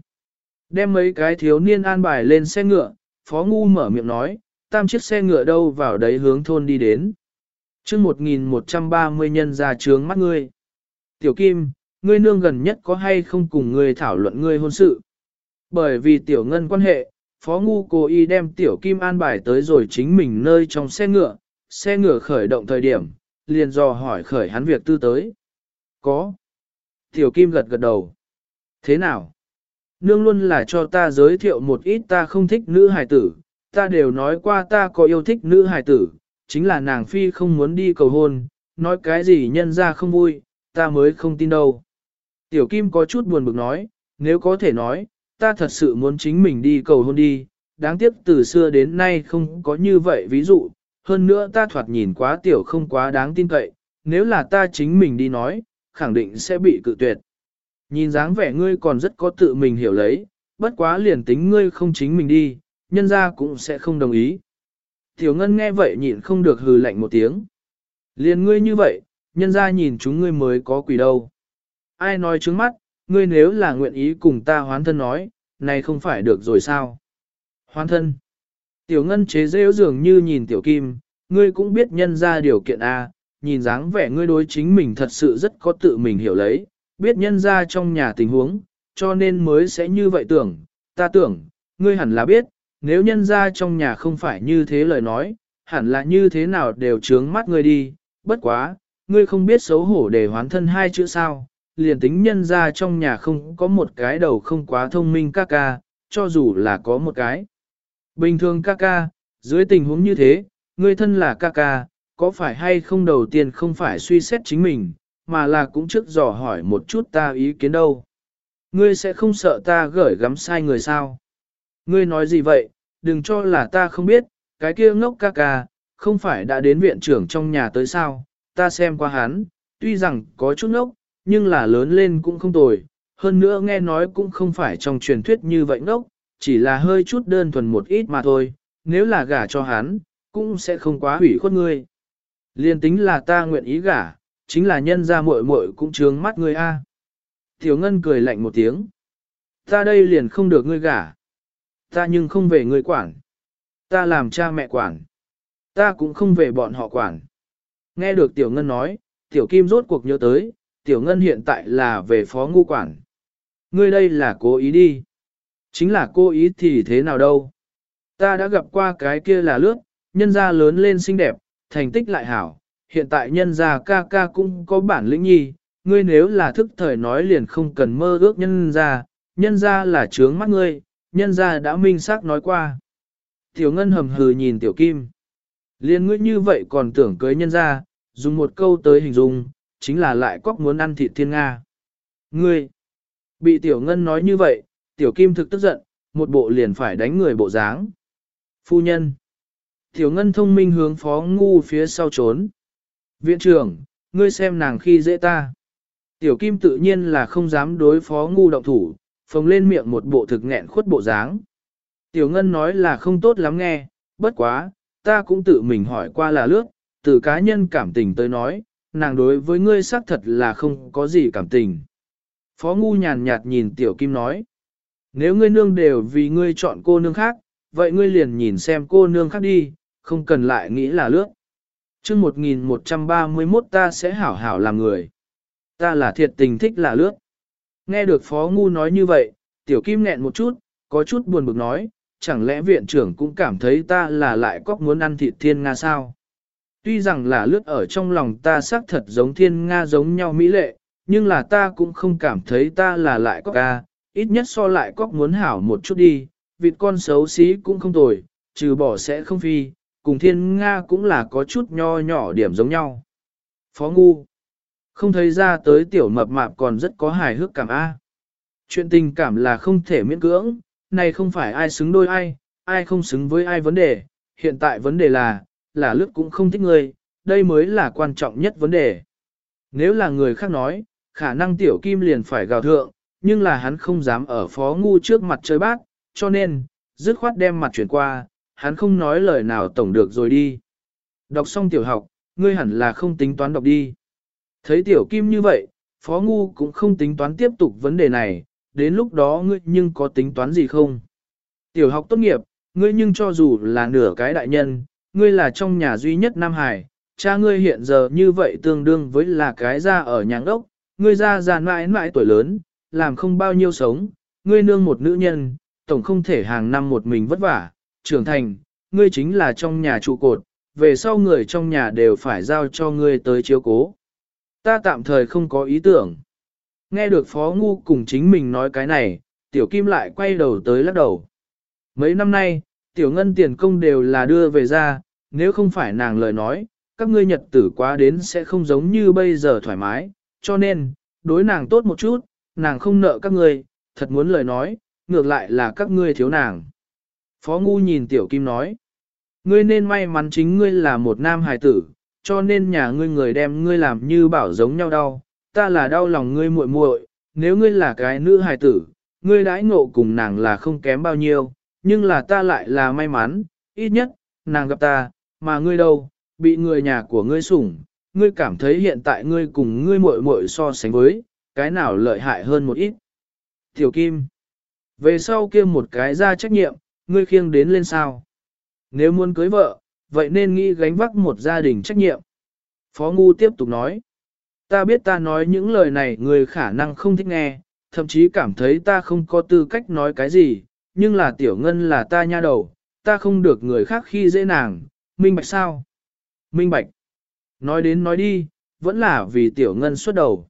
Đem mấy cái thiếu niên an bài lên xe ngựa, phó ngu mở miệng nói, tam chiếc xe ngựa đâu vào đấy hướng thôn đi đến. chương 1130 nhân ra trướng mắt ngươi. Tiểu Kim, ngươi nương gần nhất có hay không cùng ngươi thảo luận ngươi hôn sự? Bởi vì tiểu ngân quan hệ, phó ngu cố ý đem tiểu kim an bài tới rồi chính mình nơi trong xe ngựa, xe ngựa khởi động thời điểm, liền dò hỏi khởi hắn việc tư tới. Có. Tiểu kim gật gật đầu. Thế nào? Nương luôn là cho ta giới thiệu một ít ta không thích nữ hài tử, ta đều nói qua ta có yêu thích nữ hài tử, chính là nàng phi không muốn đi cầu hôn, nói cái gì nhân ra không vui, ta mới không tin đâu. Tiểu Kim có chút buồn bực nói, nếu có thể nói, ta thật sự muốn chính mình đi cầu hôn đi, đáng tiếc từ xưa đến nay không có như vậy ví dụ, hơn nữa ta thoạt nhìn quá tiểu không quá đáng tin cậy, nếu là ta chính mình đi nói, khẳng định sẽ bị cự tuyệt. Nhìn dáng vẻ ngươi còn rất có tự mình hiểu lấy, bất quá liền tính ngươi không chính mình đi, nhân ra cũng sẽ không đồng ý. Tiểu Ngân nghe vậy nhịn không được hừ lạnh một tiếng. Liền ngươi như vậy, nhân ra nhìn chúng ngươi mới có quỷ đâu. Ai nói trứng mắt, ngươi nếu là nguyện ý cùng ta hoán thân nói, này không phải được rồi sao? Hoán thân. Tiểu ngân chế rêu dường như nhìn tiểu kim, ngươi cũng biết nhân ra điều kiện A, nhìn dáng vẻ ngươi đối chính mình thật sự rất có tự mình hiểu lấy, biết nhân ra trong nhà tình huống, cho nên mới sẽ như vậy tưởng, ta tưởng, ngươi hẳn là biết, nếu nhân ra trong nhà không phải như thế lời nói, hẳn là như thế nào đều trướng mắt ngươi đi, bất quá, ngươi không biết xấu hổ để hoán thân hai chữ sao, liền tính nhân ra trong nhà không có một cái đầu không quá thông minh ca ca, cho dù là có một cái. Bình thường ca ca, dưới tình huống như thế, người thân là ca ca, có phải hay không đầu tiên không phải suy xét chính mình, mà là cũng trước dò hỏi một chút ta ý kiến đâu. Ngươi sẽ không sợ ta gửi gắm sai người sao? Ngươi nói gì vậy, đừng cho là ta không biết, cái kia ngốc ca ca, không phải đã đến viện trưởng trong nhà tới sao, ta xem qua hắn, tuy rằng có chút ngốc, nhưng là lớn lên cũng không tồi, hơn nữa nghe nói cũng không phải trong truyền thuyết như vậy ngốc, chỉ là hơi chút đơn thuần một ít mà thôi, nếu là gả cho hắn, cũng sẽ không quá hủy khuất ngươi. Liên tính là ta nguyện ý gả, chính là nhân ra muội muội cũng trướng mắt ngươi a. Tiểu Ngân cười lạnh một tiếng. Ta đây liền không được ngươi gả. Ta nhưng không về ngươi quản. Ta làm cha mẹ quản. Ta cũng không về bọn họ quản. Nghe được Tiểu Ngân nói, Tiểu Kim rốt cuộc nhớ tới, tiểu ngân hiện tại là về phó ngu quản. Ngươi đây là cố ý đi. Chính là cố ý thì thế nào đâu. Ta đã gặp qua cái kia là lướt, nhân gia lớn lên xinh đẹp, thành tích lại hảo. Hiện tại nhân gia ca ca cũng có bản lĩnh nhi, ngươi nếu là thức thời nói liền không cần mơ ước nhân gia, nhân gia là trướng mắt ngươi, nhân gia đã minh xác nói qua. Tiểu ngân hầm hừ nhìn tiểu kim. Liên ngươi như vậy còn tưởng cưới nhân gia, dùng một câu tới hình dung, chính là lại cóc muốn ăn thịt thiên Nga. Ngươi! Bị tiểu ngân nói như vậy, tiểu kim thực tức giận, một bộ liền phải đánh người bộ dáng. Phu nhân! Tiểu ngân thông minh hướng phó ngu phía sau trốn. Viện trưởng, ngươi xem nàng khi dễ ta. Tiểu kim tự nhiên là không dám đối phó ngu động thủ, phồng lên miệng một bộ thực nghẹn khuất bộ dáng. Tiểu ngân nói là không tốt lắm nghe, bất quá, ta cũng tự mình hỏi qua là lướt, từ cá nhân cảm tình tới nói, nàng đối với ngươi xác thật là không có gì cảm tình. Phó ngu nhàn nhạt nhìn tiểu kim nói, nếu ngươi nương đều vì ngươi chọn cô nương khác, vậy ngươi liền nhìn xem cô nương khác đi, không cần lại nghĩ là lướt. chương 1131 ta sẽ hảo hảo làm người. Ta là thiệt tình thích là lướt. Nghe được Phó Ngu nói như vậy, Tiểu Kim nghẹn một chút, có chút buồn bực nói, chẳng lẽ viện trưởng cũng cảm thấy ta là lại có muốn ăn thịt thiên Nga sao? Tuy rằng là lướt ở trong lòng ta xác thật giống thiên Nga giống nhau mỹ lệ, nhưng là ta cũng không cảm thấy ta là lại có ca, ít nhất so lại có muốn hảo một chút đi, vịt con xấu xí cũng không tồi, trừ bỏ sẽ không phi, cùng thiên Nga cũng là có chút nho nhỏ điểm giống nhau. Phó Ngu Không thấy ra tới tiểu mập mạp còn rất có hài hước cảm A. Chuyện tình cảm là không thể miễn cưỡng, này không phải ai xứng đôi ai, ai không xứng với ai vấn đề, hiện tại vấn đề là, là lướt cũng không thích ngươi, đây mới là quan trọng nhất vấn đề. Nếu là người khác nói, khả năng tiểu kim liền phải gào thượng, nhưng là hắn không dám ở phó ngu trước mặt chơi bác, cho nên, dứt khoát đem mặt chuyển qua, hắn không nói lời nào tổng được rồi đi. Đọc xong tiểu học, ngươi hẳn là không tính toán đọc đi. Thấy tiểu kim như vậy, phó ngu cũng không tính toán tiếp tục vấn đề này, đến lúc đó ngươi nhưng có tính toán gì không? Tiểu học tốt nghiệp, ngươi nhưng cho dù là nửa cái đại nhân, ngươi là trong nhà duy nhất Nam Hải, cha ngươi hiện giờ như vậy tương đương với là cái ra ở nhà ốc, ngươi ra già mãi mãi tuổi lớn, làm không bao nhiêu sống, ngươi nương một nữ nhân, tổng không thể hàng năm một mình vất vả, trưởng thành, ngươi chính là trong nhà trụ cột, về sau người trong nhà đều phải giao cho ngươi tới chiếu cố. Ta tạm thời không có ý tưởng. Nghe được Phó Ngu cùng chính mình nói cái này, Tiểu Kim lại quay đầu tới lắc đầu. Mấy năm nay, Tiểu Ngân tiền công đều là đưa về ra, nếu không phải nàng lời nói, các ngươi nhật tử quá đến sẽ không giống như bây giờ thoải mái, cho nên, đối nàng tốt một chút, nàng không nợ các ngươi, thật muốn lời nói, ngược lại là các ngươi thiếu nàng. Phó Ngu nhìn Tiểu Kim nói, ngươi nên may mắn chính ngươi là một nam hài tử, cho nên nhà ngươi người đem ngươi làm như bảo giống nhau đau, ta là đau lòng ngươi muội muội, nếu ngươi là cái nữ hài tử, ngươi đãi ngộ cùng nàng là không kém bao nhiêu, nhưng là ta lại là may mắn, ít nhất, nàng gặp ta, mà ngươi đâu, bị người nhà của ngươi sủng, ngươi cảm thấy hiện tại ngươi cùng ngươi muội muội so sánh với, cái nào lợi hại hơn một ít. Tiểu Kim, về sau kia một cái ra trách nhiệm, ngươi khiêng đến lên sao. Nếu muốn cưới vợ, vậy nên nghĩ gánh vác một gia đình trách nhiệm. Phó Ngu tiếp tục nói, ta biết ta nói những lời này người khả năng không thích nghe, thậm chí cảm thấy ta không có tư cách nói cái gì, nhưng là tiểu ngân là ta nha đầu, ta không được người khác khi dễ nàng, minh bạch sao? Minh bạch. Nói đến nói đi, vẫn là vì tiểu ngân xuất đầu.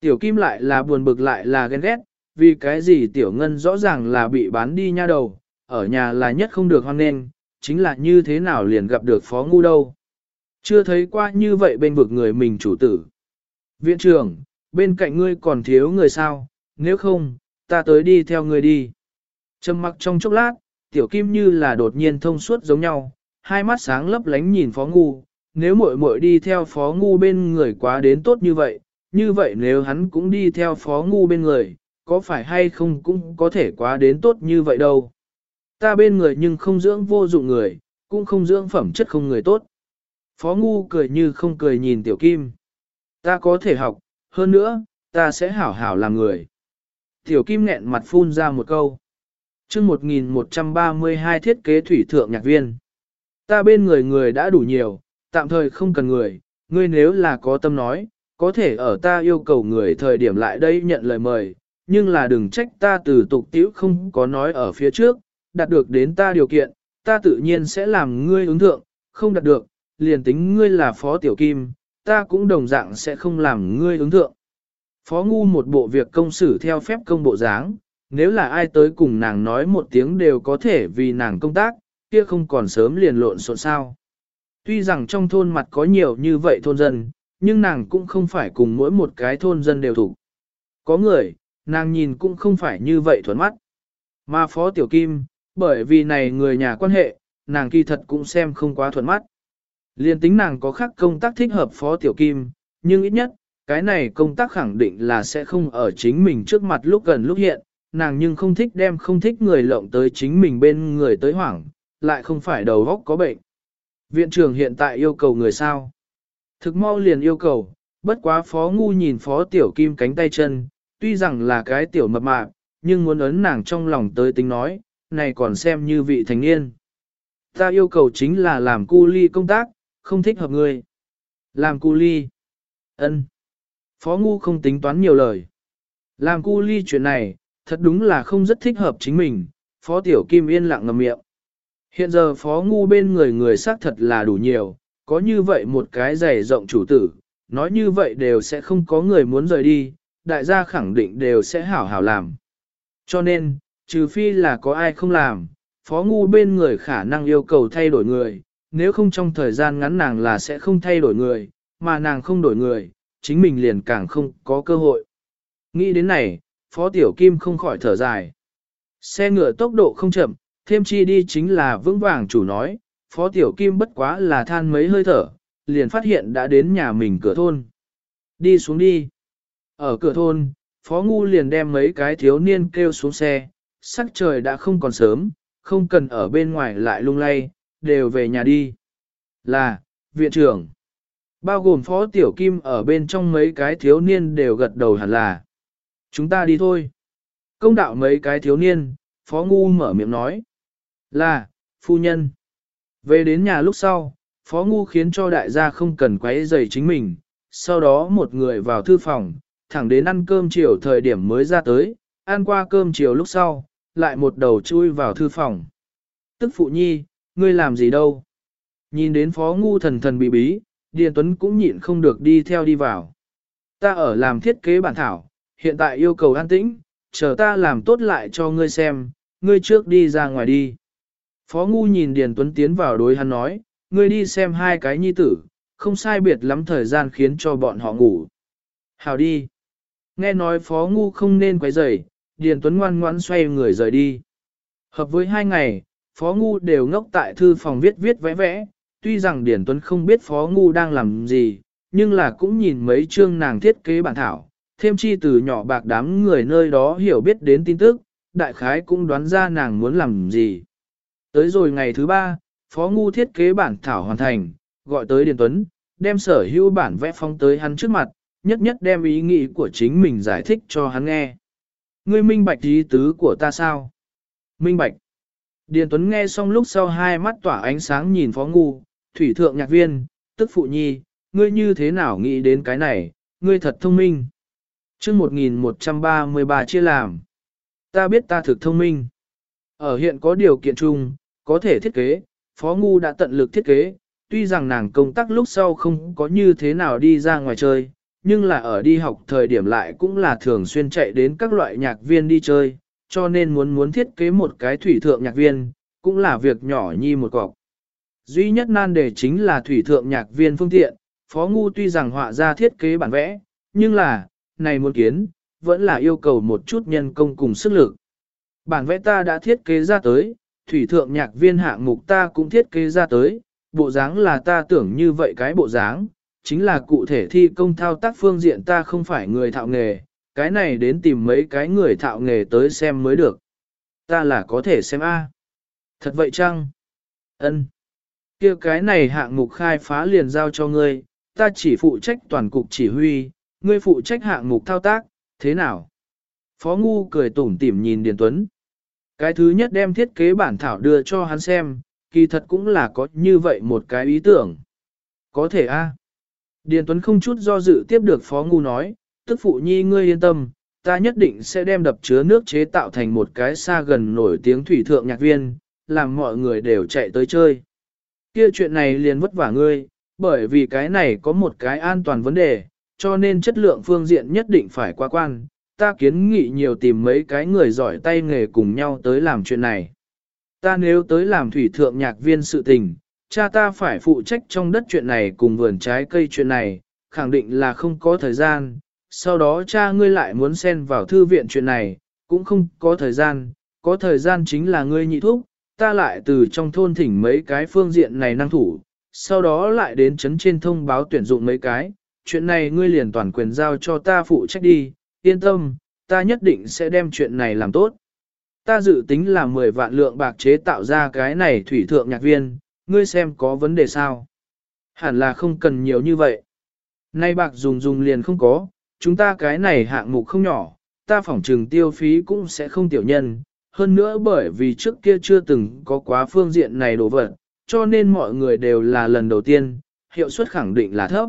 Tiểu kim lại là buồn bực lại là ghen ghét, vì cái gì tiểu ngân rõ ràng là bị bán đi nha đầu, ở nhà là nhất không được hoan nên, chính là như thế nào liền gặp được phó ngu đâu. Chưa thấy qua như vậy bên vực người mình chủ tử. Viện trưởng, bên cạnh ngươi còn thiếu người sao, nếu không, ta tới đi theo ngươi đi. Trầm mặc trong chốc lát, tiểu kim như là đột nhiên thông suốt giống nhau, hai mắt sáng lấp lánh nhìn phó ngu, nếu muội muội đi theo phó ngu bên người quá đến tốt như vậy, như vậy nếu hắn cũng đi theo phó ngu bên người, có phải hay không cũng có thể quá đến tốt như vậy đâu. Ta bên người nhưng không dưỡng vô dụng người, cũng không dưỡng phẩm chất không người tốt. Phó ngu cười như không cười nhìn tiểu kim. Ta có thể học, hơn nữa, ta sẽ hảo hảo làm người. Tiểu kim nghẹn mặt phun ra một câu chương 1132 thiết kế thủy thượng nhạc viên. Ta bên người người đã đủ nhiều, tạm thời không cần người, ngươi nếu là có tâm nói, có thể ở ta yêu cầu người thời điểm lại đây nhận lời mời, nhưng là đừng trách ta từ tục tiễu không có nói ở phía trước, đạt được đến ta điều kiện, ta tự nhiên sẽ làm ngươi ứng thượng, không đạt được, liền tính ngươi là phó tiểu kim, ta cũng đồng dạng sẽ không làm ngươi ứng thượng. Phó ngu một bộ việc công xử theo phép công bộ dáng, nếu là ai tới cùng nàng nói một tiếng đều có thể vì nàng công tác, kia không còn sớm liền lộn xộn sao. Tuy rằng trong thôn mặt có nhiều như vậy thôn dân, nhưng nàng cũng không phải cùng mỗi một cái thôn dân đều thủ. Có người, nàng nhìn cũng không phải như vậy thuận mắt. Mà Phó Tiểu Kim, bởi vì này người nhà quan hệ, nàng kỳ thật cũng xem không quá thuận mắt. Liên tính nàng có khác công tác thích hợp Phó Tiểu Kim, nhưng ít nhất, cái này công tác khẳng định là sẽ không ở chính mình trước mặt lúc gần lúc hiện, nàng nhưng không thích đem không thích người lộng tới chính mình bên người tới hoảng, lại không phải đầu góc có bệnh. Viện trưởng hiện tại yêu cầu người sao? Thực mau liền yêu cầu, bất quá phó ngu nhìn phó tiểu kim cánh tay chân, tuy rằng là cái tiểu mập mạp, nhưng muốn ấn nàng trong lòng tới tính nói, này còn xem như vị thành niên. Ta yêu cầu chính là làm cu ly công tác, không thích hợp người. Làm cu ly. ân Phó Ngu không tính toán nhiều lời. Làm cu ly chuyện này, thật đúng là không rất thích hợp chính mình, Phó Tiểu Kim yên lặng ngầm miệng. Hiện giờ Phó Ngu bên người người xác thật là đủ nhiều, có như vậy một cái giày rộng chủ tử, nói như vậy đều sẽ không có người muốn rời đi, đại gia khẳng định đều sẽ hảo hảo làm. Cho nên, trừ phi là có ai không làm, Phó Ngu bên người khả năng yêu cầu thay đổi người, nếu không trong thời gian ngắn nàng là sẽ không thay đổi người, mà nàng không đổi người, chính mình liền càng không có cơ hội. Nghĩ đến này, Phó Tiểu Kim không khỏi thở dài. Xe ngựa tốc độ không chậm, thêm chi đi chính là vững vàng chủ nói, Phó Tiểu Kim bất quá là than mấy hơi thở, liền phát hiện đã đến nhà mình cửa thôn. Đi xuống đi. Ở cửa thôn, Phó Ngu liền đem mấy cái thiếu niên kêu xuống xe, sắc trời đã không còn sớm, không cần ở bên ngoài lại lung lay, đều về nhà đi. Là, viện trưởng. Bao gồm Phó Tiểu Kim ở bên trong mấy cái thiếu niên đều gật đầu hẳn là. Chúng ta đi thôi. Công đạo mấy cái thiếu niên, Phó Ngu mở miệng nói. Là, phu nhân. Về đến nhà lúc sau, Phó Ngu khiến cho đại gia không cần quấy rầy chính mình, sau đó một người vào thư phòng, thẳng đến ăn cơm chiều thời điểm mới ra tới, ăn qua cơm chiều lúc sau, lại một đầu chui vào thư phòng. Tức phụ nhi, ngươi làm gì đâu? Nhìn đến Phó Ngu thần thần bí bí, Điền Tuấn cũng nhịn không được đi theo đi vào. Ta ở làm thiết kế bản thảo, hiện tại yêu cầu an tĩnh, chờ ta làm tốt lại cho ngươi xem, ngươi trước đi ra ngoài đi. Phó Ngu nhìn Điền Tuấn tiến vào đối hắn nói, ngươi đi xem hai cái nhi tử, không sai biệt lắm thời gian khiến cho bọn họ ngủ. Hào đi. Nghe nói Phó Ngu không nên quấy rầy, Điền Tuấn ngoan ngoãn xoay người rời đi. Hợp với hai ngày, Phó Ngu đều ngốc tại thư phòng viết viết vẽ vẽ, tuy rằng Điền Tuấn không biết Phó Ngu đang làm gì, nhưng là cũng nhìn mấy chương nàng thiết kế bản thảo, thêm chi từ nhỏ bạc đám người nơi đó hiểu biết đến tin tức, đại khái cũng đoán ra nàng muốn làm gì. Tới rồi ngày thứ ba, Phó Ngu thiết kế bản thảo hoàn thành, gọi tới Điền Tuấn, đem sở hữu bản vẽ phong tới hắn trước mặt, nhất nhất đem ý nghĩ của chính mình giải thích cho hắn nghe. Ngươi minh bạch ý tứ của ta sao? Minh bạch. Điền Tuấn nghe xong lúc sau hai mắt tỏa ánh sáng nhìn Phó Ngu, thủy thượng nhạc viên, tức phụ nhi, ngươi như thế nào nghĩ đến cái này, ngươi thật thông minh chương 1133 chia làm. Ta biết ta thực thông minh. Ở hiện có điều kiện chung, có thể thiết kế, Phó Ngu đã tận lực thiết kế, tuy rằng nàng công tác lúc sau không có như thế nào đi ra ngoài chơi, nhưng là ở đi học thời điểm lại cũng là thường xuyên chạy đến các loại nhạc viên đi chơi, cho nên muốn muốn thiết kế một cái thủy thượng nhạc viên, cũng là việc nhỏ nhi một cọc. Duy nhất nan đề chính là thủy thượng nhạc viên phương tiện, Phó Ngu tuy rằng họa ra thiết kế bản vẽ, nhưng là, này muốn kiến, vẫn là yêu cầu một chút nhân công cùng sức lực. Bản vẽ ta đã thiết kế ra tới, thủy thượng nhạc viên hạng mục ta cũng thiết kế ra tới, bộ dáng là ta tưởng như vậy cái bộ dáng, chính là cụ thể thi công thao tác phương diện ta không phải người thạo nghề, cái này đến tìm mấy cái người thạo nghề tới xem mới được. Ta là có thể xem A. Thật vậy chăng? Ân. kia cái này hạng mục khai phá liền giao cho ngươi, ta chỉ phụ trách toàn cục chỉ huy, ngươi phụ trách hạng mục thao tác, thế nào? Phó Ngu cười tủm tỉm nhìn Điền Tuấn. Cái thứ nhất đem thiết kế bản thảo đưa cho hắn xem, kỳ thật cũng là có như vậy một cái ý tưởng. Có thể a. Điền Tuấn không chút do dự tiếp được Phó Ngu nói, tức phụ nhi ngươi yên tâm, ta nhất định sẽ đem đập chứa nước chế tạo thành một cái xa gần nổi tiếng thủy thượng nhạc viên, làm mọi người đều chạy tới chơi. Kia chuyện này liền vất vả ngươi, bởi vì cái này có một cái an toàn vấn đề, cho nên chất lượng phương diện nhất định phải qua quan, ta kiến nghị nhiều tìm mấy cái người giỏi tay nghề cùng nhau tới làm chuyện này. Ta nếu tới làm thủy thượng nhạc viên sự tình, cha ta phải phụ trách trong đất chuyện này cùng vườn trái cây chuyện này, khẳng định là không có thời gian, sau đó cha ngươi lại muốn xen vào thư viện chuyện này, cũng không có thời gian, có thời gian chính là ngươi nhị thúc, ta lại từ trong thôn thỉnh mấy cái phương diện này năng thủ, sau đó lại đến chấn trên thông báo tuyển dụng mấy cái, chuyện này ngươi liền toàn quyền giao cho ta phụ trách đi, yên tâm, ta nhất định sẽ đem chuyện này làm tốt. Ta dự tính là 10 vạn lượng bạc chế tạo ra cái này thủy thượng nhạc viên, ngươi xem có vấn đề sao? Hẳn là không cần nhiều như vậy. Nay bạc dùng dùng liền không có, chúng ta cái này hạng mục không nhỏ, ta phỏng trừng tiêu phí cũng sẽ không tiểu nhân. Hơn nữa bởi vì trước kia chưa từng có quá phương diện này đồ vật, cho nên mọi người đều là lần đầu tiên, hiệu suất khẳng định là thấp.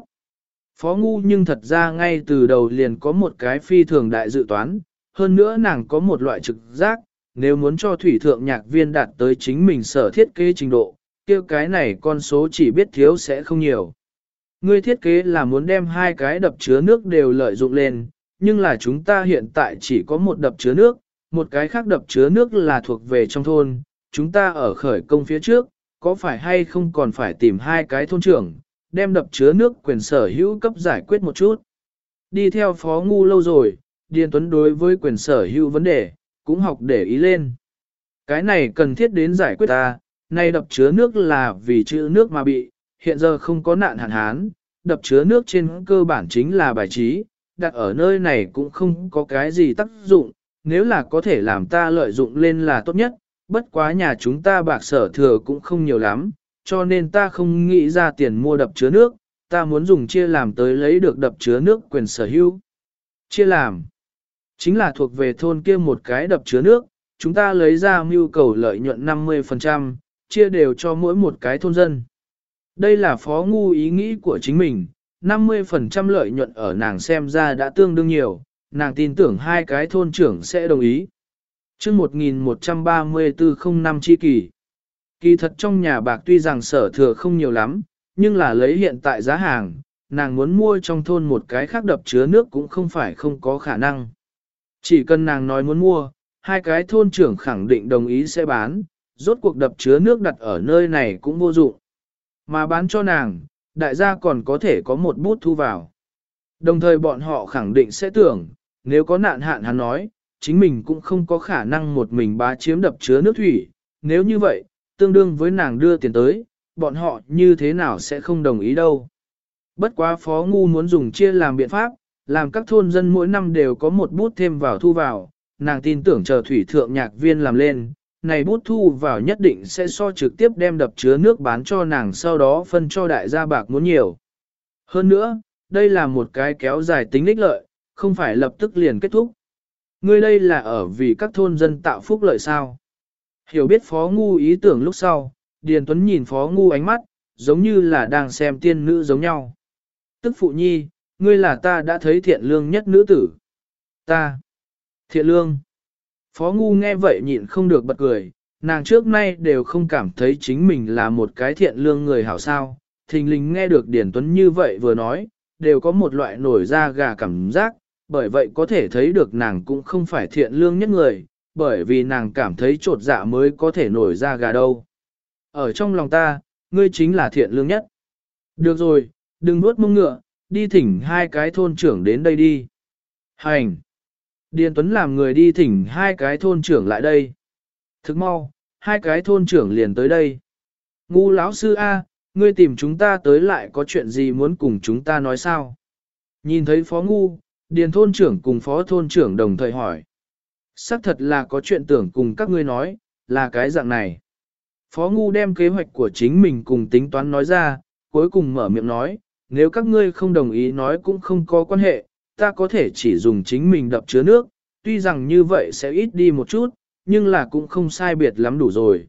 Phó ngu nhưng thật ra ngay từ đầu liền có một cái phi thường đại dự toán, hơn nữa nàng có một loại trực giác, nếu muốn cho thủy thượng nhạc viên đạt tới chính mình sở thiết kế trình độ, kia cái này con số chỉ biết thiếu sẽ không nhiều. Ngươi thiết kế là muốn đem hai cái đập chứa nước đều lợi dụng lên, nhưng là chúng ta hiện tại chỉ có một đập chứa nước, một cái khác đập chứa nước là thuộc về trong thôn, chúng ta ở khởi công phía trước, có phải hay không còn phải tìm hai cái thôn trưởng, đem đập chứa nước quyền sở hữu cấp giải quyết một chút. Đi theo phó ngu lâu rồi, Điền Tuấn đối với quyền sở hữu vấn đề, cũng học để ý lên. Cái này cần thiết đến giải quyết ta, nay đập chứa nước là vì chữ nước mà bị, hiện giờ không có nạn hạn hán, đập chứa nước trên cơ bản chính là bài trí, đặt ở nơi này cũng không có cái gì tác dụng, nếu là có thể làm ta lợi dụng lên là tốt nhất, bất quá nhà chúng ta bạc sở thừa cũng không nhiều lắm, cho nên ta không nghĩ ra tiền mua đập chứa nước, ta muốn dùng chia làm tới lấy được đập chứa nước quyền sở hữu. Chia làm, chính là thuộc về thôn kia một cái đập chứa nước, chúng ta lấy ra mưu cầu lợi nhuận 50%, chia đều cho mỗi một cái thôn dân. Đây là phó ngu ý nghĩ của chính mình, 50% lợi nhuận ở nàng xem ra đã tương đương nhiều, nàng tin tưởng hai cái thôn trưởng sẽ đồng ý. Trước 1134 năm chi kỷ. Kỳ thật trong nhà bạc tuy rằng sở thừa không nhiều lắm, nhưng là lấy hiện tại giá hàng, nàng muốn mua trong thôn một cái khác đập chứa nước cũng không phải không có khả năng. Chỉ cần nàng nói muốn mua, hai cái thôn trưởng khẳng định đồng ý sẽ bán, rốt cuộc đập chứa nước đặt ở nơi này cũng vô dụng. Mà bán cho nàng, đại gia còn có thể có một bút thu vào. Đồng thời bọn họ khẳng định sẽ tưởng, nếu có nạn hạn hắn nói, chính mình cũng không có khả năng một mình bá chiếm đập chứa nước thủy, nếu như vậy, tương đương với nàng đưa tiền tới, bọn họ như thế nào sẽ không đồng ý đâu. Bất quá phó ngu muốn dùng chia làm biện pháp, làm các thôn dân mỗi năm đều có một bút thêm vào thu vào, nàng tin tưởng chờ thủy thượng nhạc viên làm lên, này bút thu vào nhất định sẽ so trực tiếp đem đập chứa nước bán cho nàng sau đó phân cho đại gia bạc muốn nhiều. Hơn nữa, đây là một cái kéo dài tính lích lợi, không phải lập tức liền kết thúc. Ngươi đây là ở vì các thôn dân tạo phúc lợi sao. Hiểu biết Phó Ngu ý tưởng lúc sau, Điền Tuấn nhìn Phó Ngu ánh mắt, giống như là đang xem tiên nữ giống nhau. Tức phụ nhi, ngươi là ta đã thấy thiện lương nhất nữ tử. Ta. Thiện lương. Phó Ngu nghe vậy nhịn không được bật cười, nàng trước nay đều không cảm thấy chính mình là một cái thiện lương người hảo sao. Thình lình nghe được Điền Tuấn như vậy vừa nói, đều có một loại nổi da gà cảm giác, bởi vậy có thể thấy được nàng cũng không phải thiện lương nhất người, bởi vì nàng cảm thấy trột dạ mới có thể nổi ra gà đâu. Ở trong lòng ta, ngươi chính là thiện lương nhất. Được rồi, đừng nuốt mông ngựa, đi thỉnh hai cái thôn trưởng đến đây đi. Hành! Điền Tuấn làm người đi thỉnh hai cái thôn trưởng lại đây. Thức mau, hai cái thôn trưởng liền tới đây. Ngu lão sư A, ngươi tìm chúng ta tới lại có chuyện gì muốn cùng chúng ta nói sao? Nhìn thấy phó ngu, điền thôn trưởng cùng phó thôn trưởng đồng thời hỏi. Sắc thật là có chuyện tưởng cùng các ngươi nói, là cái dạng này. Phó Ngu đem kế hoạch của chính mình cùng tính toán nói ra, cuối cùng mở miệng nói, nếu các ngươi không đồng ý nói cũng không có quan hệ, ta có thể chỉ dùng chính mình đập chứa nước, tuy rằng như vậy sẽ ít đi một chút, nhưng là cũng không sai biệt lắm đủ rồi.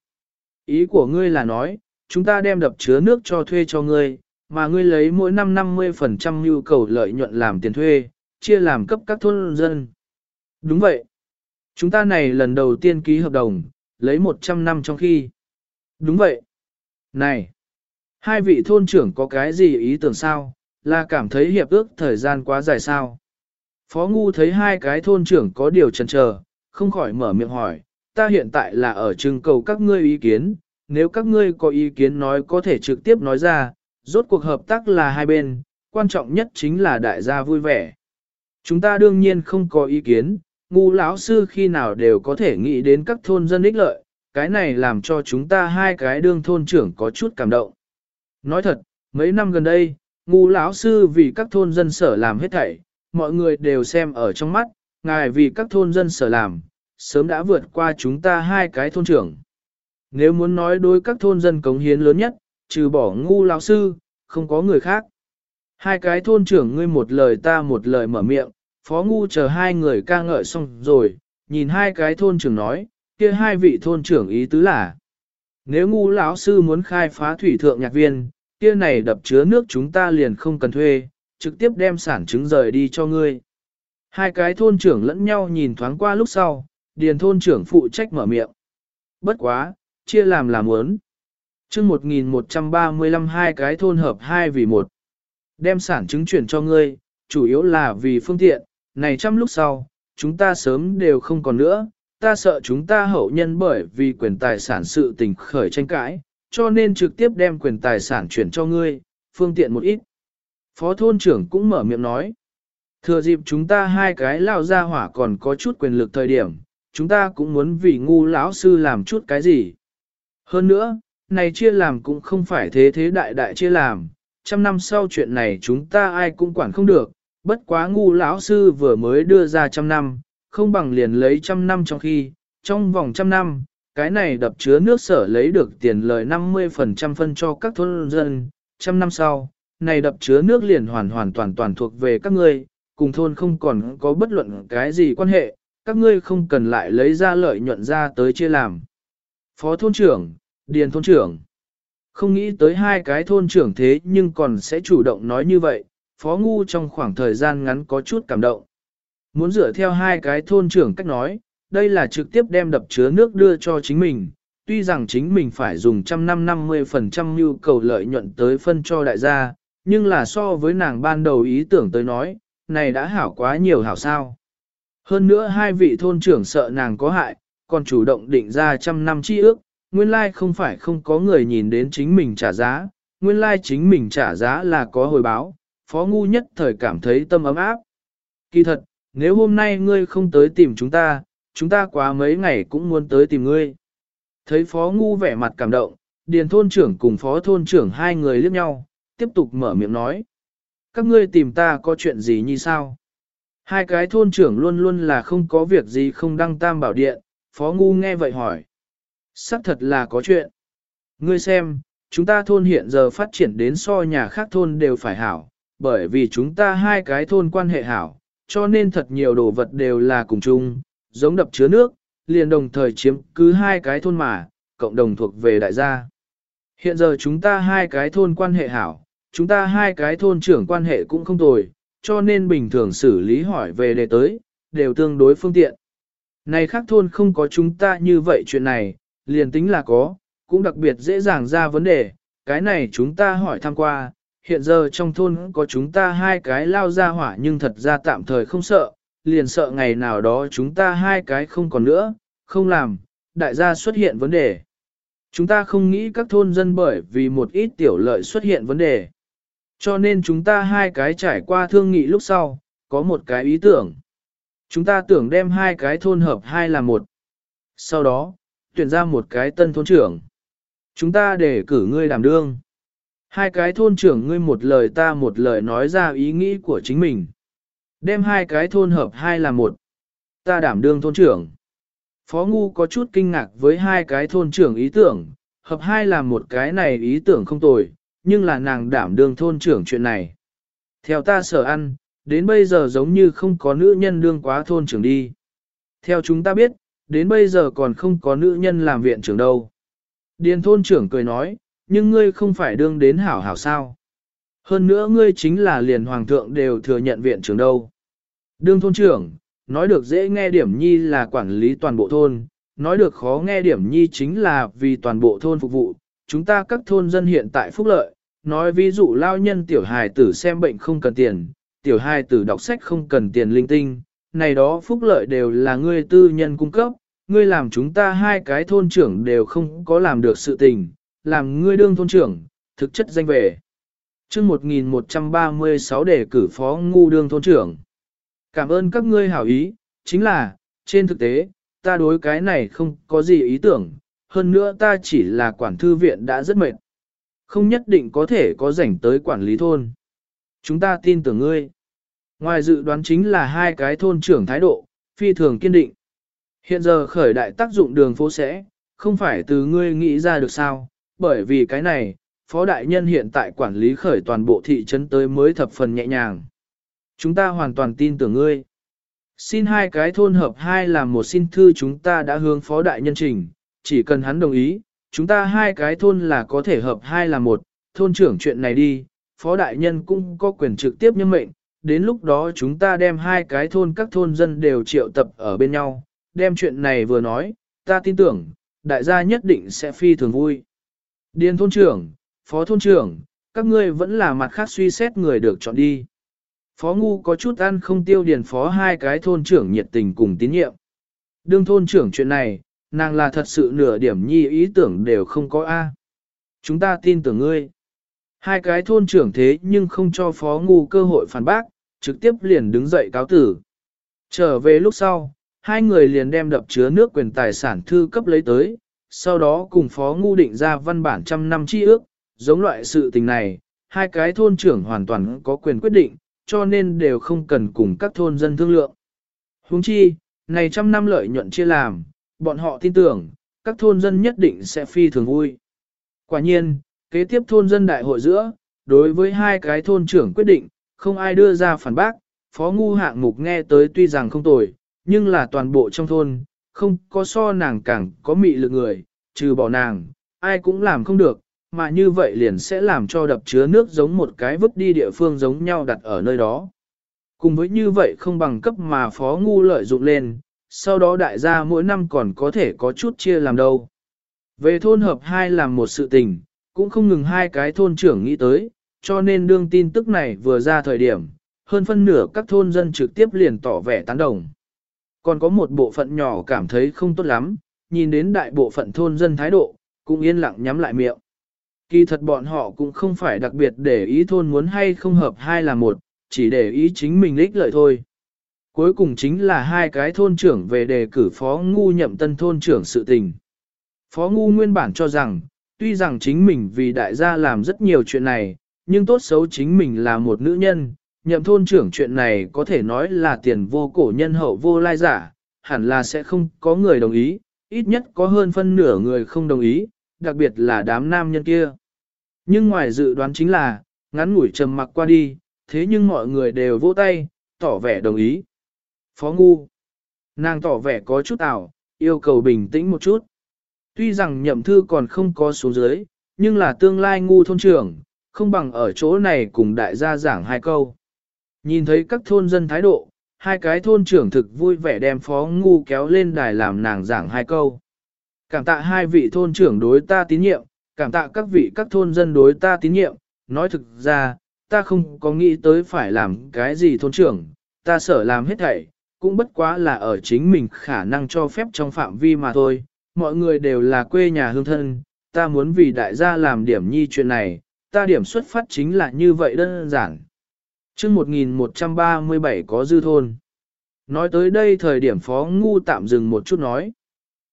Ý của ngươi là nói, chúng ta đem đập chứa nước cho thuê cho ngươi, mà ngươi lấy mỗi năm 50% nhu cầu lợi nhuận làm tiền thuê, chia làm cấp các thôn dân. Đúng vậy. Chúng ta này lần đầu tiên ký hợp đồng, lấy 100 năm trong khi. Đúng vậy. Này, hai vị thôn trưởng có cái gì ý tưởng sao, là cảm thấy hiệp ước thời gian quá dài sao. Phó Ngu thấy hai cái thôn trưởng có điều chần chờ, không khỏi mở miệng hỏi, ta hiện tại là ở trưng cầu các ngươi ý kiến, nếu các ngươi có ý kiến nói có thể trực tiếp nói ra, rốt cuộc hợp tác là hai bên, quan trọng nhất chính là đại gia vui vẻ. Chúng ta đương nhiên không có ý kiến, ngu lão sư khi nào đều có thể nghĩ đến các thôn dân ích lợi, cái này làm cho chúng ta hai cái đương thôn trưởng có chút cảm động. Nói thật, mấy năm gần đây, ngu lão sư vì các thôn dân sở làm hết thảy, mọi người đều xem ở trong mắt, ngài vì các thôn dân sở làm, sớm đã vượt qua chúng ta hai cái thôn trưởng. Nếu muốn nói đối các thôn dân cống hiến lớn nhất, trừ bỏ ngu lão sư, không có người khác. Hai cái thôn trưởng ngươi một lời ta một lời mở miệng, Phó Ngu chờ hai người ca ngợi xong rồi, nhìn hai cái thôn trưởng nói, kia hai vị thôn trưởng ý tứ là, nếu Ngu lão sư muốn khai phá thủy thượng nhạc viên, kia này đập chứa nước chúng ta liền không cần thuê, trực tiếp đem sản chứng rời đi cho ngươi. Hai cái thôn trưởng lẫn nhau nhìn thoáng qua lúc sau, điền thôn trưởng phụ trách mở miệng. Bất quá, chia làm làm muốn. chương 1135 hai cái thôn hợp hai vì một. Đem sản chứng chuyển cho ngươi, chủ yếu là vì phương tiện, này trăm lúc sau, chúng ta sớm đều không còn nữa, ta sợ chúng ta hậu nhân bởi vì quyền tài sản sự tình khởi tranh cãi, cho nên trực tiếp đem quyền tài sản chuyển cho ngươi, phương tiện một ít. Phó thôn trưởng cũng mở miệng nói, thừa dịp chúng ta hai cái lao ra hỏa còn có chút quyền lực thời điểm, chúng ta cũng muốn vì ngu lão sư làm chút cái gì. Hơn nữa, này chia làm cũng không phải thế thế đại đại chia làm, trăm năm sau chuyện này chúng ta ai cũng quản không được, bất quá ngu lão sư vừa mới đưa ra trăm năm, không bằng liền lấy trăm năm trong khi, trong vòng trăm năm, cái này đập chứa nước sở lấy được tiền lời 50% phân cho các thôn dân, trăm năm sau, này đập chứa nước liền hoàn hoàn toàn toàn thuộc về các ngươi, cùng thôn không còn có bất luận cái gì quan hệ, các ngươi không cần lại lấy ra lợi nhuận ra tới chia làm. Phó thôn trưởng, điền thôn trưởng, không nghĩ tới hai cái thôn trưởng thế nhưng còn sẽ chủ động nói như vậy, phó ngu trong khoảng thời gian ngắn có chút cảm động. Muốn dựa theo hai cái thôn trưởng cách nói, đây là trực tiếp đem đập chứa nước đưa cho chính mình, tuy rằng chính mình phải dùng trăm năm 50% nhu cầu lợi nhuận tới phân cho đại gia, nhưng là so với nàng ban đầu ý tưởng tới nói, này đã hảo quá nhiều hảo sao. Hơn nữa hai vị thôn trưởng sợ nàng có hại, còn chủ động định ra trăm năm chi ước, nguyên lai không phải không có người nhìn đến chính mình trả giá, nguyên lai chính mình trả giá là có hồi báo, phó ngu nhất thời cảm thấy tâm ấm áp. Kỳ thật, nếu hôm nay ngươi không tới tìm chúng ta, chúng ta quá mấy ngày cũng muốn tới tìm ngươi. Thấy phó ngu vẻ mặt cảm động, điền thôn trưởng cùng phó thôn trưởng hai người liếc nhau, tiếp tục mở miệng nói. Các ngươi tìm ta có chuyện gì như sao? Hai cái thôn trưởng luôn luôn là không có việc gì không đăng tam bảo điện, phó ngu nghe vậy hỏi. Sắc thật là có chuyện. Ngươi xem, chúng ta thôn hiện giờ phát triển đến so nhà khác thôn đều phải hảo, bởi vì chúng ta hai cái thôn quan hệ hảo, cho nên thật nhiều đồ vật đều là cùng chung, giống đập chứa nước, liền đồng thời chiếm cứ hai cái thôn mà, cộng đồng thuộc về đại gia. Hiện giờ chúng ta hai cái thôn quan hệ hảo, chúng ta hai cái thôn trưởng quan hệ cũng không tồi, cho nên bình thường xử lý hỏi về đề tới, đều tương đối phương tiện. Này khác thôn không có chúng ta như vậy chuyện này, liền tính là có, cũng đặc biệt dễ dàng ra vấn đề, cái này chúng ta hỏi thăm qua, hiện giờ trong thôn có chúng ta hai cái lao ra hỏa nhưng thật ra tạm thời không sợ, liền sợ ngày nào đó chúng ta hai cái không còn nữa, không làm, đại gia xuất hiện vấn đề. Chúng ta không nghĩ các thôn dân bởi vì một ít tiểu lợi xuất hiện vấn đề. Cho nên chúng ta hai cái trải qua thương nghị lúc sau, có một cái ý tưởng. Chúng ta tưởng đem hai cái thôn hợp hai là một. Sau đó, tuyển ra một cái tân thôn trưởng. Chúng ta để cử ngươi làm đương. Hai cái thôn trưởng ngươi một lời ta một lời nói ra ý nghĩ của chính mình. Đem hai cái thôn hợp hai là một. Ta đảm đương thôn trưởng. Phó Ngu có chút kinh ngạc với hai cái thôn trưởng ý tưởng, hợp hai là một cái này ý tưởng không tồi, nhưng là nàng đảm đương thôn trưởng chuyện này. Theo ta sở ăn, đến bây giờ giống như không có nữ nhân đương quá thôn trưởng đi. Theo chúng ta biết, đến bây giờ còn không có nữ nhân làm viện trưởng đâu. Điền thôn trưởng cười nói, nhưng ngươi không phải đương đến hảo hảo sao. Hơn nữa ngươi chính là liền hoàng thượng đều thừa nhận viện trưởng đâu. Đương thôn trưởng, nói được dễ nghe điểm nhi là quản lý toàn bộ thôn, nói được khó nghe điểm nhi chính là vì toàn bộ thôn phục vụ. Chúng ta các thôn dân hiện tại phúc lợi, nói ví dụ lao nhân tiểu hài tử xem bệnh không cần tiền, tiểu hài tử đọc sách không cần tiền linh tinh, này đó phúc lợi đều là ngươi tư nhân cung cấp, ngươi làm chúng ta hai cái thôn trưởng đều không có làm được sự tình, làm ngươi đương thôn trưởng, thực chất danh về. chương 1136 đề cử phó ngu đương thôn trưởng. Cảm ơn các ngươi hảo ý, chính là, trên thực tế, ta đối cái này không có gì ý tưởng, hơn nữa ta chỉ là quản thư viện đã rất mệt. Không nhất định có thể có rảnh tới quản lý thôn. Chúng ta tin tưởng ngươi. Ngoài dự đoán chính là hai cái thôn trưởng thái độ, phi thường kiên định. Hiện giờ khởi đại tác dụng đường phố sẽ, không phải từ ngươi nghĩ ra được sao, bởi vì cái này, phó đại nhân hiện tại quản lý khởi toàn bộ thị trấn tới mới thập phần nhẹ nhàng. Chúng ta hoàn toàn tin tưởng ngươi. Xin hai cái thôn hợp hai làm một xin thư chúng ta đã hướng phó đại nhân trình, chỉ cần hắn đồng ý, chúng ta hai cái thôn là có thể hợp hai là một, thôn trưởng chuyện này đi, phó đại nhân cũng có quyền trực tiếp nhân mệnh, đến lúc đó chúng ta đem hai cái thôn các thôn dân đều triệu tập ở bên nhau, đem chuyện này vừa nói, ta tin tưởng, đại gia nhất định sẽ phi thường vui. Điền thôn trưởng, phó thôn trưởng, các ngươi vẫn là mặt khác suy xét người được chọn đi. Phó ngu có chút ăn không tiêu điền phó hai cái thôn trưởng nhiệt tình cùng tín nhiệm. Đương thôn trưởng chuyện này, nàng là thật sự nửa điểm nhi ý tưởng đều không có A. Chúng ta tin tưởng ngươi. Hai cái thôn trưởng thế nhưng không cho phó ngu cơ hội phản bác, trực tiếp liền đứng dậy cáo tử. Trở về lúc sau, hai người liền đem đập chứa nước quyền tài sản thư cấp lấy tới, sau đó cùng phó ngu định ra văn bản trăm năm chi ước, giống loại sự tình này, hai cái thôn trưởng hoàn toàn có quyền quyết định, cho nên đều không cần cùng các thôn dân thương lượng. Huống chi, này trăm năm lợi nhuận chia làm, bọn họ tin tưởng, các thôn dân nhất định sẽ phi thường vui. Quả nhiên, kế tiếp thôn dân đại hội giữa, đối với hai cái thôn trưởng quyết định, không ai đưa ra phản bác, phó ngu hạng mục nghe tới tuy rằng không tồi, nhưng là toàn bộ trong thôn, không có so nàng càng có mị lực người, trừ bỏ nàng, ai cũng làm không được, mà như vậy liền sẽ làm cho đập chứa nước giống một cái vứt đi địa phương giống nhau đặt ở nơi đó. Cùng với như vậy không bằng cấp mà phó ngu lợi dụng lên, sau đó đại gia mỗi năm còn có thể có chút chia làm đâu. Về thôn hợp hai làm một sự tình, cũng không ngừng hai cái thôn trưởng nghĩ tới, cho nên đương tin tức này vừa ra thời điểm, hơn phân nửa các thôn dân trực tiếp liền tỏ vẻ tán đồng. Còn có một bộ phận nhỏ cảm thấy không tốt lắm, nhìn đến đại bộ phận thôn dân thái độ, cũng yên lặng nhắm lại miệng. Kỳ thật bọn họ cũng không phải đặc biệt để ý thôn muốn hay không hợp hai là một, chỉ để ý chính mình lích lợi thôi. Cuối cùng chính là hai cái thôn trưởng về đề cử phó ngu nhậm tân thôn trưởng sự tình. Phó ngu nguyên bản cho rằng, tuy rằng chính mình vì đại gia làm rất nhiều chuyện này, nhưng tốt xấu chính mình là một nữ nhân, nhậm thôn trưởng chuyện này có thể nói là tiền vô cổ nhân hậu vô lai giả, hẳn là sẽ không có người đồng ý, ít nhất có hơn phân nửa người không đồng ý, đặc biệt là đám nam nhân kia. Nhưng ngoài dự đoán chính là, ngắn ngủi trầm mặc qua đi, thế nhưng mọi người đều vỗ tay, tỏ vẻ đồng ý. Phó ngu. Nàng tỏ vẻ có chút ảo, yêu cầu bình tĩnh một chút. Tuy rằng nhậm thư còn không có số dưới, nhưng là tương lai ngu thôn trưởng, không bằng ở chỗ này cùng đại gia giảng hai câu. Nhìn thấy các thôn dân thái độ, hai cái thôn trưởng thực vui vẻ đem phó ngu kéo lên đài làm nàng giảng hai câu. Cảm tạ hai vị thôn trưởng đối ta tín nhiệm, cảm tạ các vị các thôn dân đối ta tín nhiệm, nói thực ra, ta không có nghĩ tới phải làm cái gì thôn trưởng, ta sợ làm hết thảy, cũng bất quá là ở chính mình khả năng cho phép trong phạm vi mà thôi, mọi người đều là quê nhà hương thân, ta muốn vì đại gia làm điểm nhi chuyện này, ta điểm xuất phát chính là như vậy đơn giản chương 1137 có dư thôn. Nói tới đây thời điểm phó ngu tạm dừng một chút nói.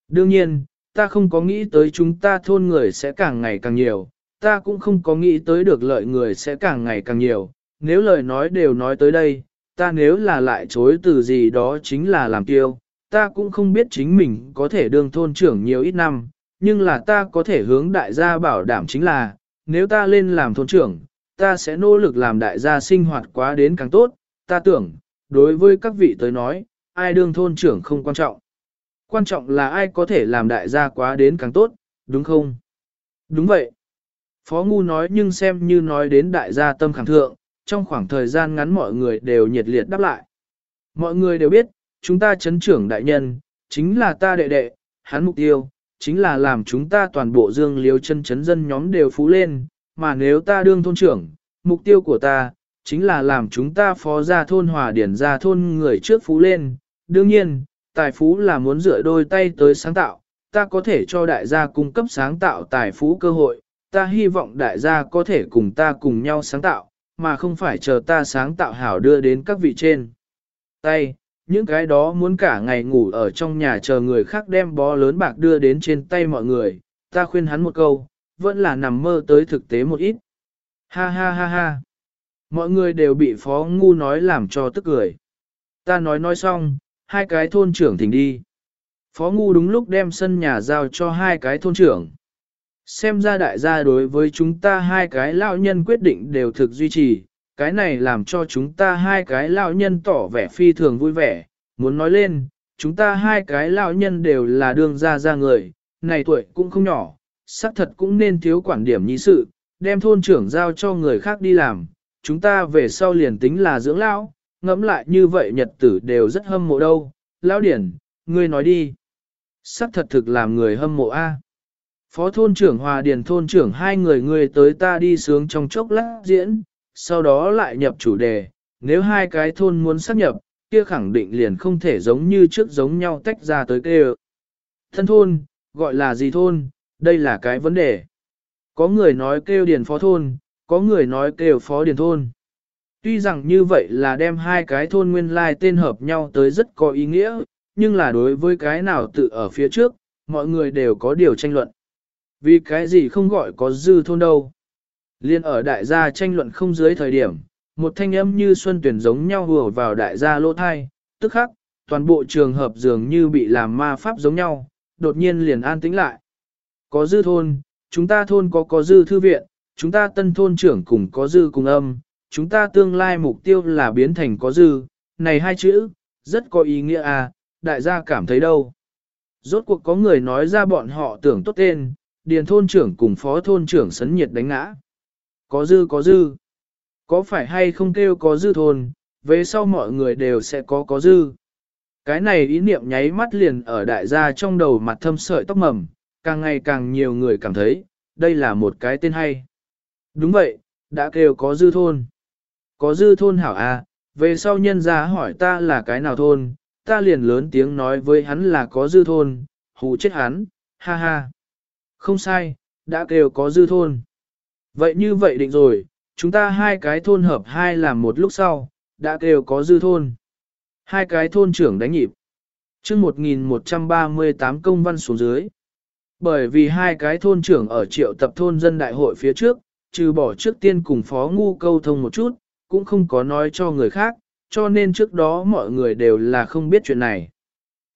Đương nhiên, ta không có nghĩ tới chúng ta thôn người sẽ càng ngày càng nhiều, ta cũng không có nghĩ tới được lợi người sẽ càng ngày càng nhiều, nếu lời nói đều nói tới đây, ta nếu là lại chối từ gì đó chính là làm tiêu, ta cũng không biết chính mình có thể đương thôn trưởng nhiều ít năm, nhưng là ta có thể hướng đại gia bảo đảm chính là, nếu ta lên làm thôn trưởng, ta sẽ nỗ lực làm đại gia sinh hoạt quá đến càng tốt, ta tưởng, đối với các vị tới nói, ai đương thôn trưởng không quan trọng. Quan trọng là ai có thể làm đại gia quá đến càng tốt, đúng không? Đúng vậy. Phó Ngu nói nhưng xem như nói đến đại gia tâm khẳng thượng, trong khoảng thời gian ngắn mọi người đều nhiệt liệt đáp lại. Mọi người đều biết, chúng ta chấn trưởng đại nhân, chính là ta đệ đệ, hắn mục tiêu, chính là làm chúng ta toàn bộ dương liêu chân chấn dân nhóm đều phú lên, mà nếu ta đương thôn trưởng, mục tiêu của ta, chính là làm chúng ta phó ra thôn hòa điển ra thôn người trước phú lên. Đương nhiên, tài phú là muốn dựa đôi tay tới sáng tạo, ta có thể cho đại gia cung cấp sáng tạo tài phú cơ hội, ta hy vọng đại gia có thể cùng ta cùng nhau sáng tạo, mà không phải chờ ta sáng tạo hảo đưa đến các vị trên. Tay, những cái đó muốn cả ngày ngủ ở trong nhà chờ người khác đem bó lớn bạc đưa đến trên tay mọi người, ta khuyên hắn một câu, vẫn là nằm mơ tới thực tế một ít. Ha ha ha ha. Mọi người đều bị phó ngu nói làm cho tức cười. Ta nói nói xong, hai cái thôn trưởng thỉnh đi. Phó ngu đúng lúc đem sân nhà giao cho hai cái thôn trưởng. Xem ra đại gia đối với chúng ta hai cái lão nhân quyết định đều thực duy trì, cái này làm cho chúng ta hai cái lão nhân tỏ vẻ phi thường vui vẻ, muốn nói lên, chúng ta hai cái lão nhân đều là đương gia gia người, này tuổi cũng không nhỏ, xác thật cũng nên thiếu quản điểm nhi sự, đem thôn trưởng giao cho người khác đi làm, chúng ta về sau liền tính là dưỡng lão, ngẫm lại như vậy nhật tử đều rất hâm mộ đâu. Lão điển, ngươi nói đi. Sắc thật thực làm người hâm mộ a. Phó thôn trưởng Hòa Điền thôn trưởng hai người người tới ta đi sướng trong chốc lát diễn, sau đó lại nhập chủ đề, nếu hai cái thôn muốn sắp nhập, kia khẳng định liền không thể giống như trước giống nhau tách ra tới kê Thân thôn, gọi là gì thôn, đây là cái vấn đề. Có người nói kêu điền phó thôn, có người nói kêu phó điền thôn. Tuy rằng như vậy là đem hai cái thôn nguyên lai tên hợp nhau tới rất có ý nghĩa, nhưng là đối với cái nào tự ở phía trước, mọi người đều có điều tranh luận. Vì cái gì không gọi có dư thôn đâu. Liên ở đại gia tranh luận không dưới thời điểm, một thanh âm như xuân tuyển giống nhau hùa vào đại gia lỗ thai, tức khắc, toàn bộ trường hợp dường như bị làm ma pháp giống nhau, đột nhiên liền an tĩnh lại. Có dư thôn, chúng ta thôn có có dư thư viện, chúng ta tân thôn trưởng cùng có dư cùng âm, chúng ta tương lai mục tiêu là biến thành có dư, này hai chữ, rất có ý nghĩa à, đại gia cảm thấy đâu. Rốt cuộc có người nói ra bọn họ tưởng tốt tên, điền thôn trưởng cùng phó thôn trưởng sấn nhiệt đánh ngã. Có dư có dư. Có phải hay không kêu có dư thôn, về sau mọi người đều sẽ có có dư. Cái này ý niệm nháy mắt liền ở đại gia trong đầu mặt thâm sợi tóc mầm, càng ngày càng nhiều người cảm thấy, đây là một cái tên hay. Đúng vậy, đã kêu có dư thôn. Có dư thôn hảo à, về sau nhân gia hỏi ta là cái nào thôn, ta liền lớn tiếng nói với hắn là có dư thôn, hù chết hắn, ha ha. Không sai, đã kêu có dư thôn. Vậy như vậy định rồi, chúng ta hai cái thôn hợp hai làm một lúc sau, đã kêu có dư thôn. Hai cái thôn trưởng đánh nhịp. chương 1138 công văn xuống dưới. Bởi vì hai cái thôn trưởng ở triệu tập thôn dân đại hội phía trước, trừ bỏ trước tiên cùng phó ngu câu thông một chút, cũng không có nói cho người khác, cho nên trước đó mọi người đều là không biết chuyện này.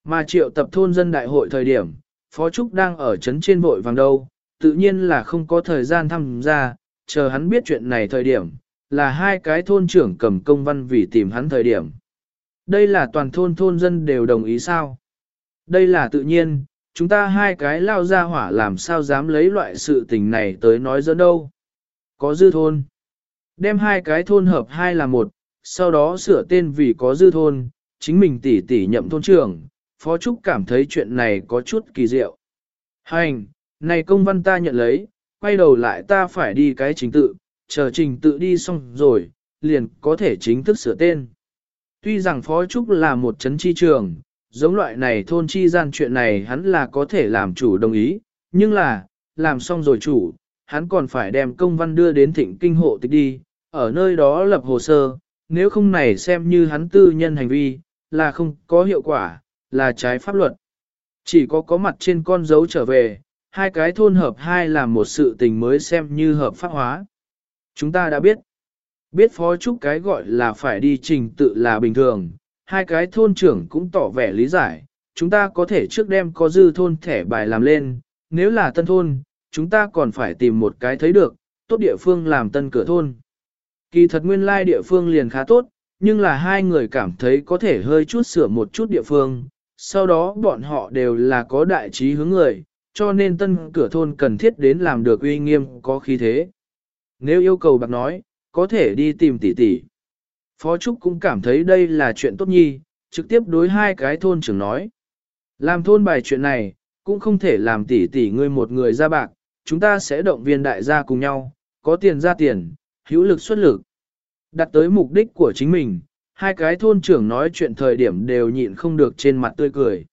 Mà triệu tập thôn dân đại hội thời điểm, Phó Trúc đang ở trấn trên vội vàng đâu, tự nhiên là không có thời gian tham gia, chờ hắn biết chuyện này thời điểm, là hai cái thôn trưởng cầm công văn vì tìm hắn thời điểm. Đây là toàn thôn thôn dân đều đồng ý sao? Đây là tự nhiên, chúng ta hai cái lao ra hỏa làm sao dám lấy loại sự tình này tới nói dẫn đâu. Có dư thôn. Đem hai cái thôn hợp hai là một, sau đó sửa tên vì có dư thôn, chính mình tỉ tỉ nhậm thôn trưởng, Phó Trúc cảm thấy chuyện này có chút kỳ diệu. Hành, này công văn ta nhận lấy, quay đầu lại ta phải đi cái trình tự, chờ trình tự đi xong rồi, liền có thể chính thức sửa tên. Tuy rằng Phó Trúc là một chấn chi trường, giống loại này thôn chi gian chuyện này hắn là có thể làm chủ đồng ý, nhưng là, làm xong rồi chủ, hắn còn phải đem công văn đưa đến thịnh kinh hộ tịch đi, ở nơi đó lập hồ sơ, nếu không này xem như hắn tư nhân hành vi, là không có hiệu quả, là trái pháp luật. Chỉ có có mặt trên con dấu trở về, hai cái thôn hợp hai là một sự tình mới xem như hợp pháp hóa. Chúng ta đã biết, biết phó trúc cái gọi là phải đi trình tự là bình thường, hai cái thôn trưởng cũng tỏ vẻ lý giải, chúng ta có thể trước đem có dư thôn thẻ bài làm lên, nếu là tân thôn, chúng ta còn phải tìm một cái thấy được, tốt địa phương làm tân cửa thôn. Kỳ thật nguyên lai địa phương liền khá tốt, nhưng là hai người cảm thấy có thể hơi chút sửa một chút địa phương, sau đó bọn họ đều là có đại trí hướng người, cho nên tân cửa thôn cần thiết đến làm được uy nghiêm có khí thế. Nếu yêu cầu bạc nói, có thể đi tìm tỷ tỷ. Phó Trúc cũng cảm thấy đây là chuyện tốt nhi, trực tiếp đối hai cái thôn trưởng nói. Làm thôn bài chuyện này, cũng không thể làm tỷ tỷ ngươi một người ra bạc, chúng ta sẽ động viên đại gia cùng nhau, có tiền ra tiền, hữu lực xuất lực. Đặt tới mục đích của chính mình, hai cái thôn trưởng nói chuyện thời điểm đều nhịn không được trên mặt tươi cười.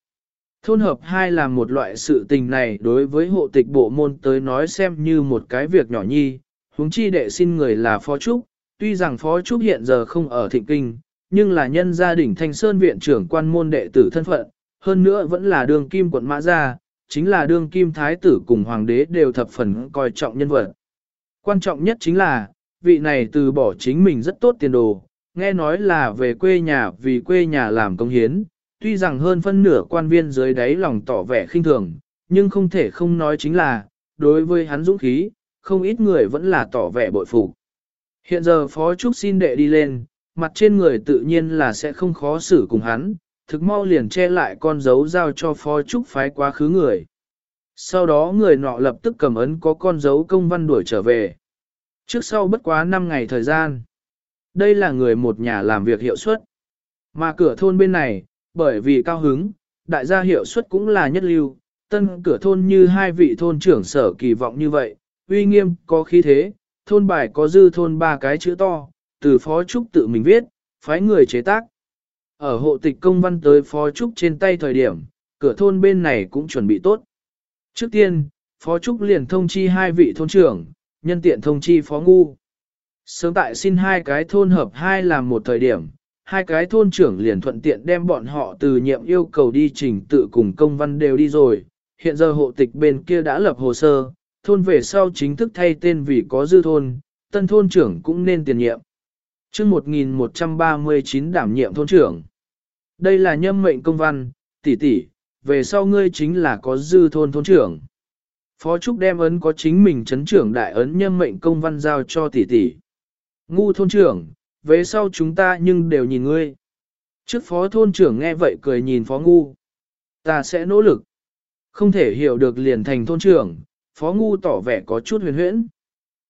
Thôn hợp hai là một loại sự tình này đối với hộ tịch bộ môn tới nói xem như một cái việc nhỏ nhi, huống chi đệ xin người là Phó Trúc, tuy rằng Phó Trúc hiện giờ không ở thịnh kinh, nhưng là nhân gia đình Thanh Sơn viện trưởng quan môn đệ tử thân phận, hơn nữa vẫn là đường kim quận Mã Gia, chính là đường kim thái tử cùng hoàng đế đều thập phần coi trọng nhân vật. Quan trọng nhất chính là, vị này từ bỏ chính mình rất tốt tiền đồ, nghe nói là về quê nhà vì quê nhà làm công hiến, tuy rằng hơn phân nửa quan viên dưới đáy lòng tỏ vẻ khinh thường, nhưng không thể không nói chính là, đối với hắn dũng khí, không ít người vẫn là tỏ vẻ bội phục. Hiện giờ Phó Trúc xin đệ đi lên, mặt trên người tự nhiên là sẽ không khó xử cùng hắn, thực mau liền che lại con dấu giao cho Phó Trúc phái quá khứ người. Sau đó người nọ lập tức cầm ấn có con dấu công văn đuổi trở về. Trước sau bất quá 5 ngày thời gian. Đây là người một nhà làm việc hiệu suất. Mà cửa thôn bên này, bởi vì cao hứng, đại gia hiệu suất cũng là nhất lưu, tân cửa thôn như hai vị thôn trưởng sở kỳ vọng như vậy, uy nghiêm có khí thế, thôn bài có dư thôn ba cái chữ to, từ phó trúc tự mình viết, phái người chế tác. Ở hộ tịch công văn tới phó trúc trên tay thời điểm, cửa thôn bên này cũng chuẩn bị tốt. Trước tiên, phó trúc liền thông chi hai vị thôn trưởng, nhân tiện thông chi phó ngu. Sớm tại xin hai cái thôn hợp hai làm một thời điểm, hai cái thôn trưởng liền thuận tiện đem bọn họ từ nhiệm yêu cầu đi trình tự cùng công văn đều đi rồi. Hiện giờ hộ tịch bên kia đã lập hồ sơ, thôn về sau chính thức thay tên vì có dư thôn, tân thôn trưởng cũng nên tiền nhiệm. chương 1139 đảm nhiệm thôn trưởng. Đây là nhâm mệnh công văn, tỷ tỷ, về sau ngươi chính là có dư thôn thôn trưởng. Phó Trúc đem ấn có chính mình chấn trưởng đại ấn nhâm mệnh công văn giao cho tỷ tỷ. Ngu thôn trưởng, về sau chúng ta nhưng đều nhìn ngươi. Trước phó thôn trưởng nghe vậy cười nhìn phó ngu. Ta sẽ nỗ lực. Không thể hiểu được liền thành thôn trưởng, phó ngu tỏ vẻ có chút huyền huyễn.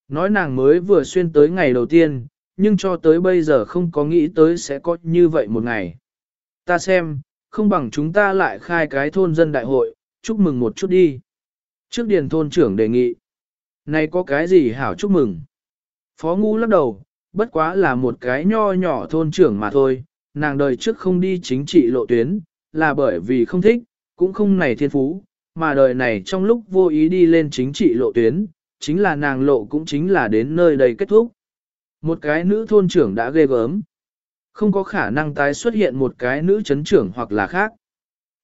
Nói nàng mới vừa xuyên tới ngày đầu tiên, nhưng cho tới bây giờ không có nghĩ tới sẽ có như vậy một ngày. Ta xem, không bằng chúng ta lại khai cái thôn dân đại hội, chúc mừng một chút đi. Trước điền thôn trưởng đề nghị. Này có cái gì hảo chúc mừng? Phó ngu lắc đầu, bất quá là một cái nho nhỏ thôn trưởng mà thôi, nàng đời trước không đi chính trị lộ tuyến, là bởi vì không thích, cũng không này thiên phú, mà đời này trong lúc vô ý đi lên chính trị lộ tuyến, chính là nàng lộ cũng chính là đến nơi đây kết thúc. Một cái nữ thôn trưởng đã ghê gớm. Không có khả năng tái xuất hiện một cái nữ chấn trưởng hoặc là khác.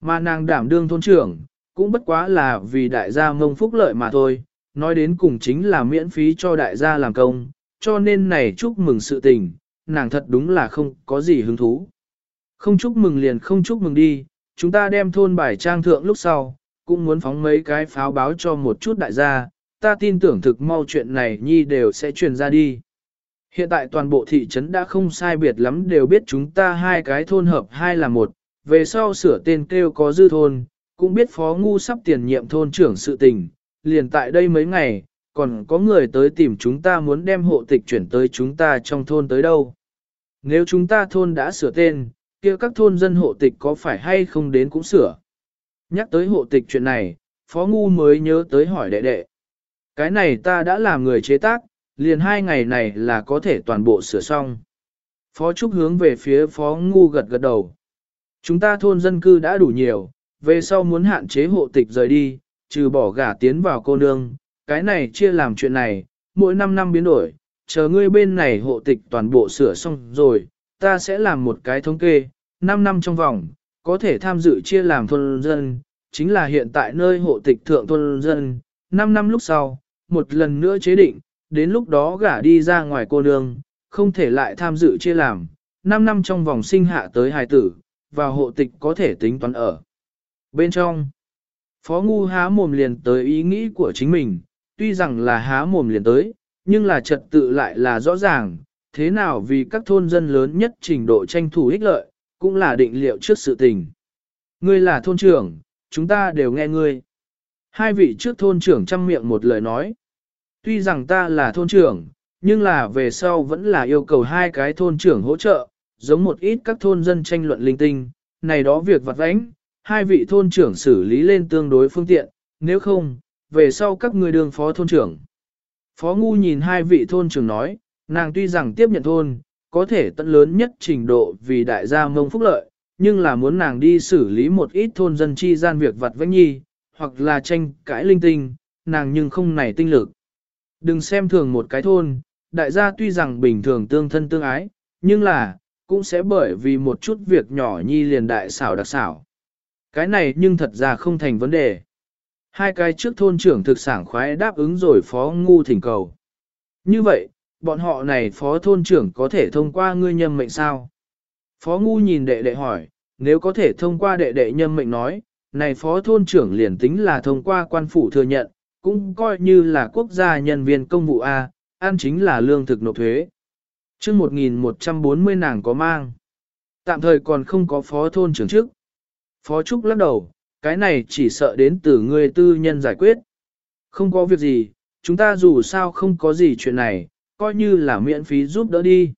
Mà nàng đảm đương thôn trưởng, cũng bất quá là vì đại gia mông phúc lợi mà thôi, nói đến cùng chính là miễn phí cho đại gia làm công, cho nên này chúc mừng sự tình, nàng thật đúng là không có gì hứng thú. Không chúc mừng liền không chúc mừng đi, chúng ta đem thôn bài trang thượng lúc sau, cũng muốn phóng mấy cái pháo báo cho một chút đại gia, ta tin tưởng thực mau chuyện này nhi đều sẽ truyền ra đi. Hiện tại toàn bộ thị trấn đã không sai biệt lắm đều biết chúng ta hai cái thôn hợp hai là một, về sau sửa tên kêu có dư thôn, cũng biết phó ngu sắp tiền nhiệm thôn trưởng sự tình, liền tại đây mấy ngày, còn có người tới tìm chúng ta muốn đem hộ tịch chuyển tới chúng ta trong thôn tới đâu. Nếu chúng ta thôn đã sửa tên, kia các thôn dân hộ tịch có phải hay không đến cũng sửa. Nhắc tới hộ tịch chuyện này, Phó Ngu mới nhớ tới hỏi đệ đệ. Cái này ta đã làm người chế tác, liền hai ngày này là có thể toàn bộ sửa xong. Phó Trúc hướng về phía Phó Ngu gật gật đầu. Chúng ta thôn dân cư đã đủ nhiều, về sau muốn hạn chế hộ tịch rời đi, trừ bỏ gả tiến vào cô nương, cái này chia làm chuyện này, mỗi 5 năm biến đổi, chờ ngươi bên này hộ tịch toàn bộ sửa xong rồi, ta sẽ làm một cái thống kê, 5 năm trong vòng, có thể tham dự chia làm thôn dân, chính là hiện tại nơi hộ tịch thượng thôn dân, 5 năm lúc sau, một lần nữa chế định, đến lúc đó gả đi ra ngoài cô nương, không thể lại tham dự chia làm, 5 năm trong vòng sinh hạ tới hài tử, và hộ tịch có thể tính toán ở. Bên trong, Phó Ngu há mồm liền tới ý nghĩ của chính mình, tuy rằng là há mồm liền tới, nhưng là trật tự lại là rõ ràng, thế nào vì các thôn dân lớn nhất trình độ tranh thủ ích lợi, cũng là định liệu trước sự tình. Ngươi là thôn trưởng, chúng ta đều nghe ngươi. Hai vị trước thôn trưởng chăm miệng một lời nói. Tuy rằng ta là thôn trưởng, nhưng là về sau vẫn là yêu cầu hai cái thôn trưởng hỗ trợ, giống một ít các thôn dân tranh luận linh tinh, này đó việc vặt vãnh, hai vị thôn trưởng xử lý lên tương đối phương tiện, nếu không, về sau các người đường phó thôn trưởng. Phó Ngu nhìn hai vị thôn trưởng nói, nàng tuy rằng tiếp nhận thôn, có thể tận lớn nhất trình độ vì đại gia mông phúc lợi, nhưng là muốn nàng đi xử lý một ít thôn dân chi gian việc vặt vãnh nhi, hoặc là tranh cãi linh tinh, nàng nhưng không nảy tinh lực. Đừng xem thường một cái thôn, đại gia tuy rằng bình thường tương thân tương ái, nhưng là, cũng sẽ bởi vì một chút việc nhỏ nhi liền đại xảo đặc xảo. Cái này nhưng thật ra không thành vấn đề. Hai cái trước thôn trưởng thực sản khoái đáp ứng rồi phó ngu thỉnh cầu. Như vậy, bọn họ này phó thôn trưởng có thể thông qua ngươi nhâm mệnh sao? Phó ngu nhìn đệ đệ hỏi, nếu có thể thông qua đệ đệ nhâm mệnh nói, này phó thôn trưởng liền tính là thông qua quan phủ thừa nhận, cũng coi như là quốc gia nhân viên công vụ A, an chính là lương thực nộp thuế. chương 1140 nàng có mang. Tạm thời còn không có phó thôn trưởng trước. Phó Trúc lắc đầu, cái này chỉ sợ đến từ người tư nhân giải quyết. Không có việc gì, chúng ta dù sao không có gì chuyện này, coi như là miễn phí giúp đỡ đi.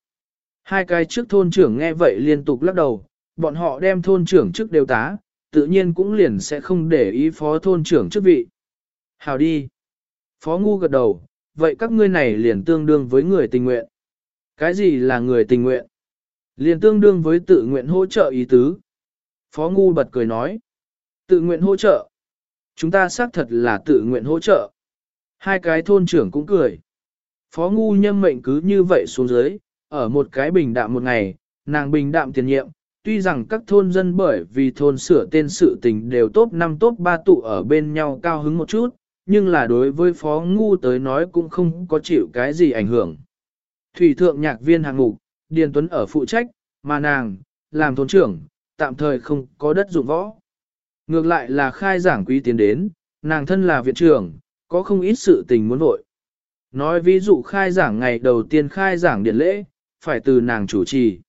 Hai cái trước thôn trưởng nghe vậy liên tục lắc đầu, bọn họ đem thôn trưởng trước đều tá, tự nhiên cũng liền sẽ không để ý phó thôn trưởng chức vị. Hào đi. Phó ngu gật đầu, vậy các ngươi này liền tương đương với người tình nguyện. Cái gì là người tình nguyện? Liền tương đương với tự nguyện hỗ trợ ý tứ. Phó ngu bật cười nói. Tự nguyện hỗ trợ. Chúng ta xác thật là tự nguyện hỗ trợ. Hai cái thôn trưởng cũng cười. Phó ngu nhâm mệnh cứ như vậy xuống dưới, ở một cái bình đạm một ngày, nàng bình đạm tiền nhiệm, tuy rằng các thôn dân bởi vì thôn sửa tên sự tình đều tốt 5 tốt 3 tụ ở bên nhau cao hứng một chút, nhưng là đối với phó ngu tới nói cũng không có chịu cái gì ảnh hưởng. Thủy thượng nhạc viên hàng ngục, Điền Tuấn ở phụ trách, mà nàng, làm thôn trưởng, tạm thời không có đất dụng võ. Ngược lại là khai giảng quý tiến đến, nàng thân là viện trưởng, có không ít sự tình muốn vội. Nói ví dụ khai giảng ngày đầu tiên khai giảng điện lễ, phải từ nàng chủ trì.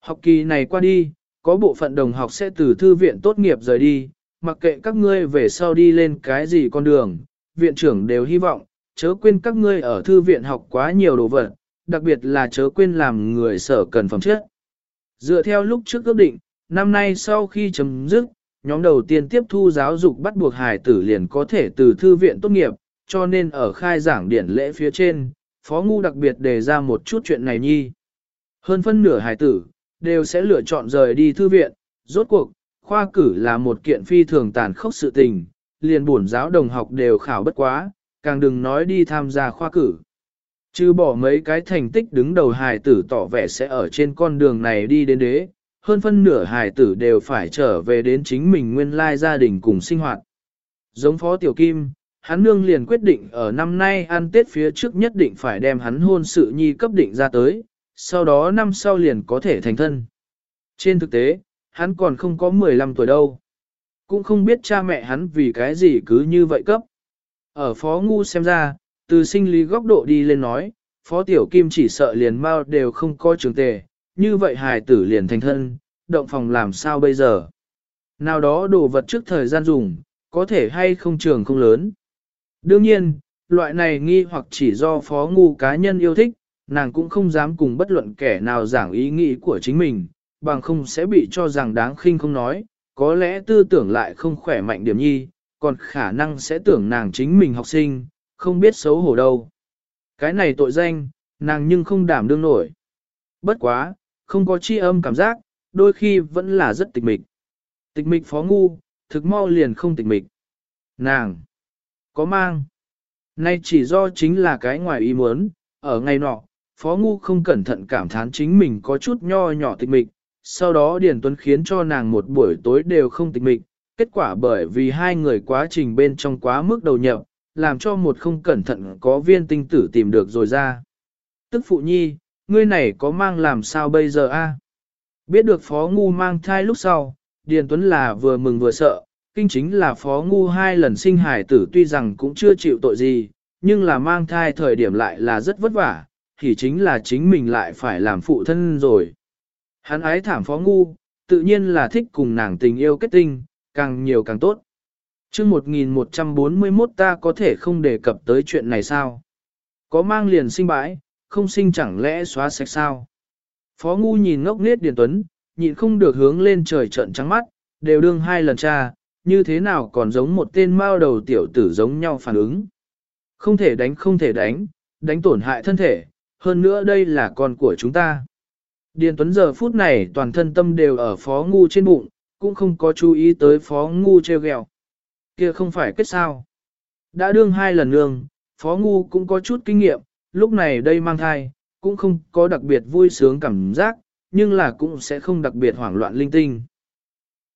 Học kỳ này qua đi, có bộ phận đồng học sẽ từ thư viện tốt nghiệp rời đi, mặc kệ các ngươi về sau đi lên cái gì con đường, viện trưởng đều hy vọng, chớ quên các ngươi ở thư viện học quá nhiều đồ vật, đặc biệt là chớ quên làm người sở cần phẩm chất. Dựa theo lúc trước ước định, năm nay sau khi chấm dứt, nhóm đầu tiên tiếp thu giáo dục bắt buộc hài tử liền có thể từ thư viện tốt nghiệp, cho nên ở khai giảng điển lễ phía trên, Phó Ngu đặc biệt đề ra một chút chuyện này nhi. Hơn phân nửa hải tử, đều sẽ lựa chọn rời đi thư viện, rốt cuộc, khoa cử là một kiện phi thường tàn khốc sự tình, liền bổn giáo đồng học đều khảo bất quá, càng đừng nói đi tham gia khoa cử. Chứ bỏ mấy cái thành tích đứng đầu hài tử tỏ vẻ sẽ ở trên con đường này đi đến đế, hơn phân nửa hài tử đều phải trở về đến chính mình nguyên lai gia đình cùng sinh hoạt. Giống Phó Tiểu Kim, hắn nương liền quyết định ở năm nay ăn Tết phía trước nhất định phải đem hắn hôn sự nhi cấp định ra tới, sau đó năm sau liền có thể thành thân. Trên thực tế, hắn còn không có 15 tuổi đâu. Cũng không biết cha mẹ hắn vì cái gì cứ như vậy cấp. Ở Phó Ngu xem ra, từ sinh lý góc độ đi lên nói, Phó Tiểu Kim chỉ sợ liền mau đều không có trường tề, như vậy hài tử liền thành thân, động phòng làm sao bây giờ. Nào đó đồ vật trước thời gian dùng, có thể hay không trường không lớn. Đương nhiên, loại này nghi hoặc chỉ do Phó Ngu cá nhân yêu thích, nàng cũng không dám cùng bất luận kẻ nào giảng ý nghĩ của chính mình, bằng không sẽ bị cho rằng đáng khinh không nói, có lẽ tư tưởng lại không khỏe mạnh điểm nhi, còn khả năng sẽ tưởng nàng chính mình học sinh, không biết xấu hổ đâu. Cái này tội danh, nàng nhưng không đảm đương nổi. Bất quá, không có chi âm cảm giác, đôi khi vẫn là rất tịch mịch. Tịch mịch phó ngu, thực mau liền không tịch mịch. Nàng, có mang. Nay chỉ do chính là cái ngoài ý muốn, ở ngày nọ, phó ngu không cẩn thận cảm thán chính mình có chút nho nhỏ tịch mịch, sau đó Điền Tuấn khiến cho nàng một buổi tối đều không tịch mịch, kết quả bởi vì hai người quá trình bên trong quá mức đầu nhập, làm cho một không cẩn thận có viên tinh tử tìm được rồi ra. Tức phụ nhi, ngươi này có mang làm sao bây giờ a? Biết được Phó Ngu mang thai lúc sau, Điền Tuấn là vừa mừng vừa sợ, kinh chính là Phó Ngu hai lần sinh hài tử tuy rằng cũng chưa chịu tội gì, nhưng là mang thai thời điểm lại là rất vất vả, thì chính là chính mình lại phải làm phụ thân rồi. Hắn ái thảm Phó Ngu, tự nhiên là thích cùng nàng tình yêu kết tinh, càng nhiều càng tốt Trước 1141 ta có thể không đề cập tới chuyện này sao? Có mang liền sinh bãi, không sinh chẳng lẽ xóa sạch sao? Phó ngu nhìn ngốc nết Điền Tuấn, nhịn không được hướng lên trời trợn trắng mắt, đều đương hai lần cha, như thế nào còn giống một tên mao đầu tiểu tử giống nhau phản ứng. Không thể đánh không thể đánh, đánh tổn hại thân thể, hơn nữa đây là con của chúng ta. Điền Tuấn giờ phút này toàn thân tâm đều ở phó ngu trên bụng, cũng không có chú ý tới phó ngu treo ghẹo kia không phải kết sao. Đã đương hai lần nương, Phó Ngu cũng có chút kinh nghiệm, lúc này đây mang thai, cũng không có đặc biệt vui sướng cảm giác, nhưng là cũng sẽ không đặc biệt hoảng loạn linh tinh.